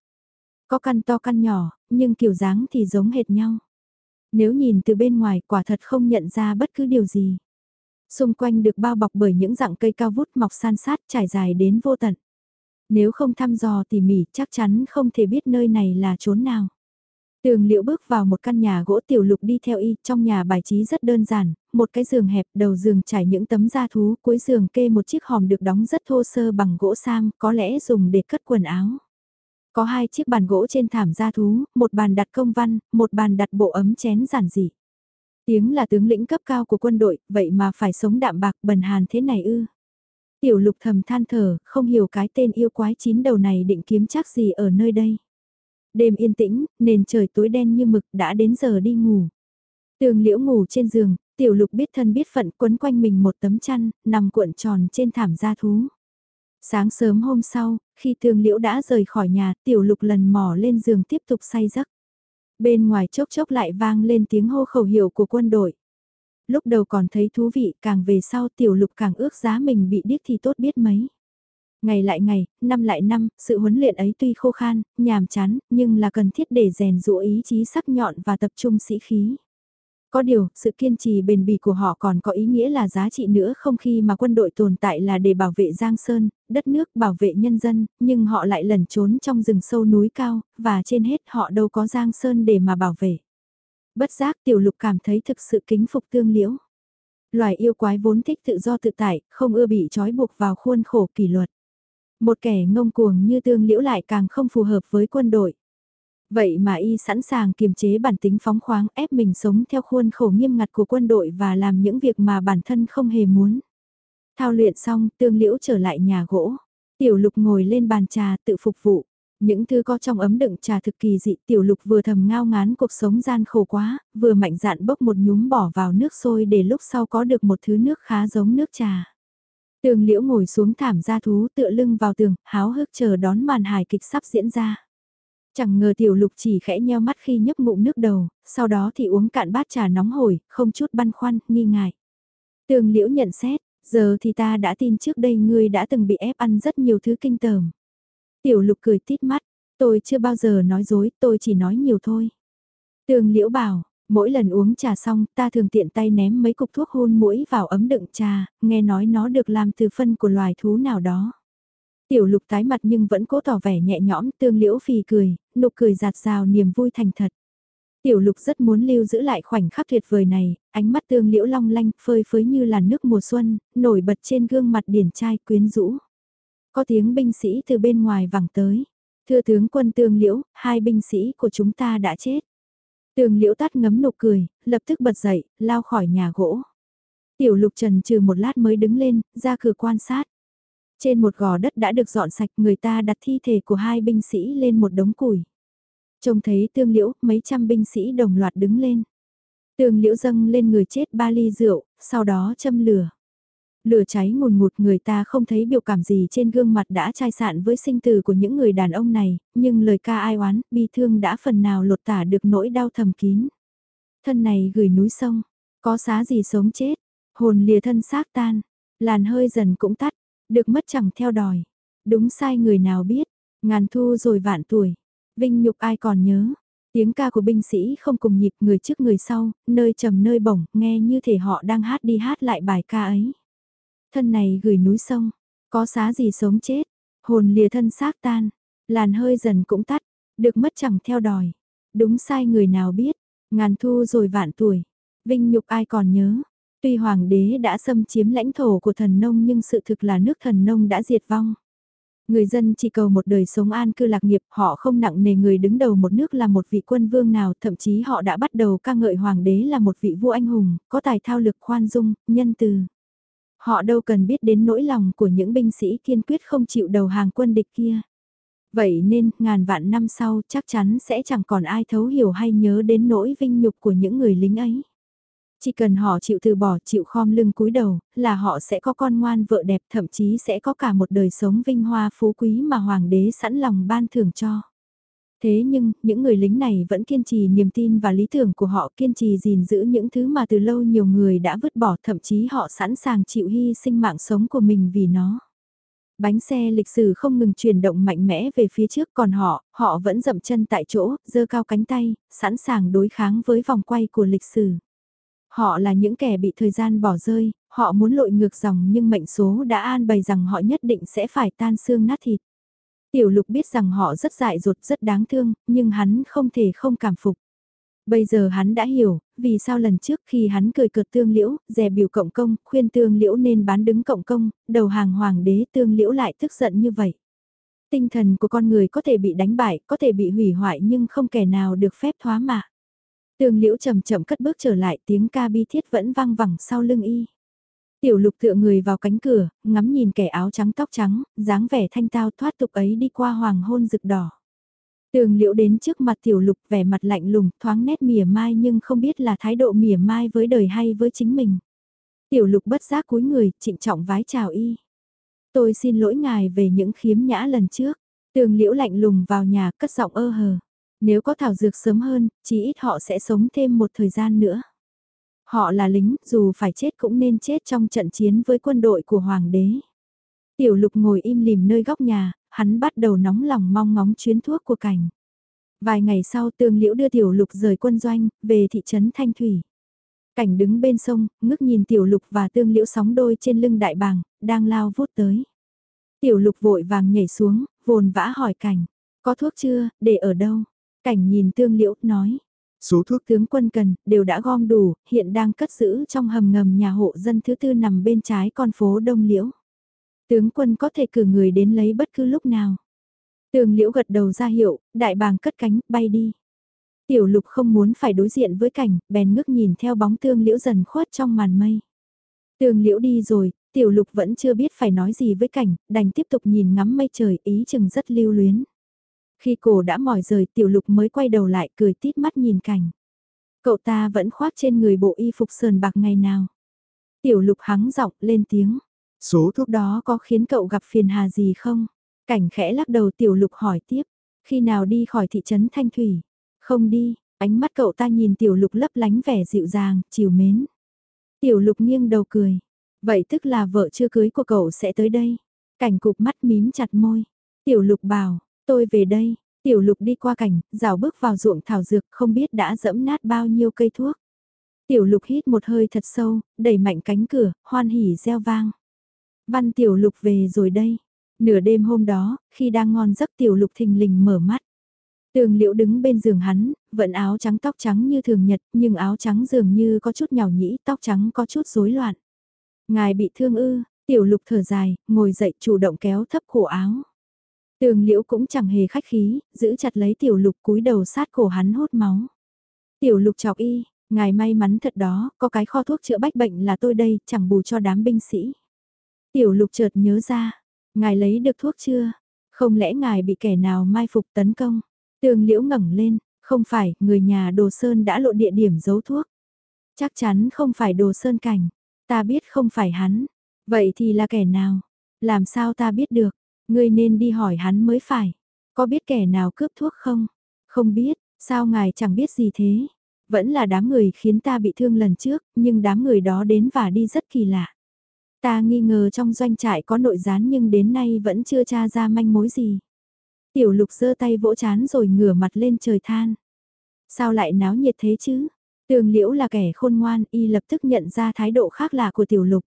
Có căn to căn nhỏ, nhưng kiểu dáng thì giống hệt nhau. Nếu nhìn từ bên ngoài quả thật không nhận ra bất cứ điều gì. Xung quanh được bao bọc bởi những dạng cây cao vút mọc san sát trải dài đến vô tận. Nếu không thăm dò tỉ mỉ chắc chắn không thể biết nơi này là chốn nào. Tường liễu bước vào một căn nhà gỗ tiểu lục đi theo y, trong nhà bài trí rất đơn giản, một cái giường hẹp, đầu giường trải những tấm da thú, cuối giường kê một chiếc hòm được đóng rất thô sơ bằng gỗ sam, có lẽ dùng để cất quần áo. Có hai chiếc bàn gỗ trên thảm da thú, một bàn đặt công văn, một bàn đặt bộ ấm chén giản dị. Tiếng là tướng lĩnh cấp cao của quân đội, vậy mà phải sống đạm bạc bần hàn thế này ư. Tiểu lục thầm than thở, không hiểu cái tên yêu quái chín đầu này định kiếm chắc gì ở nơi đây. Đêm yên tĩnh, nền trời tối đen như mực đã đến giờ đi ngủ. Tường liễu ngủ trên giường, tiểu lục biết thân biết phận quấn quanh mình một tấm chăn, nằm cuộn tròn trên thảm gia thú. Sáng sớm hôm sau, khi tương liễu đã rời khỏi nhà, tiểu lục lần mò lên giường tiếp tục say giấc. Bên ngoài chốc chốc lại vang lên tiếng hô khẩu hiệu của quân đội. Lúc đầu còn thấy thú vị, càng về sau tiểu lục càng ước giá mình bị điếc thì tốt biết mấy. Ngày lại ngày, năm lại năm, sự huấn luyện ấy tuy khô khan, nhàm chán, nhưng là cần thiết để rèn rũa ý chí sắc nhọn và tập trung sĩ khí. Có điều, sự kiên trì bền bỉ của họ còn có ý nghĩa là giá trị nữa không khi mà quân đội tồn tại là để bảo vệ Giang Sơn, đất nước, bảo vệ nhân dân, nhưng họ lại lẩn trốn trong rừng sâu núi cao, và trên hết họ đâu có Giang Sơn để mà bảo vệ. Bất giác tiểu lục cảm thấy thực sự kính phục tương liễu. Loài yêu quái vốn thích tự do tự tại, không ưa bị trói buộc vào khuôn khổ kỷ luật. Một kẻ ngông cuồng như tương liễu lại càng không phù hợp với quân đội. Vậy mà y sẵn sàng kiềm chế bản tính phóng khoáng ép mình sống theo khuôn khổ nghiêm ngặt của quân đội và làm những việc mà bản thân không hề muốn. Thao luyện xong, tương liễu trở lại nhà gỗ. Tiểu lục ngồi lên bàn trà tự phục vụ. Những thứ có trong ấm đựng trà thực kỳ dị tiểu lục vừa thầm ngao ngán cuộc sống gian khổ quá, vừa mạnh dạn bốc một nhúm bỏ vào nước sôi để lúc sau có được một thứ nước khá giống nước trà. Tường liễu ngồi xuống thảm ra thú tựa lưng vào tường, háo hức chờ đón màn hài kịch sắp diễn ra. Chẳng ngờ tiểu lục chỉ khẽ nheo mắt khi nhấp ngụm nước đầu, sau đó thì uống cạn bát trà nóng hổi, không chút băn khoăn, nghi ngại. Tường liễu nhận xét, giờ thì ta đã tin trước đây ngươi đã từng bị ép ăn rất nhiều thứ kinh tởm. Tiểu lục cười tít mắt, tôi chưa bao giờ nói dối, tôi chỉ nói nhiều thôi. Tường liễu bảo, mỗi lần uống trà xong ta thường tiện tay ném mấy cục thuốc hôn mũi vào ấm đựng trà, nghe nói nó được làm từ phân của loài thú nào đó. Tiểu lục tái mặt nhưng vẫn cố tỏ vẻ nhẹ nhõm tương liễu phì cười, nụ cười giạt rào niềm vui thành thật. Tiểu lục rất muốn lưu giữ lại khoảnh khắc tuyệt vời này, ánh mắt tương liễu long lanh phơi phới như là nước mùa xuân, nổi bật trên gương mặt điển trai quyến rũ. Có tiếng binh sĩ từ bên ngoài vẳng tới. Thưa tướng quân tương liễu, hai binh sĩ của chúng ta đã chết. Tường liễu tắt ngấm nụ cười, lập tức bật dậy, lao khỏi nhà gỗ. Tiểu lục trần trừ một lát mới đứng lên, ra cửa quan sát. Trên một gò đất đã được dọn sạch người ta đặt thi thể của hai binh sĩ lên một đống củi. Trông thấy tương liễu, mấy trăm binh sĩ đồng loạt đứng lên. Tương liễu dâng lên người chết ba ly rượu, sau đó châm lửa. Lửa cháy ngùn ngụt người ta không thấy biểu cảm gì trên gương mặt đã chai sạn với sinh tử của những người đàn ông này, nhưng lời ca ai oán, bi thương đã phần nào lột tả được nỗi đau thầm kín. Thân này gửi núi sông, có xá gì sống chết, Hồn lìa thân xác tan, làn hơi dần cũng tắt, được mất chẳng theo đòi. Đúng sai người nào biết, ngàn thu rồi vạn tuổi, vinh nhục ai còn nhớ. Tiếng ca của binh sĩ không cùng nhịp người trước người sau, nơi trầm nơi bổng, nghe như thể họ đang hát đi hát lại bài ca ấy. Thân này gửi núi sông, có xá gì sống chết, hồn lìa thân xác tan, làn hơi dần cũng tắt, được mất chẳng theo đòi. Đúng sai người nào biết, ngàn thu rồi vạn tuổi, vinh nhục ai còn nhớ. Tuy hoàng đế đã xâm chiếm lãnh thổ của thần nông nhưng sự thực là nước thần nông đã diệt vong. Người dân chỉ cầu một đời sống an cư lạc nghiệp, họ không nặng nề người đứng đầu một nước là một vị quân vương nào, thậm chí họ đã bắt đầu ca ngợi hoàng đế là một vị vua anh hùng, có tài thao lực khoan dung, nhân từ. Họ đâu cần biết đến nỗi lòng của những binh sĩ kiên quyết không chịu đầu hàng quân địch kia. Vậy nên, ngàn vạn năm sau chắc chắn sẽ chẳng còn ai thấu hiểu hay nhớ đến nỗi vinh nhục của những người lính ấy. Chỉ cần họ chịu từ bỏ, chịu khom lưng cúi đầu, là họ sẽ có con ngoan vợ đẹp, thậm chí sẽ có cả một đời sống vinh hoa phú quý mà hoàng đế sẵn lòng ban thưởng cho. Thế nhưng, những người lính này vẫn kiên trì niềm tin và lý tưởng của họ kiên trì gìn giữ những thứ mà từ lâu nhiều người đã vứt bỏ thậm chí họ sẵn sàng chịu hy sinh mạng sống của mình vì nó. Bánh xe lịch sử không ngừng chuyển động mạnh mẽ về phía trước còn họ, họ vẫn dậm chân tại chỗ, giơ cao cánh tay, sẵn sàng đối kháng với vòng quay của lịch sử. Họ là những kẻ bị thời gian bỏ rơi, họ muốn lội ngược dòng nhưng mệnh số đã an bày rằng họ nhất định sẽ phải tan xương nát thịt. Tiểu lục biết rằng họ rất dại dột rất đáng thương, nhưng hắn không thể không cảm phục. Bây giờ hắn đã hiểu, vì sao lần trước khi hắn cười cợt tương liễu, dè biểu cộng công, khuyên tương liễu nên bán đứng cộng công, đầu hàng hoàng đế tương liễu lại tức giận như vậy. Tinh thần của con người có thể bị đánh bại, có thể bị hủy hoại nhưng không kẻ nào được phép thoá mạ. Tương liễu chậm chậm cất bước trở lại tiếng ca bi thiết vẫn vang vẳng sau lưng y. Tiểu lục tựa người vào cánh cửa, ngắm nhìn kẻ áo trắng tóc trắng, dáng vẻ thanh tao thoát tục ấy đi qua hoàng hôn rực đỏ. Tường liễu đến trước mặt tiểu lục vẻ mặt lạnh lùng, thoáng nét mỉa mai nhưng không biết là thái độ mỉa mai với đời hay với chính mình. Tiểu lục bất giác cúi người, trịnh trọng vái chào y. Tôi xin lỗi ngài về những khiếm nhã lần trước. Tường liễu lạnh lùng vào nhà cất giọng ơ hờ. Nếu có thảo dược sớm hơn, chỉ ít họ sẽ sống thêm một thời gian nữa. Họ là lính, dù phải chết cũng nên chết trong trận chiến với quân đội của Hoàng đế. Tiểu lục ngồi im lìm nơi góc nhà, hắn bắt đầu nóng lòng mong ngóng chuyến thuốc của cảnh. Vài ngày sau tương liễu đưa tiểu lục rời quân doanh, về thị trấn Thanh Thủy. Cảnh đứng bên sông, ngước nhìn tiểu lục và tương liễu sóng đôi trên lưng đại bàng, đang lao vút tới. Tiểu lục vội vàng nhảy xuống, vồn vã hỏi cảnh, có thuốc chưa, để ở đâu? Cảnh nhìn tương liễu, nói, số thuốc tướng quân cần, đều đã gom đủ, hiện đang cất giữ trong hầm ngầm nhà hộ dân thứ tư nằm bên trái con phố Đông Liễu. Tướng quân có thể cử người đến lấy bất cứ lúc nào. Tường liễu gật đầu ra hiệu, đại bàng cất cánh, bay đi. Tiểu lục không muốn phải đối diện với cảnh, bèn ngước nhìn theo bóng tương liễu dần khuất trong màn mây. Tường liễu đi rồi, tiểu lục vẫn chưa biết phải nói gì với cảnh, đành tiếp tục nhìn ngắm mây trời ý chừng rất lưu luyến. Khi cổ đã mỏi rời tiểu lục mới quay đầu lại cười tít mắt nhìn cảnh. Cậu ta vẫn khoác trên người bộ y phục sờn bạc ngày nào. Tiểu lục hắng giọng lên tiếng. Số thuốc đó có khiến cậu gặp phiền hà gì không? Cảnh khẽ lắc đầu tiểu lục hỏi tiếp. Khi nào đi khỏi thị trấn Thanh Thủy? Không đi, ánh mắt cậu ta nhìn tiểu lục lấp lánh vẻ dịu dàng, chiều mến. Tiểu lục nghiêng đầu cười. Vậy tức là vợ chưa cưới của cậu sẽ tới đây. Cảnh cục mắt mím chặt môi. Tiểu lục bảo, tôi về đây. Tiểu lục đi qua cảnh, rào bước vào ruộng thảo dược không biết đã dẫm nát bao nhiêu cây thuốc. Tiểu lục hít một hơi thật sâu, đẩy mạnh cánh cửa, hoan hỉ reo vang. Văn tiểu lục về rồi đây. Nửa đêm hôm đó, khi đang ngon giấc tiểu lục thình lình mở mắt. Tường liễu đứng bên giường hắn, vẫn áo trắng tóc trắng như thường nhật, nhưng áo trắng dường như có chút nhào nhĩ, tóc trắng có chút rối loạn. Ngài bị thương ư, tiểu lục thở dài, ngồi dậy chủ động kéo thấp cổ áo. Tường liễu cũng chẳng hề khách khí, giữ chặt lấy tiểu lục cúi đầu sát cổ hắn hốt máu. Tiểu lục chọc y, ngài may mắn thật đó, có cái kho thuốc chữa bách bệnh là tôi đây, chẳng bù cho đám binh sĩ. Tiểu lục chợt nhớ ra, ngài lấy được thuốc chưa? Không lẽ ngài bị kẻ nào mai phục tấn công? Tường liễu ngẩng lên, không phải, người nhà đồ sơn đã lộ địa điểm giấu thuốc. Chắc chắn không phải đồ sơn cảnh, ta biết không phải hắn. Vậy thì là kẻ nào? Làm sao ta biết được? Ngươi nên đi hỏi hắn mới phải. Có biết kẻ nào cướp thuốc không? Không biết, sao ngài chẳng biết gì thế? Vẫn là đám người khiến ta bị thương lần trước, nhưng đám người đó đến và đi rất kỳ lạ. Ta nghi ngờ trong doanh trại có nội gián nhưng đến nay vẫn chưa tra ra manh mối gì. Tiểu lục giơ tay vỗ chán rồi ngửa mặt lên trời than. Sao lại náo nhiệt thế chứ? Tường liễu là kẻ khôn ngoan y lập tức nhận ra thái độ khác lạ của tiểu lục.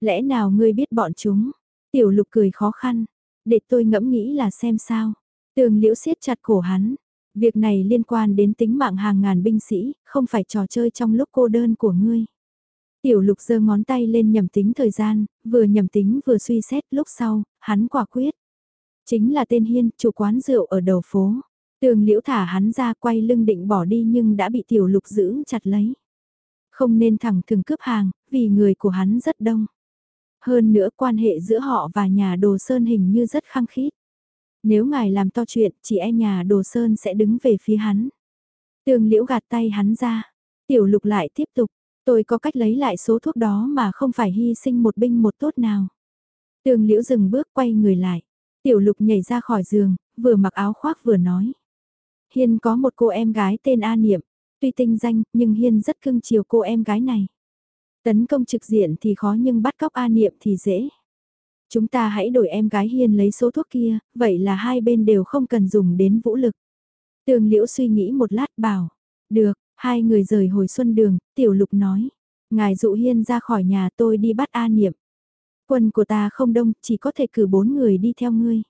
Lẽ nào ngươi biết bọn chúng? Tiểu lục cười khó khăn. Để tôi ngẫm nghĩ là xem sao. Tường liễu siết chặt cổ hắn. Việc này liên quan đến tính mạng hàng ngàn binh sĩ, không phải trò chơi trong lúc cô đơn của ngươi. Tiểu lục giơ ngón tay lên nhầm tính thời gian, vừa nhầm tính vừa suy xét lúc sau, hắn quả quyết. Chính là tên Hiên, chủ quán rượu ở đầu phố. Tường liễu thả hắn ra quay lưng định bỏ đi nhưng đã bị tiểu lục giữ chặt lấy. Không nên thẳng thường cướp hàng, vì người của hắn rất đông. Hơn nữa quan hệ giữa họ và nhà đồ sơn hình như rất khăng khít. Nếu ngài làm to chuyện, chỉ e nhà đồ sơn sẽ đứng về phía hắn. Tường liễu gạt tay hắn ra. Tiểu lục lại tiếp tục. Tôi có cách lấy lại số thuốc đó mà không phải hy sinh một binh một tốt nào. Tường liễu dừng bước quay người lại. Tiểu lục nhảy ra khỏi giường, vừa mặc áo khoác vừa nói. Hiên có một cô em gái tên A Niệm. Tuy tinh danh, nhưng Hiên rất cưng chiều cô em gái này. Tấn công trực diện thì khó nhưng bắt cóc A Niệm thì dễ. Chúng ta hãy đổi em gái Hiên lấy số thuốc kia, vậy là hai bên đều không cần dùng đến vũ lực. Tường Liễu suy nghĩ một lát bảo, được, hai người rời hồi xuân đường, Tiểu Lục nói, ngài dụ Hiên ra khỏi nhà tôi đi bắt A Niệm. Quân của ta không đông, chỉ có thể cử bốn người đi theo ngươi.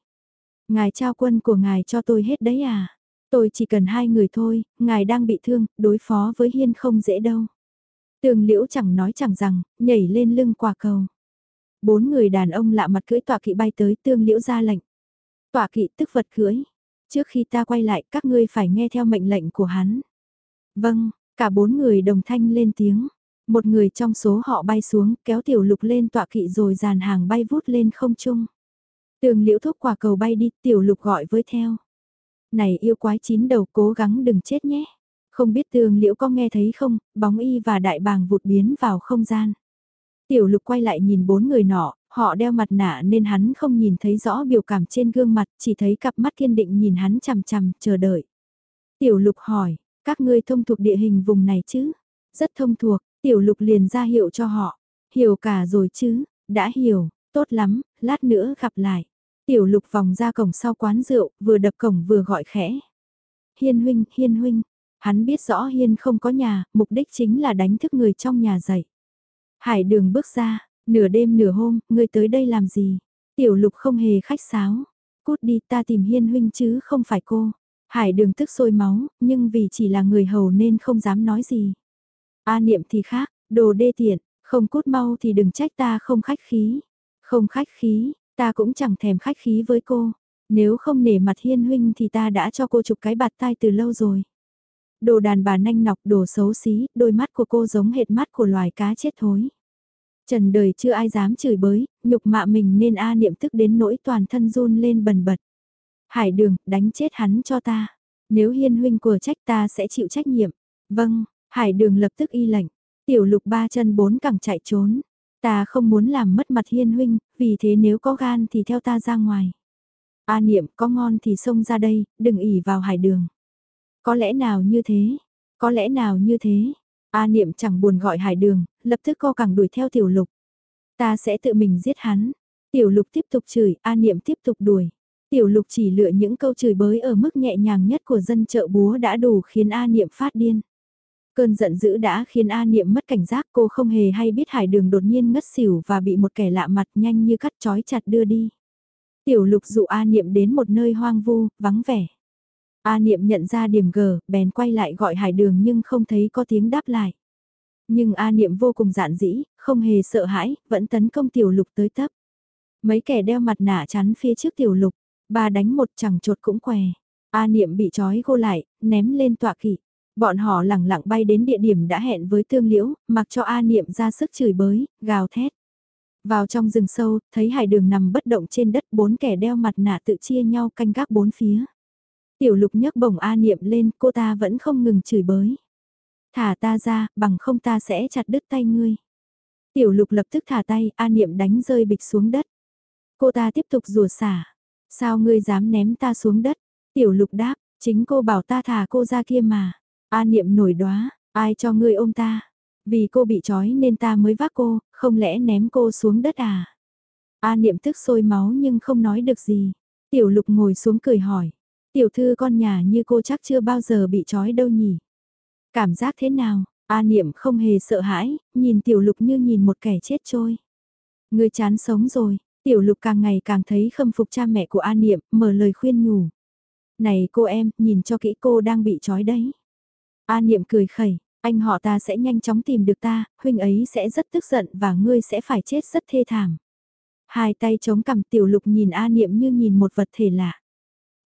Ngài trao quân của ngài cho tôi hết đấy à? Tôi chỉ cần hai người thôi, ngài đang bị thương, đối phó với Hiên không dễ đâu. Tường liễu chẳng nói chẳng rằng, nhảy lên lưng quả cầu. Bốn người đàn ông lạ mặt cưỡi tọa kỵ bay tới tương liễu ra lệnh. Tọa kỵ tức vật cưỡi. Trước khi ta quay lại các ngươi phải nghe theo mệnh lệnh của hắn. Vâng, cả bốn người đồng thanh lên tiếng. Một người trong số họ bay xuống kéo tiểu lục lên tọa kỵ rồi dàn hàng bay vút lên không trung. Tường liễu thúc quả cầu bay đi tiểu lục gọi với theo. Này yêu quái chín đầu cố gắng đừng chết nhé. Không biết tường liễu có nghe thấy không, bóng y và đại bàng vụt biến vào không gian. Tiểu lục quay lại nhìn bốn người nọ, họ đeo mặt nạ nên hắn không nhìn thấy rõ biểu cảm trên gương mặt, chỉ thấy cặp mắt kiên định nhìn hắn chằm chằm, chờ đợi. Tiểu lục hỏi, các ngươi thông thuộc địa hình vùng này chứ? Rất thông thuộc, tiểu lục liền ra hiệu cho họ. Hiểu cả rồi chứ, đã hiểu, tốt lắm, lát nữa gặp lại. Tiểu lục vòng ra cổng sau quán rượu, vừa đập cổng vừa gọi khẽ. Hiên huynh, hiên huynh, hắn biết rõ hiên không có nhà, mục đích chính là đánh thức người trong nhà dậy. Hải đường bước ra, nửa đêm nửa hôm, ngươi tới đây làm gì? Tiểu lục không hề khách sáo. Cút đi ta tìm hiên huynh chứ không phải cô. Hải đường tức sôi máu, nhưng vì chỉ là người hầu nên không dám nói gì. A niệm thì khác, đồ đê tiện, không cút mau thì đừng trách ta không khách khí. Không khách khí, ta cũng chẳng thèm khách khí với cô. Nếu không nể mặt hiên huynh thì ta đã cho cô chụp cái bạt tai từ lâu rồi. Đồ đàn bà nanh nọc đồ xấu xí, đôi mắt của cô giống hệt mắt của loài cá chết thối. Trần đời chưa ai dám chửi bới, nhục mạ mình nên A niệm tức đến nỗi toàn thân run lên bần bật. Hải đường, đánh chết hắn cho ta. Nếu hiên huynh của trách ta sẽ chịu trách nhiệm. Vâng, hải đường lập tức y lệnh. Tiểu lục ba chân bốn cẳng chạy trốn. Ta không muốn làm mất mặt hiên huynh, vì thế nếu có gan thì theo ta ra ngoài. A niệm có ngon thì xông ra đây, đừng ỉ vào hải đường. Có lẽ nào như thế? Có lẽ nào như thế? A niệm chẳng buồn gọi hải đường, lập tức co cẳng đuổi theo tiểu lục. Ta sẽ tự mình giết hắn. Tiểu lục tiếp tục chửi, A niệm tiếp tục đuổi. Tiểu lục chỉ lựa những câu chửi bới ở mức nhẹ nhàng nhất của dân chợ búa đã đủ khiến A niệm phát điên. Cơn giận dữ đã khiến A niệm mất cảnh giác cô không hề hay biết hải đường đột nhiên ngất xỉu và bị một kẻ lạ mặt nhanh như cắt chói chặt đưa đi. Tiểu lục dụ A niệm đến một nơi hoang vu, vắng vẻ. A Niệm nhận ra điểm gờ, bèn quay lại gọi hải đường nhưng không thấy có tiếng đáp lại. Nhưng A Niệm vô cùng dạn dĩ, không hề sợ hãi, vẫn tấn công tiểu lục tới tấp. Mấy kẻ đeo mặt nạ chắn phía trước tiểu lục, ba đánh một chẳng chột cũng què. A Niệm bị trói gô lại, ném lên tọa kỵ. Bọn họ lẳng lặng bay đến địa điểm đã hẹn với tương liễu, mặc cho A Niệm ra sức chửi bới, gào thét. Vào trong rừng sâu, thấy hải đường nằm bất động trên đất bốn kẻ đeo mặt nạ tự chia nhau canh gác bốn phía. Tiểu lục nhấc bổng A niệm lên, cô ta vẫn không ngừng chửi bới. Thả ta ra, bằng không ta sẽ chặt đứt tay ngươi. Tiểu lục lập tức thả tay, A niệm đánh rơi bịch xuống đất. Cô ta tiếp tục rùa xả. Sao ngươi dám ném ta xuống đất? Tiểu lục đáp, chính cô bảo ta thả cô ra kia mà. A niệm nổi đóa. Ai cho ngươi ôm ta? Vì cô bị trói nên ta mới vác cô, không lẽ ném cô xuống đất à? A niệm tức sôi máu nhưng không nói được gì. Tiểu lục ngồi xuống cười hỏi. Tiểu thư con nhà như cô chắc chưa bao giờ bị trói đâu nhỉ? Cảm giác thế nào? A niệm không hề sợ hãi, nhìn tiểu lục như nhìn một kẻ chết trôi. Người chán sống rồi, tiểu lục càng ngày càng thấy khâm phục cha mẹ của A niệm, mở lời khuyên nhủ. Này cô em, nhìn cho kỹ cô đang bị trói đấy. A niệm cười khẩy, anh họ ta sẽ nhanh chóng tìm được ta, huynh ấy sẽ rất tức giận và ngươi sẽ phải chết rất thê thảm. Hai tay chống cằm tiểu lục nhìn A niệm như nhìn một vật thể lạ.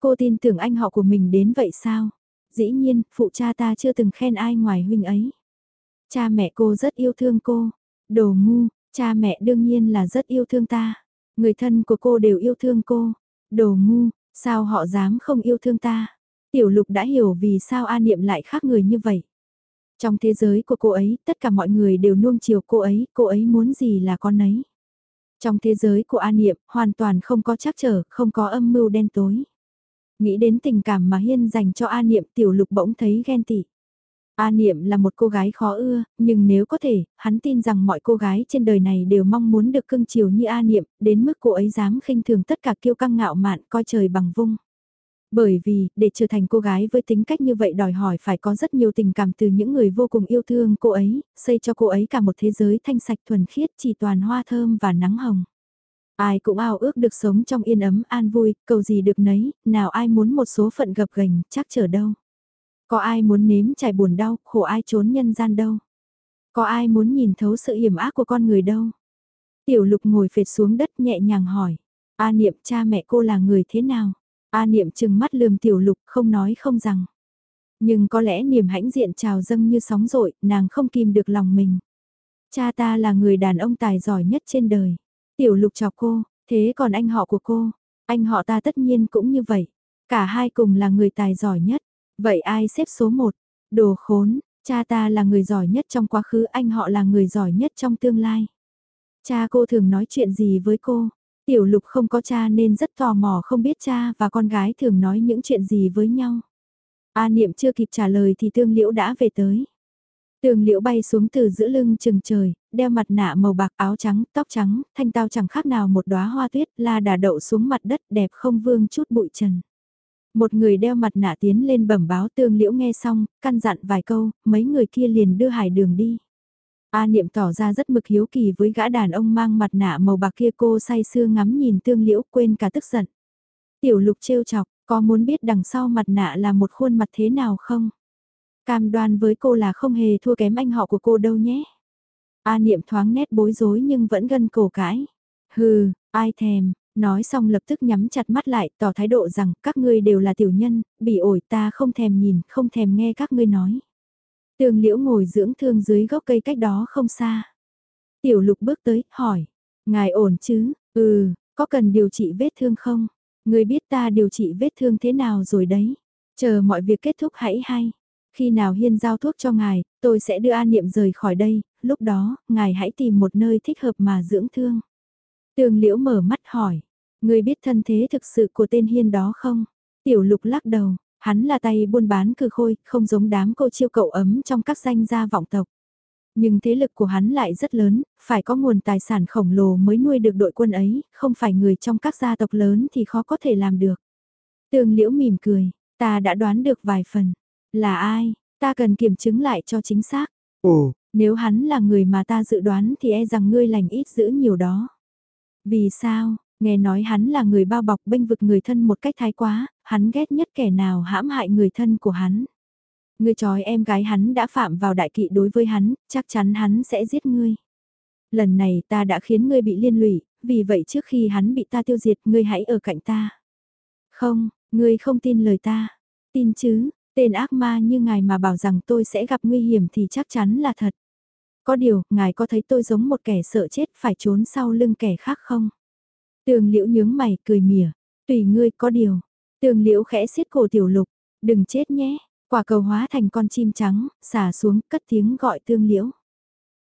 Cô tin tưởng anh họ của mình đến vậy sao? Dĩ nhiên, phụ cha ta chưa từng khen ai ngoài huynh ấy. Cha mẹ cô rất yêu thương cô. Đồ ngu, cha mẹ đương nhiên là rất yêu thương ta. Người thân của cô đều yêu thương cô. Đồ ngu, sao họ dám không yêu thương ta? Tiểu lục đã hiểu vì sao A Niệm lại khác người như vậy. Trong thế giới của cô ấy, tất cả mọi người đều nuông chiều cô ấy, cô ấy muốn gì là con ấy. Trong thế giới của A Niệm, hoàn toàn không có trắc trở, không có âm mưu đen tối. Nghĩ đến tình cảm mà Hiên dành cho A Niệm tiểu lục bỗng thấy ghen tị. A Niệm là một cô gái khó ưa, nhưng nếu có thể, hắn tin rằng mọi cô gái trên đời này đều mong muốn được cưng chiều như A Niệm, đến mức cô ấy dám khinh thường tất cả kiêu căng ngạo mạn coi trời bằng vung. Bởi vì, để trở thành cô gái với tính cách như vậy đòi hỏi phải có rất nhiều tình cảm từ những người vô cùng yêu thương cô ấy, xây cho cô ấy cả một thế giới thanh sạch thuần khiết chỉ toàn hoa thơm và nắng hồng. Ai cũng ao ước được sống trong yên ấm an vui, cầu gì được nấy, nào ai muốn một số phận gập gành, chắc chờ đâu. Có ai muốn nếm trải buồn đau, khổ ai trốn nhân gian đâu. Có ai muốn nhìn thấu sự hiểm ác của con người đâu. Tiểu lục ngồi phệt xuống đất nhẹ nhàng hỏi. A niệm cha mẹ cô là người thế nào? A niệm chừng mắt lườm tiểu lục không nói không rằng. Nhưng có lẽ niềm hãnh diện trào dâng như sóng rội, nàng không kìm được lòng mình. Cha ta là người đàn ông tài giỏi nhất trên đời. Tiểu lục chọc cô, thế còn anh họ của cô, anh họ ta tất nhiên cũng như vậy. Cả hai cùng là người tài giỏi nhất. Vậy ai xếp số một? Đồ khốn, cha ta là người giỏi nhất trong quá khứ, anh họ là người giỏi nhất trong tương lai. Cha cô thường nói chuyện gì với cô? Tiểu lục không có cha nên rất tò mò không biết cha và con gái thường nói những chuyện gì với nhau. A niệm chưa kịp trả lời thì tương liễu đã về tới. Tương liễu bay xuống từ giữa lưng chừng trời, đeo mặt nạ màu bạc áo trắng, tóc trắng, thanh tao chẳng khác nào một đóa hoa tuyết, la đà đậu xuống mặt đất đẹp không vương chút bụi trần. Một người đeo mặt nạ tiến lên bẩm báo tương liễu nghe xong, căn dặn vài câu, mấy người kia liền đưa hải đường đi. A niệm tỏ ra rất mực hiếu kỳ với gã đàn ông mang mặt nạ màu bạc kia cô say sưa ngắm nhìn tương liễu quên cả tức giận. Tiểu lục trêu chọc, có muốn biết đằng sau mặt nạ là một khuôn mặt thế nào không? Cam đoan với cô là không hề thua kém anh họ của cô đâu nhé. A niệm thoáng nét bối rối nhưng vẫn gân cổ cãi. Hừ, ai thèm, nói xong lập tức nhắm chặt mắt lại tỏ thái độ rằng các ngươi đều là tiểu nhân, bị ổi ta không thèm nhìn, không thèm nghe các ngươi nói. Tường liễu ngồi dưỡng thương dưới gốc cây cách đó không xa. Tiểu lục bước tới, hỏi. Ngài ổn chứ? Ừ, có cần điều trị vết thương không? Người biết ta điều trị vết thương thế nào rồi đấy. Chờ mọi việc kết thúc hãy hay. Khi nào hiên giao thuốc cho ngài, tôi sẽ đưa an niệm rời khỏi đây, lúc đó, ngài hãy tìm một nơi thích hợp mà dưỡng thương. Tường liễu mở mắt hỏi, người biết thân thế thực sự của tên hiên đó không? Tiểu lục lắc đầu, hắn là tay buôn bán cừ khôi, không giống đám cô chiêu cậu ấm trong các danh gia vọng tộc. Nhưng thế lực của hắn lại rất lớn, phải có nguồn tài sản khổng lồ mới nuôi được đội quân ấy, không phải người trong các gia tộc lớn thì khó có thể làm được. Tường liễu mỉm cười, ta đã đoán được vài phần. Là ai? Ta cần kiểm chứng lại cho chính xác. Ồ, nếu hắn là người mà ta dự đoán thì e rằng ngươi lành ít giữ nhiều đó. Vì sao? Nghe nói hắn là người bao bọc bênh vực người thân một cách thái quá, hắn ghét nhất kẻ nào hãm hại người thân của hắn. Ngươi trói em gái hắn đã phạm vào đại kỵ đối với hắn, chắc chắn hắn sẽ giết ngươi. Lần này ta đã khiến ngươi bị liên lụy, vì vậy trước khi hắn bị ta tiêu diệt ngươi hãy ở cạnh ta. Không, ngươi không tin lời ta. Tin chứ, Tên ác ma như ngài mà bảo rằng tôi sẽ gặp nguy hiểm thì chắc chắn là thật. Có điều, ngài có thấy tôi giống một kẻ sợ chết phải trốn sau lưng kẻ khác không? Tường liễu nhướng mày, cười mỉa. Tùy ngươi có điều. Tường liễu khẽ xiết cổ tiểu lục. Đừng chết nhé. Quả cầu hóa thành con chim trắng, xả xuống, cất tiếng gọi tương liễu.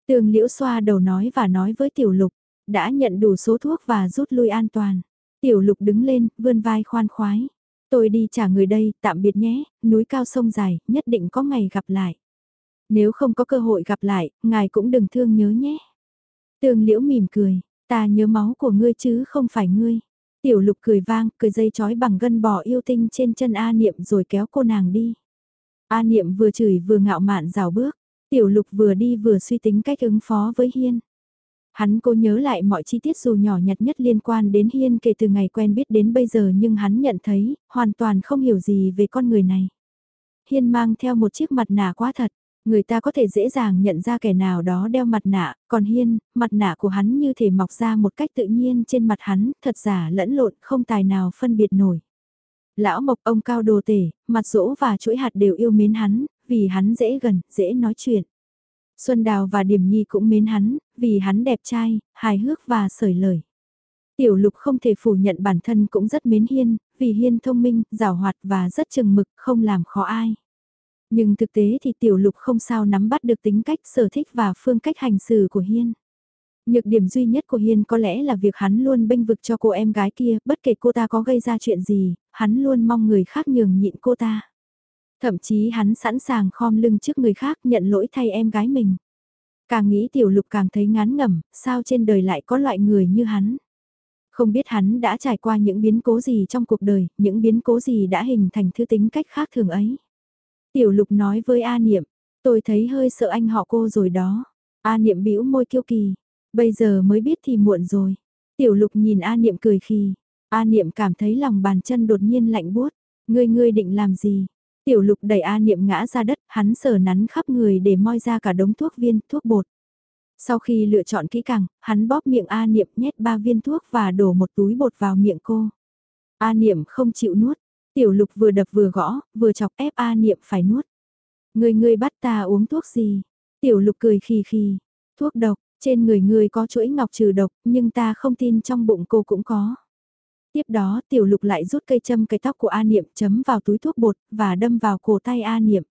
Tường liễu xoa đầu nói và nói với tiểu lục. Đã nhận đủ số thuốc và rút lui an toàn. Tiểu lục đứng lên, vươn vai khoan khoái. Tôi đi trả người đây, tạm biệt nhé, núi cao sông dài, nhất định có ngày gặp lại. Nếu không có cơ hội gặp lại, ngài cũng đừng thương nhớ nhé. tường liễu mỉm cười, ta nhớ máu của ngươi chứ không phải ngươi. Tiểu lục cười vang, cười dây chói bằng gân bò yêu tinh trên chân A Niệm rồi kéo cô nàng đi. A Niệm vừa chửi vừa ngạo mạn rào bước, tiểu lục vừa đi vừa suy tính cách ứng phó với Hiên. Hắn cố nhớ lại mọi chi tiết dù nhỏ nhặt nhất liên quan đến Hiên kể từ ngày quen biết đến bây giờ nhưng hắn nhận thấy, hoàn toàn không hiểu gì về con người này. Hiên mang theo một chiếc mặt nạ quá thật, người ta có thể dễ dàng nhận ra kẻ nào đó đeo mặt nạ, còn Hiên, mặt nạ của hắn như thể mọc ra một cách tự nhiên trên mặt hắn, thật giả lẫn lộn không tài nào phân biệt nổi. Lão Mộc ông cao đồ tể, mặt rỗ và chuỗi hạt đều yêu mến hắn, vì hắn dễ gần, dễ nói chuyện. Xuân Đào và Điểm Nhi cũng mến hắn, vì hắn đẹp trai, hài hước và sởi lời. Tiểu Lục không thể phủ nhận bản thân cũng rất mến Hiên, vì Hiên thông minh, giàu hoạt và rất chừng mực, không làm khó ai. Nhưng thực tế thì Tiểu Lục không sao nắm bắt được tính cách sở thích và phương cách hành xử của Hiên. Nhược điểm duy nhất của Hiên có lẽ là việc hắn luôn bênh vực cho cô em gái kia, bất kể cô ta có gây ra chuyện gì, hắn luôn mong người khác nhường nhịn cô ta. Thậm chí hắn sẵn sàng khom lưng trước người khác nhận lỗi thay em gái mình. Càng nghĩ tiểu lục càng thấy ngán ngẩm, sao trên đời lại có loại người như hắn. Không biết hắn đã trải qua những biến cố gì trong cuộc đời, những biến cố gì đã hình thành thứ tính cách khác thường ấy. Tiểu lục nói với A Niệm, tôi thấy hơi sợ anh họ cô rồi đó. A Niệm bĩu môi kiêu kỳ, bây giờ mới biết thì muộn rồi. Tiểu lục nhìn A Niệm cười khi, A Niệm cảm thấy lòng bàn chân đột nhiên lạnh buốt. Ngươi ngươi định làm gì? Tiểu lục đẩy A Niệm ngã ra đất, hắn sờ nắn khắp người để moi ra cả đống thuốc viên, thuốc bột. Sau khi lựa chọn kỹ càng, hắn bóp miệng A Niệm nhét ba viên thuốc và đổ một túi bột vào miệng cô. A Niệm không chịu nuốt, tiểu lục vừa đập vừa gõ, vừa chọc ép A Niệm phải nuốt. Người người bắt ta uống thuốc gì? Tiểu lục cười khì khì, thuốc độc, trên người người có chuỗi ngọc trừ độc, nhưng ta không tin trong bụng cô cũng có. Tiếp đó tiểu lục lại rút cây châm cây tóc của A Niệm chấm vào túi thuốc bột và đâm vào cổ tay A Niệm.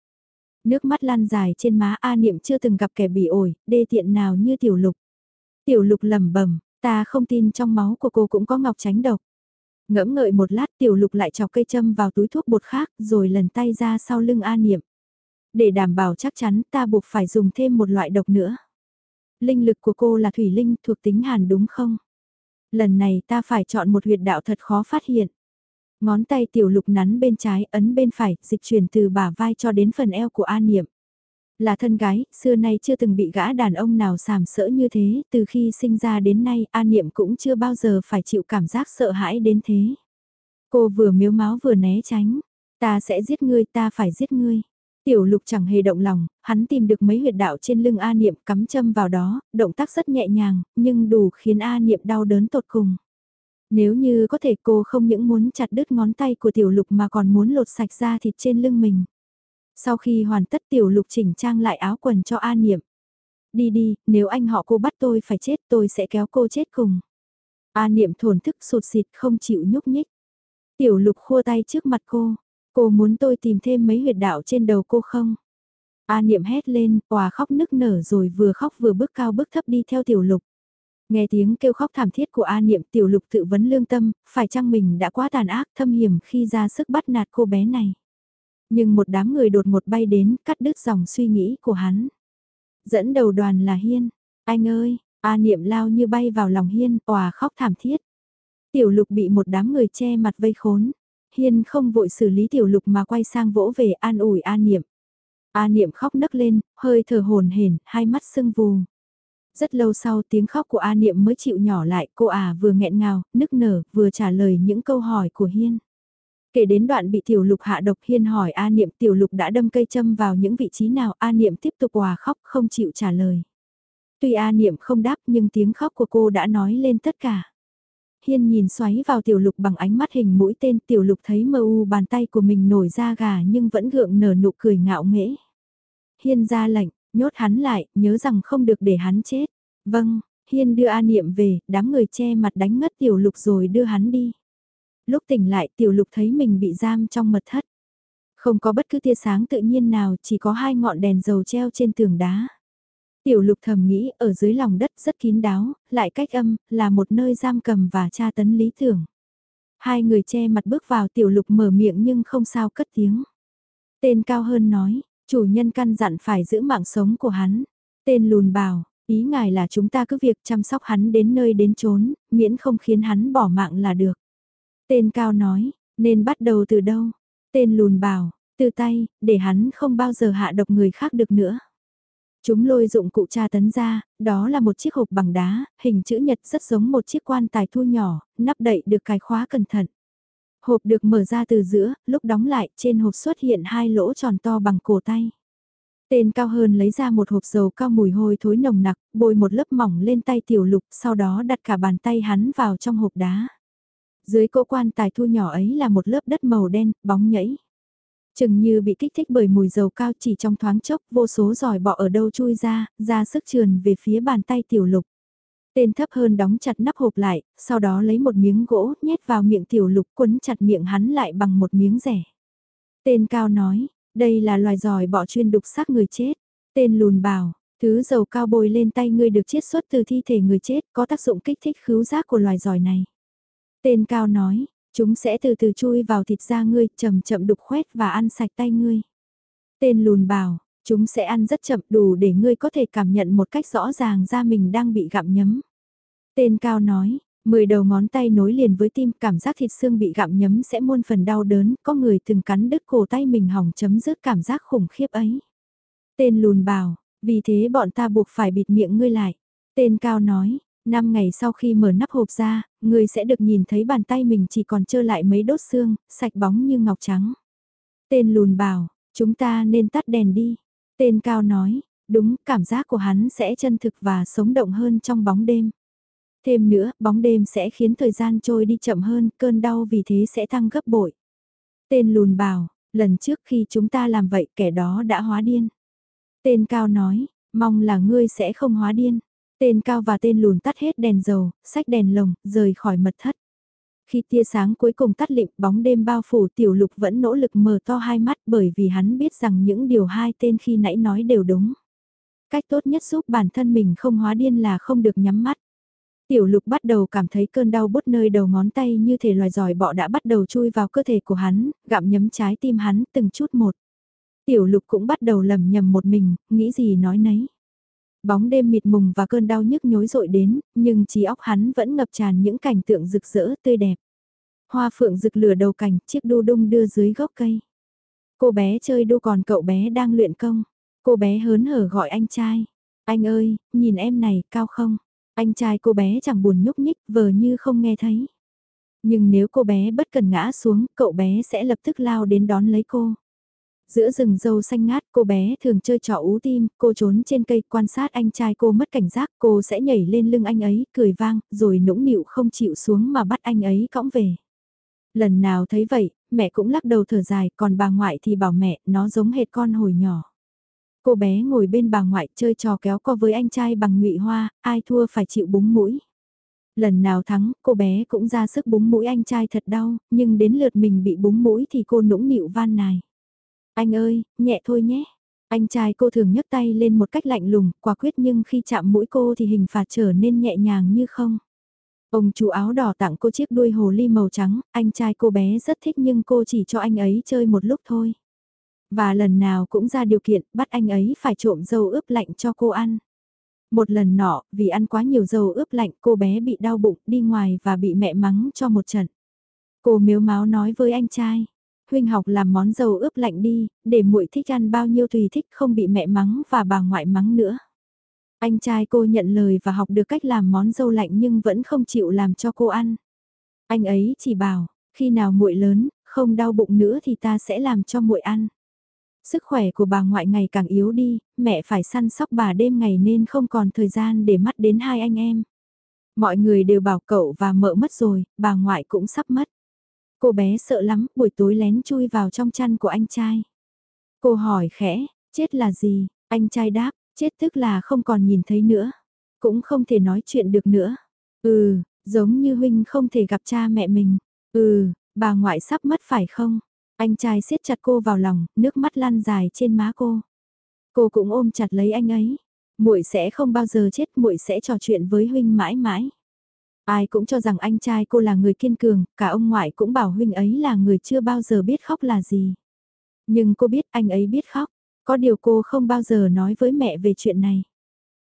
Nước mắt lan dài trên má A Niệm chưa từng gặp kẻ bị ổi, đê tiện nào như tiểu lục. Tiểu lục lẩm bẩm, ta không tin trong máu của cô cũng có ngọc tránh độc. Ngẫm ngợi một lát tiểu lục lại chọc cây châm vào túi thuốc bột khác rồi lần tay ra sau lưng A Niệm. Để đảm bảo chắc chắn ta buộc phải dùng thêm một loại độc nữa. Linh lực của cô là thủy linh thuộc tính hàn đúng không? Lần này ta phải chọn một huyệt đạo thật khó phát hiện. Ngón tay tiểu lục nắn bên trái ấn bên phải, dịch chuyển từ bả vai cho đến phần eo của A Niệm. Là thân gái, xưa nay chưa từng bị gã đàn ông nào sàm sỡ như thế, từ khi sinh ra đến nay A Niệm cũng chưa bao giờ phải chịu cảm giác sợ hãi đến thế. Cô vừa miếu máu vừa né tránh, ta sẽ giết ngươi, ta phải giết ngươi. Tiểu lục chẳng hề động lòng, hắn tìm được mấy huyệt đạo trên lưng A Niệm cắm châm vào đó, động tác rất nhẹ nhàng, nhưng đủ khiến A Niệm đau đớn tột cùng. Nếu như có thể cô không những muốn chặt đứt ngón tay của tiểu lục mà còn muốn lột sạch da thịt trên lưng mình. Sau khi hoàn tất tiểu lục chỉnh trang lại áo quần cho A Niệm. Đi đi, nếu anh họ cô bắt tôi phải chết tôi sẽ kéo cô chết cùng. A Niệm thổn thức sụt xịt không chịu nhúc nhích. Tiểu lục khua tay trước mặt cô, Cô muốn tôi tìm thêm mấy huyệt đạo trên đầu cô không? A niệm hét lên, òa khóc nức nở rồi vừa khóc vừa bước cao bước thấp đi theo tiểu lục. Nghe tiếng kêu khóc thảm thiết của A niệm tiểu lục tự vấn lương tâm, phải chăng mình đã quá tàn ác thâm hiểm khi ra sức bắt nạt cô bé này. Nhưng một đám người đột một bay đến, cắt đứt dòng suy nghĩ của hắn. Dẫn đầu đoàn là Hiên. Anh ơi, A niệm lao như bay vào lòng Hiên, òa khóc thảm thiết. Tiểu lục bị một đám người che mặt vây khốn. Hiên không vội xử lý tiểu lục mà quay sang vỗ về an ủi A niệm. A niệm khóc nấc lên, hơi thở hồn hển, hai mắt sưng vù. Rất lâu sau tiếng khóc của A Niệm mới chịu nhỏ lại, cô à vừa nghẹn ngào, nức nở, vừa trả lời những câu hỏi của Hiên. Kể đến đoạn bị tiểu lục hạ độc Hiên hỏi A Niệm tiểu lục đã đâm cây châm vào những vị trí nào A Niệm tiếp tục hòa khóc không chịu trả lời. Tuy A Niệm không đáp nhưng tiếng khóc của cô đã nói lên tất cả. Hiên nhìn xoáy vào tiểu lục bằng ánh mắt hình mũi tên tiểu lục thấy mơ u bàn tay của mình nổi ra gà nhưng vẫn gượng nở nụ cười ngạo nghễ. Hiên ra lệnh, nhốt hắn lại, nhớ rằng không được để hắn chết. Vâng, Hiên đưa A Niệm về, đám người che mặt đánh ngất tiểu lục rồi đưa hắn đi. Lúc tỉnh lại tiểu lục thấy mình bị giam trong mật thất. Không có bất cứ tia sáng tự nhiên nào, chỉ có hai ngọn đèn dầu treo trên tường đá. Tiểu lục thầm nghĩ ở dưới lòng đất rất kín đáo, lại cách âm, là một nơi giam cầm và tra tấn lý tưởng. Hai người che mặt bước vào tiểu lục mở miệng nhưng không sao cất tiếng. Tên cao hơn nói, Chủ nhân căn dặn phải giữ mạng sống của hắn. Tên lùn bảo, ý ngài là chúng ta cứ việc chăm sóc hắn đến nơi đến chốn, miễn không khiến hắn bỏ mạng là được. Tên cao nói, nên bắt đầu từ đâu? Tên lùn bảo, từ tay, để hắn không bao giờ hạ độc người khác được nữa. Chúng lôi dụng cụ tra tấn ra, đó là một chiếc hộp bằng đá, hình chữ nhật rất giống một chiếc quan tài thu nhỏ, nắp đậy được cài khóa cẩn thận. Hộp được mở ra từ giữa, lúc đóng lại, trên hộp xuất hiện hai lỗ tròn to bằng cổ tay. Tên cao hơn lấy ra một hộp dầu cao mùi hôi thối nồng nặc, bôi một lớp mỏng lên tay tiểu lục, sau đó đặt cả bàn tay hắn vào trong hộp đá. Dưới cỗ quan tài thu nhỏ ấy là một lớp đất màu đen, bóng nhảy. Chừng như bị kích thích bởi mùi dầu cao chỉ trong thoáng chốc vô số giỏi bọ ở đâu chui ra, ra sức trườn về phía bàn tay tiểu lục. Tên thấp hơn đóng chặt nắp hộp lại, sau đó lấy một miếng gỗ nhét vào miệng tiểu lục quấn chặt miệng hắn lại bằng một miếng rẻ. Tên cao nói, đây là loài giỏi bọ chuyên đục xác người chết. Tên lùn bảo, thứ dầu cao bôi lên tay ngươi được chiết xuất từ thi thể người chết có tác dụng kích thích khứu giác của loài giỏi này. Tên cao nói, chúng sẽ từ từ chui vào thịt da ngươi, chậm chậm đục khoét và ăn sạch tay ngươi. Tên lùn bảo, chúng sẽ ăn rất chậm đủ để ngươi có thể cảm nhận một cách rõ ràng da mình đang bị gặm nhấm. Tên cao nói, mười đầu ngón tay nối liền với tim cảm giác thịt xương bị gặm nhấm sẽ muôn phần đau đớn, có người từng cắn đứt cổ tay mình hỏng chấm dứt cảm giác khủng khiếp ấy. Tên lùn bảo, vì thế bọn ta buộc phải bịt miệng ngươi lại. Tên cao nói, năm ngày sau khi mở nắp hộp ra, người sẽ được nhìn thấy bàn tay mình chỉ còn trơ lại mấy đốt xương, sạch bóng như ngọc trắng. Tên lùn bảo, chúng ta nên tắt đèn đi. Tên cao nói, đúng, cảm giác của hắn sẽ chân thực và sống động hơn trong bóng đêm. Thêm nữa, bóng đêm sẽ khiến thời gian trôi đi chậm hơn, cơn đau vì thế sẽ tăng gấp bội. Tên lùn bảo, lần trước khi chúng ta làm vậy kẻ đó đã hóa điên. Tên cao nói, mong là ngươi sẽ không hóa điên. Tên cao và tên lùn tắt hết đèn dầu, sách đèn lồng, rời khỏi mật thất. Khi tia sáng cuối cùng tắt lịm bóng đêm bao phủ tiểu lục vẫn nỗ lực mở to hai mắt bởi vì hắn biết rằng những điều hai tên khi nãy nói đều đúng. Cách tốt nhất giúp bản thân mình không hóa điên là không được nhắm mắt. Tiểu lục bắt đầu cảm thấy cơn đau bút nơi đầu ngón tay như thể loài giỏi bọ đã bắt đầu chui vào cơ thể của hắn, gặm nhấm trái tim hắn từng chút một. Tiểu lục cũng bắt đầu lầm nhầm một mình, nghĩ gì nói nấy. Bóng đêm mịt mùng và cơn đau nhức nhối rội đến, nhưng trí óc hắn vẫn ngập tràn những cảnh tượng rực rỡ tươi đẹp. Hoa phượng rực lửa đầu cành, chiếc đu đung đưa dưới gốc cây. Cô bé chơi đu còn cậu bé đang luyện công. Cô bé hớn hở gọi anh trai. Anh ơi, nhìn em này, cao không? Anh trai cô bé chẳng buồn nhúc nhích, vờ như không nghe thấy. Nhưng nếu cô bé bất cần ngã xuống, cậu bé sẽ lập tức lao đến đón lấy cô. Giữa rừng dâu xanh ngát cô bé thường chơi trò ú tim, cô trốn trên cây quan sát anh trai cô mất cảnh giác, cô sẽ nhảy lên lưng anh ấy, cười vang, rồi nũng nịu không chịu xuống mà bắt anh ấy cõng về. Lần nào thấy vậy, mẹ cũng lắc đầu thở dài, còn bà ngoại thì bảo mẹ, nó giống hệt con hồi nhỏ. Cô bé ngồi bên bà ngoại chơi trò kéo co với anh trai bằng ngụy hoa, ai thua phải chịu búng mũi. Lần nào thắng, cô bé cũng ra sức búng mũi anh trai thật đau, nhưng đến lượt mình bị búng mũi thì cô nũng nịu van nài. Anh ơi, nhẹ thôi nhé. Anh trai cô thường nhấc tay lên một cách lạnh lùng, quả quyết nhưng khi chạm mũi cô thì hình phạt trở nên nhẹ nhàng như không. Ông chú áo đỏ tặng cô chiếc đuôi hồ ly màu trắng, anh trai cô bé rất thích nhưng cô chỉ cho anh ấy chơi một lúc thôi. Và lần nào cũng ra điều kiện bắt anh ấy phải trộm dầu ướp lạnh cho cô ăn. Một lần nọ, vì ăn quá nhiều dầu ướp lạnh cô bé bị đau bụng đi ngoài và bị mẹ mắng cho một trận. Cô miếu máu nói với anh trai, huynh học làm món dầu ướp lạnh đi, để muội thích ăn bao nhiêu tùy thích không bị mẹ mắng và bà ngoại mắng nữa. Anh trai cô nhận lời và học được cách làm món dâu lạnh nhưng vẫn không chịu làm cho cô ăn. Anh ấy chỉ bảo, khi nào muội lớn, không đau bụng nữa thì ta sẽ làm cho muội ăn. Sức khỏe của bà ngoại ngày càng yếu đi, mẹ phải săn sóc bà đêm ngày nên không còn thời gian để mắt đến hai anh em. Mọi người đều bảo cậu và mợ mất rồi, bà ngoại cũng sắp mất. Cô bé sợ lắm, buổi tối lén chui vào trong chăn của anh trai. Cô hỏi khẽ, chết là gì? Anh trai đáp, chết tức là không còn nhìn thấy nữa. Cũng không thể nói chuyện được nữa. Ừ, giống như huynh không thể gặp cha mẹ mình. Ừ, bà ngoại sắp mất phải không? Anh trai siết chặt cô vào lòng, nước mắt lăn dài trên má cô. Cô cũng ôm chặt lấy anh ấy. Muội sẽ không bao giờ chết, muội sẽ trò chuyện với huynh mãi mãi. Ai cũng cho rằng anh trai cô là người kiên cường, cả ông ngoại cũng bảo huynh ấy là người chưa bao giờ biết khóc là gì. Nhưng cô biết anh ấy biết khóc, Có điều cô không bao giờ nói với mẹ về chuyện này.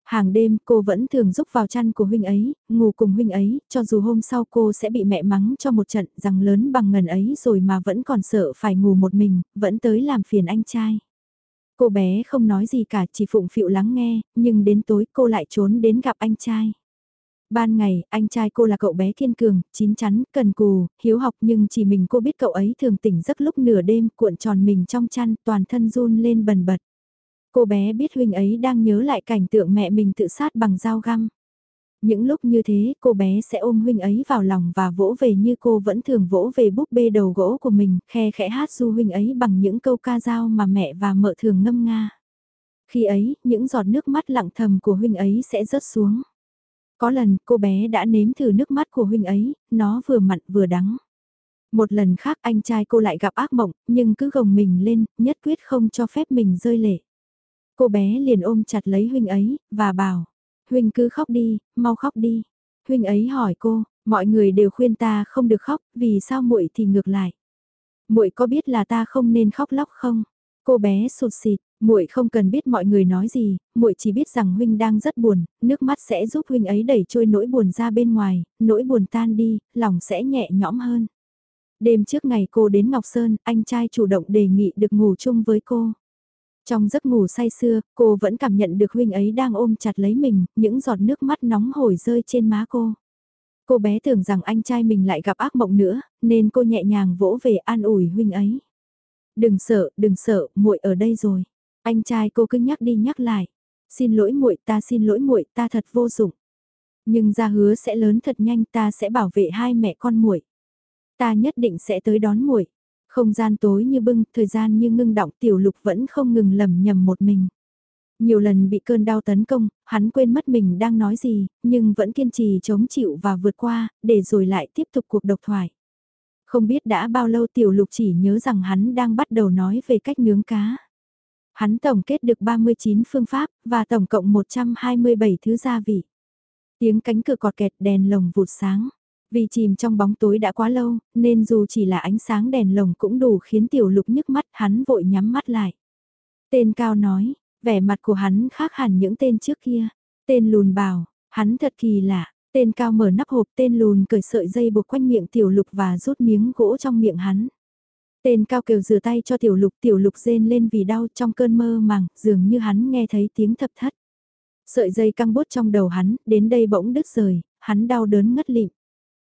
Hàng đêm cô vẫn thường giúp vào chăn của huynh ấy, ngủ cùng huynh ấy, cho dù hôm sau cô sẽ bị mẹ mắng cho một trận rằng lớn bằng ngần ấy rồi mà vẫn còn sợ phải ngủ một mình, vẫn tới làm phiền anh trai. Cô bé không nói gì cả chỉ phụng phịu lắng nghe, nhưng đến tối cô lại trốn đến gặp anh trai. Ban ngày, anh trai cô là cậu bé kiên cường, chín chắn, cần cù, hiếu học nhưng chỉ mình cô biết cậu ấy thường tỉnh giấc lúc nửa đêm cuộn tròn mình trong chăn toàn thân run lên bần bật. Cô bé biết huynh ấy đang nhớ lại cảnh tượng mẹ mình tự sát bằng dao găm. Những lúc như thế cô bé sẽ ôm huynh ấy vào lòng và vỗ về như cô vẫn thường vỗ về búp bê đầu gỗ của mình, khe khẽ hát du huynh ấy bằng những câu ca dao mà mẹ và mợ thường ngâm nga. Khi ấy, những giọt nước mắt lặng thầm của huynh ấy sẽ rớt xuống. Có lần cô bé đã nếm thử nước mắt của huynh ấy, nó vừa mặn vừa đắng. Một lần khác anh trai cô lại gặp ác mộng, nhưng cứ gồng mình lên, nhất quyết không cho phép mình rơi lệ. Cô bé liền ôm chặt lấy huynh ấy, và bảo, huynh cứ khóc đi, mau khóc đi. Huynh ấy hỏi cô, mọi người đều khuyên ta không được khóc, vì sao muội thì ngược lại. Muội có biết là ta không nên khóc lóc không? Cô bé sụt xịt, muội không cần biết mọi người nói gì, muội chỉ biết rằng huynh đang rất buồn, nước mắt sẽ giúp huynh ấy đẩy trôi nỗi buồn ra bên ngoài, nỗi buồn tan đi, lòng sẽ nhẹ nhõm hơn. Đêm trước ngày cô đến Ngọc Sơn, anh trai chủ động đề nghị được ngủ chung với cô. Trong giấc ngủ say sưa, cô vẫn cảm nhận được huynh ấy đang ôm chặt lấy mình, những giọt nước mắt nóng hổi rơi trên má cô. Cô bé tưởng rằng anh trai mình lại gặp ác mộng nữa, nên cô nhẹ nhàng vỗ về an ủi huynh ấy. Đừng sợ, đừng sợ, muội ở đây rồi. Anh trai cô cứ nhắc đi nhắc lại. Xin lỗi muội, ta xin lỗi muội, ta thật vô dụng. Nhưng ra hứa sẽ lớn thật nhanh, ta sẽ bảo vệ hai mẹ con muội. Ta nhất định sẽ tới đón muội. Không gian tối như bưng, thời gian như ngưng động tiểu lục vẫn không ngừng lầm nhầm một mình. Nhiều lần bị cơn đau tấn công, hắn quên mất mình đang nói gì, nhưng vẫn kiên trì chống chịu và vượt qua, để rồi lại tiếp tục cuộc độc thoại. Không biết đã bao lâu tiểu lục chỉ nhớ rằng hắn đang bắt đầu nói về cách nướng cá. Hắn tổng kết được 39 phương pháp, và tổng cộng 127 thứ gia vị. Tiếng cánh cửa cọt kẹt đèn lồng vụt sáng. Vì chìm trong bóng tối đã quá lâu, nên dù chỉ là ánh sáng đèn lồng cũng đủ khiến tiểu lục nhức mắt hắn vội nhắm mắt lại. Tên cao nói, vẻ mặt của hắn khác hẳn những tên trước kia. Tên lùn bảo, hắn thật kỳ lạ, tên cao mở nắp hộp tên lùn cởi sợi dây buộc quanh miệng tiểu lục và rút miếng gỗ trong miệng hắn. Tên cao kêu rửa tay cho tiểu lục, tiểu lục rên lên vì đau trong cơn mơ màng, dường như hắn nghe thấy tiếng thập thất. Sợi dây căng bút trong đầu hắn, đến đây bỗng đứt rời, hắn đau đớn ngất lịm.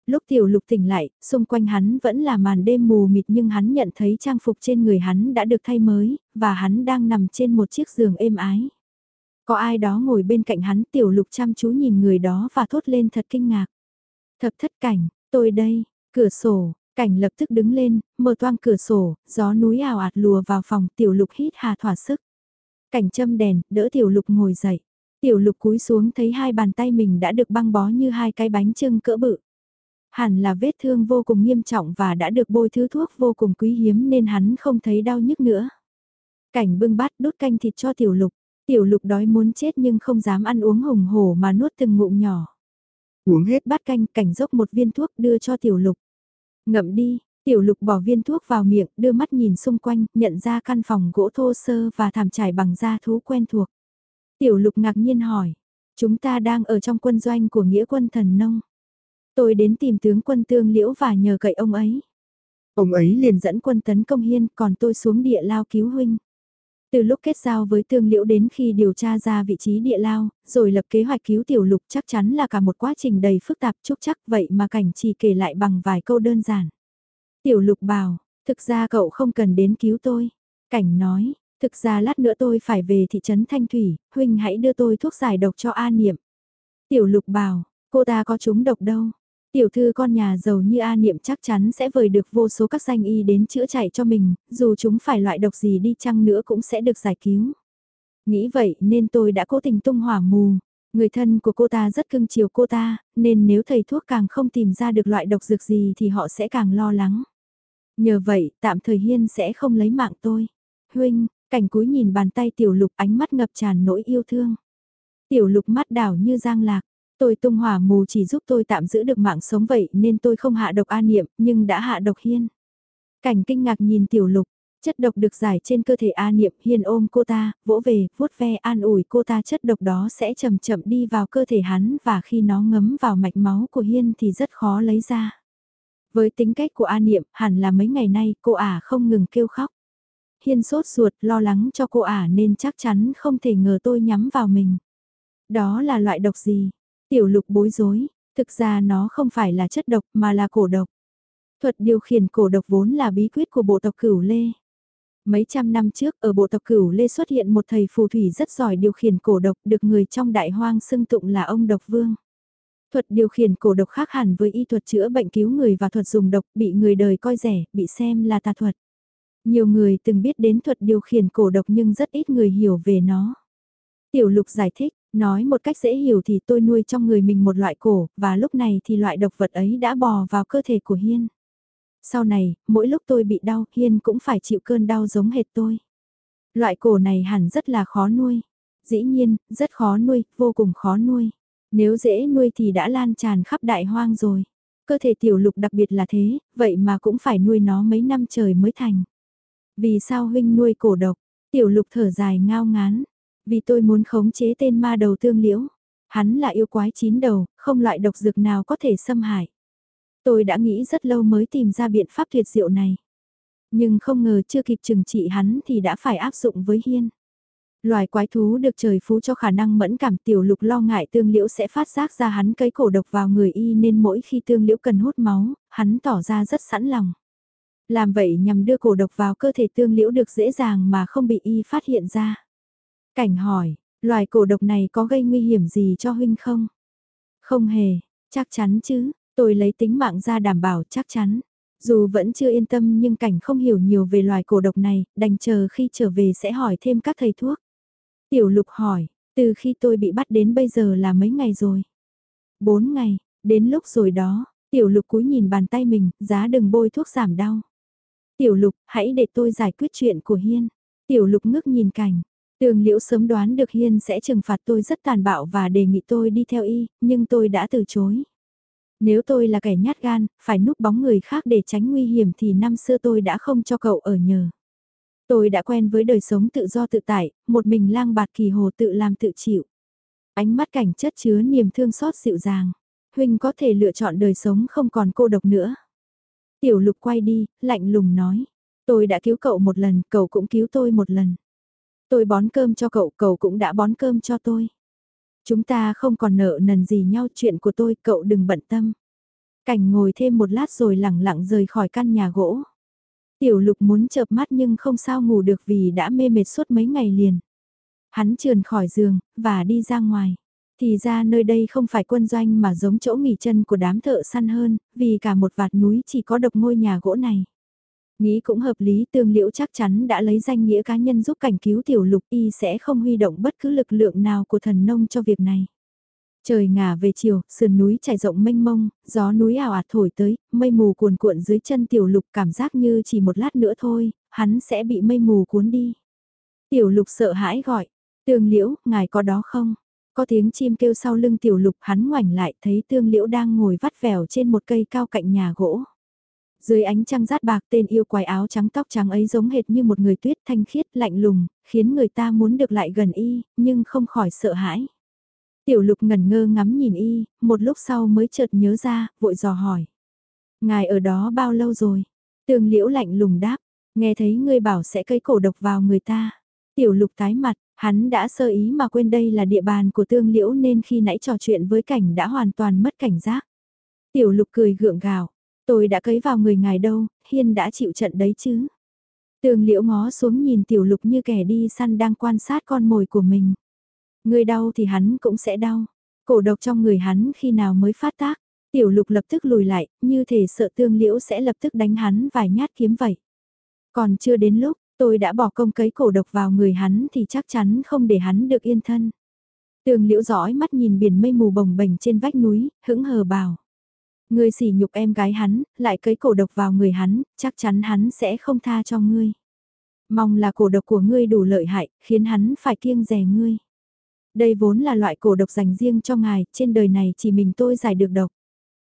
Lúc tiểu lục tỉnh lại, xung quanh hắn vẫn là màn đêm mù mịt nhưng hắn nhận thấy trang phục trên người hắn đã được thay mới, và hắn đang nằm trên một chiếc giường êm ái. Có ai đó ngồi bên cạnh hắn tiểu lục chăm chú nhìn người đó và thốt lên thật kinh ngạc. Thập thất cảnh, tôi đây, cửa sổ, cảnh lập tức đứng lên, mở toang cửa sổ, gió núi ảo ạt lùa vào phòng tiểu lục hít hà thỏa sức. Cảnh châm đèn, đỡ tiểu lục ngồi dậy. Tiểu lục cúi xuống thấy hai bàn tay mình đã được băng bó như hai cái bánh trưng cỡ bự. Hẳn là vết thương vô cùng nghiêm trọng và đã được bôi thứ thuốc vô cùng quý hiếm nên hắn không thấy đau nhức nữa. Cảnh bưng bát đút canh thịt cho tiểu lục. Tiểu lục đói muốn chết nhưng không dám ăn uống hùng hổ mà nuốt từng ngụm nhỏ. Uống hết bát canh cảnh dốc một viên thuốc đưa cho tiểu lục. Ngậm đi, tiểu lục bỏ viên thuốc vào miệng đưa mắt nhìn xung quanh nhận ra căn phòng gỗ thô sơ và thảm trải bằng da thú quen thuộc. Tiểu lục ngạc nhiên hỏi, chúng ta đang ở trong quân doanh của nghĩa quân thần nông. Tôi đến tìm tướng quân tương liễu và nhờ cậy ông ấy. Ông ấy liền dẫn quân tấn công hiên còn tôi xuống địa lao cứu huynh. Từ lúc kết giao với tương liễu đến khi điều tra ra vị trí địa lao, rồi lập kế hoạch cứu tiểu lục chắc chắn là cả một quá trình đầy phức tạp chúc chắc vậy mà cảnh chỉ kể lại bằng vài câu đơn giản. Tiểu lục bảo, thực ra cậu không cần đến cứu tôi. Cảnh nói, thực ra lát nữa tôi phải về thị trấn Thanh Thủy, huynh hãy đưa tôi thuốc giải độc cho A Niệm. Tiểu lục bảo, cô ta có trúng độc đâu. Tiểu thư con nhà giàu như A Niệm chắc chắn sẽ vời được vô số các danh y đến chữa chạy cho mình, dù chúng phải loại độc gì đi chăng nữa cũng sẽ được giải cứu. Nghĩ vậy nên tôi đã cố tình tung hỏa mù. Người thân của cô ta rất cưng chiều cô ta, nên nếu thầy thuốc càng không tìm ra được loại độc dược gì thì họ sẽ càng lo lắng. Nhờ vậy, tạm thời Hiên sẽ không lấy mạng tôi. Huynh, cảnh cúi nhìn bàn tay tiểu lục ánh mắt ngập tràn nỗi yêu thương. Tiểu lục mắt đảo như giang lạc, Tôi tung hỏa mù chỉ giúp tôi tạm giữ được mạng sống vậy nên tôi không hạ độc A Niệm nhưng đã hạ độc Hiên. Cảnh kinh ngạc nhìn tiểu lục, Chất độc được giải trên cơ thể A Niệm hiên ôm cô ta, vỗ về, vuốt ve an ủi cô ta chất độc đó sẽ chậm chậm đi vào cơ thể hắn và khi nó ngấm vào mạch máu của Hiên thì rất khó lấy ra. Với tính cách của A Niệm, hẳn là mấy ngày nay cô ả không ngừng kêu khóc. Hiên sốt ruột lo lắng cho cô ả nên chắc chắn không thể ngờ tôi nhắm vào mình. Đó là loại độc gì? Tiểu lục bối rối, thực ra nó không phải là chất độc mà là cổ độc. Thuật điều khiển cổ độc vốn là bí quyết của bộ tộc cửu lê. Mấy trăm năm trước ở bộ tộc cửu Lê xuất hiện một thầy phù thủy rất giỏi điều khiển cổ độc được người trong đại hoang xưng tụng là ông độc vương. Thuật điều khiển cổ độc khác hẳn với y thuật chữa bệnh cứu người và thuật dùng độc bị người đời coi rẻ, bị xem là tà thuật. Nhiều người từng biết đến thuật điều khiển cổ độc nhưng rất ít người hiểu về nó. Tiểu lục giải thích, nói một cách dễ hiểu thì tôi nuôi trong người mình một loại cổ, và lúc này thì loại độc vật ấy đã bò vào cơ thể của Hiên. Sau này, mỗi lúc tôi bị đau, Hiên cũng phải chịu cơn đau giống hệt tôi. Loại cổ này hẳn rất là khó nuôi. Dĩ nhiên, rất khó nuôi, vô cùng khó nuôi. Nếu dễ nuôi thì đã lan tràn khắp đại hoang rồi. Cơ thể tiểu lục đặc biệt là thế, vậy mà cũng phải nuôi nó mấy năm trời mới thành. Vì sao huynh nuôi cổ độc? Tiểu lục thở dài ngao ngán. Vì tôi muốn khống chế tên ma đầu tương liễu. Hắn là yêu quái chín đầu, không loại độc dược nào có thể xâm hại. Tôi đã nghĩ rất lâu mới tìm ra biện pháp tuyệt diệu này. Nhưng không ngờ chưa kịp trừng trị hắn thì đã phải áp dụng với Hiên. Loài quái thú được trời phú cho khả năng mẫn cảm tiểu lục lo ngại tương liễu sẽ phát giác ra hắn cấy cổ độc vào người y nên mỗi khi tương liễu cần hút máu, hắn tỏ ra rất sẵn lòng. Làm vậy nhằm đưa cổ độc vào cơ thể tương liễu được dễ dàng mà không bị y phát hiện ra. Cảnh hỏi, loài cổ độc này có gây nguy hiểm gì cho huynh không? Không hề, chắc chắn chứ, Tôi lấy tính mạng ra đảm bảo chắc chắn. Dù vẫn chưa yên tâm nhưng cảnh không hiểu nhiều về loài cổ độc này, đành chờ khi trở về sẽ hỏi thêm các thầy thuốc. Tiểu lục hỏi, từ khi tôi bị bắt đến bây giờ là mấy ngày rồi? Bốn ngày, đến lúc rồi đó, tiểu lục cúi nhìn bàn tay mình, giá đừng bôi thuốc giảm đau. Tiểu lục, hãy để tôi giải quyết chuyện của Hiên. Tiểu lục ngước nhìn cảnh. Tường liễu sớm đoán được Hiên sẽ trừng phạt tôi rất tàn bạo và đề nghị tôi đi theo y, nhưng tôi đã từ chối. Nếu tôi là kẻ nhát gan, phải núp bóng người khác để tránh nguy hiểm thì năm xưa tôi đã không cho cậu ở nhờ. Tôi đã quen với đời sống tự do tự tại, một mình lang bạt kỳ hồ tự làm tự chịu. Ánh mắt cảnh chất chứa niềm thương xót dịu dàng. Huynh có thể lựa chọn đời sống không còn cô độc nữa. Tiểu lục quay đi, lạnh lùng nói. Tôi đã cứu cậu một lần, cậu cũng cứu tôi một lần. Tôi bón cơm cho cậu, cậu cũng đã bón cơm cho tôi. Chúng ta không còn nợ nần gì nhau chuyện của tôi, cậu đừng bận tâm. Cảnh ngồi thêm một lát rồi lẳng lặng rời khỏi căn nhà gỗ. Tiểu lục muốn chợp mắt nhưng không sao ngủ được vì đã mê mệt suốt mấy ngày liền. Hắn trườn khỏi giường, và đi ra ngoài. Thì ra nơi đây không phải quân doanh mà giống chỗ nghỉ chân của đám thợ săn hơn, vì cả một vạt núi chỉ có độc ngôi nhà gỗ này. Nghĩ cũng hợp lý tương liễu chắc chắn đã lấy danh nghĩa cá nhân giúp cảnh cứu tiểu lục y sẽ không huy động bất cứ lực lượng nào của thần nông cho việc này. Trời ngả về chiều, sườn núi trải rộng mênh mông, gió núi ảo ạt thổi tới, mây mù cuồn cuộn dưới chân tiểu lục cảm giác như chỉ một lát nữa thôi, hắn sẽ bị mây mù cuốn đi. Tiểu lục sợ hãi gọi, tương liễu, ngài có đó không? Có tiếng chim kêu sau lưng tiểu lục hắn ngoảnh lại thấy tương liễu đang ngồi vắt vẻo trên một cây cao cạnh nhà gỗ. Dưới ánh trăng rát bạc tên yêu quái áo trắng tóc trắng ấy giống hệt như một người tuyết thanh khiết lạnh lùng, khiến người ta muốn được lại gần y, nhưng không khỏi sợ hãi. Tiểu lục ngẩn ngơ ngắm nhìn y, một lúc sau mới chợt nhớ ra, vội dò hỏi. Ngài ở đó bao lâu rồi? Tường liễu lạnh lùng đáp, nghe thấy ngươi bảo sẽ cây cổ độc vào người ta. Tiểu lục tái mặt, hắn đã sơ ý mà quên đây là địa bàn của tương liễu nên khi nãy trò chuyện với cảnh đã hoàn toàn mất cảnh giác. Tiểu lục cười gượng gạo, Tôi đã cấy vào người ngài đâu, Hiên đã chịu trận đấy chứ. Tường liễu ngó xuống nhìn tiểu lục như kẻ đi săn đang quan sát con mồi của mình. Người đau thì hắn cũng sẽ đau. Cổ độc trong người hắn khi nào mới phát tác. Tiểu lục lập tức lùi lại, như thể sợ tương liễu sẽ lập tức đánh hắn vài nhát kiếm vậy. Còn chưa đến lúc, tôi đã bỏ công cấy cổ độc vào người hắn thì chắc chắn không để hắn được yên thân. Tường liễu dõi mắt nhìn biển mây mù bồng bềnh trên vách núi, hững hờ bảo. Ngươi sỉ nhục em gái hắn, lại cấy cổ độc vào người hắn, chắc chắn hắn sẽ không tha cho ngươi. Mong là cổ độc của ngươi đủ lợi hại, khiến hắn phải kiêng rè ngươi. Đây vốn là loại cổ độc dành riêng cho ngài, trên đời này chỉ mình tôi giải được độc.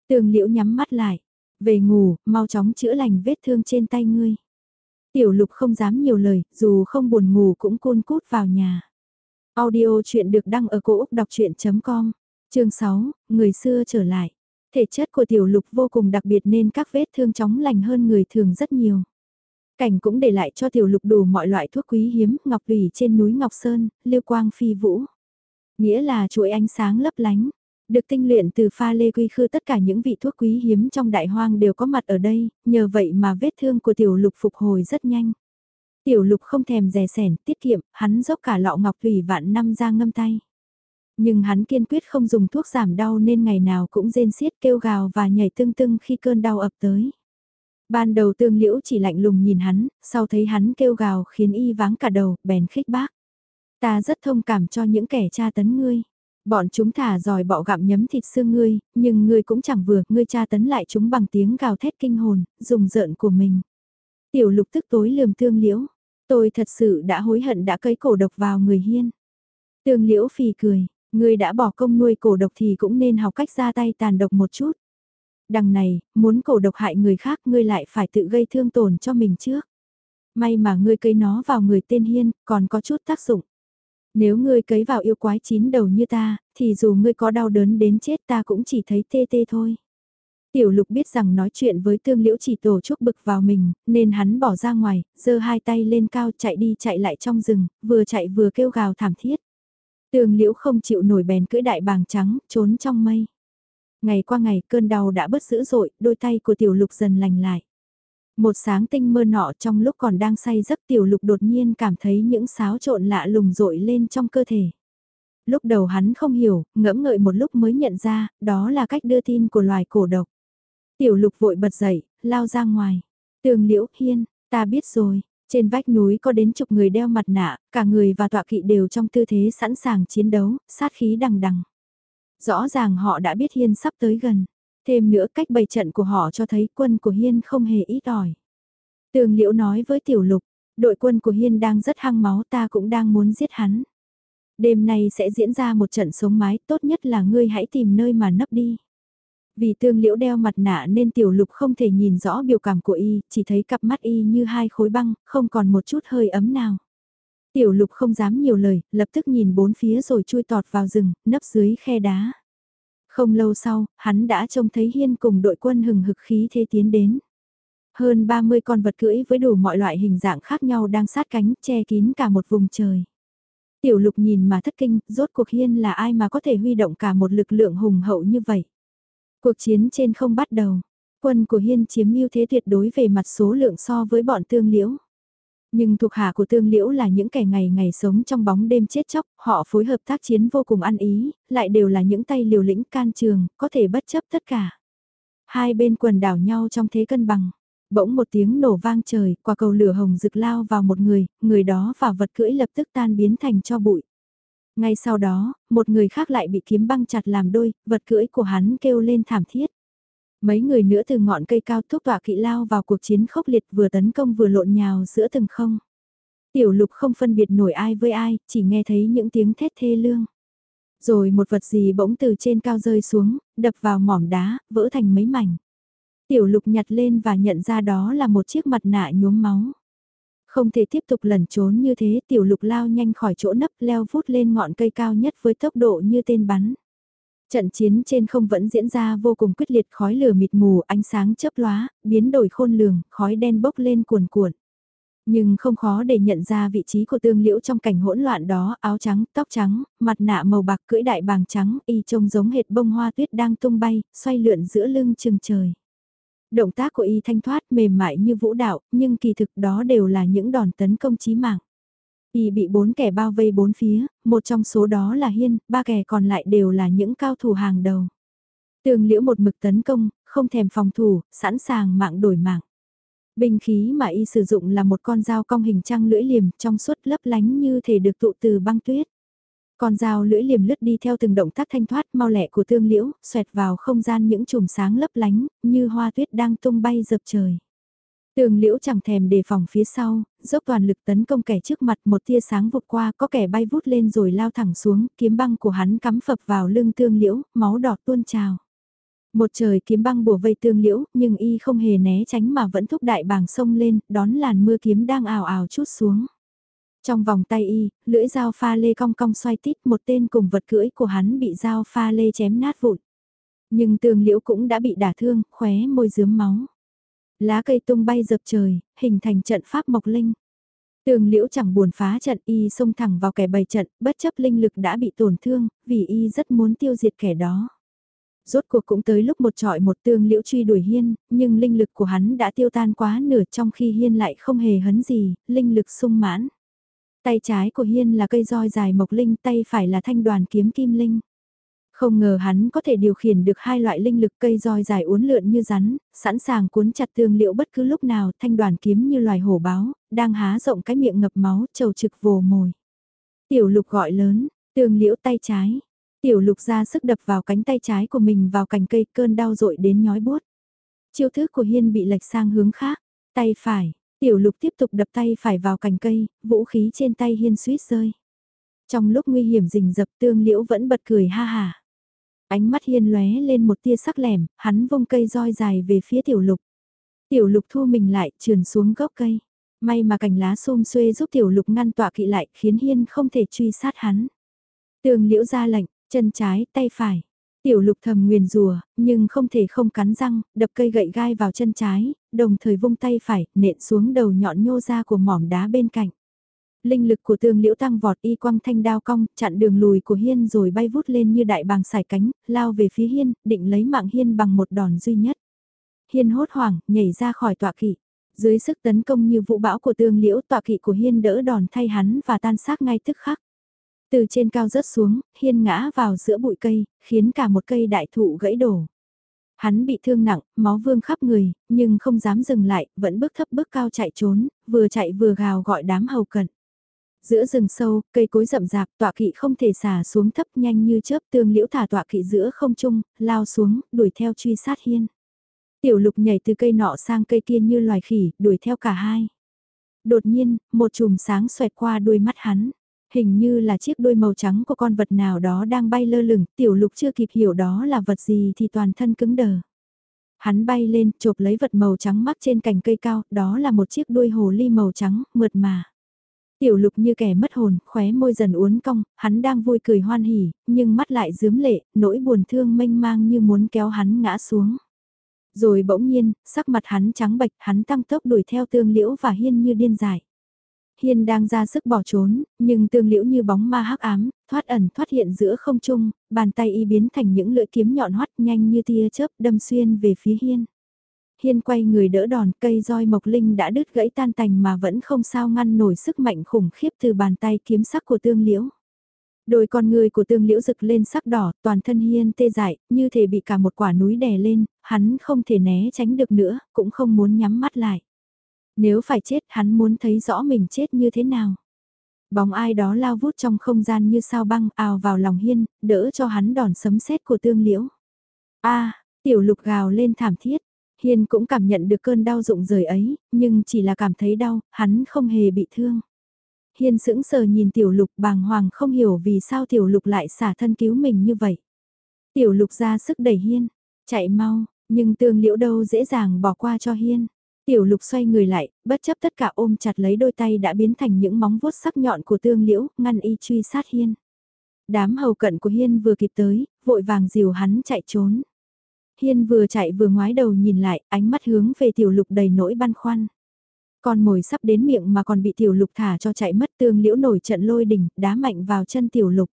Tường liễu nhắm mắt lại, về ngủ, mau chóng chữa lành vết thương trên tay ngươi. Tiểu lục không dám nhiều lời, dù không buồn ngủ cũng côn cút vào nhà. Audio chuyện được đăng ở cổ Úc đọc chuyện.com, chương 6, người xưa trở lại. Thể chất của tiểu lục vô cùng đặc biệt nên các vết thương chóng lành hơn người thường rất nhiều. Cảnh cũng để lại cho tiểu lục đủ mọi loại thuốc quý hiếm, ngọc tùy trên núi Ngọc Sơn, lưu quang phi vũ. Nghĩa là chuỗi ánh sáng lấp lánh. Được tinh luyện từ pha lê quy khư tất cả những vị thuốc quý hiếm trong đại hoang đều có mặt ở đây, nhờ vậy mà vết thương của tiểu lục phục hồi rất nhanh. Tiểu lục không thèm rè sẻn, tiết kiệm, hắn dốc cả lọ ngọc thủy vạn năm ra ngâm tay. Nhưng hắn kiên quyết không dùng thuốc giảm đau nên ngày nào cũng rên xiết kêu gào và nhảy tưng tưng khi cơn đau ập tới. Ban đầu tương liễu chỉ lạnh lùng nhìn hắn, sau thấy hắn kêu gào khiến y váng cả đầu, bèn khích bác. Ta rất thông cảm cho những kẻ tra tấn ngươi. Bọn chúng thả dòi bọ gặm nhấm thịt xương ngươi, nhưng ngươi cũng chẳng vừa, ngươi tra tấn lại chúng bằng tiếng gào thét kinh hồn, dùng giận của mình. Tiểu lục tức tối lườm tương liễu, tôi thật sự đã hối hận đã cấy cổ độc vào người hiên. Tương liễu phì cười, ngươi đã bỏ công nuôi cổ độc thì cũng nên học cách ra tay tàn độc một chút. Đằng này, muốn cổ độc hại người khác ngươi lại phải tự gây thương tổn cho mình trước. May mà ngươi cấy nó vào người tên hiên, còn có chút tác dụng. Nếu ngươi cấy vào yêu quái chín đầu như ta, thì dù ngươi có đau đớn đến chết ta cũng chỉ thấy tê tê thôi. Tiểu lục biết rằng nói chuyện với tương liễu chỉ tổ chúc bực vào mình, nên hắn bỏ ra ngoài, giơ hai tay lên cao chạy đi chạy lại trong rừng, vừa chạy vừa kêu gào thảm thiết. Tường liễu không chịu nổi bèn cưỡi đại bàng trắng, trốn trong mây. Ngày qua ngày cơn đau đã bớt dữ dội, đôi tay của tiểu lục dần lành lại. Một sáng tinh mơ nọ trong lúc còn đang say giấc tiểu lục đột nhiên cảm thấy những xáo trộn lạ lùng rội lên trong cơ thể. Lúc đầu hắn không hiểu, ngẫm ngợi một lúc mới nhận ra, đó là cách đưa tin của loài cổ độc. Tiểu lục vội bật dậy, lao ra ngoài. Tường liễu hiên, ta biết rồi, trên vách núi có đến chục người đeo mặt nạ, cả người và tọa kỵ đều trong tư thế sẵn sàng chiến đấu, sát khí đằng đằng. Rõ ràng họ đã biết hiên sắp tới gần. Thêm nữa cách bày trận của họ cho thấy quân của Hiên không hề ít ỏi. Tường Liễu nói với Tiểu Lục, đội quân của Hiên đang rất hăng máu ta cũng đang muốn giết hắn. Đêm nay sẽ diễn ra một trận sống mái, tốt nhất là ngươi hãy tìm nơi mà nấp đi. Vì tương liễu đeo mặt nạ nên tiểu lục không thể nhìn rõ biểu cảm của y, chỉ thấy cặp mắt y như hai khối băng, không còn một chút hơi ấm nào. Tiểu lục không dám nhiều lời, lập tức nhìn bốn phía rồi chui tọt vào rừng, nấp dưới khe đá. Không lâu sau, hắn đã trông thấy Hiên cùng đội quân hừng hực khí thế tiến đến. Hơn 30 con vật cưỡi với đủ mọi loại hình dạng khác nhau đang sát cánh che kín cả một vùng trời. Tiểu lục nhìn mà thất kinh, rốt cuộc Hiên là ai mà có thể huy động cả một lực lượng hùng hậu như vậy. Cuộc chiến trên không bắt đầu, quân của Hiên chiếm ưu thế tuyệt đối về mặt số lượng so với bọn tương liễu. Nhưng thuộc hạ của tương liễu là những kẻ ngày ngày sống trong bóng đêm chết chóc, họ phối hợp tác chiến vô cùng ăn ý, lại đều là những tay liều lĩnh can trường, có thể bất chấp tất cả. Hai bên quần đảo nhau trong thế cân bằng. Bỗng một tiếng nổ vang trời, quả cầu lửa hồng rực lao vào một người, người đó và vật cưỡi lập tức tan biến thành cho bụi. Ngay sau đó, một người khác lại bị kiếm băng chặt làm đôi, vật cưỡi của hắn kêu lên thảm thiết. Mấy người nữa từ ngọn cây cao thúc tỏa kỵ lao vào cuộc chiến khốc liệt vừa tấn công vừa lộn nhào giữa từng không. Tiểu lục không phân biệt nổi ai với ai, chỉ nghe thấy những tiếng thét thê lương. Rồi một vật gì bỗng từ trên cao rơi xuống, đập vào mỏm đá, vỡ thành mấy mảnh. Tiểu lục nhặt lên và nhận ra đó là một chiếc mặt nạ nhuốm máu. Không thể tiếp tục lẩn trốn như thế, tiểu lục lao nhanh khỏi chỗ nấp leo vút lên ngọn cây cao nhất với tốc độ như tên bắn. Trận chiến trên không vẫn diễn ra vô cùng quyết liệt khói lửa mịt mù ánh sáng chớp lóa, biến đổi khôn lường, khói đen bốc lên cuồn cuộn. Nhưng không khó để nhận ra vị trí của tương liễu trong cảnh hỗn loạn đó, áo trắng, tóc trắng, mặt nạ màu bạc cưỡi đại bàng trắng, y trông giống hệt bông hoa tuyết đang tung bay, xoay lượn giữa lưng chừng trời. Động tác của y thanh thoát mềm mại như vũ đạo, nhưng kỳ thực đó đều là những đòn tấn công chí mạng. Y bị bốn kẻ bao vây bốn phía, một trong số đó là Hiên, ba kẻ còn lại đều là những cao thủ hàng đầu. Tường liễu một mực tấn công, không thèm phòng thủ, sẵn sàng mạng đổi mạng. Bình khí mà y sử dụng là một con dao cong hình trăng lưỡi liềm trong suốt lấp lánh như thể được tụ từ băng tuyết. Con dao lưỡi liềm lướt đi theo từng động tác thanh thoát mau lẹ của tương liễu, xoẹt vào không gian những chùm sáng lấp lánh, như hoa tuyết đang tung bay dập trời. Tường liễu chẳng thèm đề phòng phía sau, dốc toàn lực tấn công kẻ trước mặt một tia sáng vụt qua có kẻ bay vút lên rồi lao thẳng xuống, kiếm băng của hắn cắm phập vào lưng tương liễu, máu đỏ tuôn trào. Một trời kiếm băng bùa vây tương liễu, nhưng y không hề né tránh mà vẫn thúc đại bảng sông lên, đón làn mưa kiếm đang ào ào chút xuống. Trong vòng tay y, lưỡi dao pha lê cong cong xoay tít một tên cùng vật cưỡi của hắn bị dao pha lê chém nát vụn. Nhưng tường liễu cũng đã bị đả thương, khóe môi dướm máu. Lá cây tung bay dập trời, hình thành trận pháp mộc linh. Tường liễu chẳng buồn phá trận y xông thẳng vào kẻ bày trận, bất chấp linh lực đã bị tổn thương, vì y rất muốn tiêu diệt kẻ đó. Rốt cuộc cũng tới lúc một trọi một tương liễu truy đuổi hiên, nhưng linh lực của hắn đã tiêu tan quá nửa trong khi hiên lại không hề hấn gì, linh lực sung mãn. Tay trái của hiên là cây roi dài mộc linh, tay phải là thanh đoàn kiếm kim linh. Không ngờ hắn có thể điều khiển được hai loại linh lực cây roi dài uốn lượn như rắn, sẵn sàng cuốn chặt thương liệu bất cứ lúc nào thanh đoàn kiếm như loài hổ báo, đang há rộng cái miệng ngập máu trầu trực vồ mồi. Tiểu lục gọi lớn, tương liễu tay trái. Tiểu lục ra sức đập vào cánh tay trái của mình vào cành cây cơn đau dội đến nhói buốt. Chiêu thức của Hiên bị lệch sang hướng khác, tay phải, tiểu lục tiếp tục đập tay phải vào cành cây, vũ khí trên tay Hiên suýt rơi. Trong lúc nguy hiểm rình dập tương liễu vẫn bật cười ha hà. Ánh mắt hiên lóe lên một tia sắc lẻm, hắn vung cây roi dài về phía tiểu lục. Tiểu lục thu mình lại, trườn xuống gốc cây. May mà cành lá xôm xuê giúp tiểu lục ngăn tọa kỵ lại, khiến hiên không thể truy sát hắn. Tường liễu ra lệnh, chân trái, tay phải. Tiểu lục thầm nguyền rùa, nhưng không thể không cắn răng, đập cây gậy gai vào chân trái, đồng thời vung tay phải, nện xuống đầu nhọn nhô ra của mỏm đá bên cạnh. Linh lực của tương liễu tăng vọt y quăng thanh đao cong, chặn đường lùi của hiên rồi bay vút lên như đại bàng xài cánh, lao về phía hiên, định lấy mạng hiên bằng một đòn duy nhất. Hiên hốt hoảng, nhảy ra khỏi tọa kỵ. Dưới sức tấn công như vũ bão của tương liễu tọa kỵ của hiên đỡ đòn thay hắn và tan xác ngay tức khắc. Từ trên cao rớt xuống, hiên ngã vào giữa bụi cây, khiến cả một cây đại thụ gãy đổ. Hắn bị thương nặng, máu vương khắp người, nhưng không dám dừng lại, vẫn bước thấp bước cao chạy trốn, vừa chạy vừa gào gọi đám hầu cận. Giữa rừng sâu, cây cối rậm rạp, tọa kỵ không thể xả xuống thấp nhanh như chớp tương liễu thả tọa kỵ giữa không trung, lao xuống, đuổi theo truy sát hiên. Tiểu lục nhảy từ cây nọ sang cây kia như loài khỉ, đuổi theo cả hai. Đột nhiên, một chùm sáng xoẹt qua đuôi mắt hắn. Hình như là chiếc đuôi màu trắng của con vật nào đó đang bay lơ lửng, tiểu lục chưa kịp hiểu đó là vật gì thì toàn thân cứng đờ. Hắn bay lên, chộp lấy vật màu trắng mắc trên cành cây cao, đó là một chiếc đuôi hồ ly màu trắng, mượt mà. Tiểu lục như kẻ mất hồn, khóe môi dần uốn cong, hắn đang vui cười hoan hỉ, nhưng mắt lại dướm lệ, nỗi buồn thương mênh mang như muốn kéo hắn ngã xuống. Rồi bỗng nhiên, sắc mặt hắn trắng bệch, hắn tăng tốc đuổi theo tương liễu và hiên như điên dại. Hiên đang ra sức bỏ trốn, nhưng tương liễu như bóng ma hắc ám, thoát ẩn thoát hiện giữa không trung, bàn tay y biến thành những lưỡi kiếm nhọn hoắt nhanh như tia chớp đâm xuyên về phía hiên. Hiên quay người đỡ đòn cây roi mộc linh đã đứt gãy tan tành mà vẫn không sao ngăn nổi sức mạnh khủng khiếp từ bàn tay kiếm sắc của tương liễu. Đôi con người của tương liễu rực lên sắc đỏ, toàn thân hiên tê dại, như thể bị cả một quả núi đè lên, hắn không thể né tránh được nữa, cũng không muốn nhắm mắt lại. Nếu phải chết hắn muốn thấy rõ mình chết như thế nào. Bóng ai đó lao vút trong không gian như sao băng ào vào lòng hiên, đỡ cho hắn đòn sấm sét của tương liễu. a tiểu lục gào lên thảm thiết, Hiên cũng cảm nhận được cơn đau rụng rời ấy, nhưng chỉ là cảm thấy đau, hắn không hề bị thương. Hiên sững sờ nhìn tiểu lục bàng hoàng không hiểu vì sao tiểu lục lại xả thân cứu mình như vậy. Tiểu lục ra sức đẩy Hiên, chạy mau, nhưng tương liễu đâu dễ dàng bỏ qua cho Hiên. Tiểu lục xoay người lại, bất chấp tất cả ôm chặt lấy đôi tay đã biến thành những móng vuốt sắc nhọn của tương liễu, ngăn y truy sát Hiên. Đám hầu cận của Hiên vừa kịp tới, vội vàng dìu hắn chạy trốn. Hiên vừa chạy vừa ngoái đầu nhìn lại, ánh mắt hướng về tiểu lục đầy nỗi băn khoăn. Con mồi sắp đến miệng mà còn bị tiểu lục thả cho chạy mất tương liễu nổi trận lôi đỉnh, đá mạnh vào chân tiểu lục.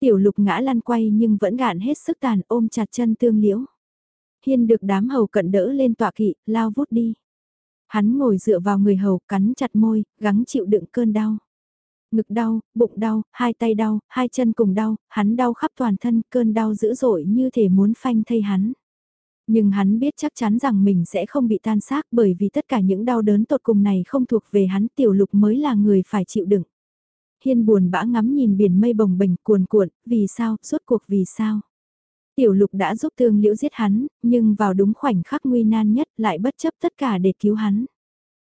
Tiểu lục ngã lăn quay nhưng vẫn gạn hết sức tàn ôm chặt chân tương liễu. Hiên được đám hầu cận đỡ lên tọa kỵ, lao vút đi. Hắn ngồi dựa vào người hầu, cắn chặt môi, gắng chịu đựng cơn đau. Ngực đau, bụng đau, hai tay đau, hai chân cùng đau, hắn đau khắp toàn thân, cơn đau dữ dội như thể muốn phanh thây hắn. Nhưng hắn biết chắc chắn rằng mình sẽ không bị tan xác bởi vì tất cả những đau đớn tột cùng này không thuộc về hắn tiểu lục mới là người phải chịu đựng. Hiên buồn bã ngắm nhìn biển mây bồng bềnh cuồn cuộn, vì sao, suốt cuộc vì sao. Tiểu lục đã giúp thương liễu giết hắn, nhưng vào đúng khoảnh khắc nguy nan nhất lại bất chấp tất cả để cứu hắn.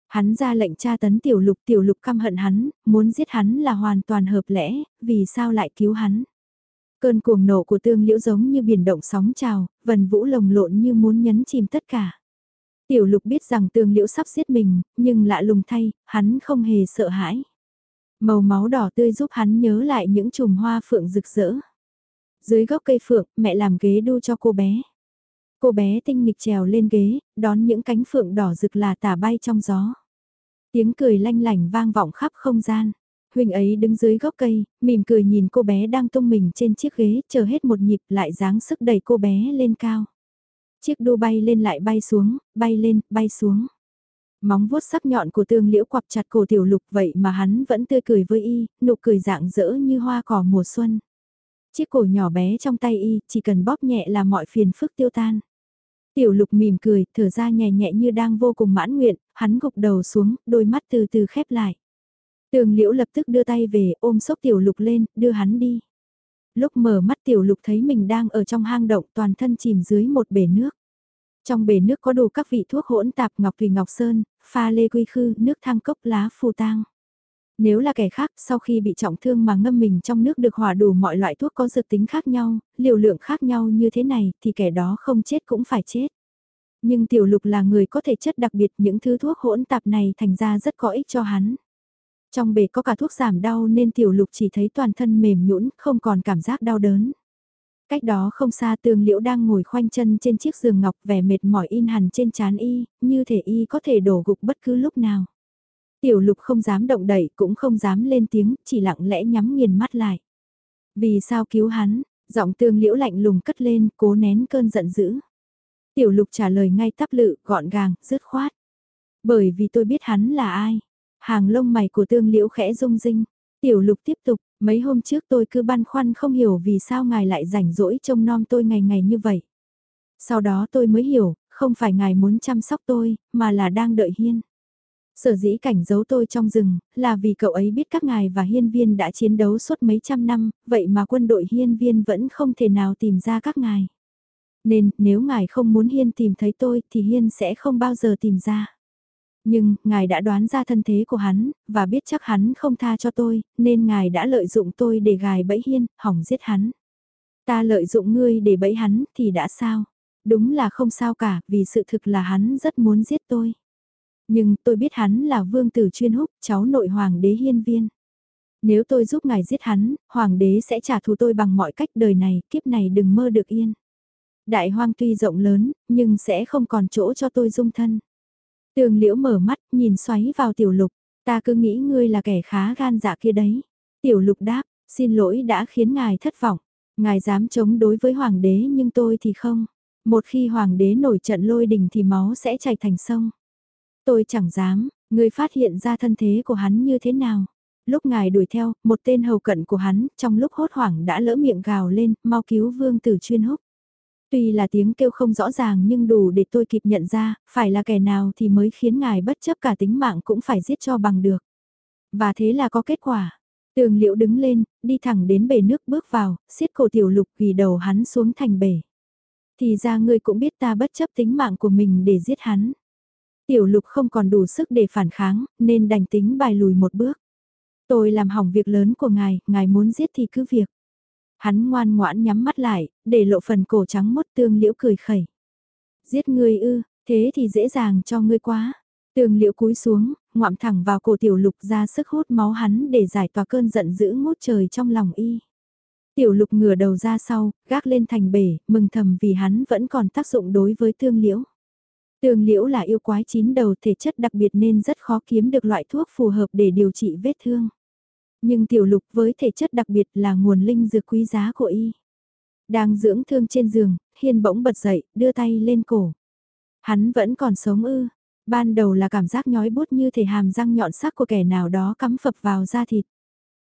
Hắn ra lệnh tra tấn tiểu lục, tiểu lục căm hận hắn, muốn giết hắn là hoàn toàn hợp lẽ, vì sao lại cứu hắn. Cơn cuồng nộ của tương liễu giống như biển động sóng trào, vần vũ lồng lộn như muốn nhấn chìm tất cả. Tiểu lục biết rằng tương liễu sắp giết mình, nhưng lạ lùng thay, hắn không hề sợ hãi. Màu máu đỏ tươi giúp hắn nhớ lại những chùm hoa phượng rực rỡ. Dưới gốc cây phượng, mẹ làm ghế đu cho cô bé. Cô bé tinh nghịch trèo lên ghế, đón những cánh phượng đỏ rực là tả bay trong gió. Tiếng cười lanh lảnh vang vọng khắp không gian. Huynh ấy đứng dưới gốc cây, mỉm cười nhìn cô bé đang tung mình trên chiếc ghế, chờ hết một nhịp lại dáng sức đẩy cô bé lên cao. Chiếc đu bay lên lại bay xuống, bay lên, bay xuống. Móng vuốt sắc nhọn của tương liễu quặp chặt cổ tiểu lục vậy mà hắn vẫn tươi cười với y, nụ cười dạng dỡ như hoa cỏ mùa xuân. Chiếc cổ nhỏ bé trong tay y, chỉ cần bóp nhẹ là mọi phiền phức tiêu tan. Tiểu lục mỉm cười, thở ra nhẹ nhẹ như đang vô cùng mãn nguyện, hắn gục đầu xuống, đôi mắt từ từ khép lại. Tường liễu lập tức đưa tay về, ôm sốc tiểu lục lên, đưa hắn đi. Lúc mở mắt tiểu lục thấy mình đang ở trong hang động toàn thân chìm dưới một bể nước. Trong bể nước có đủ các vị thuốc hỗn tạp ngọc thủy ngọc sơn, pha lê quy khư, nước thang cốc lá phù tang. Nếu là kẻ khác, sau khi bị trọng thương mà ngâm mình trong nước được hòa đủ mọi loại thuốc có dược tính khác nhau, liều lượng khác nhau như thế này, thì kẻ đó không chết cũng phải chết. Nhưng tiểu lục là người có thể chất đặc biệt những thứ thuốc hỗn tạp này thành ra rất có ích cho hắn. Trong bể có cả thuốc giảm đau nên tiểu lục chỉ thấy toàn thân mềm nhũn không còn cảm giác đau đớn. Cách đó không xa tường liễu đang ngồi khoanh chân trên chiếc giường ngọc vẻ mệt mỏi in hẳn trên chán y, như thể y có thể đổ gục bất cứ lúc nào. Tiểu lục không dám động đẩy cũng không dám lên tiếng, chỉ lặng lẽ nhắm nghiền mắt lại. Vì sao cứu hắn, giọng tương liễu lạnh lùng cất lên, cố nén cơn giận dữ. Tiểu lục trả lời ngay tắp lự, gọn gàng, dứt khoát. Bởi vì tôi biết hắn là ai. Hàng lông mày của tương liễu khẽ rung rinh. Tiểu lục tiếp tục, mấy hôm trước tôi cứ băn khoăn không hiểu vì sao ngài lại rảnh rỗi trông nom tôi ngày ngày như vậy. Sau đó tôi mới hiểu, không phải ngài muốn chăm sóc tôi, mà là đang đợi hiên. Sở dĩ cảnh giấu tôi trong rừng, là vì cậu ấy biết các ngài và hiên viên đã chiến đấu suốt mấy trăm năm, vậy mà quân đội hiên viên vẫn không thể nào tìm ra các ngài. Nên, nếu ngài không muốn hiên tìm thấy tôi, thì hiên sẽ không bao giờ tìm ra. Nhưng, ngài đã đoán ra thân thế của hắn, và biết chắc hắn không tha cho tôi, nên ngài đã lợi dụng tôi để gài bẫy hiên, hỏng giết hắn. Ta lợi dụng ngươi để bẫy hắn, thì đã sao? Đúng là không sao cả, vì sự thực là hắn rất muốn giết tôi. Nhưng tôi biết hắn là vương tử chuyên húc, cháu nội hoàng đế hiên viên. Nếu tôi giúp ngài giết hắn, hoàng đế sẽ trả thù tôi bằng mọi cách đời này, kiếp này đừng mơ được yên. Đại hoang tuy rộng lớn, nhưng sẽ không còn chỗ cho tôi dung thân. Tường liễu mở mắt, nhìn xoáy vào tiểu lục, ta cứ nghĩ ngươi là kẻ khá gan dạ kia đấy. Tiểu lục đáp, xin lỗi đã khiến ngài thất vọng. Ngài dám chống đối với hoàng đế nhưng tôi thì không. Một khi hoàng đế nổi trận lôi đình thì máu sẽ chảy thành sông. Tôi chẳng dám, người phát hiện ra thân thế của hắn như thế nào. Lúc ngài đuổi theo, một tên hầu cận của hắn, trong lúc hốt hoảng đã lỡ miệng gào lên, mau cứu vương tử chuyên húc. Tuy là tiếng kêu không rõ ràng nhưng đủ để tôi kịp nhận ra, phải là kẻ nào thì mới khiến ngài bất chấp cả tính mạng cũng phải giết cho bằng được. Và thế là có kết quả. Tường liễu đứng lên, đi thẳng đến bể nước bước vào, xiết cổ tiểu lục quỳ đầu hắn xuống thành bể. Thì ra ngươi cũng biết ta bất chấp tính mạng của mình để giết hắn. Tiểu lục không còn đủ sức để phản kháng, nên đành tính bài lùi một bước. Tôi làm hỏng việc lớn của ngài, ngài muốn giết thì cứ việc. Hắn ngoan ngoãn nhắm mắt lại, để lộ phần cổ trắng mốt tương liễu cười khẩy. Giết ngươi ư, thế thì dễ dàng cho ngươi quá. Tương liễu cúi xuống, ngoạm thẳng vào cổ tiểu lục ra sức hút máu hắn để giải tỏa cơn giận dữ ngút trời trong lòng y. Tiểu lục ngửa đầu ra sau, gác lên thành bể, mừng thầm vì hắn vẫn còn tác dụng đối với tương liễu. Tương liễu là yêu quái chín đầu thể chất đặc biệt nên rất khó kiếm được loại thuốc phù hợp để điều trị vết thương. Nhưng tiểu lục với thể chất đặc biệt là nguồn linh dược quý giá của y. Đang dưỡng thương trên giường, hiên bỗng bật dậy, đưa tay lên cổ. Hắn vẫn còn sống ư. Ban đầu là cảm giác nhói bút như thể hàm răng nhọn sắc của kẻ nào đó cắm phập vào da thịt.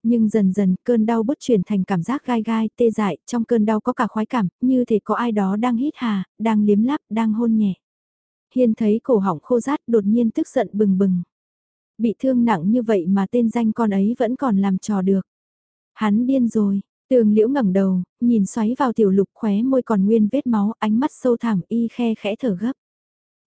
Nhưng dần dần cơn đau bút chuyển thành cảm giác gai gai, tê dại, trong cơn đau có cả khoái cảm, như thể có ai đó đang hít hà, đang liếm lắp, đang hôn nhẹ. Hiên thấy cổ họng khô rát đột nhiên tức giận bừng bừng. Bị thương nặng như vậy mà tên danh con ấy vẫn còn làm trò được. Hắn điên rồi, tường liễu ngẩng đầu, nhìn xoáy vào tiểu lục khóe môi còn nguyên vết máu, ánh mắt sâu thẳm y khe khẽ thở gấp.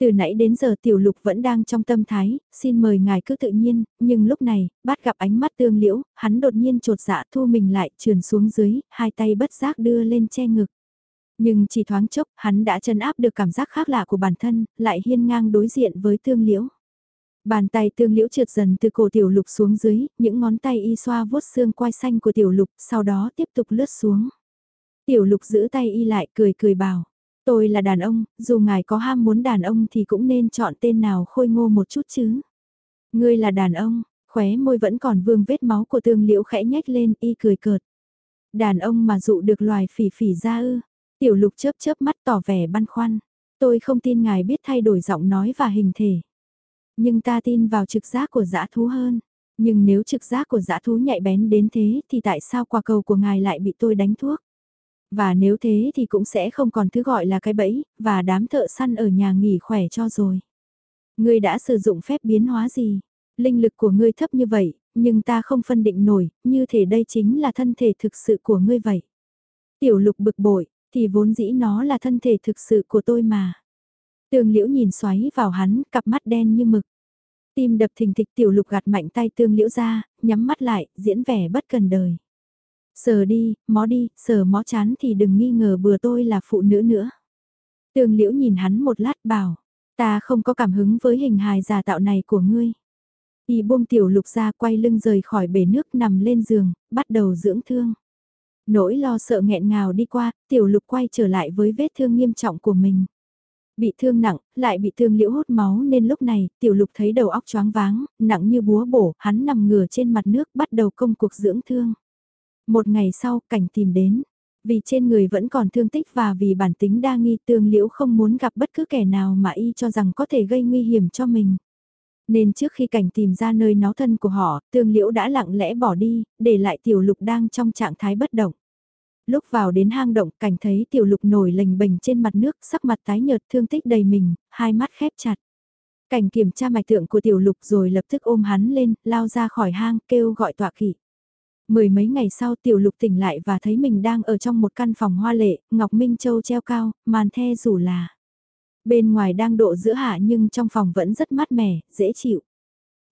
Từ nãy đến giờ tiểu lục vẫn đang trong tâm thái, xin mời ngài cứ tự nhiên, nhưng lúc này, bắt gặp ánh mắt tương liễu, hắn đột nhiên trột dạ thu mình lại, trườn xuống dưới, hai tay bất giác đưa lên che ngực. Nhưng chỉ thoáng chốc, hắn đã chân áp được cảm giác khác lạ của bản thân, lại hiên ngang đối diện với tương liễu. Bàn tay tương liễu trượt dần từ cổ tiểu lục xuống dưới, những ngón tay y xoa vuốt xương quai xanh của tiểu lục, sau đó tiếp tục lướt xuống. Tiểu lục giữ tay y lại cười cười bảo, tôi là đàn ông, dù ngài có ham muốn đàn ông thì cũng nên chọn tên nào khôi ngô một chút chứ. Ngươi là đàn ông, khóe môi vẫn còn vương vết máu của tương liễu khẽ nhếch lên y cười cợt. Đàn ông mà dụ được loài phỉ phỉ ra ư, tiểu lục chớp chớp mắt tỏ vẻ băn khoăn. Tôi không tin ngài biết thay đổi giọng nói và hình thể. Nhưng ta tin vào trực giác của dã thú hơn. Nhưng nếu trực giác của dã thú nhạy bén đến thế thì tại sao quả cầu của ngài lại bị tôi đánh thuốc? Và nếu thế thì cũng sẽ không còn thứ gọi là cái bẫy, và đám thợ săn ở nhà nghỉ khỏe cho rồi. Ngươi đã sử dụng phép biến hóa gì? Linh lực của ngươi thấp như vậy, nhưng ta không phân định nổi, như thể đây chính là thân thể thực sự của ngươi vậy. Tiểu lục bực bội, thì vốn dĩ nó là thân thể thực sự của tôi mà. Tương liễu nhìn xoáy vào hắn, cặp mắt đen như mực. Tim đập thình thịch tiểu lục gạt mạnh tay tương liễu ra, nhắm mắt lại, diễn vẻ bất cần đời. Sờ đi, mó đi, sờ mó chán thì đừng nghi ngờ bừa tôi là phụ nữ nữa. Tương liễu nhìn hắn một lát bảo, ta không có cảm hứng với hình hài giả tạo này của ngươi. Y buông tiểu lục ra quay lưng rời khỏi bể nước nằm lên giường, bắt đầu dưỡng thương. Nỗi lo sợ nghẹn ngào đi qua, tiểu lục quay trở lại với vết thương nghiêm trọng của mình. Bị thương nặng, lại bị thương liễu hút máu nên lúc này, tiểu lục thấy đầu óc choáng váng, nặng như búa bổ, hắn nằm ngửa trên mặt nước bắt đầu công cuộc dưỡng thương. Một ngày sau, cảnh tìm đến. Vì trên người vẫn còn thương tích và vì bản tính đa nghi tương liễu không muốn gặp bất cứ kẻ nào mà y cho rằng có thể gây nguy hiểm cho mình. Nên trước khi cảnh tìm ra nơi nó thân của họ, tương liễu đã lặng lẽ bỏ đi, để lại tiểu lục đang trong trạng thái bất động. Lúc vào đến hang động, cảnh thấy tiểu lục nổi lềnh bềnh trên mặt nước, sắc mặt tái nhợt thương tích đầy mình, hai mắt khép chặt. Cảnh kiểm tra mạch tượng của tiểu lục rồi lập tức ôm hắn lên, lao ra khỏi hang, kêu gọi tọa kỵ. Mười mấy ngày sau tiểu lục tỉnh lại và thấy mình đang ở trong một căn phòng hoa lệ, Ngọc Minh Châu treo cao, màn the rủ là. Bên ngoài đang độ giữa hạ nhưng trong phòng vẫn rất mát mẻ, dễ chịu.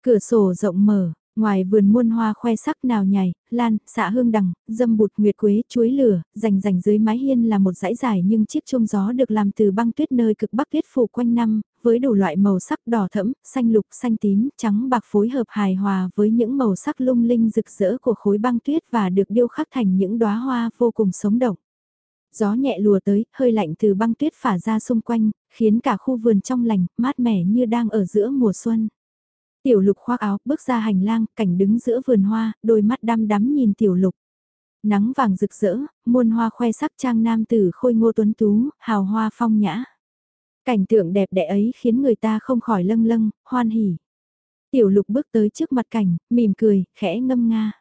Cửa sổ rộng mở, ngoài vườn muôn hoa khoe sắc nào nhảy, lan, xạ hương đằng, dâm bụt nguyệt quế, chuối lửa, rành rành dưới mái hiên là một dãy dài nhưng chiếc chuông gió được làm từ băng tuyết nơi cực bắc tuyết phủ quanh năm, với đủ loại màu sắc đỏ thẫm, xanh lục, xanh tím, trắng bạc phối hợp hài hòa với những màu sắc lung linh rực rỡ của khối băng tuyết và được điêu khắc thành những đóa hoa vô cùng sống động. Gió nhẹ lùa tới, hơi lạnh từ băng tuyết phả ra xung quanh, khiến cả khu vườn trong lành, mát mẻ như đang ở giữa mùa xuân. Tiểu lục khoác áo, bước ra hành lang, cảnh đứng giữa vườn hoa, đôi mắt đăm đắm nhìn tiểu lục. Nắng vàng rực rỡ, muôn hoa khoe sắc trang nam tử khôi ngô tuấn tú, hào hoa phong nhã. Cảnh tượng đẹp đẽ ấy khiến người ta không khỏi lâng lâng, hoan hỉ. Tiểu lục bước tới trước mặt cảnh, mỉm cười, khẽ ngâm nga.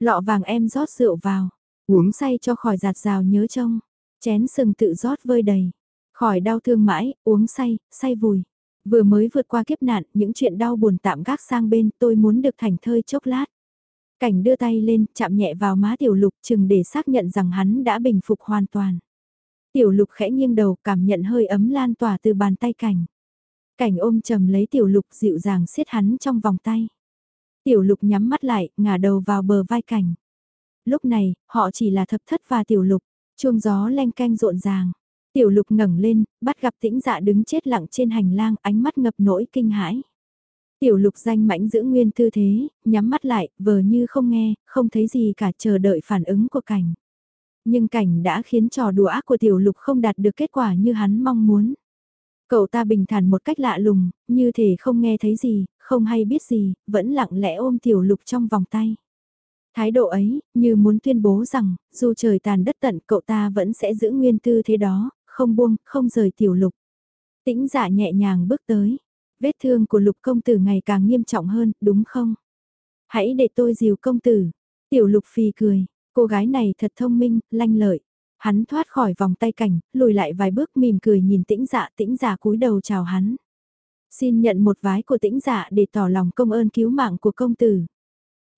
Lọ vàng em rót rượu vào, uống say cho khỏi giạt rào nhớ trông. Chén sừng tự rót vơi đầy, khỏi đau thương mãi, uống say, say vùi. Vừa mới vượt qua kiếp nạn, những chuyện đau buồn tạm gác sang bên, tôi muốn được thành thơi chốc lát. Cảnh đưa tay lên, chạm nhẹ vào má tiểu lục chừng để xác nhận rằng hắn đã bình phục hoàn toàn. Tiểu lục khẽ nghiêng đầu cảm nhận hơi ấm lan tỏa từ bàn tay cảnh. Cảnh ôm chầm lấy tiểu lục dịu dàng siết hắn trong vòng tay. Tiểu lục nhắm mắt lại, ngả đầu vào bờ vai cảnh. Lúc này, họ chỉ là thập thất và tiểu lục, chuông gió leng canh rộn ràng. Tiểu lục ngẩng lên, bắt gặp tĩnh dạ đứng chết lặng trên hành lang, ánh mắt ngập nỗi kinh hãi. Tiểu lục danh mãnh giữ nguyên tư thế, nhắm mắt lại, vờ như không nghe, không thấy gì cả chờ đợi phản ứng của cảnh. Nhưng cảnh đã khiến trò đùa ác của tiểu lục không đạt được kết quả như hắn mong muốn. Cậu ta bình thản một cách lạ lùng, như thể không nghe thấy gì, không hay biết gì, vẫn lặng lẽ ôm tiểu lục trong vòng tay. Thái độ ấy, như muốn tuyên bố rằng, dù trời tàn đất tận cậu ta vẫn sẽ giữ nguyên tư thế đó, không buông, không rời tiểu lục. Tĩnh dạ nhẹ nhàng bước tới. Vết thương của lục công tử ngày càng nghiêm trọng hơn, đúng không? Hãy để tôi dìu công tử. Tiểu lục phì cười, cô gái này thật thông minh, lanh lợi. Hắn thoát khỏi vòng tay cảnh, lùi lại vài bước mỉm cười nhìn tĩnh dạ, tĩnh dạ cúi đầu chào hắn. Xin nhận một vái của tĩnh dạ để tỏ lòng công ơn cứu mạng của công tử.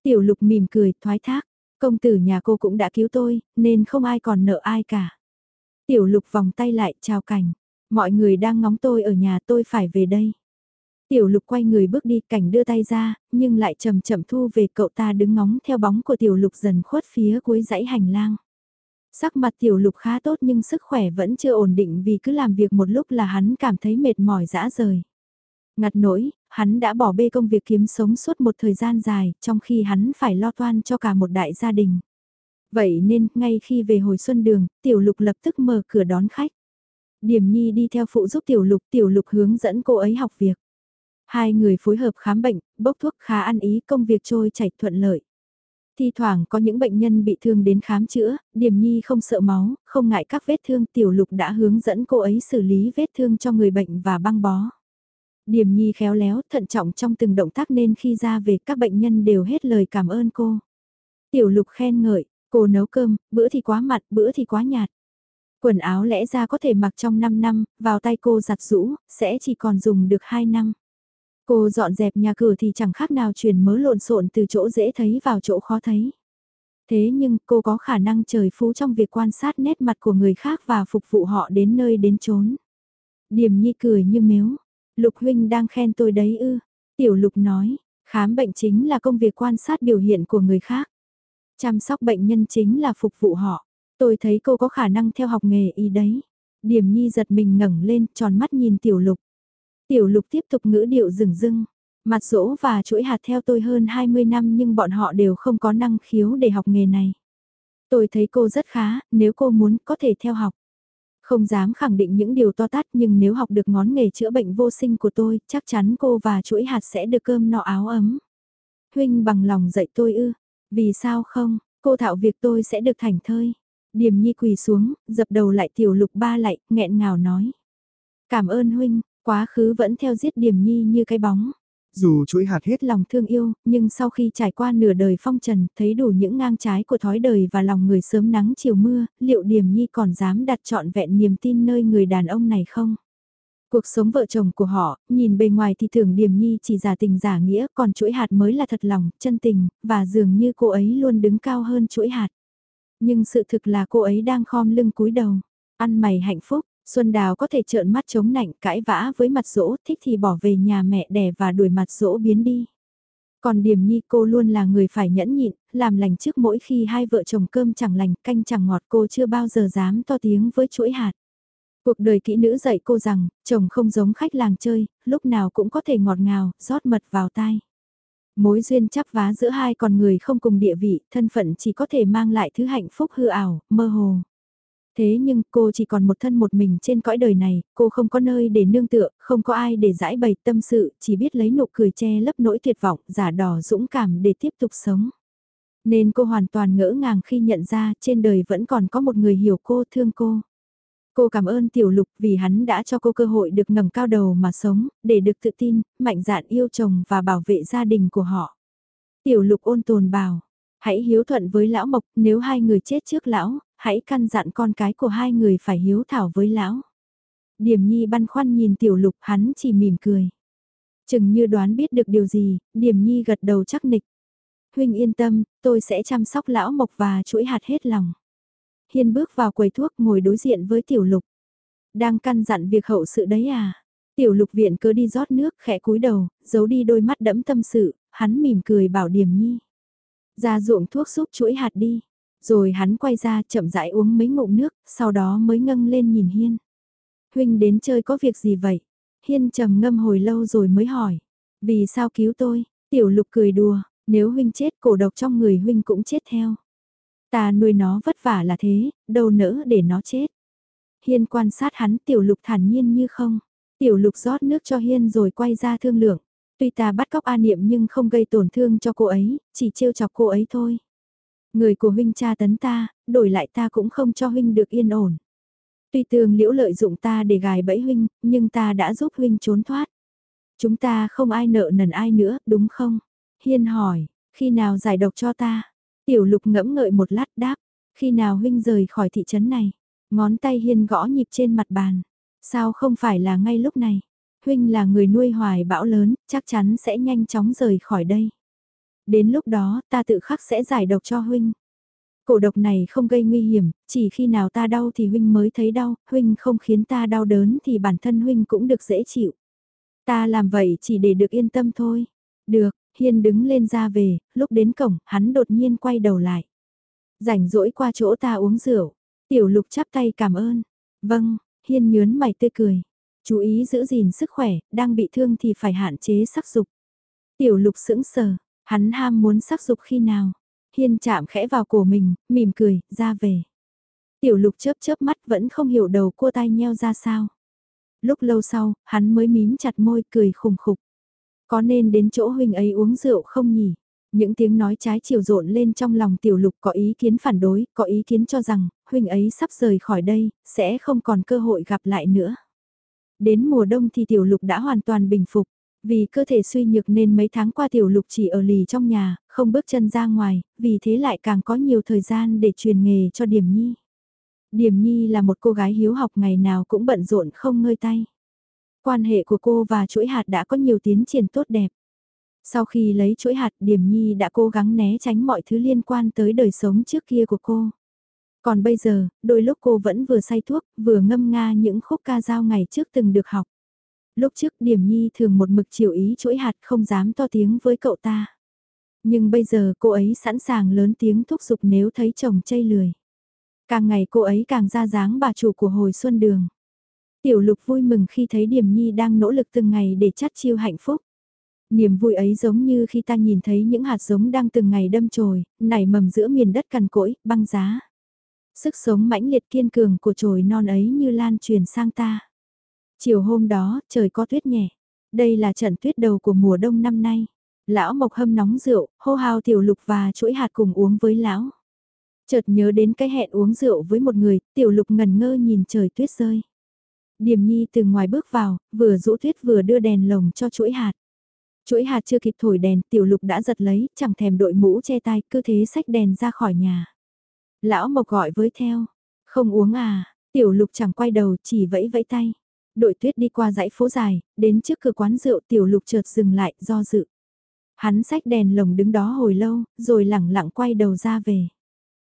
Tiểu lục mỉm cười, thoái thác. Công tử nhà cô cũng đã cứu tôi, nên không ai còn nợ ai cả. Tiểu lục vòng tay lại, chào cảnh. Mọi người đang ngóng tôi ở nhà tôi phải về đây. Tiểu lục quay người bước đi cảnh đưa tay ra, nhưng lại chậm chậm thu về cậu ta đứng ngóng theo bóng của tiểu lục dần khuất phía cuối dãy hành lang. Sắc mặt tiểu lục khá tốt nhưng sức khỏe vẫn chưa ổn định vì cứ làm việc một lúc là hắn cảm thấy mệt mỏi dã rời. Ngặt nỗi, hắn đã bỏ bê công việc kiếm sống suốt một thời gian dài, trong khi hắn phải lo toan cho cả một đại gia đình. Vậy nên, ngay khi về hồi xuân đường, tiểu lục lập tức mở cửa đón khách. Điểm Nhi đi theo phụ giúp tiểu lục, tiểu lục hướng dẫn cô ấy học việc. Hai người phối hợp khám bệnh, bốc thuốc khá ăn ý, công việc trôi chảy thuận lợi. Thi thoảng có những bệnh nhân bị thương đến khám chữa, Điềm Nhi không sợ máu, không ngại các vết thương tiểu lục đã hướng dẫn cô ấy xử lý vết thương cho người bệnh và băng bó. Điềm Nhi khéo léo, thận trọng trong từng động tác nên khi ra về các bệnh nhân đều hết lời cảm ơn cô. Tiểu lục khen ngợi, cô nấu cơm, bữa thì quá mặn, bữa thì quá nhạt. Quần áo lẽ ra có thể mặc trong 5 năm, vào tay cô giặt rũ, sẽ chỉ còn dùng được 2 năm. Cô dọn dẹp nhà cửa thì chẳng khác nào chuyển mớ lộn xộn từ chỗ dễ thấy vào chỗ khó thấy. Thế nhưng cô có khả năng trời phú trong việc quan sát nét mặt của người khác và phục vụ họ đến nơi đến chốn. Điềm nhi cười như mếu. Lục huynh đang khen tôi đấy ư. Tiểu lục nói, khám bệnh chính là công việc quan sát biểu hiện của người khác. Chăm sóc bệnh nhân chính là phục vụ họ. Tôi thấy cô có khả năng theo học nghề y đấy. Điểm nhi giật mình ngẩng lên tròn mắt nhìn tiểu lục. Tiểu lục tiếp tục ngữ điệu rừng rưng. Mặt rỗ và chuỗi hạt theo tôi hơn 20 năm nhưng bọn họ đều không có năng khiếu để học nghề này. Tôi thấy cô rất khá, nếu cô muốn có thể theo học. Không dám khẳng định những điều to tát nhưng nếu học được ngón nghề chữa bệnh vô sinh của tôi, chắc chắn cô và chuỗi hạt sẽ được cơm nọ áo ấm. Huynh bằng lòng dạy tôi ư, vì sao không, cô thạo việc tôi sẽ được thành thơi. Điềm nhi quỳ xuống, dập đầu lại tiểu lục ba lại, nghẹn ngào nói. Cảm ơn huynh, Quá khứ vẫn theo giết điểm nhi như cái bóng. Dù chuỗi hạt hết lòng thương yêu, nhưng sau khi trải qua nửa đời phong trần, thấy đủ những ngang trái của thói đời và lòng người sớm nắng chiều mưa, liệu điểm nhi còn dám đặt trọn vẹn niềm tin nơi người đàn ông này không? Cuộc sống vợ chồng của họ, nhìn bề ngoài thì tưởng điểm nhi chỉ giả tình giả nghĩa, còn chuỗi hạt mới là thật lòng, chân tình, và dường như cô ấy luôn đứng cao hơn chuỗi hạt. Nhưng sự thực là cô ấy đang khom lưng cúi đầu, ăn mày hạnh phúc, Xuân Đào có thể trợn mắt chống nạnh cãi vã với mặt dỗ thích thì bỏ về nhà mẹ đẻ và đuổi mặt dỗ biến đi. Còn Điềm Nhi cô luôn là người phải nhẫn nhịn, làm lành trước mỗi khi hai vợ chồng cơm chẳng lành, canh chẳng ngọt cô chưa bao giờ dám to tiếng với chuỗi hạt. Cuộc đời kỹ nữ dạy cô rằng, chồng không giống khách làng chơi, lúc nào cũng có thể ngọt ngào, rót mật vào tai. Mối duyên chắp vá giữa hai con người không cùng địa vị, thân phận chỉ có thể mang lại thứ hạnh phúc hư ảo, mơ hồ. Thế nhưng cô chỉ còn một thân một mình trên cõi đời này, cô không có nơi để nương tựa, không có ai để giải bày tâm sự, chỉ biết lấy nụ cười che lấp nỗi tuyệt vọng, giả đỏ dũng cảm để tiếp tục sống. Nên cô hoàn toàn ngỡ ngàng khi nhận ra trên đời vẫn còn có một người hiểu cô thương cô. Cô cảm ơn Tiểu Lục vì hắn đã cho cô cơ hội được ngẩng cao đầu mà sống, để được tự tin, mạnh dạn yêu chồng và bảo vệ gia đình của họ. Tiểu Lục ôn tồn bảo, hãy hiếu thuận với lão Mộc, nếu hai người chết trước lão, hãy căn dặn con cái của hai người phải hiếu thảo với lão. Điểm nhi băn khoăn nhìn tiểu lục hắn chỉ mỉm cười. Chừng như đoán biết được điều gì, điểm nhi gật đầu chắc nịch. Huynh yên tâm, tôi sẽ chăm sóc lão mộc và chuỗi hạt hết lòng. Hiên bước vào quầy thuốc ngồi đối diện với tiểu lục. Đang căn dặn việc hậu sự đấy à? Tiểu lục viện cứ đi rót nước khẽ cúi đầu, giấu đi đôi mắt đẫm tâm sự, hắn mỉm cười bảo điểm nhi. Ra ruộng thuốc giúp chuỗi hạt đi. Rồi hắn quay ra chậm rãi uống mấy ngụm nước, sau đó mới ngâng lên nhìn Hiên. Huynh đến chơi có việc gì vậy? Hiên trầm ngâm hồi lâu rồi mới hỏi. Vì sao cứu tôi? Tiểu lục cười đùa, nếu huynh chết cổ độc trong người huynh cũng chết theo. Ta nuôi nó vất vả là thế, đâu nỡ để nó chết. Hiên quan sát hắn tiểu lục thản nhiên như không. Tiểu lục rót nước cho Hiên rồi quay ra thương lượng. Tuy ta bắt cóc A Niệm nhưng không gây tổn thương cho cô ấy, chỉ trêu chọc cô ấy thôi. Người của huynh cha tấn ta, đổi lại ta cũng không cho huynh được yên ổn. Tuy tường liễu lợi dụng ta để gài bẫy huynh, nhưng ta đã giúp huynh trốn thoát. Chúng ta không ai nợ nần ai nữa, đúng không? Hiên hỏi, khi nào giải độc cho ta? Tiểu lục ngẫm ngợi một lát đáp, khi nào huynh rời khỏi thị trấn này? Ngón tay hiên gõ nhịp trên mặt bàn. Sao không phải là ngay lúc này? Huynh là người nuôi hoài bão lớn, chắc chắn sẽ nhanh chóng rời khỏi đây. Đến lúc đó ta tự khắc sẽ giải độc cho huynh. Cổ độc này không gây nguy hiểm, chỉ khi nào ta đau thì huynh mới thấy đau, huynh không khiến ta đau đớn thì bản thân huynh cũng được dễ chịu. Ta làm vậy chỉ để được yên tâm thôi. Được, Hiên đứng lên ra về, lúc đến cổng, hắn đột nhiên quay đầu lại. Rảnh rỗi qua chỗ ta uống rượu. Tiểu lục chắp tay cảm ơn. Vâng, Hiên nhớn mày tươi cười. Chú ý giữ gìn sức khỏe, đang bị thương thì phải hạn chế sắc dục. Tiểu lục sững sờ, hắn ham muốn sắc dục khi nào. Hiên chạm khẽ vào cổ mình, mỉm cười, ra về. Tiểu lục chớp chớp mắt vẫn không hiểu đầu cua tai nheo ra sao. Lúc lâu sau, hắn mới mím chặt môi cười khùng khục. Có nên đến chỗ huynh ấy uống rượu không nhỉ? Những tiếng nói trái chiều rộn lên trong lòng tiểu lục có ý kiến phản đối, có ý kiến cho rằng, huynh ấy sắp rời khỏi đây, sẽ không còn cơ hội gặp lại nữa. Đến mùa đông thì tiểu lục đã hoàn toàn bình phục. Vì cơ thể suy nhược nên mấy tháng qua tiểu lục chỉ ở lì trong nhà, không bước chân ra ngoài, vì thế lại càng có nhiều thời gian để truyền nghề cho điểm Nhi. điểm Nhi là một cô gái hiếu học ngày nào cũng bận rộn không ngơi tay. Quan hệ của cô và chuỗi hạt đã có nhiều tiến triển tốt đẹp. Sau khi lấy chuỗi hạt điểm Nhi đã cố gắng né tránh mọi thứ liên quan tới đời sống trước kia của cô. Còn bây giờ, đôi lúc cô vẫn vừa say thuốc, vừa ngâm nga những khúc ca dao ngày trước từng được học. Lúc trước Điểm Nhi thường một mực chiều ý chuỗi hạt không dám to tiếng với cậu ta. Nhưng bây giờ cô ấy sẵn sàng lớn tiếng thúc giục nếu thấy chồng chây lười. Càng ngày cô ấy càng ra dáng bà chủ của hồi xuân đường. Tiểu lục vui mừng khi thấy Điểm Nhi đang nỗ lực từng ngày để chắt chiêu hạnh phúc. Niềm vui ấy giống như khi ta nhìn thấy những hạt giống đang từng ngày đâm chồi, nảy mầm giữa miền đất cằn cỗi, băng giá. Sức sống mãnh liệt kiên cường của chồi non ấy như lan truyền sang ta. Chiều hôm đó, trời có tuyết nhẹ. Đây là trận tuyết đầu của mùa đông năm nay. Lão Mộc hâm nóng rượu, hô hào tiểu lục và chuỗi hạt cùng uống với lão. Chợt nhớ đến cái hẹn uống rượu với một người, tiểu lục ngần ngơ nhìn trời tuyết rơi. Điềm nhi từ ngoài bước vào, vừa rũ tuyết vừa đưa đèn lồng cho chuỗi hạt. Chuỗi hạt chưa kịp thổi đèn, tiểu lục đã giật lấy, chẳng thèm đội mũ che tai, cứ thế xách đèn ra khỏi nhà. Lão Mộc gọi với theo, không uống à, tiểu lục chẳng quay đầu chỉ vẫy vẫy tay. Đội tuyết đi qua dãy phố dài, đến trước cửa quán rượu tiểu lục chợt dừng lại do dự. Hắn xách đèn lồng đứng đó hồi lâu, rồi lẳng lặng quay đầu ra về.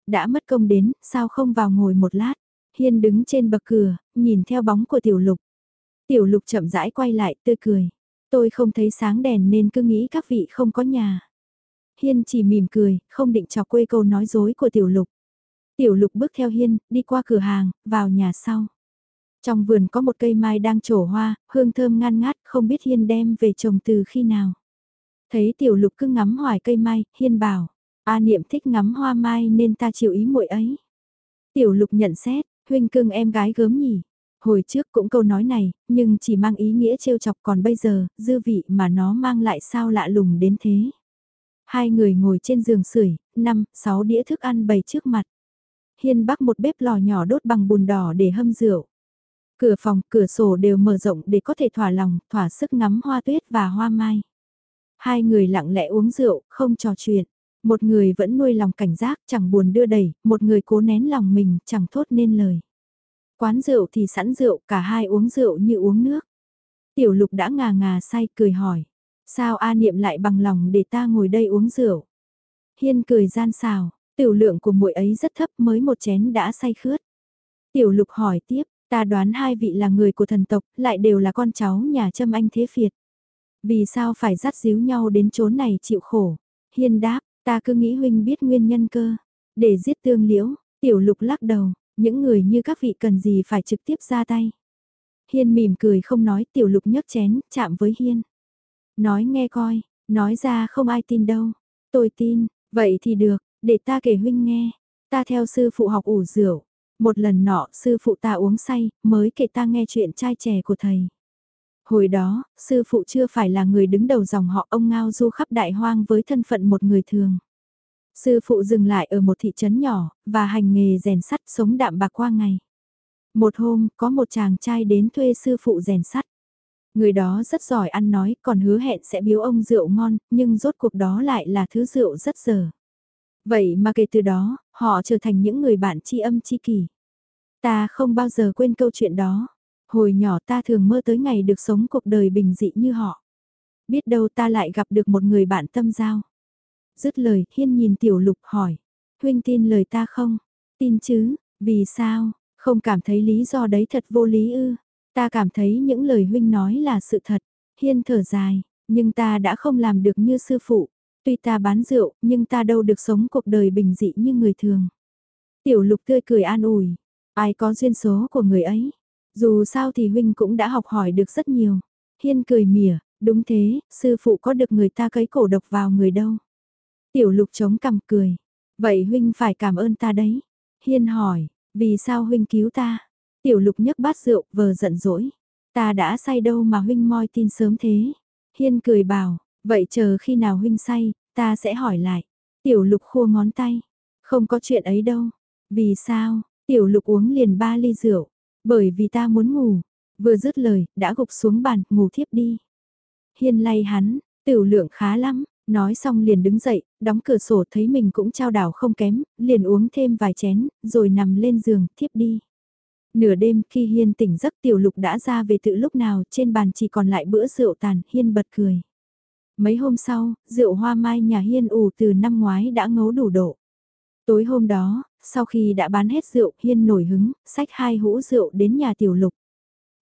Đã mất công đến, sao không vào ngồi một lát? Hiên đứng trên bậc cửa, nhìn theo bóng của tiểu lục. Tiểu lục chậm rãi quay lại, tươi cười. Tôi không thấy sáng đèn nên cứ nghĩ các vị không có nhà. Hiên chỉ mỉm cười, không định chọc quê câu nói dối của tiểu lục. Tiểu lục bước theo Hiên, đi qua cửa hàng, vào nhà sau. Trong vườn có một cây mai đang trổ hoa, hương thơm ngan ngát, không biết Hiên đem về trồng từ khi nào. Thấy tiểu lục cứ ngắm hoài cây mai, Hiên bảo, A niệm thích ngắm hoa mai nên ta chịu ý muội ấy. Tiểu lục nhận xét, huynh cưng em gái gớm nhỉ. Hồi trước cũng câu nói này, nhưng chỉ mang ý nghĩa trêu chọc còn bây giờ, dư vị mà nó mang lại sao lạ lùng đến thế. Hai người ngồi trên giường sưởi, năm, sáu đĩa thức ăn bày trước mặt. Hiên bắc một bếp lò nhỏ đốt bằng bùn đỏ để hâm rượu. Cửa phòng, cửa sổ đều mở rộng để có thể thỏa lòng, thỏa sức ngắm hoa tuyết và hoa mai. Hai người lặng lẽ uống rượu, không trò chuyện. Một người vẫn nuôi lòng cảnh giác, chẳng buồn đưa đẩy, một người cố nén lòng mình, chẳng thốt nên lời. Quán rượu thì sẵn rượu, cả hai uống rượu như uống nước. Tiểu lục đã ngà ngà say, cười hỏi. Sao A Niệm lại bằng lòng để ta ngồi đây uống rượu? Hiên cười gian xào, tiểu lượng của muội ấy rất thấp mới một chén đã say khướt. Tiểu lục hỏi tiếp, Ta đoán hai vị là người của thần tộc, lại đều là con cháu nhà châm anh thế phiệt. Vì sao phải dắt díu nhau đến chốn này chịu khổ? Hiên đáp, ta cứ nghĩ huynh biết nguyên nhân cơ. Để giết tương liễu, tiểu lục lắc đầu, những người như các vị cần gì phải trực tiếp ra tay. Hiên mỉm cười không nói tiểu lục nhấc chén, chạm với Hiên. Nói nghe coi, nói ra không ai tin đâu. Tôi tin, vậy thì được, để ta kể huynh nghe. Ta theo sư phụ học ủ rượu. Một lần nọ, sư phụ ta uống say, mới kể ta nghe chuyện trai trẻ của thầy. Hồi đó, sư phụ chưa phải là người đứng đầu dòng họ ông ngao du khắp đại hoang với thân phận một người thường. Sư phụ dừng lại ở một thị trấn nhỏ, và hành nghề rèn sắt sống đạm bạc qua ngày. Một hôm, có một chàng trai đến thuê sư phụ rèn sắt. Người đó rất giỏi ăn nói, còn hứa hẹn sẽ biếu ông rượu ngon, nhưng rốt cuộc đó lại là thứ rượu rất dở. Vậy mà kể từ đó, họ trở thành những người bạn tri âm tri kỷ. Ta không bao giờ quên câu chuyện đó. Hồi nhỏ ta thường mơ tới ngày được sống cuộc đời bình dị như họ. Biết đâu ta lại gặp được một người bạn tâm giao. Dứt lời, Hiên nhìn Tiểu Lục hỏi. Huynh tin lời ta không? Tin chứ, vì sao? Không cảm thấy lý do đấy thật vô lý ư? Ta cảm thấy những lời huynh nói là sự thật. Hiên thở dài, nhưng ta đã không làm được như sư phụ. Tuy ta bán rượu, nhưng ta đâu được sống cuộc đời bình dị như người thường. Tiểu lục tươi cười an ủi. Ai có duyên số của người ấy. Dù sao thì huynh cũng đã học hỏi được rất nhiều. Hiên cười mỉa, đúng thế, sư phụ có được người ta cấy cổ độc vào người đâu. Tiểu lục chống cằm cười. Vậy huynh phải cảm ơn ta đấy. Hiên hỏi, vì sao huynh cứu ta? Tiểu lục nhấc bát rượu, vờ giận dỗi. Ta đã say đâu mà huynh moi tin sớm thế. Hiên cười bảo, vậy chờ khi nào huynh say, ta sẽ hỏi lại. Tiểu lục khua ngón tay. Không có chuyện ấy đâu. Vì sao? Tiểu lục uống liền ba ly rượu. Bởi vì ta muốn ngủ. Vừa dứt lời, đã gục xuống bàn, ngủ thiếp đi. Hiên lay hắn, tiểu lượng khá lắm. Nói xong liền đứng dậy, đóng cửa sổ thấy mình cũng trao đảo không kém, liền uống thêm vài chén, rồi nằm lên giường, thiếp đi. Nửa đêm khi Hiên tỉnh giấc tiểu lục đã ra về tự lúc nào trên bàn chỉ còn lại bữa rượu tàn, Hiên bật cười. Mấy hôm sau, rượu hoa mai nhà Hiên ủ từ năm ngoái đã ngấu đủ độ. Tối hôm đó, sau khi đã bán hết rượu, Hiên nổi hứng, xách hai hũ rượu đến nhà tiểu lục.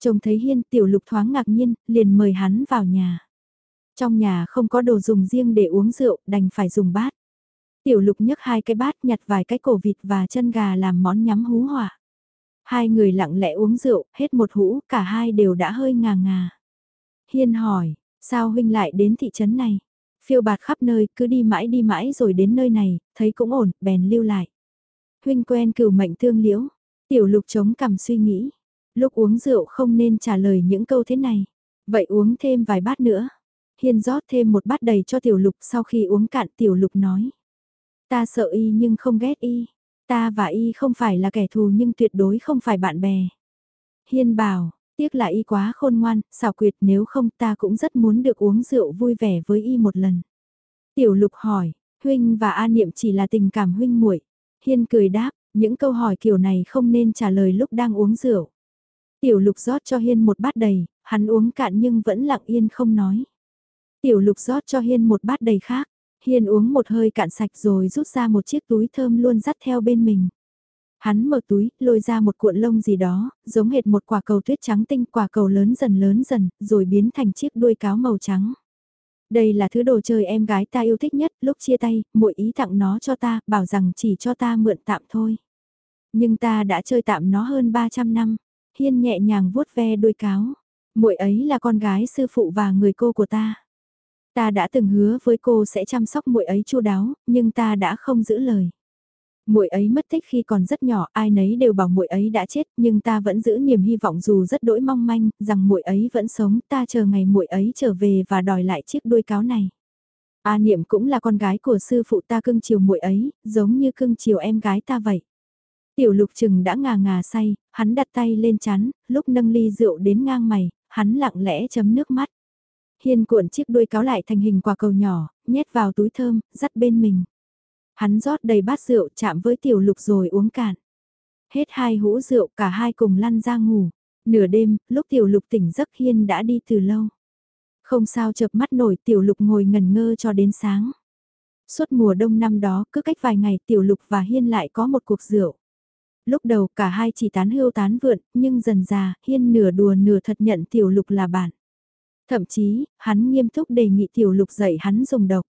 Trông thấy Hiên tiểu lục thoáng ngạc nhiên, liền mời hắn vào nhà. Trong nhà không có đồ dùng riêng để uống rượu, đành phải dùng bát. Tiểu lục nhấc hai cái bát nhặt vài cái cổ vịt và chân gà làm món nhắm hú hỏa. Hai người lặng lẽ uống rượu, hết một hũ, cả hai đều đã hơi ngà ngà. Hiên hỏi, sao huynh lại đến thị trấn này? Phiêu bạt khắp nơi, cứ đi mãi đi mãi rồi đến nơi này, thấy cũng ổn, bèn lưu lại. Huynh quen cửu mệnh thương liễu, tiểu lục chống cằm suy nghĩ. Lúc uống rượu không nên trả lời những câu thế này. Vậy uống thêm vài bát nữa. Hiên rót thêm một bát đầy cho tiểu lục sau khi uống cạn tiểu lục nói. Ta sợ y nhưng không ghét y. Ta và y không phải là kẻ thù nhưng tuyệt đối không phải bạn bè. Hiên bảo, tiếc là y quá khôn ngoan, xảo quyệt nếu không ta cũng rất muốn được uống rượu vui vẻ với y một lần. Tiểu lục hỏi, huynh và A Niệm chỉ là tình cảm huynh muội. Hiên cười đáp, những câu hỏi kiểu này không nên trả lời lúc đang uống rượu. Tiểu lục rót cho Hiên một bát đầy, hắn uống cạn nhưng vẫn lặng yên không nói. Tiểu lục rót cho Hiên một bát đầy khác, Hiên uống một hơi cạn sạch rồi rút ra một chiếc túi thơm luôn dắt theo bên mình. Hắn mở túi, lôi ra một cuộn lông gì đó, giống hệt một quả cầu tuyết trắng tinh, quả cầu lớn dần lớn dần, rồi biến thành chiếc đuôi cáo màu trắng. Đây là thứ đồ chơi em gái ta yêu thích nhất, lúc chia tay, muội ý tặng nó cho ta, bảo rằng chỉ cho ta mượn tạm thôi. Nhưng ta đã chơi tạm nó hơn 300 năm. Hiên nhẹ nhàng vuốt ve đuôi cáo. Muội ấy là con gái sư phụ và người cô của ta. Ta đã từng hứa với cô sẽ chăm sóc muội ấy chu đáo, nhưng ta đã không giữ lời. Muội ấy mất tích khi còn rất nhỏ, ai nấy đều bảo muội ấy đã chết, nhưng ta vẫn giữ niềm hy vọng dù rất đỗi mong manh, rằng muội ấy vẫn sống, ta chờ ngày muội ấy trở về và đòi lại chiếc đuôi cáo này. A Niệm cũng là con gái của sư phụ ta cưng chiều muội ấy, giống như cưng chiều em gái ta vậy. Tiểu Lục Trừng đã ngà ngà say, hắn đặt tay lên chán, lúc nâng ly rượu đến ngang mày, hắn lặng lẽ chấm nước mắt. Hiên cuộn chiếc đuôi cáo lại thành hình quả cầu nhỏ, nhét vào túi thơm, dắt bên mình. Hắn rót đầy bát rượu chạm với tiểu lục rồi uống cạn. Hết hai hũ rượu cả hai cùng lăn ra ngủ. Nửa đêm, lúc tiểu lục tỉnh giấc Hiên đã đi từ lâu. Không sao chợp mắt nổi tiểu lục ngồi ngần ngơ cho đến sáng. Suốt mùa đông năm đó cứ cách vài ngày tiểu lục và Hiên lại có một cuộc rượu. Lúc đầu cả hai chỉ tán hưu tán vượn, nhưng dần già, Hiên nửa đùa nửa thật nhận tiểu lục là bạn. Thậm chí, hắn nghiêm túc đề nghị tiểu lục dạy hắn dùng độc.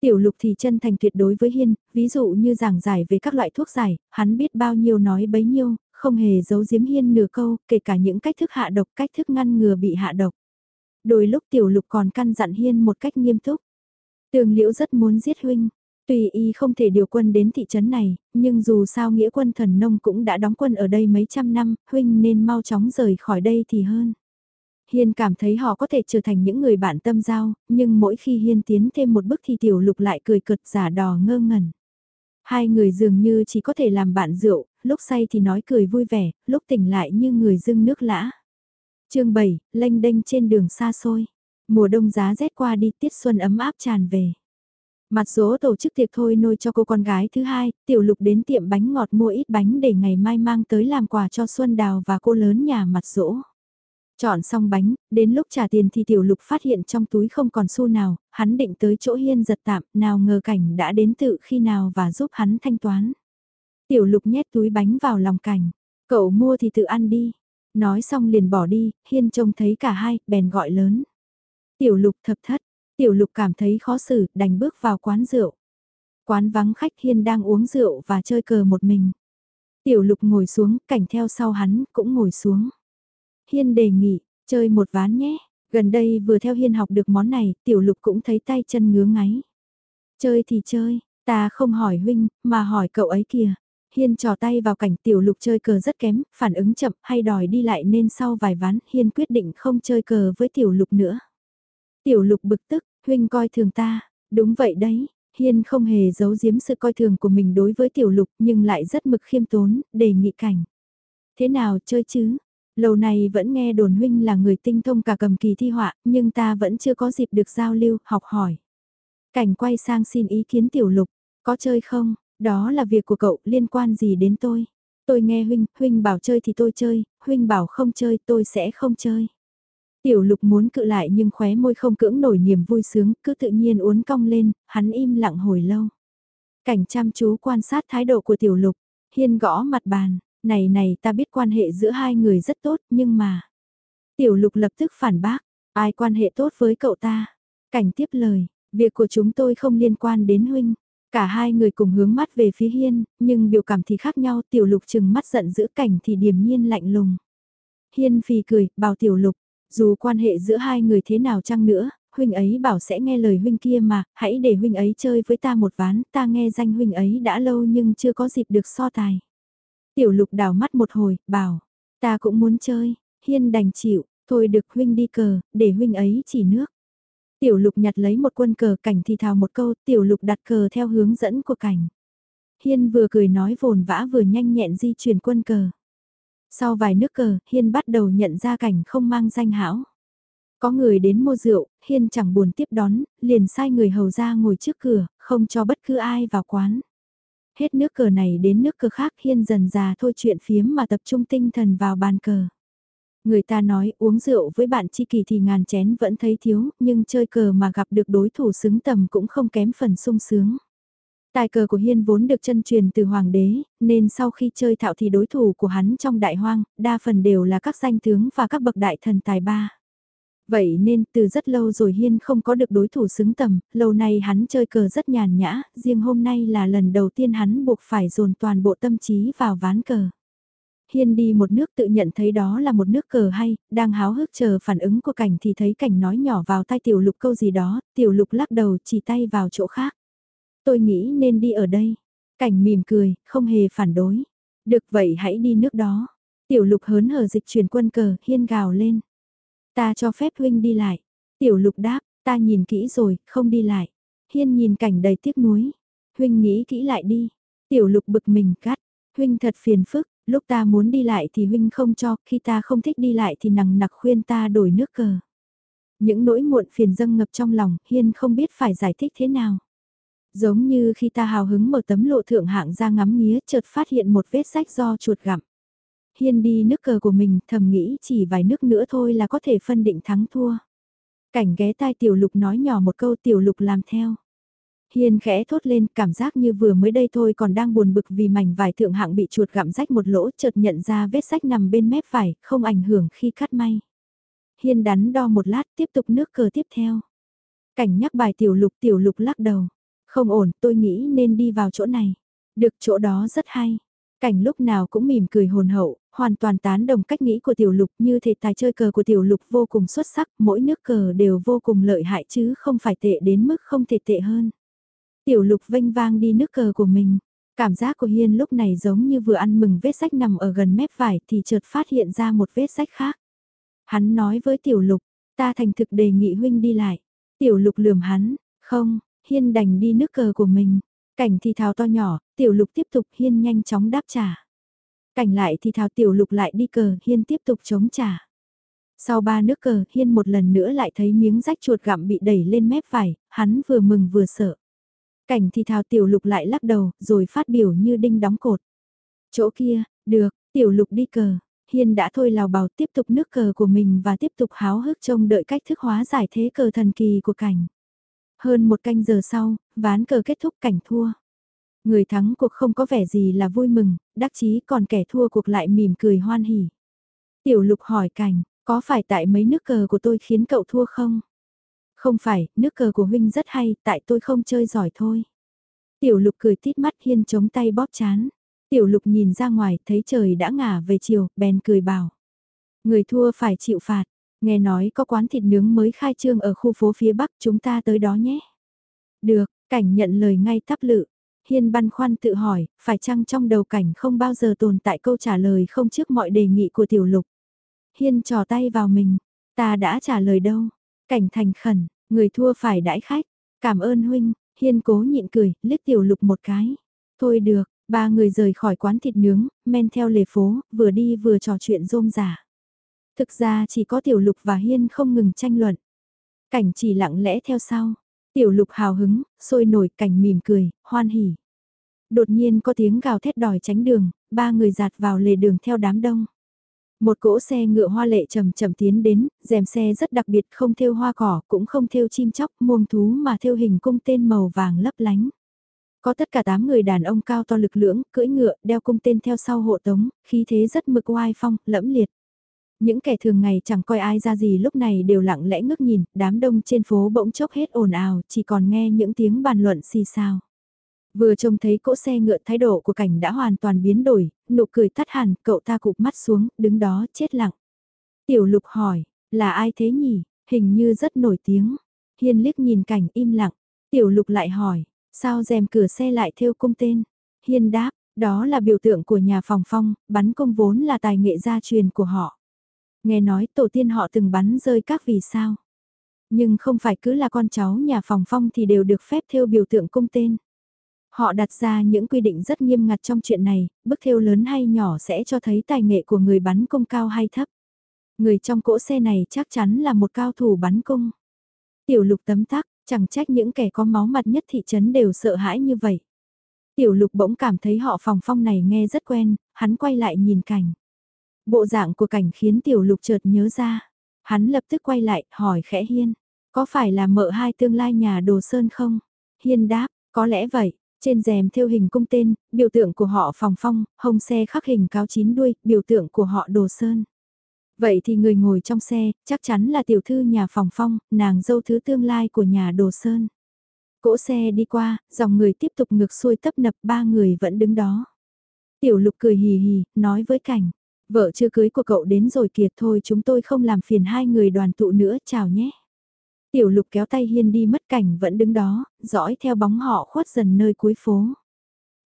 Tiểu lục thì chân thành tuyệt đối với Hiên, ví dụ như giảng giải về các loại thuốc giải, hắn biết bao nhiêu nói bấy nhiêu, không hề giấu giếm Hiên nửa câu, kể cả những cách thức hạ độc, cách thức ngăn ngừa bị hạ độc. Đôi lúc tiểu lục còn căn dặn Hiên một cách nghiêm túc. Tường liễu rất muốn giết huynh, Tuy y không thể điều quân đến thị trấn này, nhưng dù sao nghĩa quân thần nông cũng đã đóng quân ở đây mấy trăm năm, huynh nên mau chóng rời khỏi đây thì hơn. Hiên cảm thấy họ có thể trở thành những người bạn tâm giao, nhưng mỗi khi Hiên tiến thêm một bước thì tiểu lục lại cười cợt giả đò ngơ ngẩn. Hai người dường như chỉ có thể làm bạn rượu, lúc say thì nói cười vui vẻ, lúc tỉnh lại như người dưng nước lã. chương 7, lênh đênh trên đường xa xôi. Mùa đông giá rét qua đi tiết xuân ấm áp tràn về. Mặt dỗ tổ chức tiệc thôi nôi cho cô con gái thứ hai, tiểu lục đến tiệm bánh ngọt mua ít bánh để ngày mai mang tới làm quà cho Xuân Đào và cô lớn nhà mặt dỗ. Chọn xong bánh, đến lúc trả tiền thì tiểu lục phát hiện trong túi không còn xu nào, hắn định tới chỗ hiên giật tạm, nào ngờ cảnh đã đến tự khi nào và giúp hắn thanh toán. Tiểu lục nhét túi bánh vào lòng cảnh, cậu mua thì tự ăn đi. Nói xong liền bỏ đi, hiên trông thấy cả hai, bèn gọi lớn. Tiểu lục thập thất, tiểu lục cảm thấy khó xử, đành bước vào quán rượu. Quán vắng khách hiên đang uống rượu và chơi cờ một mình. Tiểu lục ngồi xuống, cảnh theo sau hắn, cũng ngồi xuống. Hiên đề nghị, chơi một ván nhé. Gần đây vừa theo Hiên học được món này, tiểu lục cũng thấy tay chân ngứa ngáy. Chơi thì chơi, ta không hỏi huynh, mà hỏi cậu ấy kìa. Hiên trò tay vào cảnh tiểu lục chơi cờ rất kém, phản ứng chậm hay đòi đi lại nên sau vài ván Hiên quyết định không chơi cờ với tiểu lục nữa. Tiểu lục bực tức, huynh coi thường ta, đúng vậy đấy, Hiên không hề giấu giếm sự coi thường của mình đối với tiểu lục nhưng lại rất mực khiêm tốn, đề nghị cảnh. Thế nào chơi chứ? Lâu nay vẫn nghe đồn huynh là người tinh thông cả cầm kỳ thi họa, nhưng ta vẫn chưa có dịp được giao lưu, học hỏi. Cảnh quay sang xin ý kiến tiểu lục, có chơi không? Đó là việc của cậu, liên quan gì đến tôi? Tôi nghe huynh, huynh bảo chơi thì tôi chơi, huynh bảo không chơi tôi sẽ không chơi. Tiểu lục muốn cự lại nhưng khóe môi không cưỡng nổi niềm vui sướng, cứ tự nhiên uốn cong lên, hắn im lặng hồi lâu. Cảnh chăm chú quan sát thái độ của tiểu lục, hiên gõ mặt bàn, này này ta biết quan hệ giữa hai người rất tốt nhưng mà... Tiểu lục lập tức phản bác, ai quan hệ tốt với cậu ta? Cảnh tiếp lời, việc của chúng tôi không liên quan đến huynh. Cả hai người cùng hướng mắt về phía hiên, nhưng biểu cảm thì khác nhau tiểu lục chừng mắt giận giữ cảnh thì điềm nhiên lạnh lùng. Hiên phì cười, bảo tiểu lục, dù quan hệ giữa hai người thế nào chăng nữa, huynh ấy bảo sẽ nghe lời huynh kia mà, hãy để huynh ấy chơi với ta một ván, ta nghe danh huynh ấy đã lâu nhưng chưa có dịp được so tài. Tiểu lục đào mắt một hồi, bảo, ta cũng muốn chơi, hiên đành chịu, thôi được huynh đi cờ, để huynh ấy chỉ nước. Tiểu lục nhặt lấy một quân cờ cảnh thì thào một câu, tiểu lục đặt cờ theo hướng dẫn của cảnh. Hiên vừa cười nói vồn vã vừa nhanh nhẹn di chuyển quân cờ. Sau vài nước cờ, Hiên bắt đầu nhận ra cảnh không mang danh hảo. Có người đến mua rượu, Hiên chẳng buồn tiếp đón, liền sai người hầu ra ngồi trước cửa, không cho bất cứ ai vào quán. Hết nước cờ này đến nước cờ khác Hiên dần già thôi chuyện phiếm mà tập trung tinh thần vào bàn cờ. Người ta nói uống rượu với bạn chi kỳ thì ngàn chén vẫn thấy thiếu, nhưng chơi cờ mà gặp được đối thủ xứng tầm cũng không kém phần sung sướng. Tài cờ của Hiên vốn được chân truyền từ hoàng đế, nên sau khi chơi thạo thì đối thủ của hắn trong đại hoang, đa phần đều là các danh tướng và các bậc đại thần tài ba. Vậy nên từ rất lâu rồi Hiên không có được đối thủ xứng tầm, lâu nay hắn chơi cờ rất nhàn nhã, riêng hôm nay là lần đầu tiên hắn buộc phải dồn toàn bộ tâm trí vào ván cờ. Hiên đi một nước tự nhận thấy đó là một nước cờ hay, đang háo hức chờ phản ứng của cảnh thì thấy cảnh nói nhỏ vào tai tiểu lục câu gì đó, tiểu lục lắc đầu chỉ tay vào chỗ khác. Tôi nghĩ nên đi ở đây. Cảnh mỉm cười, không hề phản đối. Được vậy hãy đi nước đó. Tiểu lục hớn hở dịch chuyển quân cờ, hiên gào lên. Ta cho phép huynh đi lại. Tiểu lục đáp, ta nhìn kỹ rồi, không đi lại. Hiên nhìn cảnh đầy tiếc nuối. Huynh nghĩ kỹ lại đi. Tiểu lục bực mình cắt. Huynh thật phiền phức, lúc ta muốn đi lại thì huynh không cho, khi ta không thích đi lại thì nằng nặc khuyên ta đổi nước cờ. Những nỗi muộn phiền dâng ngập trong lòng, Hiên không biết phải giải thích thế nào. Giống như khi ta hào hứng mở tấm lộ thượng hạng ra ngắm nghía chợt phát hiện một vết sách do chuột gặm. Hiên đi nước cờ của mình thầm nghĩ chỉ vài nước nữa thôi là có thể phân định thắng thua. Cảnh ghé tai tiểu lục nói nhỏ một câu tiểu lục làm theo. Hiên khẽ thốt lên cảm giác như vừa mới đây thôi còn đang buồn bực vì mảnh vải thượng hạng bị chuột gặm rách một lỗ chợt nhận ra vết sách nằm bên mép vải, không ảnh hưởng khi cắt may. Hiên đắn đo một lát tiếp tục nước cờ tiếp theo. Cảnh nhắc bài tiểu lục tiểu lục lắc đầu. Không ổn, tôi nghĩ nên đi vào chỗ này. Được chỗ đó rất hay. Cảnh lúc nào cũng mỉm cười hồn hậu, hoàn toàn tán đồng cách nghĩ của tiểu lục như thể tài chơi cờ của tiểu lục vô cùng xuất sắc, mỗi nước cờ đều vô cùng lợi hại chứ không phải tệ đến mức không thể tệ hơn. Tiểu lục vênh vang đi nước cờ của mình. Cảm giác của Hiên lúc này giống như vừa ăn mừng vết sách nằm ở gần mép vải thì chợt phát hiện ra một vết sách khác. Hắn nói với tiểu lục, ta thành thực đề nghị huynh đi lại. Tiểu lục lườm hắn, không, Hiên đành đi nước cờ của mình. Cảnh thì thào to nhỏ, tiểu lục tiếp tục Hiên nhanh chóng đáp trả. Cảnh lại thì thào tiểu lục lại đi cờ, Hiên tiếp tục chống trả. Sau ba nước cờ, Hiên một lần nữa lại thấy miếng rách chuột gặm bị đẩy lên mép phải, hắn vừa mừng vừa sợ. Cảnh thì thào tiểu lục lại lắc đầu, rồi phát biểu như đinh đóng cột. Chỗ kia, được, tiểu lục đi cờ. Hiên đã thôi lào bào tiếp tục nước cờ của mình và tiếp tục háo hức trông đợi cách thức hóa giải thế cờ thần kỳ của cảnh. Hơn một canh giờ sau, ván cờ kết thúc cảnh thua. Người thắng cuộc không có vẻ gì là vui mừng, đắc chí còn kẻ thua cuộc lại mỉm cười hoan hỉ. Tiểu lục hỏi cảnh, có phải tại mấy nước cờ của tôi khiến cậu thua không? Không phải, nước cờ của huynh rất hay, tại tôi không chơi giỏi thôi. Tiểu lục cười tít mắt hiên chống tay bóp chán. Tiểu lục nhìn ra ngoài, thấy trời đã ngả về chiều, bèn cười bảo. Người thua phải chịu phạt, nghe nói có quán thịt nướng mới khai trương ở khu phố phía Bắc, chúng ta tới đó nhé. Được, cảnh nhận lời ngay tắp lự. Hiên băn khoăn tự hỏi, phải chăng trong đầu cảnh không bao giờ tồn tại câu trả lời không trước mọi đề nghị của tiểu lục. Hiên trò tay vào mình, ta đã trả lời đâu. Cảnh thành khẩn, người thua phải đãi khách. Cảm ơn huynh, Hiên cố nhịn cười, liếc tiểu lục một cái. Thôi được, ba người rời khỏi quán thịt nướng, men theo lề phố, vừa đi vừa trò chuyện rôm rả. Thực ra chỉ có tiểu lục và Hiên không ngừng tranh luận. Cảnh chỉ lặng lẽ theo sau. Tiểu lục hào hứng, sôi nổi cảnh mỉm cười, hoan hỉ. Đột nhiên có tiếng gào thét đòi tránh đường, ba người giạt vào lề đường theo đám đông. Một cỗ xe ngựa hoa lệ chậm chậm tiến đến, rèm xe rất đặc biệt không thêu hoa cỏ cũng không thêu chim chóc muông thú mà thêu hình cung tên màu vàng lấp lánh. Có tất cả 8 người đàn ông cao to lực lưỡng, cưỡi ngựa, đeo cung tên theo sau hộ tống, khí thế rất mực oai phong, lẫm liệt. Những kẻ thường ngày chẳng coi ai ra gì lúc này đều lặng lẽ ngước nhìn, đám đông trên phố bỗng chốc hết ồn ào, chỉ còn nghe những tiếng bàn luận xì xào. Vừa trông thấy cỗ xe ngựa thái độ của cảnh đã hoàn toàn biến đổi, nụ cười tắt hẳn, cậu ta cụp mắt xuống, đứng đó chết lặng. Tiểu lục hỏi, là ai thế nhỉ, hình như rất nổi tiếng. Hiên liếc nhìn cảnh im lặng, tiểu lục lại hỏi, sao rèm cửa xe lại theo cung tên. Hiên đáp, đó là biểu tượng của nhà phòng phong, bắn công vốn là tài nghệ gia truyền của họ. Nghe nói tổ tiên họ từng bắn rơi các vì sao. Nhưng không phải cứ là con cháu nhà phòng phong thì đều được phép theo biểu tượng cung tên. Họ đặt ra những quy định rất nghiêm ngặt trong chuyện này, bức thêu lớn hay nhỏ sẽ cho thấy tài nghệ của người bắn cung cao hay thấp. Người trong cỗ xe này chắc chắn là một cao thủ bắn cung. Tiểu lục tấm tắc, chẳng trách những kẻ có máu mặt nhất thị trấn đều sợ hãi như vậy. Tiểu lục bỗng cảm thấy họ phòng phong này nghe rất quen, hắn quay lại nhìn cảnh. Bộ dạng của cảnh khiến tiểu lục chợt nhớ ra. Hắn lập tức quay lại, hỏi khẽ Hiên. Có phải là mợ hai tương lai nhà đồ sơn không? Hiên đáp, có lẽ vậy. Trên rèm theo hình cung tên, biểu tượng của họ phòng phong, hông xe khắc hình cáo chín đuôi, biểu tượng của họ đồ sơn. Vậy thì người ngồi trong xe, chắc chắn là tiểu thư nhà phòng phong, nàng dâu thứ tương lai của nhà đồ sơn. Cỗ xe đi qua, dòng người tiếp tục ngược xuôi tấp nập ba người vẫn đứng đó. Tiểu lục cười hì hì, nói với cảnh, vợ chưa cưới của cậu đến rồi kiệt thôi chúng tôi không làm phiền hai người đoàn tụ nữa, chào nhé. Tiểu lục kéo tay hiên đi mất cảnh vẫn đứng đó, dõi theo bóng họ khuất dần nơi cuối phố.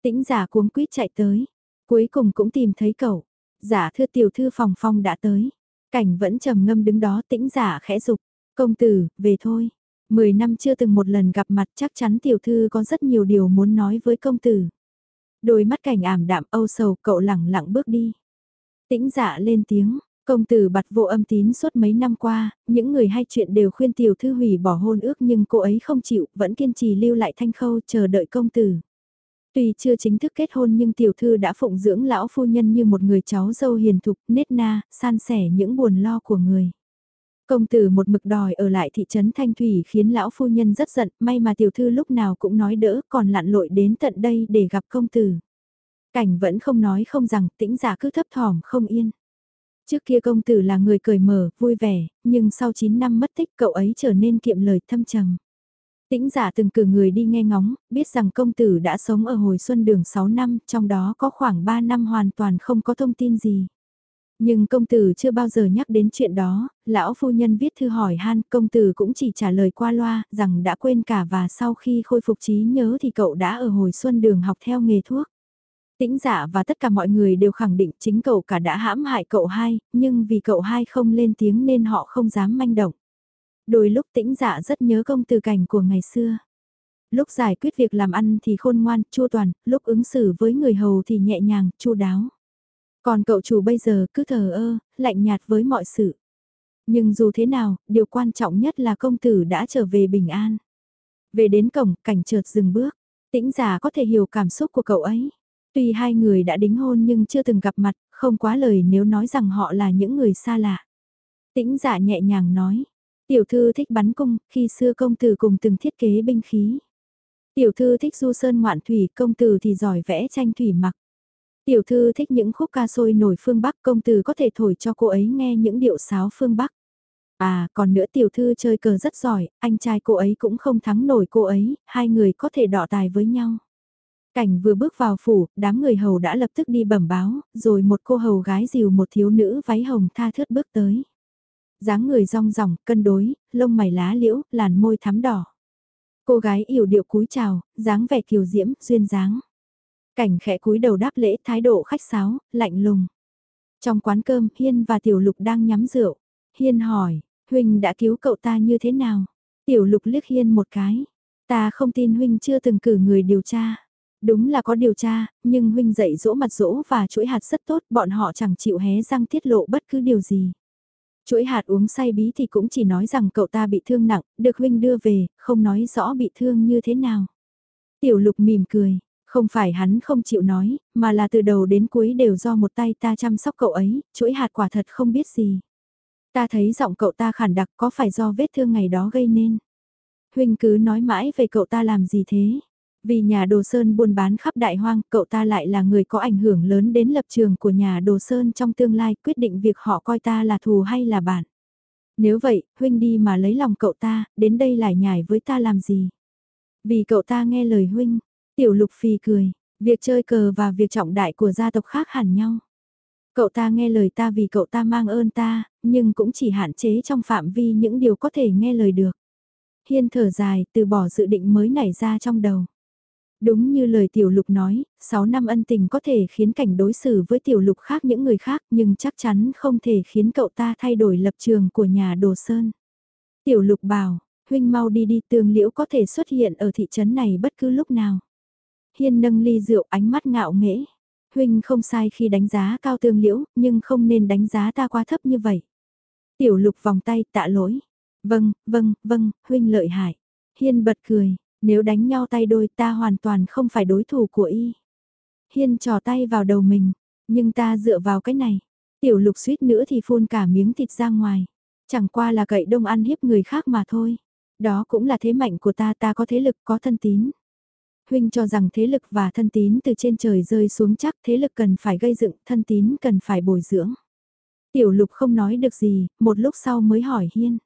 Tĩnh giả cuống quýt chạy tới, cuối cùng cũng tìm thấy cậu. Giả thưa tiểu thư phòng phong đã tới. Cảnh vẫn trầm ngâm đứng đó tĩnh giả khẽ dục Công tử, về thôi. Mười năm chưa từng một lần gặp mặt chắc chắn tiểu thư có rất nhiều điều muốn nói với công tử. Đôi mắt cảnh ảm đạm âu sầu cậu lẳng lặng bước đi. Tĩnh dạ lên tiếng, công tử bặt vô âm tín suốt mấy năm qua, những người hay chuyện đều khuyên tiểu thư hủy bỏ hôn ước nhưng cô ấy không chịu, vẫn kiên trì lưu lại thanh khâu chờ đợi công tử. Tuy chưa chính thức kết hôn nhưng tiểu thư đã phụng dưỡng lão phu nhân như một người cháu dâu hiền thục, nết na, san sẻ những buồn lo của người. Công tử một mực đòi ở lại thị trấn Thanh Thủy khiến lão phu nhân rất giận, may mà tiểu thư lúc nào cũng nói đỡ còn lặn lội đến tận đây để gặp công tử. Cảnh vẫn không nói không rằng tĩnh giả cứ thấp thỏm không yên. Trước kia công tử là người cười mở, vui vẻ, nhưng sau 9 năm mất tích cậu ấy trở nên kiệm lời thâm trầm. Tĩnh giả từng cử người đi nghe ngóng, biết rằng công tử đã sống ở hồi xuân đường 6 năm, trong đó có khoảng 3 năm hoàn toàn không có thông tin gì. Nhưng công tử chưa bao giờ nhắc đến chuyện đó, lão phu nhân viết thư hỏi han, công tử cũng chỉ trả lời qua loa, rằng đã quên cả và sau khi khôi phục trí nhớ thì cậu đã ở hồi xuân đường học theo nghề thuốc. Tĩnh giả và tất cả mọi người đều khẳng định chính cậu cả đã hãm hại cậu hai, nhưng vì cậu hai không lên tiếng nên họ không dám manh động. Đôi lúc tĩnh dạ rất nhớ công từ cảnh của ngày xưa. Lúc giải quyết việc làm ăn thì khôn ngoan, chua toàn, lúc ứng xử với người hầu thì nhẹ nhàng, chu đáo. Còn cậu chủ bây giờ cứ thờ ơ, lạnh nhạt với mọi sự. Nhưng dù thế nào, điều quan trọng nhất là công tử đã trở về bình an. Về đến cổng, cảnh chợt dừng bước. Tĩnh giả có thể hiểu cảm xúc của cậu ấy. Tuy hai người đã đính hôn nhưng chưa từng gặp mặt, Không quá lời nếu nói rằng họ là những người xa lạ. Tĩnh dạ nhẹ nhàng nói, tiểu thư thích bắn cung, khi xưa công tử cùng từng thiết kế binh khí. Tiểu thư thích du sơn ngoạn thủy, công tử thì giỏi vẽ tranh thủy mặc. Tiểu thư thích những khúc ca sôi nổi phương Bắc, công tử có thể thổi cho cô ấy nghe những điệu sáo phương Bắc. À, còn nữa tiểu thư chơi cờ rất giỏi, anh trai cô ấy cũng không thắng nổi cô ấy, hai người có thể đọ tài với nhau. Cảnh vừa bước vào phủ, đám người hầu đã lập tức đi bẩm báo, rồi một cô hầu gái dìu một thiếu nữ váy hồng tha thướt bước tới. dáng người rong ròng, cân đối, lông mày lá liễu, làn môi thắm đỏ. Cô gái yểu điệu cúi chào, dáng vẻ kiều diễm, duyên dáng. Cảnh khẽ cúi đầu đáp lễ thái độ khách sáo, lạnh lùng. Trong quán cơm, Hiên và Tiểu Lục đang nhắm rượu. Hiên hỏi, Huynh đã cứu cậu ta như thế nào? Tiểu Lục liếc Hiên một cái. Ta không tin Huynh chưa từng cử người điều tra. Đúng là có điều tra, nhưng Huynh dạy dỗ mặt dỗ và chuỗi hạt rất tốt, bọn họ chẳng chịu hé răng tiết lộ bất cứ điều gì. Chuỗi hạt uống say bí thì cũng chỉ nói rằng cậu ta bị thương nặng, được huynh đưa về, không nói rõ bị thương như thế nào. Tiểu lục mỉm cười, không phải hắn không chịu nói, mà là từ đầu đến cuối đều do một tay ta chăm sóc cậu ấy, chuỗi hạt quả thật không biết gì. Ta thấy giọng cậu ta khản đặc có phải do vết thương ngày đó gây nên. Huynh cứ nói mãi về cậu ta làm gì thế? Vì nhà đồ sơn buôn bán khắp đại hoang, cậu ta lại là người có ảnh hưởng lớn đến lập trường của nhà đồ sơn trong tương lai quyết định việc họ coi ta là thù hay là bạn. Nếu vậy, huynh đi mà lấy lòng cậu ta, đến đây lại nhảy với ta làm gì? Vì cậu ta nghe lời huynh, tiểu lục phi cười, việc chơi cờ và việc trọng đại của gia tộc khác hẳn nhau. Cậu ta nghe lời ta vì cậu ta mang ơn ta, nhưng cũng chỉ hạn chế trong phạm vi những điều có thể nghe lời được. Hiên thở dài, từ bỏ dự định mới nảy ra trong đầu. Đúng như lời tiểu lục nói, 6 năm ân tình có thể khiến cảnh đối xử với tiểu lục khác những người khác nhưng chắc chắn không thể khiến cậu ta thay đổi lập trường của nhà đồ sơn. Tiểu lục bảo, huynh mau đi đi tường liễu có thể xuất hiện ở thị trấn này bất cứ lúc nào. Hiên nâng ly rượu ánh mắt ngạo nghễ. Huynh không sai khi đánh giá cao tương liễu, nhưng không nên đánh giá ta quá thấp như vậy. Tiểu lục vòng tay tạ lỗi. Vâng, vâng, vâng, huynh lợi hại. Hiên bật cười, nếu đánh nhau tay đôi ta hoàn toàn không phải đối thủ của y. Hiên trò tay vào đầu mình, nhưng ta dựa vào cái này. Tiểu lục suýt nữa thì phun cả miếng thịt ra ngoài. Chẳng qua là cậy đông ăn hiếp người khác mà thôi. Đó cũng là thế mạnh của ta, ta có thế lực, có thân tín. Huynh cho rằng thế lực và thân tín từ trên trời rơi xuống chắc thế lực cần phải gây dựng, thân tín cần phải bồi dưỡng. Tiểu lục không nói được gì, một lúc sau mới hỏi Hiên.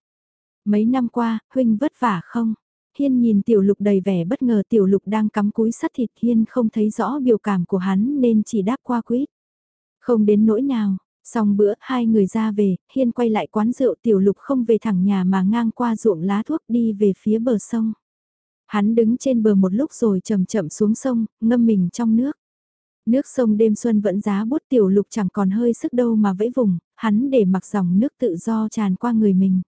Mấy năm qua, Huynh vất vả không? Hiên nhìn tiểu lục đầy vẻ bất ngờ tiểu lục đang cắm cúi sắt thịt Hiên không thấy rõ biểu cảm của hắn nên chỉ đáp qua quýt. Không đến nỗi nào, xong bữa hai người ra về, Hiên quay lại quán rượu tiểu lục không về thẳng nhà mà ngang qua ruộng lá thuốc đi về phía bờ sông. Hắn đứng trên bờ một lúc rồi chậm chậm xuống sông, ngâm mình trong nước. Nước sông đêm xuân vẫn giá bút tiểu lục chẳng còn hơi sức đâu mà vẫy vùng, hắn để mặc dòng nước tự do tràn qua người mình.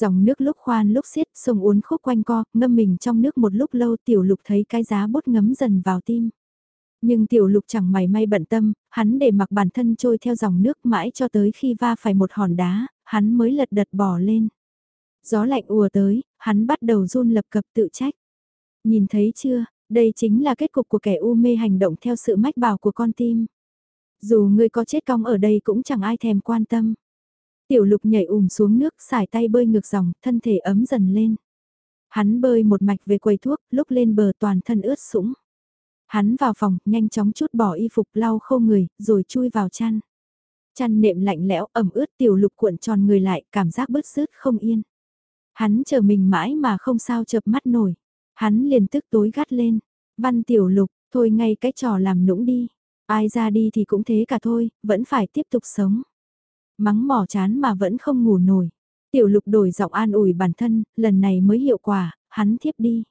Dòng nước lúc khoan lúc xiết, sông uốn khúc quanh co, ngâm mình trong nước một lúc lâu tiểu lục thấy cái giá bút ngấm dần vào tim. Nhưng tiểu lục chẳng mày may bận tâm, hắn để mặc bản thân trôi theo dòng nước mãi cho tới khi va phải một hòn đá, hắn mới lật đật bỏ lên. Gió lạnh ùa tới, hắn bắt đầu run lập cập tự trách. Nhìn thấy chưa, đây chính là kết cục của kẻ u mê hành động theo sự mách bảo của con tim. Dù ngươi có chết cong ở đây cũng chẳng ai thèm quan tâm. Tiểu lục nhảy ùm xuống nước, xải tay bơi ngược dòng, thân thể ấm dần lên. Hắn bơi một mạch về quầy thuốc, lúc lên bờ toàn thân ướt sũng. Hắn vào phòng, nhanh chóng chút bỏ y phục lau khô người, rồi chui vào chăn. Chăn nệm lạnh lẽo, ẩm ướt tiểu lục cuộn tròn người lại, cảm giác bứt rứt không yên. Hắn chờ mình mãi mà không sao chập mắt nổi. Hắn liền tức tối gắt lên. Văn tiểu lục, thôi ngay cái trò làm nũng đi. Ai ra đi thì cũng thế cả thôi, vẫn phải tiếp tục sống. Mắng mỏ chán mà vẫn không ngủ nổi. Tiểu lục đổi giọng an ủi bản thân, lần này mới hiệu quả, hắn thiếp đi.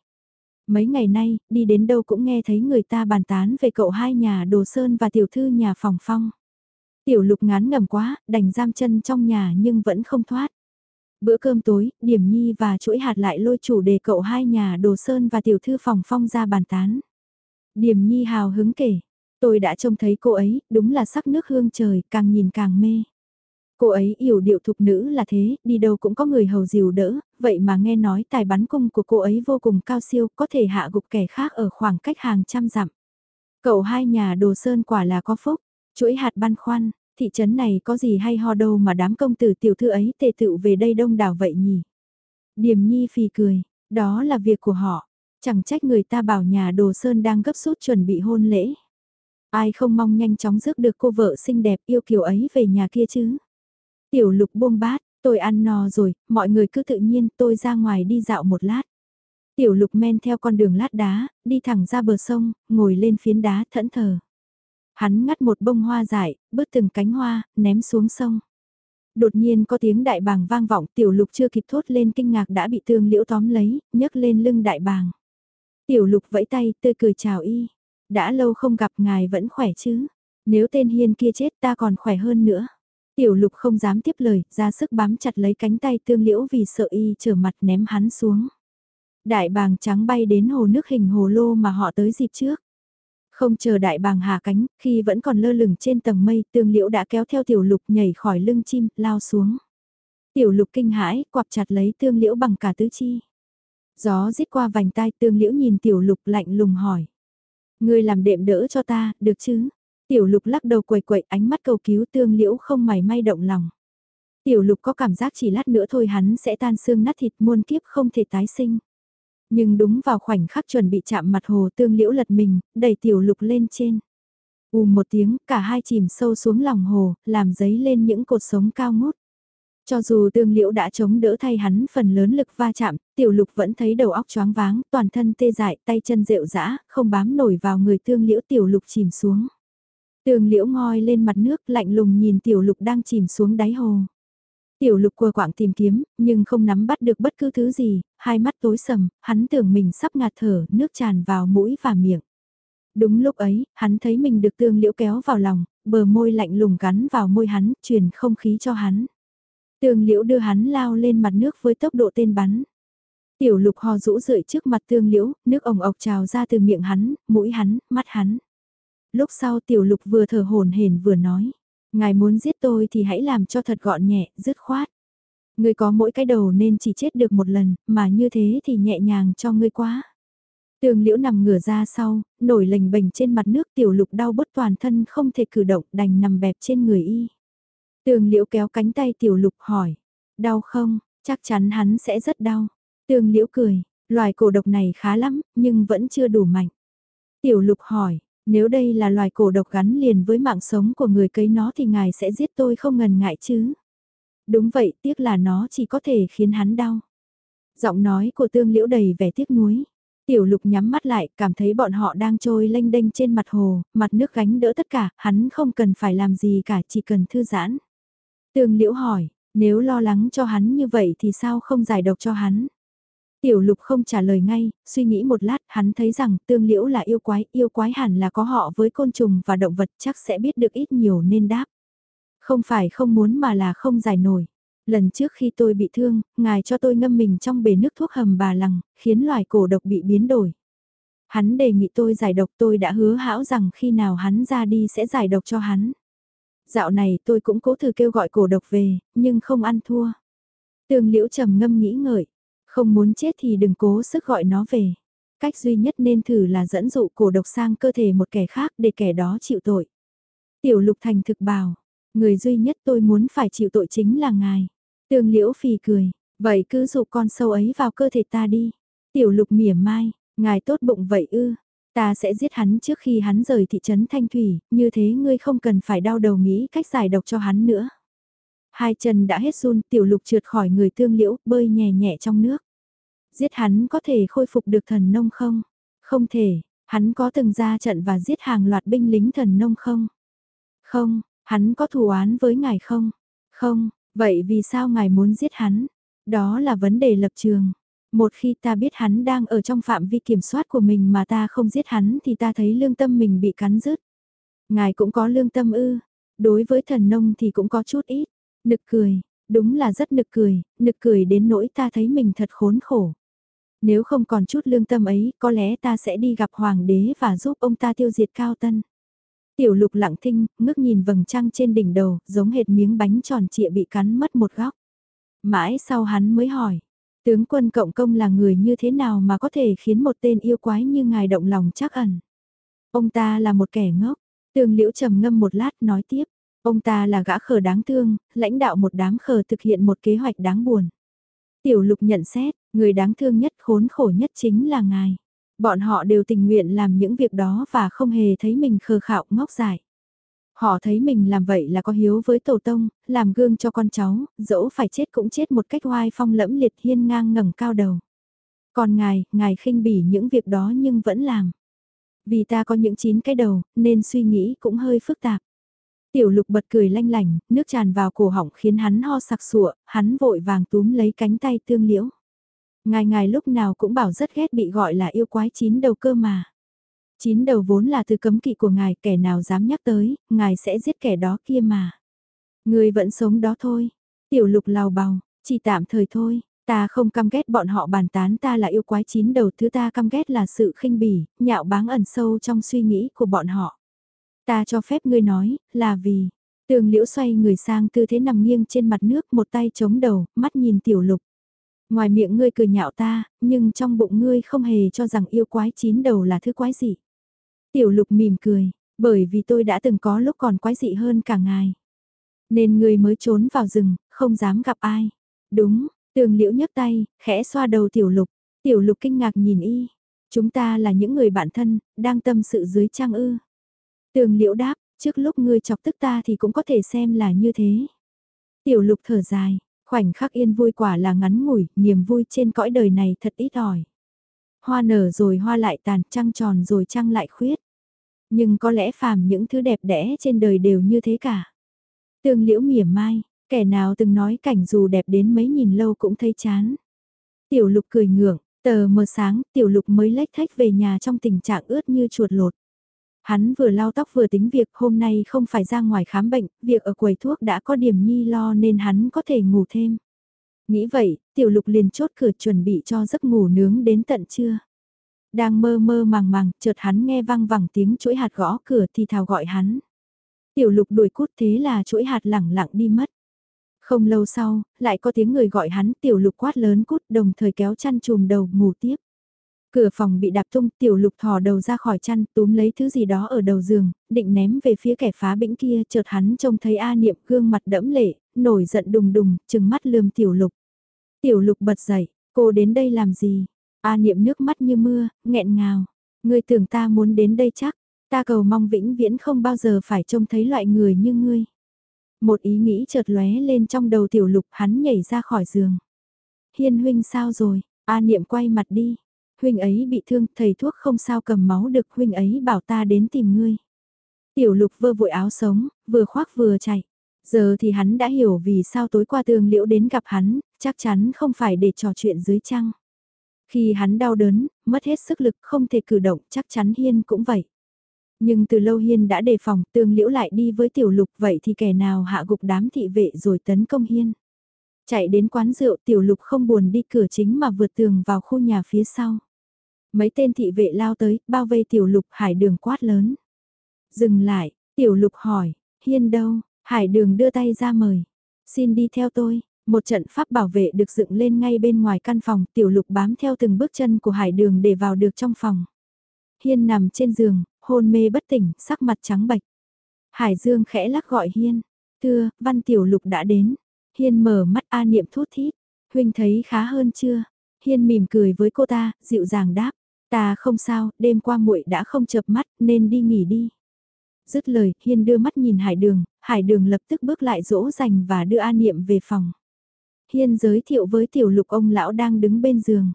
Mấy ngày nay, đi đến đâu cũng nghe thấy người ta bàn tán về cậu hai nhà đồ sơn và tiểu thư nhà phòng phong. Tiểu lục ngán ngầm quá, đành giam chân trong nhà nhưng vẫn không thoát. Bữa cơm tối, Điểm Nhi và chuỗi hạt lại lôi chủ đề cậu hai nhà đồ sơn và tiểu thư phòng phong ra bàn tán. Điểm Nhi hào hứng kể, tôi đã trông thấy cô ấy, đúng là sắc nước hương trời, càng nhìn càng mê. Cô ấy yểu điệu thục nữ là thế, đi đâu cũng có người hầu dìu đỡ, vậy mà nghe nói tài bắn cung của cô ấy vô cùng cao siêu, có thể hạ gục kẻ khác ở khoảng cách hàng trăm dặm. Cậu hai nhà đồ sơn quả là có phúc, chuỗi hạt băn khoăn, Thị trấn này có gì hay ho đâu mà đám công tử tiểu thư ấy tề tựu về đây đông đảo vậy nhỉ? Điềm nhi phì cười, đó là việc của họ. Chẳng trách người ta bảo nhà đồ sơn đang gấp rút chuẩn bị hôn lễ. Ai không mong nhanh chóng rước được cô vợ xinh đẹp yêu kiều ấy về nhà kia chứ? Tiểu lục buông bát, tôi ăn no rồi, mọi người cứ tự nhiên tôi ra ngoài đi dạo một lát. Tiểu lục men theo con đường lát đá, đi thẳng ra bờ sông, ngồi lên phiến đá thẫn thờ. Hắn ngắt một bông hoa dại, bứt từng cánh hoa, ném xuống sông. Đột nhiên có tiếng đại bàng vang vọng tiểu lục chưa kịp thốt lên kinh ngạc đã bị tương liễu tóm lấy, nhấc lên lưng đại bàng. Tiểu lục vẫy tay tươi cười chào y. Đã lâu không gặp ngài vẫn khỏe chứ. Nếu tên hiên kia chết ta còn khỏe hơn nữa. Tiểu lục không dám tiếp lời, ra sức bám chặt lấy cánh tay tương liễu vì sợ y trở mặt ném hắn xuống. Đại bàng trắng bay đến hồ nước hình hồ lô mà họ tới dịp trước. Không chờ đại bàng hạ cánh, khi vẫn còn lơ lửng trên tầng mây, tương liễu đã kéo theo tiểu lục nhảy khỏi lưng chim, lao xuống. Tiểu lục kinh hãi, quặp chặt lấy tương liễu bằng cả tứ chi. Gió rít qua vành tai tương liễu nhìn tiểu lục lạnh lùng hỏi. Người làm đệm đỡ cho ta, được chứ? Tiểu lục lắc đầu quậy quậy ánh mắt cầu cứu tương liễu không mảy may động lòng. Tiểu lục có cảm giác chỉ lát nữa thôi hắn sẽ tan xương nát thịt muôn kiếp không thể tái sinh. Nhưng đúng vào khoảnh khắc chuẩn bị chạm mặt hồ tương liễu lật mình, đẩy tiểu lục lên trên. ù một tiếng, cả hai chìm sâu xuống lòng hồ, làm giấy lên những cột sống cao ngút. Cho dù tương liễu đã chống đỡ thay hắn phần lớn lực va chạm, tiểu lục vẫn thấy đầu óc choáng váng, toàn thân tê dại, tay chân rệu rã, không bám nổi vào người tương liễu tiểu lục chìm xuống. Tường liễu ngoi lên mặt nước lạnh lùng nhìn tiểu lục đang chìm xuống đáy hồ. Tiểu lục quờ quạng tìm kiếm, nhưng không nắm bắt được bất cứ thứ gì, hai mắt tối sầm, hắn tưởng mình sắp ngạt thở, nước tràn vào mũi và miệng. Đúng lúc ấy, hắn thấy mình được tương liễu kéo vào lòng, bờ môi lạnh lùng gắn vào môi hắn, truyền không khí cho hắn. Tương liễu đưa hắn lao lên mặt nước với tốc độ tên bắn. Tiểu lục hò rũ rượi trước mặt tương liễu, nước ồng ọc trào ra từ miệng hắn, mũi hắn, mắt hắn. Lúc sau tiểu lục vừa thở hồn hển vừa nói. Ngài muốn giết tôi thì hãy làm cho thật gọn nhẹ, dứt khoát. Ngươi có mỗi cái đầu nên chỉ chết được một lần, mà như thế thì nhẹ nhàng cho ngươi quá. Tường liễu nằm ngửa ra sau, nổi lềnh bềnh trên mặt nước tiểu lục đau bớt toàn thân không thể cử động đành nằm bẹp trên người y. Tường liễu kéo cánh tay tiểu lục hỏi, đau không, chắc chắn hắn sẽ rất đau. Tường liễu cười, loài cổ độc này khá lắm, nhưng vẫn chưa đủ mạnh. Tiểu lục hỏi, nếu đây là loài cổ độc gắn liền với mạng sống của người cấy nó thì ngài sẽ giết tôi không ngần ngại chứ. Đúng vậy, tiếc là nó chỉ có thể khiến hắn đau. Giọng nói của tương liễu đầy vẻ tiếc nuối. Tiểu lục nhắm mắt lại, cảm thấy bọn họ đang trôi lênh đênh trên mặt hồ, mặt nước gánh đỡ tất cả, hắn không cần phải làm gì cả, chỉ cần thư giãn. Tương liễu hỏi, nếu lo lắng cho hắn như vậy thì sao không giải độc cho hắn? Tiểu lục không trả lời ngay, suy nghĩ một lát, hắn thấy rằng tương liễu là yêu quái, yêu quái hẳn là có họ với côn trùng và động vật chắc sẽ biết được ít nhiều nên đáp. Không phải không muốn mà là không giải nổi. Lần trước khi tôi bị thương, ngài cho tôi ngâm mình trong bể nước thuốc hầm bà lằng, khiến loài cổ độc bị biến đổi. Hắn đề nghị tôi giải độc tôi đã hứa hão rằng khi nào hắn ra đi sẽ giải độc cho hắn. Dạo này tôi cũng cố thử kêu gọi cổ độc về, nhưng không ăn thua. Tường liễu trầm ngâm nghĩ ngợi, không muốn chết thì đừng cố sức gọi nó về. Cách duy nhất nên thử là dẫn dụ cổ độc sang cơ thể một kẻ khác để kẻ đó chịu tội. Tiểu lục thành thực bảo, người duy nhất tôi muốn phải chịu tội chính là ngài. Tương liễu phì cười, vậy cứ dụ con sâu ấy vào cơ thể ta đi. Tiểu lục mỉa mai, ngài tốt bụng vậy ư, ta sẽ giết hắn trước khi hắn rời thị trấn Thanh Thủy, như thế ngươi không cần phải đau đầu nghĩ cách giải độc cho hắn nữa. Hai chân đã hết run, tiểu lục trượt khỏi người tương liễu, bơi nhẹ nhẹ trong nước. Giết hắn có thể khôi phục được thần nông không? Không thể, hắn có từng ra trận và giết hàng loạt binh lính thần nông không? Không, hắn có thù oán với ngài không? Không, vậy vì sao ngài muốn giết hắn? Đó là vấn đề lập trường. Một khi ta biết hắn đang ở trong phạm vi kiểm soát của mình mà ta không giết hắn thì ta thấy lương tâm mình bị cắn rứt. Ngài cũng có lương tâm ư, đối với thần nông thì cũng có chút ít. Nực cười, đúng là rất nực cười, nực cười đến nỗi ta thấy mình thật khốn khổ. Nếu không còn chút lương tâm ấy, có lẽ ta sẽ đi gặp hoàng đế và giúp ông ta tiêu diệt cao tân. Tiểu lục lặng thinh, ngước nhìn vầng trăng trên đỉnh đầu, giống hệt miếng bánh tròn trịa bị cắn mất một góc. Mãi sau hắn mới hỏi, tướng quân cộng công là người như thế nào mà có thể khiến một tên yêu quái như ngài động lòng chắc ẩn. Ông ta là một kẻ ngốc, tường liễu trầm ngâm một lát nói tiếp, Ông ta là gã khờ đáng thương, lãnh đạo một đám khờ thực hiện một kế hoạch đáng buồn. Tiểu lục nhận xét, người đáng thương nhất khốn khổ nhất chính là ngài. Bọn họ đều tình nguyện làm những việc đó và không hề thấy mình khờ khạo ngốc dại. Họ thấy mình làm vậy là có hiếu với tổ tông, làm gương cho con cháu, dẫu phải chết cũng chết một cách oai phong lẫm liệt hiên ngang ngẩng cao đầu. Còn ngài, ngài khinh bỉ những việc đó nhưng vẫn làm. Vì ta có những chín cái đầu, nên suy nghĩ cũng hơi phức tạp. Tiểu lục bật cười lanh lành, nước tràn vào cổ họng khiến hắn ho sặc sụa, hắn vội vàng túm lấy cánh tay tương liễu. Ngài ngài lúc nào cũng bảo rất ghét bị gọi là yêu quái chín đầu cơ mà. Chín đầu vốn là thứ cấm kỵ của ngài, kẻ nào dám nhắc tới, ngài sẽ giết kẻ đó kia mà. Người vẫn sống đó thôi. Tiểu lục lào bào, chỉ tạm thời thôi, ta không căm ghét bọn họ bàn tán ta là yêu quái chín đầu, thứ ta căm ghét là sự khinh bỉ, nhạo báng ẩn sâu trong suy nghĩ của bọn họ. Ta cho phép ngươi nói, là vì, tường liễu xoay người sang tư thế nằm nghiêng trên mặt nước một tay chống đầu, mắt nhìn tiểu lục. Ngoài miệng ngươi cười nhạo ta, nhưng trong bụng ngươi không hề cho rằng yêu quái chín đầu là thứ quái gì. Tiểu lục mỉm cười, bởi vì tôi đã từng có lúc còn quái dị hơn cả ngài. Nên ngươi mới trốn vào rừng, không dám gặp ai. Đúng, tường liễu nhấc tay, khẽ xoa đầu tiểu lục. Tiểu lục kinh ngạc nhìn y. Chúng ta là những người bạn thân, đang tâm sự dưới trang ư. Tường liễu đáp, trước lúc ngươi chọc tức ta thì cũng có thể xem là như thế. Tiểu lục thở dài, khoảnh khắc yên vui quả là ngắn ngủi, niềm vui trên cõi đời này thật ít ỏi. Hoa nở rồi hoa lại tàn, trăng tròn rồi trăng lại khuyết. Nhưng có lẽ phàm những thứ đẹp đẽ trên đời đều như thế cả. Tương liễu mỉa mai, kẻ nào từng nói cảnh dù đẹp đến mấy nhìn lâu cũng thấy chán. Tiểu lục cười ngượng, tờ mờ sáng, tiểu lục mới lách thách về nhà trong tình trạng ướt như chuột lột. Hắn vừa lau tóc vừa tính việc hôm nay không phải ra ngoài khám bệnh, việc ở quầy thuốc đã có điểm nhi lo nên hắn có thể ngủ thêm. Nghĩ vậy, tiểu lục liền chốt cửa chuẩn bị cho giấc ngủ nướng đến tận trưa. Đang mơ mơ màng màng, chợt hắn nghe vang vẳng tiếng chuỗi hạt gõ cửa thì thào gọi hắn. Tiểu lục đuổi cút thế là chuỗi hạt lẳng lặng đi mất. Không lâu sau, lại có tiếng người gọi hắn tiểu lục quát lớn cút đồng thời kéo chăn chùm đầu ngủ tiếp. Cửa phòng bị đạp tung, tiểu lục thò đầu ra khỏi chăn, túm lấy thứ gì đó ở đầu giường, định ném về phía kẻ phá bĩnh kia, chợt hắn trông thấy A Niệm gương mặt đẫm lệ, nổi giận đùng đùng, chừng mắt lườm tiểu lục. Tiểu lục bật dậy, cô đến đây làm gì? A Niệm nước mắt như mưa, nghẹn ngào. Ngươi tưởng ta muốn đến đây chắc, ta cầu mong vĩnh viễn không bao giờ phải trông thấy loại người như ngươi. Một ý nghĩ chợt lóe lên trong đầu tiểu lục hắn nhảy ra khỏi giường. Hiên huynh sao rồi? A Niệm quay mặt đi, huynh ấy bị thương, thầy thuốc không sao cầm máu được, huynh ấy bảo ta đến tìm ngươi. Tiểu lục vơ vội áo sống, vừa khoác vừa chạy. Giờ thì hắn đã hiểu vì sao tối qua tường liễu đến gặp hắn, chắc chắn không phải để trò chuyện dưới trăng. Khi hắn đau đớn, mất hết sức lực không thể cử động chắc chắn Hiên cũng vậy. Nhưng từ lâu Hiên đã đề phòng Tương liễu lại đi với tiểu lục vậy thì kẻ nào hạ gục đám thị vệ rồi tấn công Hiên. Chạy đến quán rượu tiểu lục không buồn đi cửa chính mà vượt tường vào khu nhà phía sau. Mấy tên thị vệ lao tới, bao vây tiểu lục hải đường quát lớn. Dừng lại, tiểu lục hỏi, hiên đâu, hải đường đưa tay ra mời. Xin đi theo tôi, một trận pháp bảo vệ được dựng lên ngay bên ngoài căn phòng, tiểu lục bám theo từng bước chân của hải đường để vào được trong phòng. Hiên nằm trên giường, hôn mê bất tỉnh, sắc mặt trắng bệch. Hải Dương khẽ lắc gọi Hiên. Thưa, văn tiểu lục đã đến. Hiên mở mắt A niệm thút thít. Huynh thấy khá hơn chưa? Hiên mỉm cười với cô ta, dịu dàng đáp. Ta không sao, đêm qua muội đã không chợp mắt nên đi nghỉ đi. Dứt lời, Hiên đưa mắt nhìn Hải Đường, Hải Đường lập tức bước lại dỗ dành và đưa An Niệm về phòng. Hiên giới thiệu với tiểu lục ông lão đang đứng bên giường.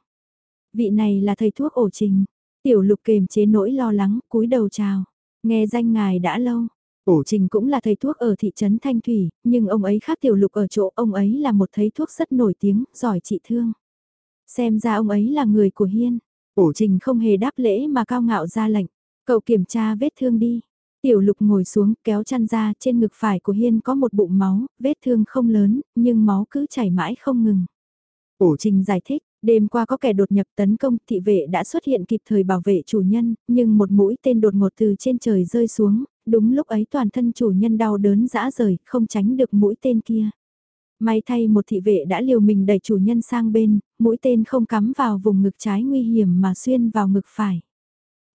Vị này là thầy thuốc ổ trình. Tiểu lục kềm chế nỗi lo lắng, cúi đầu chào. Nghe danh ngài đã lâu. Ổ trình cũng là thầy thuốc ở thị trấn Thanh Thủy, nhưng ông ấy khác tiểu lục ở chỗ ông ấy là một thầy thuốc rất nổi tiếng, giỏi trị thương. Xem ra ông ấy là người của Hiên. Ổ trình không hề đáp lễ mà cao ngạo ra lệnh. Cậu kiểm tra vết thương đi. Tiểu lục ngồi xuống kéo chăn ra trên ngực phải của Hiên có một bụng máu, vết thương không lớn, nhưng máu cứ chảy mãi không ngừng. Ổ trình giải thích, đêm qua có kẻ đột nhập tấn công, thị vệ đã xuất hiện kịp thời bảo vệ chủ nhân, nhưng một mũi tên đột ngột từ trên trời rơi xuống, đúng lúc ấy toàn thân chủ nhân đau đớn dã rời, không tránh được mũi tên kia. May thay một thị vệ đã liều mình đẩy chủ nhân sang bên, mũi tên không cắm vào vùng ngực trái nguy hiểm mà xuyên vào ngực phải.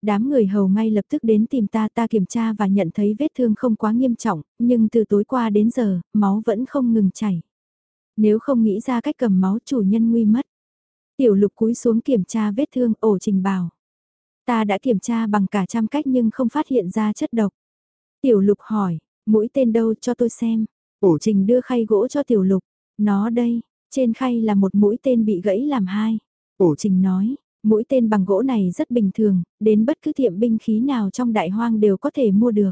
Đám người hầu ngay lập tức đến tìm ta ta kiểm tra và nhận thấy vết thương không quá nghiêm trọng, nhưng từ tối qua đến giờ, máu vẫn không ngừng chảy. Nếu không nghĩ ra cách cầm máu chủ nhân nguy mất. Tiểu lục cúi xuống kiểm tra vết thương ổ trình bào. Ta đã kiểm tra bằng cả trăm cách nhưng không phát hiện ra chất độc. Tiểu lục hỏi, mũi tên đâu cho tôi xem. Ổ trình đưa khay gỗ cho tiểu lục. Nó đây, trên khay là một mũi tên bị gãy làm hai. Ổ trình nói, mũi tên bằng gỗ này rất bình thường, đến bất cứ tiệm binh khí nào trong đại hoang đều có thể mua được.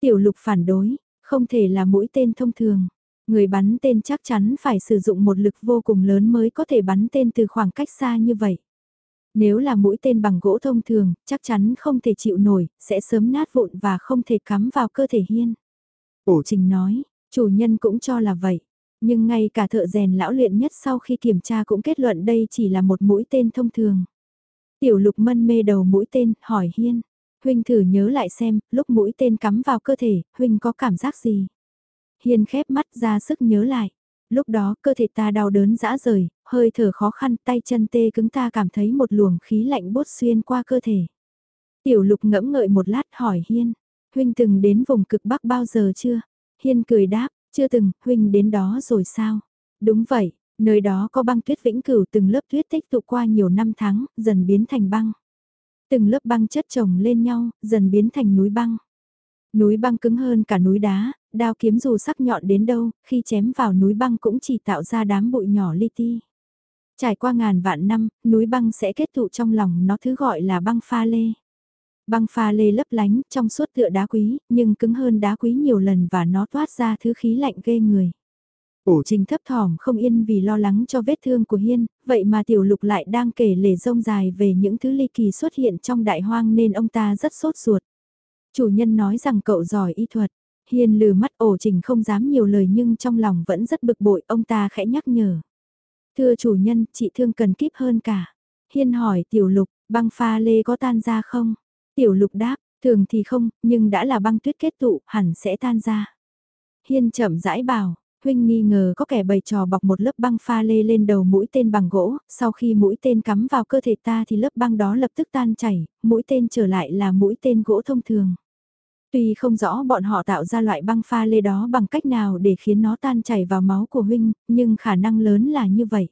Tiểu lục phản đối, không thể là mũi tên thông thường. Người bắn tên chắc chắn phải sử dụng một lực vô cùng lớn mới có thể bắn tên từ khoảng cách xa như vậy. Nếu là mũi tên bằng gỗ thông thường, chắc chắn không thể chịu nổi, sẽ sớm nát vụn và không thể cắm vào cơ thể hiên. Ổ trình nói, chủ nhân cũng cho là vậy. Nhưng ngay cả thợ rèn lão luyện nhất sau khi kiểm tra cũng kết luận đây chỉ là một mũi tên thông thường. Tiểu lục mân mê đầu mũi tên, hỏi Hiên. Huynh thử nhớ lại xem, lúc mũi tên cắm vào cơ thể, Huynh có cảm giác gì? Hiên khép mắt ra sức nhớ lại. Lúc đó cơ thể ta đau đớn dã rời, hơi thở khó khăn tay chân tê cứng ta cảm thấy một luồng khí lạnh bốt xuyên qua cơ thể. Tiểu lục ngẫm ngợi một lát hỏi Hiên. Huynh từng đến vùng cực Bắc bao giờ chưa? Hiên cười đáp, chưa từng, Huynh đến đó rồi sao? Đúng vậy, nơi đó có băng tuyết vĩnh cửu từng lớp tuyết tích tụ qua nhiều năm tháng, dần biến thành băng. Từng lớp băng chất chồng lên nhau, dần biến thành núi băng. Núi băng cứng hơn cả núi đá, đao kiếm dù sắc nhọn đến đâu, khi chém vào núi băng cũng chỉ tạo ra đám bụi nhỏ li ti. Trải qua ngàn vạn năm, núi băng sẽ kết tụ trong lòng nó thứ gọi là băng pha lê. Băng pha lê lấp lánh trong suốt tựa đá quý, nhưng cứng hơn đá quý nhiều lần và nó toát ra thứ khí lạnh ghê người. Ổ trình thấp thỏm không yên vì lo lắng cho vết thương của Hiên, vậy mà tiểu lục lại đang kể lể rông dài về những thứ ly kỳ xuất hiện trong đại hoang nên ông ta rất sốt ruột. Chủ nhân nói rằng cậu giỏi y thuật, Hiên lừ mắt ổ trình không dám nhiều lời nhưng trong lòng vẫn rất bực bội, ông ta khẽ nhắc nhở. Thưa chủ nhân, chị thương cần kíp hơn cả. Hiên hỏi tiểu lục, băng pha lê có tan ra không? Tiểu lục đáp, thường thì không, nhưng đã là băng tuyết kết tụ, hẳn sẽ tan ra. Hiên chậm rãi bảo, huynh nghi ngờ có kẻ bày trò bọc một lớp băng pha lê lên đầu mũi tên bằng gỗ, sau khi mũi tên cắm vào cơ thể ta thì lớp băng đó lập tức tan chảy, mũi tên trở lại là mũi tên gỗ thông thường. Tuy không rõ bọn họ tạo ra loại băng pha lê đó bằng cách nào để khiến nó tan chảy vào máu của huynh, nhưng khả năng lớn là như vậy.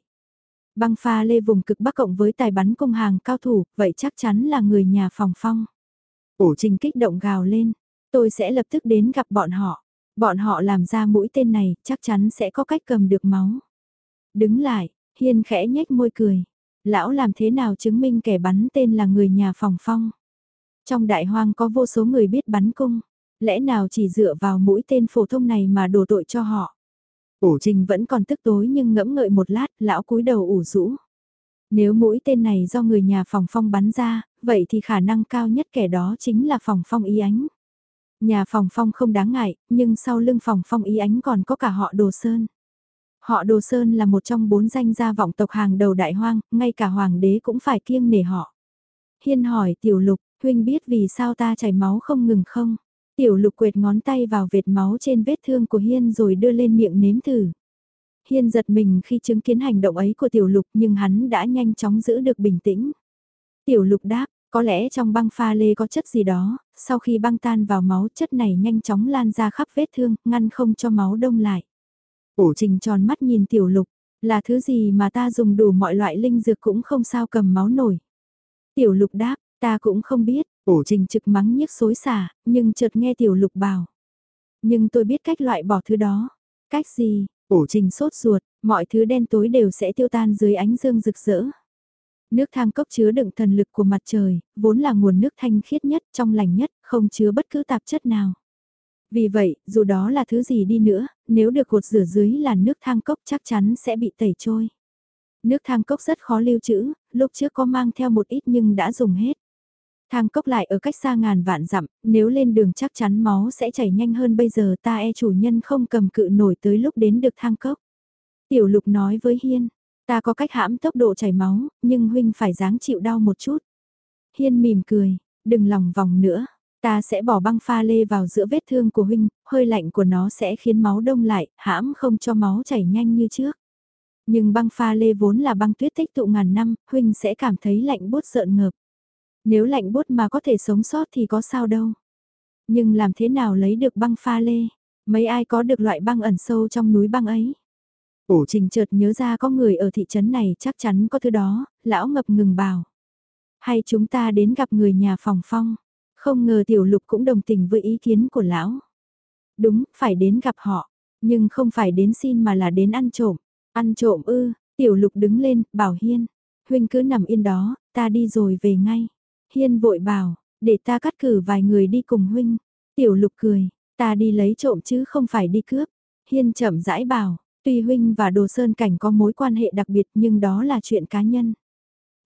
Băng pha lê vùng cực bắc cộng với tài bắn cung hàng cao thủ, vậy chắc chắn là người nhà phòng phong. Ổ trình kích động gào lên, tôi sẽ lập tức đến gặp bọn họ. Bọn họ làm ra mũi tên này, chắc chắn sẽ có cách cầm được máu. Đứng lại, Hiên khẽ nhếch môi cười. Lão làm thế nào chứng minh kẻ bắn tên là người nhà phòng phong? Trong đại hoang có vô số người biết bắn cung, lẽ nào chỉ dựa vào mũi tên phổ thông này mà đổ tội cho họ? Ổ trình vẫn còn tức tối nhưng ngẫm ngợi một lát, lão cúi đầu ủ rũ. Nếu mũi tên này do người nhà phòng phong bắn ra, vậy thì khả năng cao nhất kẻ đó chính là phòng phong ý ánh. Nhà phòng phong không đáng ngại, nhưng sau lưng phòng phong ý ánh còn có cả họ Đồ Sơn. Họ Đồ Sơn là một trong bốn danh gia vọng tộc hàng đầu đại hoang, ngay cả hoàng đế cũng phải kiêng nể họ. Hiên hỏi tiểu lục, huynh biết vì sao ta chảy máu không ngừng không? Tiểu lục quệt ngón tay vào vệt máu trên vết thương của Hiên rồi đưa lên miệng nếm thử. Hiên giật mình khi chứng kiến hành động ấy của tiểu lục nhưng hắn đã nhanh chóng giữ được bình tĩnh. Tiểu lục đáp, có lẽ trong băng pha lê có chất gì đó, sau khi băng tan vào máu chất này nhanh chóng lan ra khắp vết thương, ngăn không cho máu đông lại. Ổ trình tròn mắt nhìn tiểu lục, là thứ gì mà ta dùng đủ mọi loại linh dược cũng không sao cầm máu nổi. Tiểu lục đáp, ta cũng không biết, ổ trình trực mắng nhiếc xối xả, nhưng chợt nghe tiểu lục bảo. Nhưng tôi biết cách loại bỏ thứ đó. Cách gì, ổ trình sốt ruột, mọi thứ đen tối đều sẽ tiêu tan dưới ánh dương rực rỡ. Nước thang cốc chứa đựng thần lực của mặt trời, vốn là nguồn nước thanh khiết nhất, trong lành nhất, không chứa bất cứ tạp chất nào. Vì vậy, dù đó là thứ gì đi nữa, nếu được gột rửa dưới là nước thang cốc chắc chắn sẽ bị tẩy trôi. Nước thang cốc rất khó lưu trữ, lúc trước có mang theo một ít nhưng đã dùng hết. Thang cốc lại ở cách xa ngàn vạn dặm, nếu lên đường chắc chắn máu sẽ chảy nhanh hơn bây giờ ta e chủ nhân không cầm cự nổi tới lúc đến được thang cốc. Tiểu lục nói với Hiên, Ta có cách hãm tốc độ chảy máu, nhưng huynh phải dáng chịu đau một chút. Hiên mỉm cười, đừng lòng vòng nữa. Ta sẽ bỏ băng pha lê vào giữa vết thương của huynh, hơi lạnh của nó sẽ khiến máu đông lại, hãm không cho máu chảy nhanh như trước. Nhưng băng pha lê vốn là băng tuyết tích tụ ngàn năm, huynh sẽ cảm thấy lạnh bút sợn ngợp. Nếu lạnh bút mà có thể sống sót thì có sao đâu. Nhưng làm thế nào lấy được băng pha lê? Mấy ai có được loại băng ẩn sâu trong núi băng ấy? Ổ trình chợt nhớ ra có người ở thị trấn này chắc chắn có thứ đó, lão ngập ngừng bảo. Hay chúng ta đến gặp người nhà phòng phong? Không ngờ tiểu lục cũng đồng tình với ý kiến của lão. Đúng, phải đến gặp họ, nhưng không phải đến xin mà là đến ăn trộm. Ăn trộm ư, tiểu lục đứng lên, bảo Hiên. Huynh cứ nằm yên đó, ta đi rồi về ngay. Hiên vội bảo, để ta cắt cử vài người đi cùng huynh. Tiểu lục cười, ta đi lấy trộm chứ không phải đi cướp. Hiên chậm rãi bảo, tuy huynh và đồ sơn cảnh có mối quan hệ đặc biệt nhưng đó là chuyện cá nhân.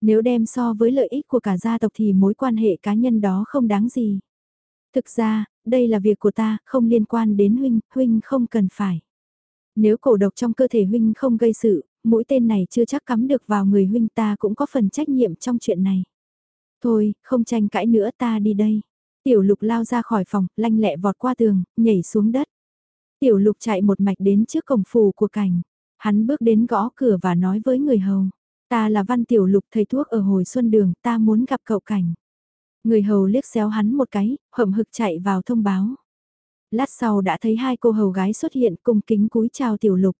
Nếu đem so với lợi ích của cả gia tộc thì mối quan hệ cá nhân đó không đáng gì. Thực ra, đây là việc của ta, không liên quan đến huynh, huynh không cần phải. Nếu cổ độc trong cơ thể huynh không gây sự, mũi tên này chưa chắc cắm được vào người huynh ta cũng có phần trách nhiệm trong chuyện này. Thôi, không tranh cãi nữa ta đi đây. Tiểu lục lao ra khỏi phòng, lanh lẹ vọt qua tường, nhảy xuống đất. Tiểu lục chạy một mạch đến trước cổng phủ của cảnh. Hắn bước đến gõ cửa và nói với người hầu. Ta là văn tiểu lục thầy thuốc ở hồi xuân đường, ta muốn gặp cậu cảnh. Người hầu liếc xéo hắn một cái, hậm hực chạy vào thông báo. Lát sau đã thấy hai cô hầu gái xuất hiện cùng kính cúi chào tiểu lục.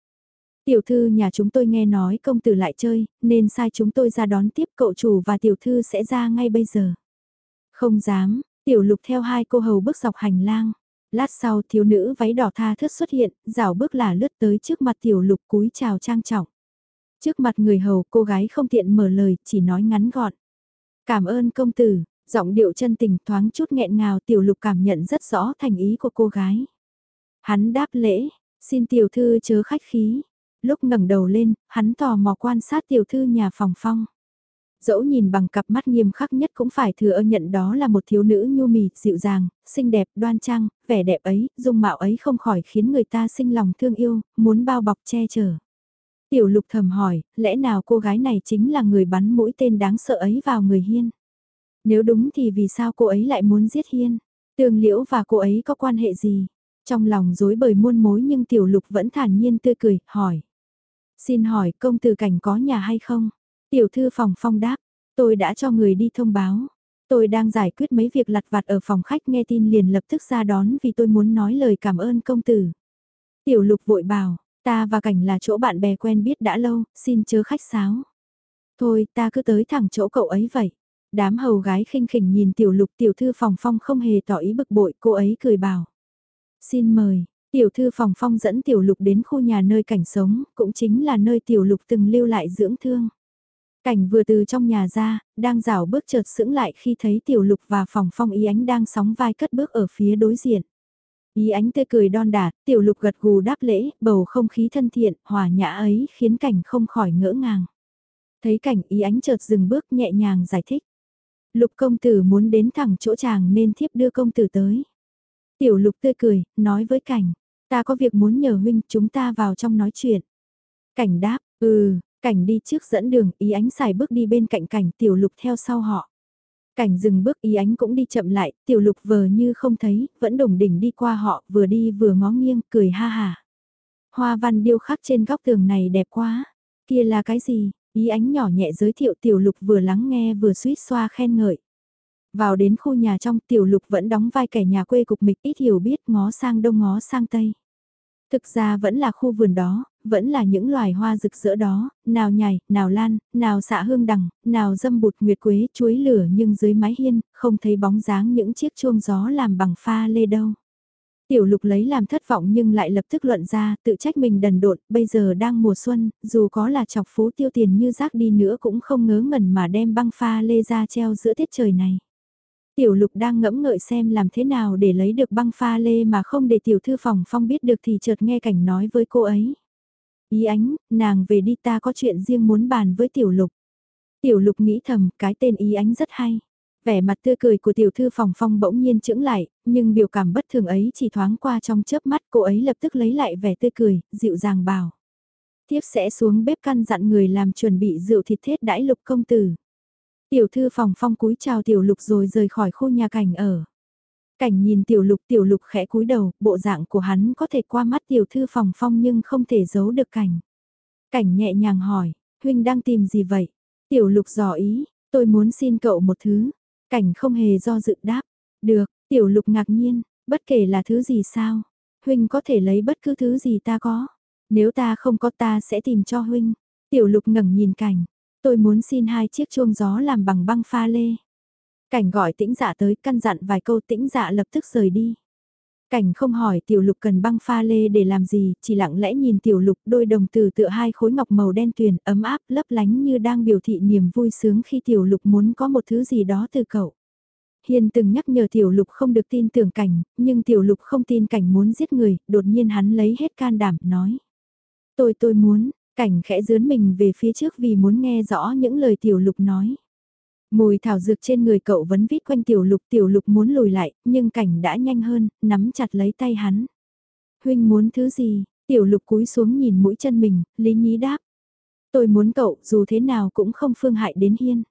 Tiểu thư nhà chúng tôi nghe nói công tử lại chơi, nên sai chúng tôi ra đón tiếp cậu chủ và tiểu thư sẽ ra ngay bây giờ. Không dám, tiểu lục theo hai cô hầu bước dọc hành lang. Lát sau thiếu nữ váy đỏ tha thướt xuất hiện, rảo bước là lướt tới trước mặt tiểu lục cúi chào trang trọng. Trước mặt người hầu cô gái không tiện mở lời, chỉ nói ngắn gọn. Cảm ơn công tử, giọng điệu chân tình thoáng chút nghẹn ngào tiểu lục cảm nhận rất rõ thành ý của cô gái. Hắn đáp lễ, xin tiểu thư chớ khách khí. Lúc ngẩng đầu lên, hắn tò mò quan sát tiểu thư nhà phòng phong. Dẫu nhìn bằng cặp mắt nghiêm khắc nhất cũng phải thừa ơ nhận đó là một thiếu nữ nhu mì, dịu dàng, xinh đẹp, đoan trang, vẻ đẹp ấy, dung mạo ấy không khỏi khiến người ta sinh lòng thương yêu, muốn bao bọc che chở. Tiểu lục thầm hỏi, lẽ nào cô gái này chính là người bắn mũi tên đáng sợ ấy vào người Hiên? Nếu đúng thì vì sao cô ấy lại muốn giết Hiên? Tường liễu và cô ấy có quan hệ gì? Trong lòng dối bời muôn mối nhưng tiểu lục vẫn thản nhiên tươi cười, hỏi. Xin hỏi công tử cảnh có nhà hay không? Tiểu thư phòng phong đáp, tôi đã cho người đi thông báo. Tôi đang giải quyết mấy việc lặt vặt ở phòng khách nghe tin liền lập tức ra đón vì tôi muốn nói lời cảm ơn công tử. Tiểu lục vội bảo, Ta và cảnh là chỗ bạn bè quen biết đã lâu, xin chớ khách sáo. Thôi ta cứ tới thẳng chỗ cậu ấy vậy. Đám hầu gái khinh khỉnh nhìn tiểu lục tiểu thư phòng phong không hề tỏ ý bực bội cô ấy cười bảo. Xin mời, tiểu thư phòng phong dẫn tiểu lục đến khu nhà nơi cảnh sống, cũng chính là nơi tiểu lục từng lưu lại dưỡng thương. Cảnh vừa từ trong nhà ra, đang rảo bước chợt sững lại khi thấy tiểu lục và phòng phong ý ánh đang sóng vai cất bước ở phía đối diện. Ý ánh tươi cười đon đả, tiểu lục gật gù đáp lễ, bầu không khí thân thiện, hòa nhã ấy khiến cảnh không khỏi ngỡ ngàng. Thấy cảnh ý ánh chợt dừng bước nhẹ nhàng giải thích. Lục công tử muốn đến thẳng chỗ chàng nên thiếp đưa công tử tới. Tiểu lục tươi cười, nói với cảnh, ta có việc muốn nhờ huynh chúng ta vào trong nói chuyện. Cảnh đáp, ừ, cảnh đi trước dẫn đường, ý ánh xài bước đi bên cạnh cảnh tiểu lục theo sau họ. Cảnh dừng bước ý ánh cũng đi chậm lại, tiểu lục vờ như không thấy, vẫn đồng đỉnh đi qua họ, vừa đi vừa ngó nghiêng, cười ha hà. Hoa văn điêu khắc trên góc tường này đẹp quá. Kia là cái gì? Ý ánh nhỏ nhẹ giới thiệu tiểu lục vừa lắng nghe vừa suýt xoa khen ngợi. Vào đến khu nhà trong tiểu lục vẫn đóng vai kẻ nhà quê cục mịch ít hiểu biết ngó sang đông ngó sang tây. Thực ra vẫn là khu vườn đó, vẫn là những loài hoa rực rỡ đó, nào nhài, nào lan, nào xạ hương đằng, nào dâm bụt nguyệt quế chuối lửa nhưng dưới mái hiên, không thấy bóng dáng những chiếc chuông gió làm bằng pha lê đâu. Tiểu lục lấy làm thất vọng nhưng lại lập tức luận ra, tự trách mình đần độn, bây giờ đang mùa xuân, dù có là chọc phú tiêu tiền như rác đi nữa cũng không ngớ ngẩn mà đem băng pha lê ra treo giữa tiết trời này. Tiểu lục đang ngẫm ngợi xem làm thế nào để lấy được băng pha lê mà không để tiểu thư phòng phong biết được thì chợt nghe cảnh nói với cô ấy. Ý ánh, nàng về đi ta có chuyện riêng muốn bàn với tiểu lục. Tiểu lục nghĩ thầm, cái tên ý ánh rất hay. Vẻ mặt tươi cười của tiểu thư phòng phong bỗng nhiên chững lại, nhưng biểu cảm bất thường ấy chỉ thoáng qua trong chớp mắt cô ấy lập tức lấy lại vẻ tươi cười, dịu dàng bảo. Tiếp sẽ xuống bếp căn dặn người làm chuẩn bị rượu thịt thết đãi lục công tử. Tiểu thư phòng phong cúi chào tiểu lục rồi rời khỏi khu nhà cảnh ở. Cảnh nhìn tiểu lục tiểu lục khẽ cúi đầu, bộ dạng của hắn có thể qua mắt tiểu thư phòng phong nhưng không thể giấu được cảnh. Cảnh nhẹ nhàng hỏi, huynh đang tìm gì vậy? Tiểu lục dò ý, tôi muốn xin cậu một thứ. Cảnh không hề do dự đáp. Được, tiểu lục ngạc nhiên, bất kể là thứ gì sao. Huynh có thể lấy bất cứ thứ gì ta có. Nếu ta không có ta sẽ tìm cho Huynh. Tiểu lục ngẩng nhìn cảnh. Tôi muốn xin hai chiếc chuông gió làm bằng băng pha lê. Cảnh gọi tĩnh dạ tới căn dặn vài câu tĩnh dạ lập tức rời đi. Cảnh không hỏi tiểu lục cần băng pha lê để làm gì, chỉ lặng lẽ nhìn tiểu lục đôi đồng tử tựa hai khối ngọc màu đen tuyền ấm áp lấp lánh như đang biểu thị niềm vui sướng khi tiểu lục muốn có một thứ gì đó từ cậu. Hiền từng nhắc nhở tiểu lục không được tin tưởng cảnh, nhưng tiểu lục không tin cảnh muốn giết người, đột nhiên hắn lấy hết can đảm, nói. Tôi tôi muốn, cảnh khẽ dướn mình về phía trước vì muốn nghe rõ những lời tiểu lục nói. Mùi thảo dược trên người cậu vẫn vít quanh tiểu lục tiểu lục muốn lùi lại, nhưng cảnh đã nhanh hơn, nắm chặt lấy tay hắn. Huynh muốn thứ gì? Tiểu lục cúi xuống nhìn mũi chân mình, lý nhí đáp. Tôi muốn cậu, dù thế nào cũng không phương hại đến hiên.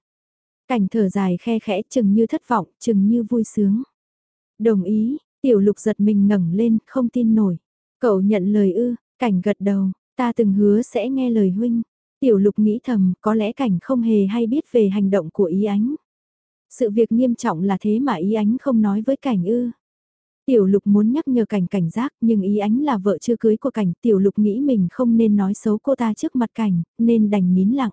Cảnh thở dài khe khẽ chừng như thất vọng, chừng như vui sướng. Đồng ý, tiểu lục giật mình ngẩng lên, không tin nổi. Cậu nhận lời ư, cảnh gật đầu, ta từng hứa sẽ nghe lời huynh. Tiểu lục nghĩ thầm, có lẽ cảnh không hề hay biết về hành động của ý ánh. Sự việc nghiêm trọng là thế mà ý ánh không nói với cảnh ư. Tiểu lục muốn nhắc nhở cảnh cảnh giác nhưng ý ánh là vợ chưa cưới của cảnh. Tiểu lục nghĩ mình không nên nói xấu cô ta trước mặt cảnh, nên đành nín lặng.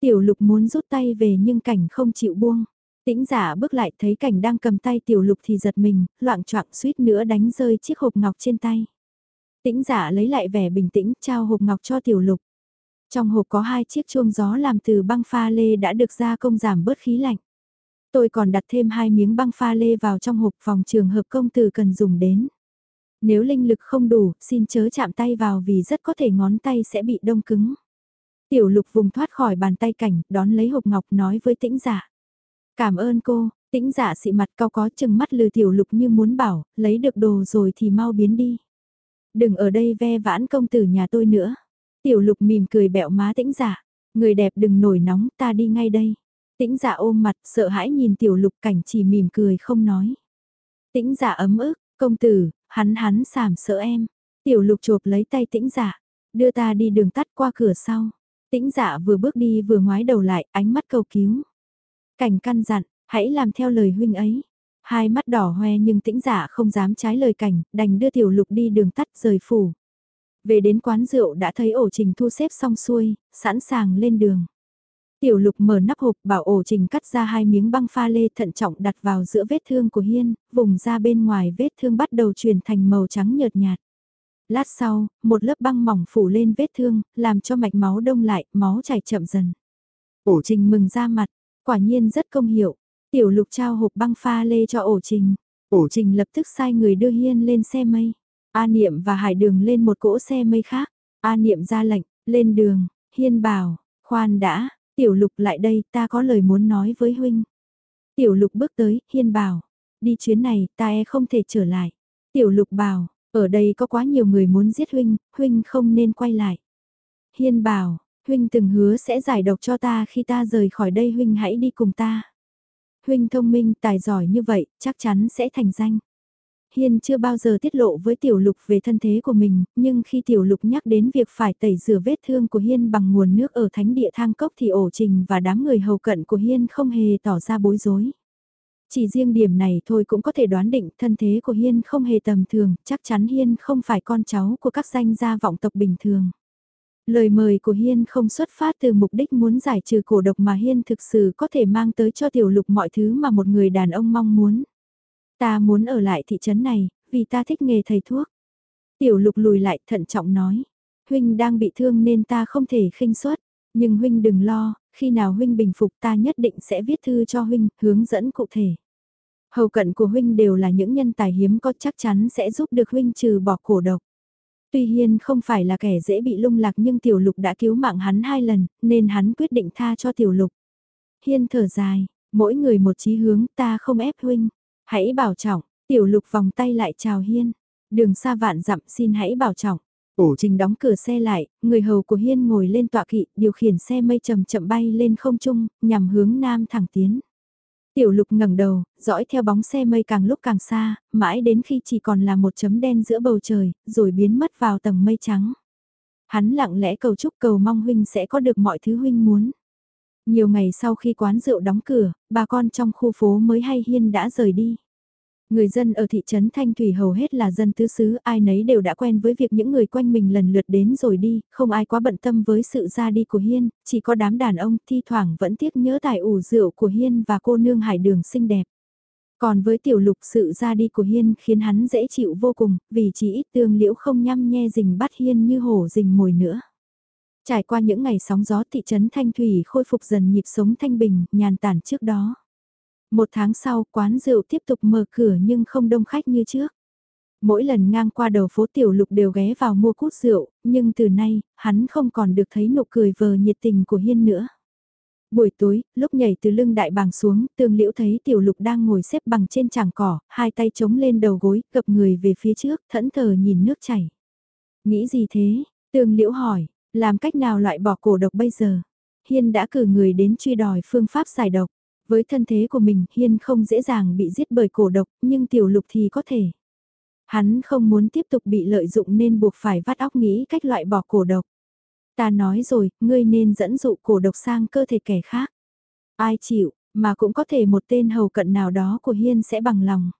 Tiểu lục muốn rút tay về nhưng cảnh không chịu buông. Tĩnh giả bước lại thấy cảnh đang cầm tay tiểu lục thì giật mình, loạn choạng suýt nữa đánh rơi chiếc hộp ngọc trên tay. Tĩnh giả lấy lại vẻ bình tĩnh trao hộp ngọc cho tiểu lục. Trong hộp có hai chiếc chuông gió làm từ băng pha lê đã được gia công giảm bớt khí lạnh. Tôi còn đặt thêm hai miếng băng pha lê vào trong hộp phòng trường hợp công tử cần dùng đến. Nếu linh lực không đủ, xin chớ chạm tay vào vì rất có thể ngón tay sẽ bị đông cứng. Tiểu lục vùng thoát khỏi bàn tay cảnh, đón lấy hộp ngọc nói với tĩnh giả. Cảm ơn cô, tĩnh giả xị mặt cao có chừng mắt lừa tiểu lục như muốn bảo, lấy được đồ rồi thì mau biến đi. Đừng ở đây ve vãn công tử nhà tôi nữa. Tiểu lục mỉm cười bẹo má tĩnh giả. Người đẹp đừng nổi nóng ta đi ngay đây. Tĩnh giả ôm mặt sợ hãi nhìn tiểu lục cảnh chỉ mỉm cười không nói. Tĩnh giả ấm ức, công tử, hắn hắn sàm sợ em. Tiểu lục chộp lấy tay tĩnh giả, đưa ta đi đường tắt qua cửa sau. Tĩnh giả vừa bước đi vừa ngoái đầu lại, ánh mắt cầu cứu. Cảnh căn dặn, hãy làm theo lời huynh ấy. Hai mắt đỏ hoe nhưng tĩnh giả không dám trái lời cảnh, đành đưa tiểu lục đi đường tắt rời phủ. Về đến quán rượu đã thấy ổ trình thu xếp xong xuôi, sẵn sàng lên đường. Tiểu lục mở nắp hộp bảo ổ trình cắt ra hai miếng băng pha lê thận trọng đặt vào giữa vết thương của Hiên, vùng ra bên ngoài vết thương bắt đầu chuyển thành màu trắng nhợt nhạt. Lát sau, một lớp băng mỏng phủ lên vết thương, làm cho mạch máu đông lại, máu chảy chậm dần. Ổ trình mừng ra mặt, quả nhiên rất công hiệu. Tiểu lục trao hộp băng pha lê cho ổ trình. Ổ trình lập tức sai người đưa Hiên lên xe mây. A Niệm và Hải Đường lên một cỗ xe mây khác. A Niệm ra lệnh, lên đường, Hiên bảo, khoan đã, Tiểu Lục lại đây, ta có lời muốn nói với huynh. Tiểu Lục bước tới, Hiên bảo, đi chuyến này, ta e không thể trở lại. Tiểu Lục bảo, ở đây có quá nhiều người muốn giết huynh, huynh không nên quay lại. Hiên bảo, huynh từng hứa sẽ giải độc cho ta khi ta rời khỏi đây huynh hãy đi cùng ta. Huynh thông minh, tài giỏi như vậy, chắc chắn sẽ thành danh. Hiên chưa bao giờ tiết lộ với Tiểu Lục về thân thế của mình, nhưng khi Tiểu Lục nhắc đến việc phải tẩy rửa vết thương của Hiên bằng nguồn nước ở thánh địa thang cốc thì ổ trình và đám người hầu cận của Hiên không hề tỏ ra bối rối. Chỉ riêng điểm này thôi cũng có thể đoán định thân thế của Hiên không hề tầm thường, chắc chắn Hiên không phải con cháu của các danh gia vọng tộc bình thường. Lời mời của Hiên không xuất phát từ mục đích muốn giải trừ cổ độc mà Hiên thực sự có thể mang tới cho tiểu lục mọi thứ mà một người đàn ông mong muốn. Ta muốn ở lại thị trấn này, vì ta thích nghề thầy thuốc. Tiểu lục lùi lại thận trọng nói. Huynh đang bị thương nên ta không thể khinh suất. Nhưng Huynh đừng lo, khi nào Huynh bình phục ta nhất định sẽ viết thư cho Huynh, hướng dẫn cụ thể. Hầu cận của Huynh đều là những nhân tài hiếm có chắc chắn sẽ giúp được Huynh trừ bỏ cổ độc. Tuy Hiên không phải là kẻ dễ bị lung lạc nhưng Tiểu Lục đã cứu mạng hắn hai lần, nên hắn quyết định tha cho Tiểu Lục. Hiên thở dài, mỗi người một chí hướng ta không ép Huynh. Hãy bảo trọng, tiểu lục vòng tay lại chào Hiên. Đường xa vạn dặm xin hãy bảo trọng. Ổ trình đóng cửa xe lại, người hầu của Hiên ngồi lên tọa kỵ, điều khiển xe mây chậm chậm bay lên không trung, nhằm hướng nam thẳng tiến. Tiểu lục ngẩng đầu, dõi theo bóng xe mây càng lúc càng xa, mãi đến khi chỉ còn là một chấm đen giữa bầu trời, rồi biến mất vào tầng mây trắng. Hắn lặng lẽ cầu chúc cầu mong huynh sẽ có được mọi thứ huynh muốn. Nhiều ngày sau khi quán rượu đóng cửa, bà con trong khu phố mới hay Hiên đã rời đi. Người dân ở thị trấn Thanh Thủy hầu hết là dân tứ xứ, ai nấy đều đã quen với việc những người quanh mình lần lượt đến rồi đi, không ai quá bận tâm với sự ra đi của Hiên, chỉ có đám đàn ông thi thoảng vẫn tiếc nhớ tài ủ rượu của Hiên và cô nương hải đường xinh đẹp. Còn với tiểu lục sự ra đi của Hiên khiến hắn dễ chịu vô cùng, vì chỉ ít tương liễu không nhăm nhe rình bắt Hiên như hổ rình mồi nữa. Trải qua những ngày sóng gió thị trấn Thanh Thủy khôi phục dần nhịp sống thanh bình, nhàn tản trước đó. Một tháng sau, quán rượu tiếp tục mở cửa nhưng không đông khách như trước. Mỗi lần ngang qua đầu phố tiểu lục đều ghé vào mua cút rượu, nhưng từ nay, hắn không còn được thấy nụ cười vờ nhiệt tình của Hiên nữa. Buổi tối, lúc nhảy từ lưng đại bàng xuống, tương liễu thấy tiểu lục đang ngồi xếp bằng trên tràng cỏ, hai tay chống lên đầu gối, gập người về phía trước, thẫn thờ nhìn nước chảy. Nghĩ gì thế? Tương liễu hỏi, làm cách nào loại bỏ cổ độc bây giờ? Hiên đã cử người đến truy đòi phương pháp giải độc. Với thân thế của mình, Hiên không dễ dàng bị giết bởi cổ độc, nhưng tiểu lục thì có thể. Hắn không muốn tiếp tục bị lợi dụng nên buộc phải vắt óc nghĩ cách loại bỏ cổ độc. Ta nói rồi, ngươi nên dẫn dụ cổ độc sang cơ thể kẻ khác. Ai chịu, mà cũng có thể một tên hầu cận nào đó của Hiên sẽ bằng lòng.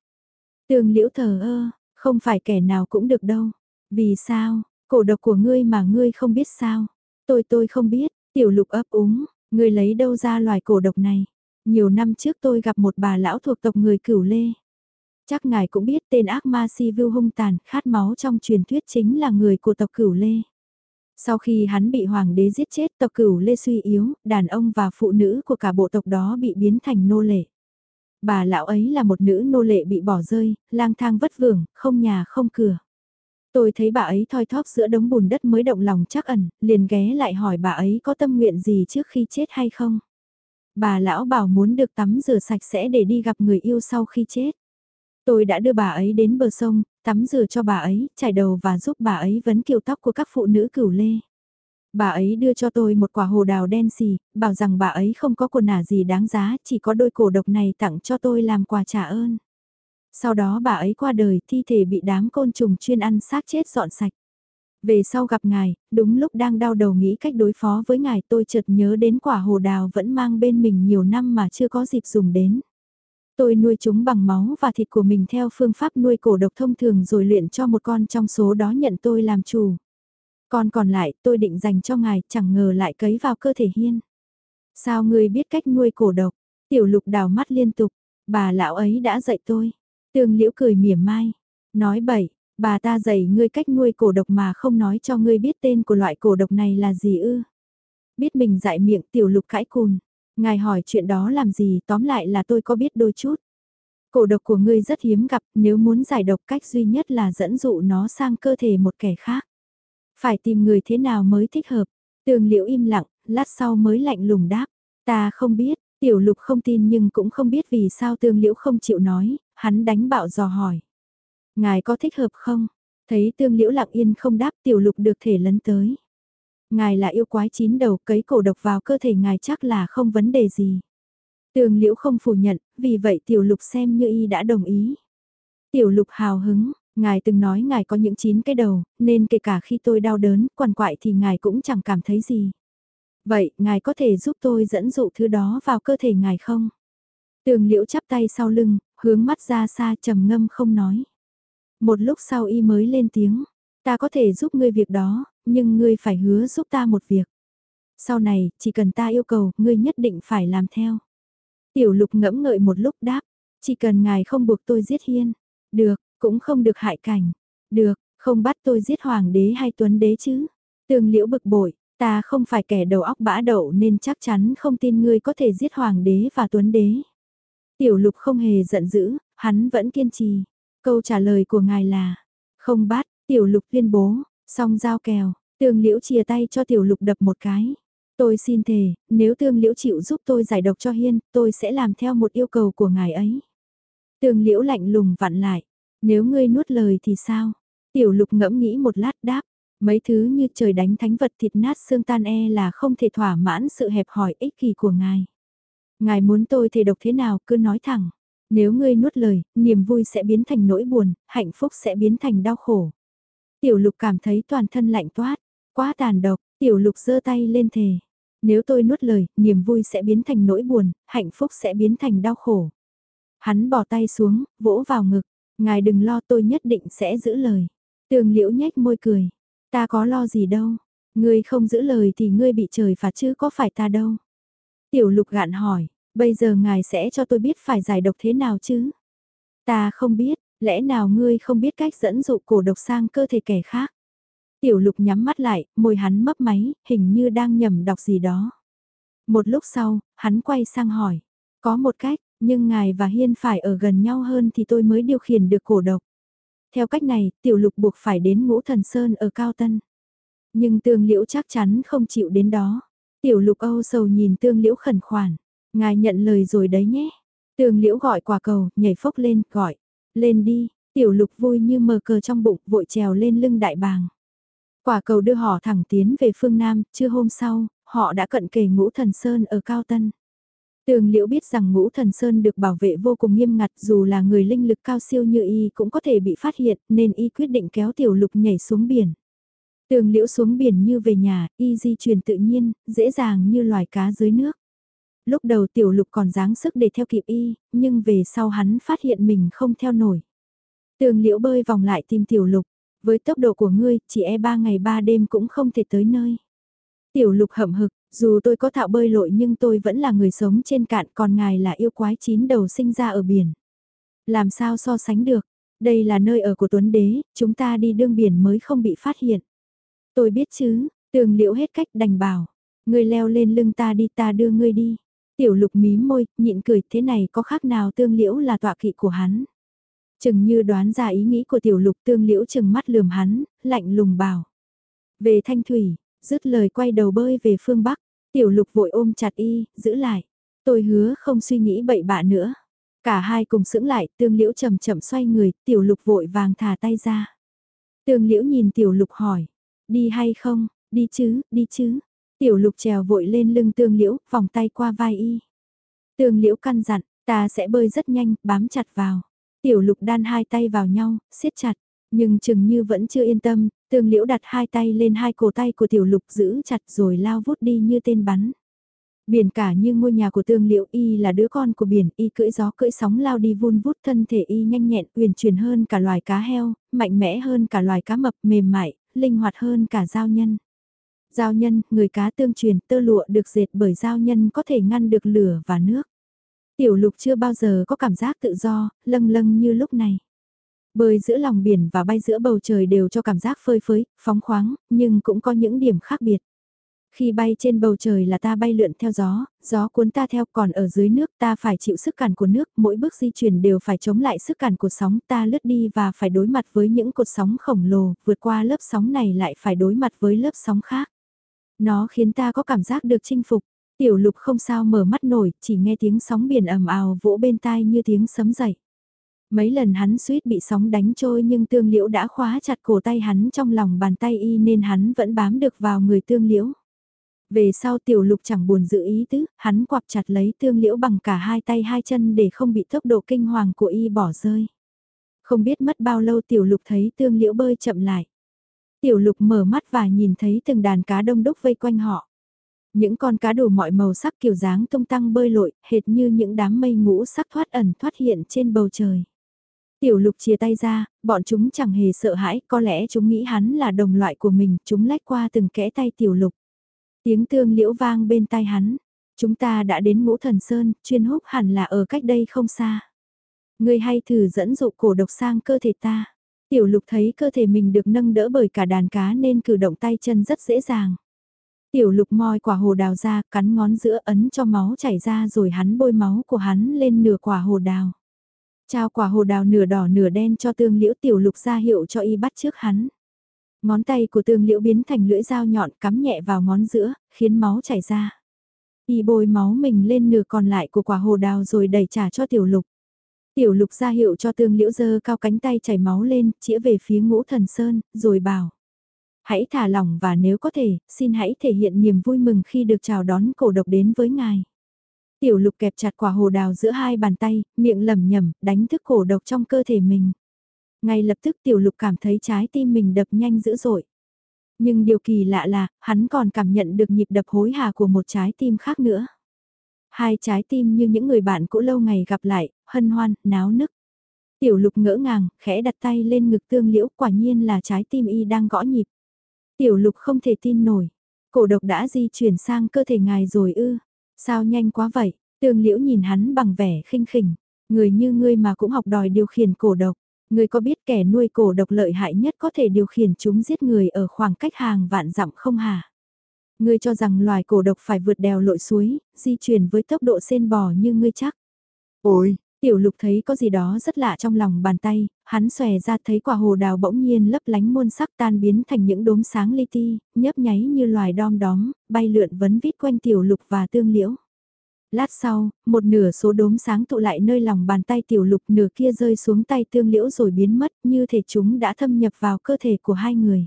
Tường liễu thờ ơ, không phải kẻ nào cũng được đâu. Vì sao, cổ độc của ngươi mà ngươi không biết sao? Tôi tôi không biết, tiểu lục ấp úng, ngươi lấy đâu ra loài cổ độc này? Nhiều năm trước tôi gặp một bà lão thuộc tộc người cửu lê. Chắc ngài cũng biết tên ác ma si vưu hung tàn, khát máu trong truyền thuyết chính là người của tộc cửu lê. Sau khi hắn bị hoàng đế giết chết tộc cửu lê suy yếu, đàn ông và phụ nữ của cả bộ tộc đó bị biến thành nô lệ. Bà lão ấy là một nữ nô lệ bị bỏ rơi, lang thang vất vưởng, không nhà không cửa. Tôi thấy bà ấy thoi thóp giữa đống bùn đất mới động lòng chắc ẩn, liền ghé lại hỏi bà ấy có tâm nguyện gì trước khi chết hay không. Bà lão bảo muốn được tắm rửa sạch sẽ để đi gặp người yêu sau khi chết. Tôi đã đưa bà ấy đến bờ sông, tắm rửa cho bà ấy, chải đầu và giúp bà ấy vấn kiều tóc của các phụ nữ cửu lê. Bà ấy đưa cho tôi một quả hồ đào đen xì, bảo rằng bà ấy không có quần nả gì đáng giá, chỉ có đôi cổ độc này tặng cho tôi làm quà trả ơn. Sau đó bà ấy qua đời, thi thể bị đám côn trùng chuyên ăn xác chết dọn sạch. Về sau gặp ngài, đúng lúc đang đau đầu nghĩ cách đối phó với ngài tôi chợt nhớ đến quả hồ đào vẫn mang bên mình nhiều năm mà chưa có dịp dùng đến. Tôi nuôi chúng bằng máu và thịt của mình theo phương pháp nuôi cổ độc thông thường rồi luyện cho một con trong số đó nhận tôi làm chủ. Con còn lại tôi định dành cho ngài chẳng ngờ lại cấy vào cơ thể hiên. Sao ngươi biết cách nuôi cổ độc? Tiểu lục đào mắt liên tục, bà lão ấy đã dạy tôi. Tương liễu cười mỉa mai, nói bậy, Bà ta dạy ngươi cách nuôi cổ độc mà không nói cho ngươi biết tên của loại cổ độc này là gì ư. Biết mình dại miệng tiểu lục cãi cùn. Ngài hỏi chuyện đó làm gì tóm lại là tôi có biết đôi chút. Cổ độc của ngươi rất hiếm gặp nếu muốn giải độc cách duy nhất là dẫn dụ nó sang cơ thể một kẻ khác. Phải tìm người thế nào mới thích hợp. Tường liễu im lặng, lát sau mới lạnh lùng đáp. Ta không biết, tiểu lục không tin nhưng cũng không biết vì sao tương liễu không chịu nói, hắn đánh bạo dò hỏi. Ngài có thích hợp không? Thấy tương liễu lặng yên không đáp tiểu lục được thể lấn tới. Ngài là yêu quái chín đầu cấy cổ độc vào cơ thể ngài chắc là không vấn đề gì. Tương liễu không phủ nhận, vì vậy tiểu lục xem như y đã đồng ý. Tiểu lục hào hứng, ngài từng nói ngài có những chín cái đầu, nên kể cả khi tôi đau đớn, quằn quại thì ngài cũng chẳng cảm thấy gì. Vậy, ngài có thể giúp tôi dẫn dụ thứ đó vào cơ thể ngài không? Tường liễu chắp tay sau lưng, hướng mắt ra xa trầm ngâm không nói. Một lúc sau y mới lên tiếng, ta có thể giúp ngươi việc đó, nhưng ngươi phải hứa giúp ta một việc. Sau này, chỉ cần ta yêu cầu, ngươi nhất định phải làm theo. Tiểu lục ngẫm ngợi một lúc đáp, chỉ cần ngài không buộc tôi giết hiên. Được, cũng không được hại cảnh. Được, không bắt tôi giết hoàng đế hay tuấn đế chứ. Tường liễu bực bội, ta không phải kẻ đầu óc bã đậu nên chắc chắn không tin ngươi có thể giết hoàng đế và tuấn đế. Tiểu lục không hề giận dữ, hắn vẫn kiên trì. Câu trả lời của ngài là, không bắt, tiểu lục tuyên bố, xong giao kèo, tương liễu chia tay cho tiểu lục đập một cái. Tôi xin thề, nếu tương liễu chịu giúp tôi giải độc cho hiên, tôi sẽ làm theo một yêu cầu của ngài ấy. Tương liễu lạnh lùng vặn lại, nếu ngươi nuốt lời thì sao? Tiểu lục ngẫm nghĩ một lát đáp, mấy thứ như trời đánh thánh vật thịt nát xương tan e là không thể thỏa mãn sự hẹp hỏi ích kỷ của ngài. Ngài muốn tôi thể độc thế nào cứ nói thẳng. Nếu ngươi nuốt lời, niềm vui sẽ biến thành nỗi buồn, hạnh phúc sẽ biến thành đau khổ. Tiểu lục cảm thấy toàn thân lạnh toát, quá tàn độc, tiểu lục giơ tay lên thề. Nếu tôi nuốt lời, niềm vui sẽ biến thành nỗi buồn, hạnh phúc sẽ biến thành đau khổ. Hắn bỏ tay xuống, vỗ vào ngực. Ngài đừng lo tôi nhất định sẽ giữ lời. Tường liễu nhếch môi cười. Ta có lo gì đâu. Ngươi không giữ lời thì ngươi bị trời phạt chứ có phải ta đâu. Tiểu lục gạn hỏi, bây giờ ngài sẽ cho tôi biết phải giải độc thế nào chứ? Ta không biết, lẽ nào ngươi không biết cách dẫn dụ cổ độc sang cơ thể kẻ khác? Tiểu lục nhắm mắt lại, môi hắn mấp máy, hình như đang nhầm đọc gì đó. Một lúc sau, hắn quay sang hỏi, có một cách, nhưng ngài và Hiên phải ở gần nhau hơn thì tôi mới điều khiển được cổ độc. Theo cách này, tiểu lục buộc phải đến ngũ thần sơn ở Cao Tân. Nhưng tương liễu chắc chắn không chịu đến đó. Tiểu lục âu sầu nhìn tương liễu khẩn khoản. Ngài nhận lời rồi đấy nhé. Tường liễu gọi quả cầu, nhảy phốc lên, gọi. Lên đi, tiểu lục vui như mờ cờ trong bụng, vội trèo lên lưng đại bàng. Quả cầu đưa họ thẳng tiến về phương Nam, chưa hôm sau, họ đã cận kề ngũ thần sơn ở Cao Tân. Tường liễu biết rằng ngũ thần sơn được bảo vệ vô cùng nghiêm ngặt dù là người linh lực cao siêu như y cũng có thể bị phát hiện nên y quyết định kéo tiểu lục nhảy xuống biển. Tường liễu xuống biển như về nhà, y di chuyển tự nhiên, dễ dàng như loài cá dưới nước. Lúc đầu tiểu lục còn dáng sức để theo kịp y, nhưng về sau hắn phát hiện mình không theo nổi. Tường liễu bơi vòng lại tìm tiểu lục, với tốc độ của ngươi, chỉ e ba ngày ba đêm cũng không thể tới nơi. Tiểu lục hậm hực, dù tôi có thạo bơi lội nhưng tôi vẫn là người sống trên cạn còn ngài là yêu quái chín đầu sinh ra ở biển. Làm sao so sánh được, đây là nơi ở của Tuấn Đế, chúng ta đi đương biển mới không bị phát hiện. Tôi biết chứ, tường liễu hết cách đành bảo. Ngươi leo lên lưng ta đi ta đưa ngươi đi. Tiểu lục mí môi, nhịn cười thế này có khác nào tương liễu là tọa kỵ của hắn. Chừng như đoán ra ý nghĩ của tiểu lục tương liễu chừng mắt lườm hắn, lạnh lùng bảo. Về thanh thủy, dứt lời quay đầu bơi về phương Bắc, tiểu lục vội ôm chặt y, giữ lại. Tôi hứa không suy nghĩ bậy bạ nữa. Cả hai cùng sững lại, tương liễu chậm chậm xoay người, tiểu lục vội vàng thả tay ra. Tương liễu nhìn tiểu lục hỏi, Đi hay không, đi chứ, đi chứ. Tiểu lục trèo vội lên lưng tương liễu, vòng tay qua vai y. Tương liễu căn dặn, ta sẽ bơi rất nhanh, bám chặt vào. Tiểu lục đan hai tay vào nhau, siết chặt. Nhưng chừng như vẫn chưa yên tâm, tương liễu đặt hai tay lên hai cổ tay của tiểu lục giữ chặt rồi lao vút đi như tên bắn. Biển cả như ngôi nhà của tương liễu y là đứa con của biển, y cưỡi gió cưỡi sóng lao đi vun vút thân thể y nhanh nhẹn, uyển chuyển hơn cả loài cá heo, mạnh mẽ hơn cả loài cá mập mềm mại, linh hoạt hơn cả giao nhân. Giao nhân, người cá tương truyền, tơ lụa được dệt bởi giao nhân có thể ngăn được lửa và nước. Tiểu lục chưa bao giờ có cảm giác tự do, lâng lâng như lúc này. Bơi giữa lòng biển và bay giữa bầu trời đều cho cảm giác phơi phới, phóng khoáng, nhưng cũng có những điểm khác biệt. Khi bay trên bầu trời là ta bay lượn theo gió, gió cuốn ta theo còn ở dưới nước ta phải chịu sức cản của nước, mỗi bước di chuyển đều phải chống lại sức cản của sóng ta lướt đi và phải đối mặt với những cột sóng khổng lồ, vượt qua lớp sóng này lại phải đối mặt với lớp sóng khác. Nó khiến ta có cảm giác được chinh phục, tiểu lục không sao mở mắt nổi, chỉ nghe tiếng sóng biển ầm ào vỗ bên tai như tiếng sấm dậy. Mấy lần hắn suýt bị sóng đánh trôi nhưng tương liễu đã khóa chặt cổ tay hắn trong lòng bàn tay y nên hắn vẫn bám được vào người tương liễu. Về sau tiểu lục chẳng buồn giữ ý tứ, hắn quặp chặt lấy tương liễu bằng cả hai tay hai chân để không bị tốc độ kinh hoàng của y bỏ rơi. Không biết mất bao lâu tiểu lục thấy tương liễu bơi chậm lại. Tiểu lục mở mắt và nhìn thấy từng đàn cá đông đúc vây quanh họ. Những con cá đủ mọi màu sắc kiểu dáng tung tăng bơi lội, hệt như những đám mây ngũ sắc thoát ẩn thoát hiện trên bầu trời. Tiểu lục chia tay ra, bọn chúng chẳng hề sợ hãi, có lẽ chúng nghĩ hắn là đồng loại của mình, chúng lách qua từng kẽ tay tiểu lục. Tiếng tương liễu vang bên tai hắn. Chúng ta đã đến ngũ thần sơn, chuyên húc hẳn là ở cách đây không xa. Ngươi hay thử dẫn dụ cổ độc sang cơ thể ta. Tiểu lục thấy cơ thể mình được nâng đỡ bởi cả đàn cá nên cử động tay chân rất dễ dàng. Tiểu lục moi quả hồ đào ra, cắn ngón giữa ấn cho máu chảy ra rồi hắn bôi máu của hắn lên nửa quả hồ đào. Trao quả hồ đào nửa đỏ nửa đen cho tương liễu tiểu lục ra hiệu cho y bắt trước hắn. Ngón tay của tương liễu biến thành lưỡi dao nhọn cắm nhẹ vào ngón giữa, khiến máu chảy ra. Y bôi máu mình lên nửa còn lại của quả hồ đào rồi đẩy trả cho tiểu lục. Tiểu lục ra hiệu cho tương liễu dơ cao cánh tay chảy máu lên, chĩa về phía ngũ thần sơn, rồi bảo. Hãy thả lỏng và nếu có thể, xin hãy thể hiện niềm vui mừng khi được chào đón cổ độc đến với ngài. Tiểu lục kẹp chặt quả hồ đào giữa hai bàn tay, miệng lẩm nhẩm đánh thức cổ độc trong cơ thể mình. Ngay lập tức tiểu lục cảm thấy trái tim mình đập nhanh dữ dội. Nhưng điều kỳ lạ là, hắn còn cảm nhận được nhịp đập hối hả của một trái tim khác nữa. Hai trái tim như những người bạn cũ lâu ngày gặp lại, hân hoan, náo nức. Tiểu lục ngỡ ngàng, khẽ đặt tay lên ngực tương liễu quả nhiên là trái tim y đang gõ nhịp. Tiểu lục không thể tin nổi. Cổ độc đã di chuyển sang cơ thể ngài rồi ư. Sao nhanh quá vậy? Tương liễu nhìn hắn bằng vẻ khinh khỉnh. Người như ngươi mà cũng học đòi điều khiển cổ độc. Ngươi có biết kẻ nuôi cổ độc lợi hại nhất có thể điều khiển chúng giết người ở khoảng cách hàng vạn dặm không hả? Ngươi cho rằng loài cổ độc phải vượt đèo lội suối, di chuyển với tốc độ sen bò như ngươi chắc. Ôi, Tiểu lục thấy có gì đó rất lạ trong lòng bàn tay, hắn xòe ra thấy quả hồ đào bỗng nhiên lấp lánh muôn sắc tan biến thành những đốm sáng li ti, nhấp nháy như loài đom đóm, bay lượn vấn vít quanh tiểu lục và tương liễu. Lát sau, một nửa số đốm sáng tụ lại nơi lòng bàn tay tiểu lục nửa kia rơi xuống tay tương liễu rồi biến mất như thể chúng đã thâm nhập vào cơ thể của hai người.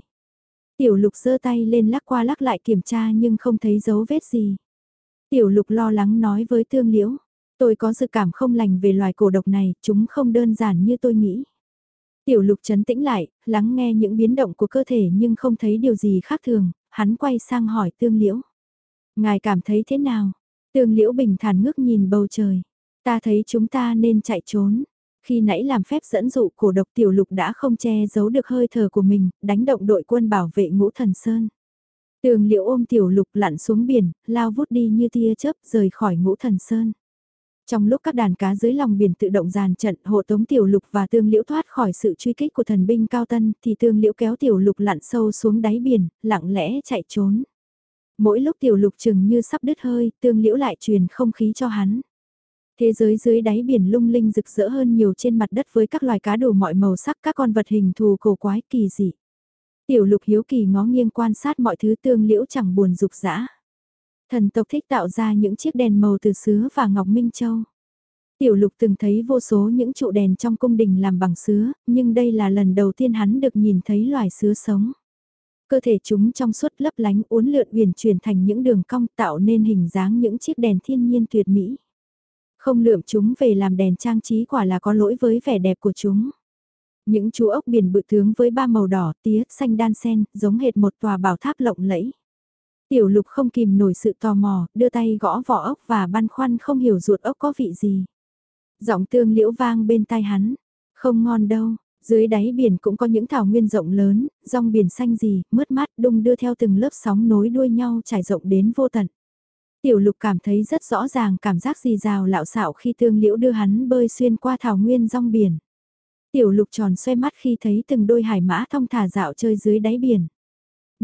Tiểu lục giơ tay lên lắc qua lắc lại kiểm tra nhưng không thấy dấu vết gì. Tiểu lục lo lắng nói với tương liễu Tôi có dự cảm không lành về loài cổ độc này, chúng không đơn giản như tôi nghĩ. Tiểu lục chấn tĩnh lại, lắng nghe những biến động của cơ thể nhưng không thấy điều gì khác thường, hắn quay sang hỏi tương liễu. Ngài cảm thấy thế nào? Tương liễu bình thản ngước nhìn bầu trời. Ta thấy chúng ta nên chạy trốn. Khi nãy làm phép dẫn dụ cổ độc tiểu lục đã không che giấu được hơi thở của mình, đánh động đội quân bảo vệ ngũ thần sơn. Tường liễu ôm tiểu lục lặn xuống biển, lao vút đi như tia chớp rời khỏi ngũ thần sơn. Trong lúc các đàn cá dưới lòng biển tự động dàn trận hộ tống tiểu lục và tương liễu thoát khỏi sự truy kích của thần binh cao tân thì tương liễu kéo tiểu lục lặn sâu xuống đáy biển, lặng lẽ chạy trốn. Mỗi lúc tiểu lục chừng như sắp đứt hơi, tương liễu lại truyền không khí cho hắn. Thế giới dưới đáy biển lung linh rực rỡ hơn nhiều trên mặt đất với các loài cá đủ mọi màu sắc các con vật hình thù cổ quái kỳ dị. Tiểu lục hiếu kỳ ngó nghiêng quan sát mọi thứ tương liễu chẳng buồn dục dã. Thần tộc thích tạo ra những chiếc đèn màu từ sứ và ngọc minh châu. Tiểu lục từng thấy vô số những trụ đèn trong cung đình làm bằng sứ, nhưng đây là lần đầu tiên hắn được nhìn thấy loài sứ sống. Cơ thể chúng trong suốt lấp lánh uốn lượn uyển chuyển thành những đường cong tạo nên hình dáng những chiếc đèn thiên nhiên tuyệt mỹ. Không lượm chúng về làm đèn trang trí quả là có lỗi với vẻ đẹp của chúng. Những chú ốc biển bự tướng với ba màu đỏ, tía, xanh đan sen, giống hệt một tòa bảo tháp lộng lẫy. Tiểu lục không kìm nổi sự tò mò, đưa tay gõ vỏ ốc và băn khoăn không hiểu ruột ốc có vị gì. Giọng tương liễu vang bên tai hắn, không ngon đâu, dưới đáy biển cũng có những thảo nguyên rộng lớn, rong biển xanh gì, mướt mát đung đưa theo từng lớp sóng nối đuôi nhau trải rộng đến vô tận. Tiểu lục cảm thấy rất rõ ràng cảm giác gì rào lạo xạo khi tương liễu đưa hắn bơi xuyên qua thảo nguyên rong biển. Tiểu lục tròn xoay mắt khi thấy từng đôi hải mã thong thả dạo chơi dưới đáy biển.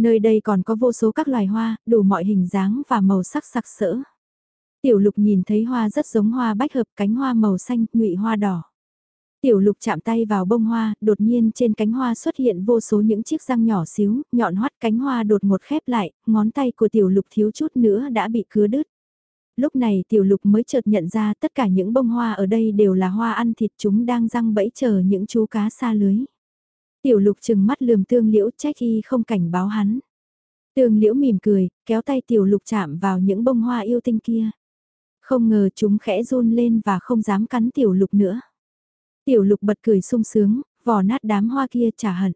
Nơi đây còn có vô số các loài hoa, đủ mọi hình dáng và màu sắc sặc sỡ. Tiểu lục nhìn thấy hoa rất giống hoa bách hợp cánh hoa màu xanh, ngụy hoa đỏ. Tiểu lục chạm tay vào bông hoa, đột nhiên trên cánh hoa xuất hiện vô số những chiếc răng nhỏ xíu, nhọn hoắt cánh hoa đột ngột khép lại, ngón tay của tiểu lục thiếu chút nữa đã bị cứa đứt. Lúc này tiểu lục mới chợt nhận ra tất cả những bông hoa ở đây đều là hoa ăn thịt chúng đang răng bẫy chờ những chú cá xa lưới. Tiểu lục chừng mắt lườm tương liễu trách y không cảnh báo hắn. Tương liễu mỉm cười, kéo tay tiểu lục chạm vào những bông hoa yêu tinh kia. Không ngờ chúng khẽ run lên và không dám cắn tiểu lục nữa. Tiểu lục bật cười sung sướng, vò nát đám hoa kia trả hận.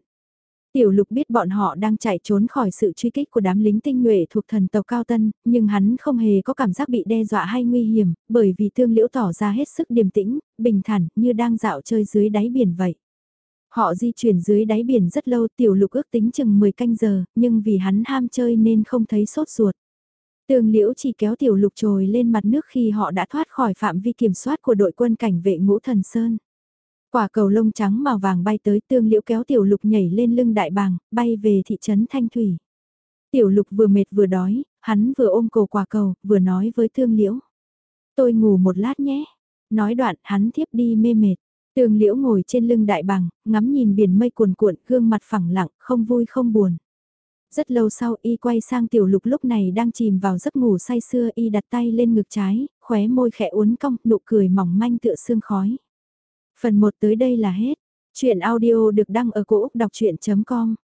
Tiểu lục biết bọn họ đang chạy trốn khỏi sự truy kích của đám lính tinh nhuệ thuộc thần tộc Cao Tân, nhưng hắn không hề có cảm giác bị đe dọa hay nguy hiểm, bởi vì tương liễu tỏ ra hết sức điềm tĩnh, bình thản như đang dạo chơi dưới đáy biển vậy. Họ di chuyển dưới đáy biển rất lâu tiểu lục ước tính chừng 10 canh giờ, nhưng vì hắn ham chơi nên không thấy sốt ruột. Tường liễu chỉ kéo tiểu lục trồi lên mặt nước khi họ đã thoát khỏi phạm vi kiểm soát của đội quân cảnh vệ ngũ thần sơn. Quả cầu lông trắng màu vàng bay tới tương liễu kéo tiểu lục nhảy lên lưng đại bàng, bay về thị trấn Thanh Thủy. Tiểu lục vừa mệt vừa đói, hắn vừa ôm cổ quả cầu, vừa nói với tương liễu. Tôi ngủ một lát nhé. Nói đoạn hắn thiếp đi mê mệt. Tường liễu ngồi trên lưng đại bàng, ngắm nhìn biển mây cuồn cuộn, gương mặt phẳng lặng, không vui không buồn. Rất lâu sau y quay sang tiểu lục lúc này đang chìm vào giấc ngủ say sưa y đặt tay lên ngực trái, khóe môi khẽ uốn cong, nụ cười mỏng manh tựa sương khói. Phần 1 tới đây là hết. Chuyện audio được đăng ở cổ Úc đọc chuyện.com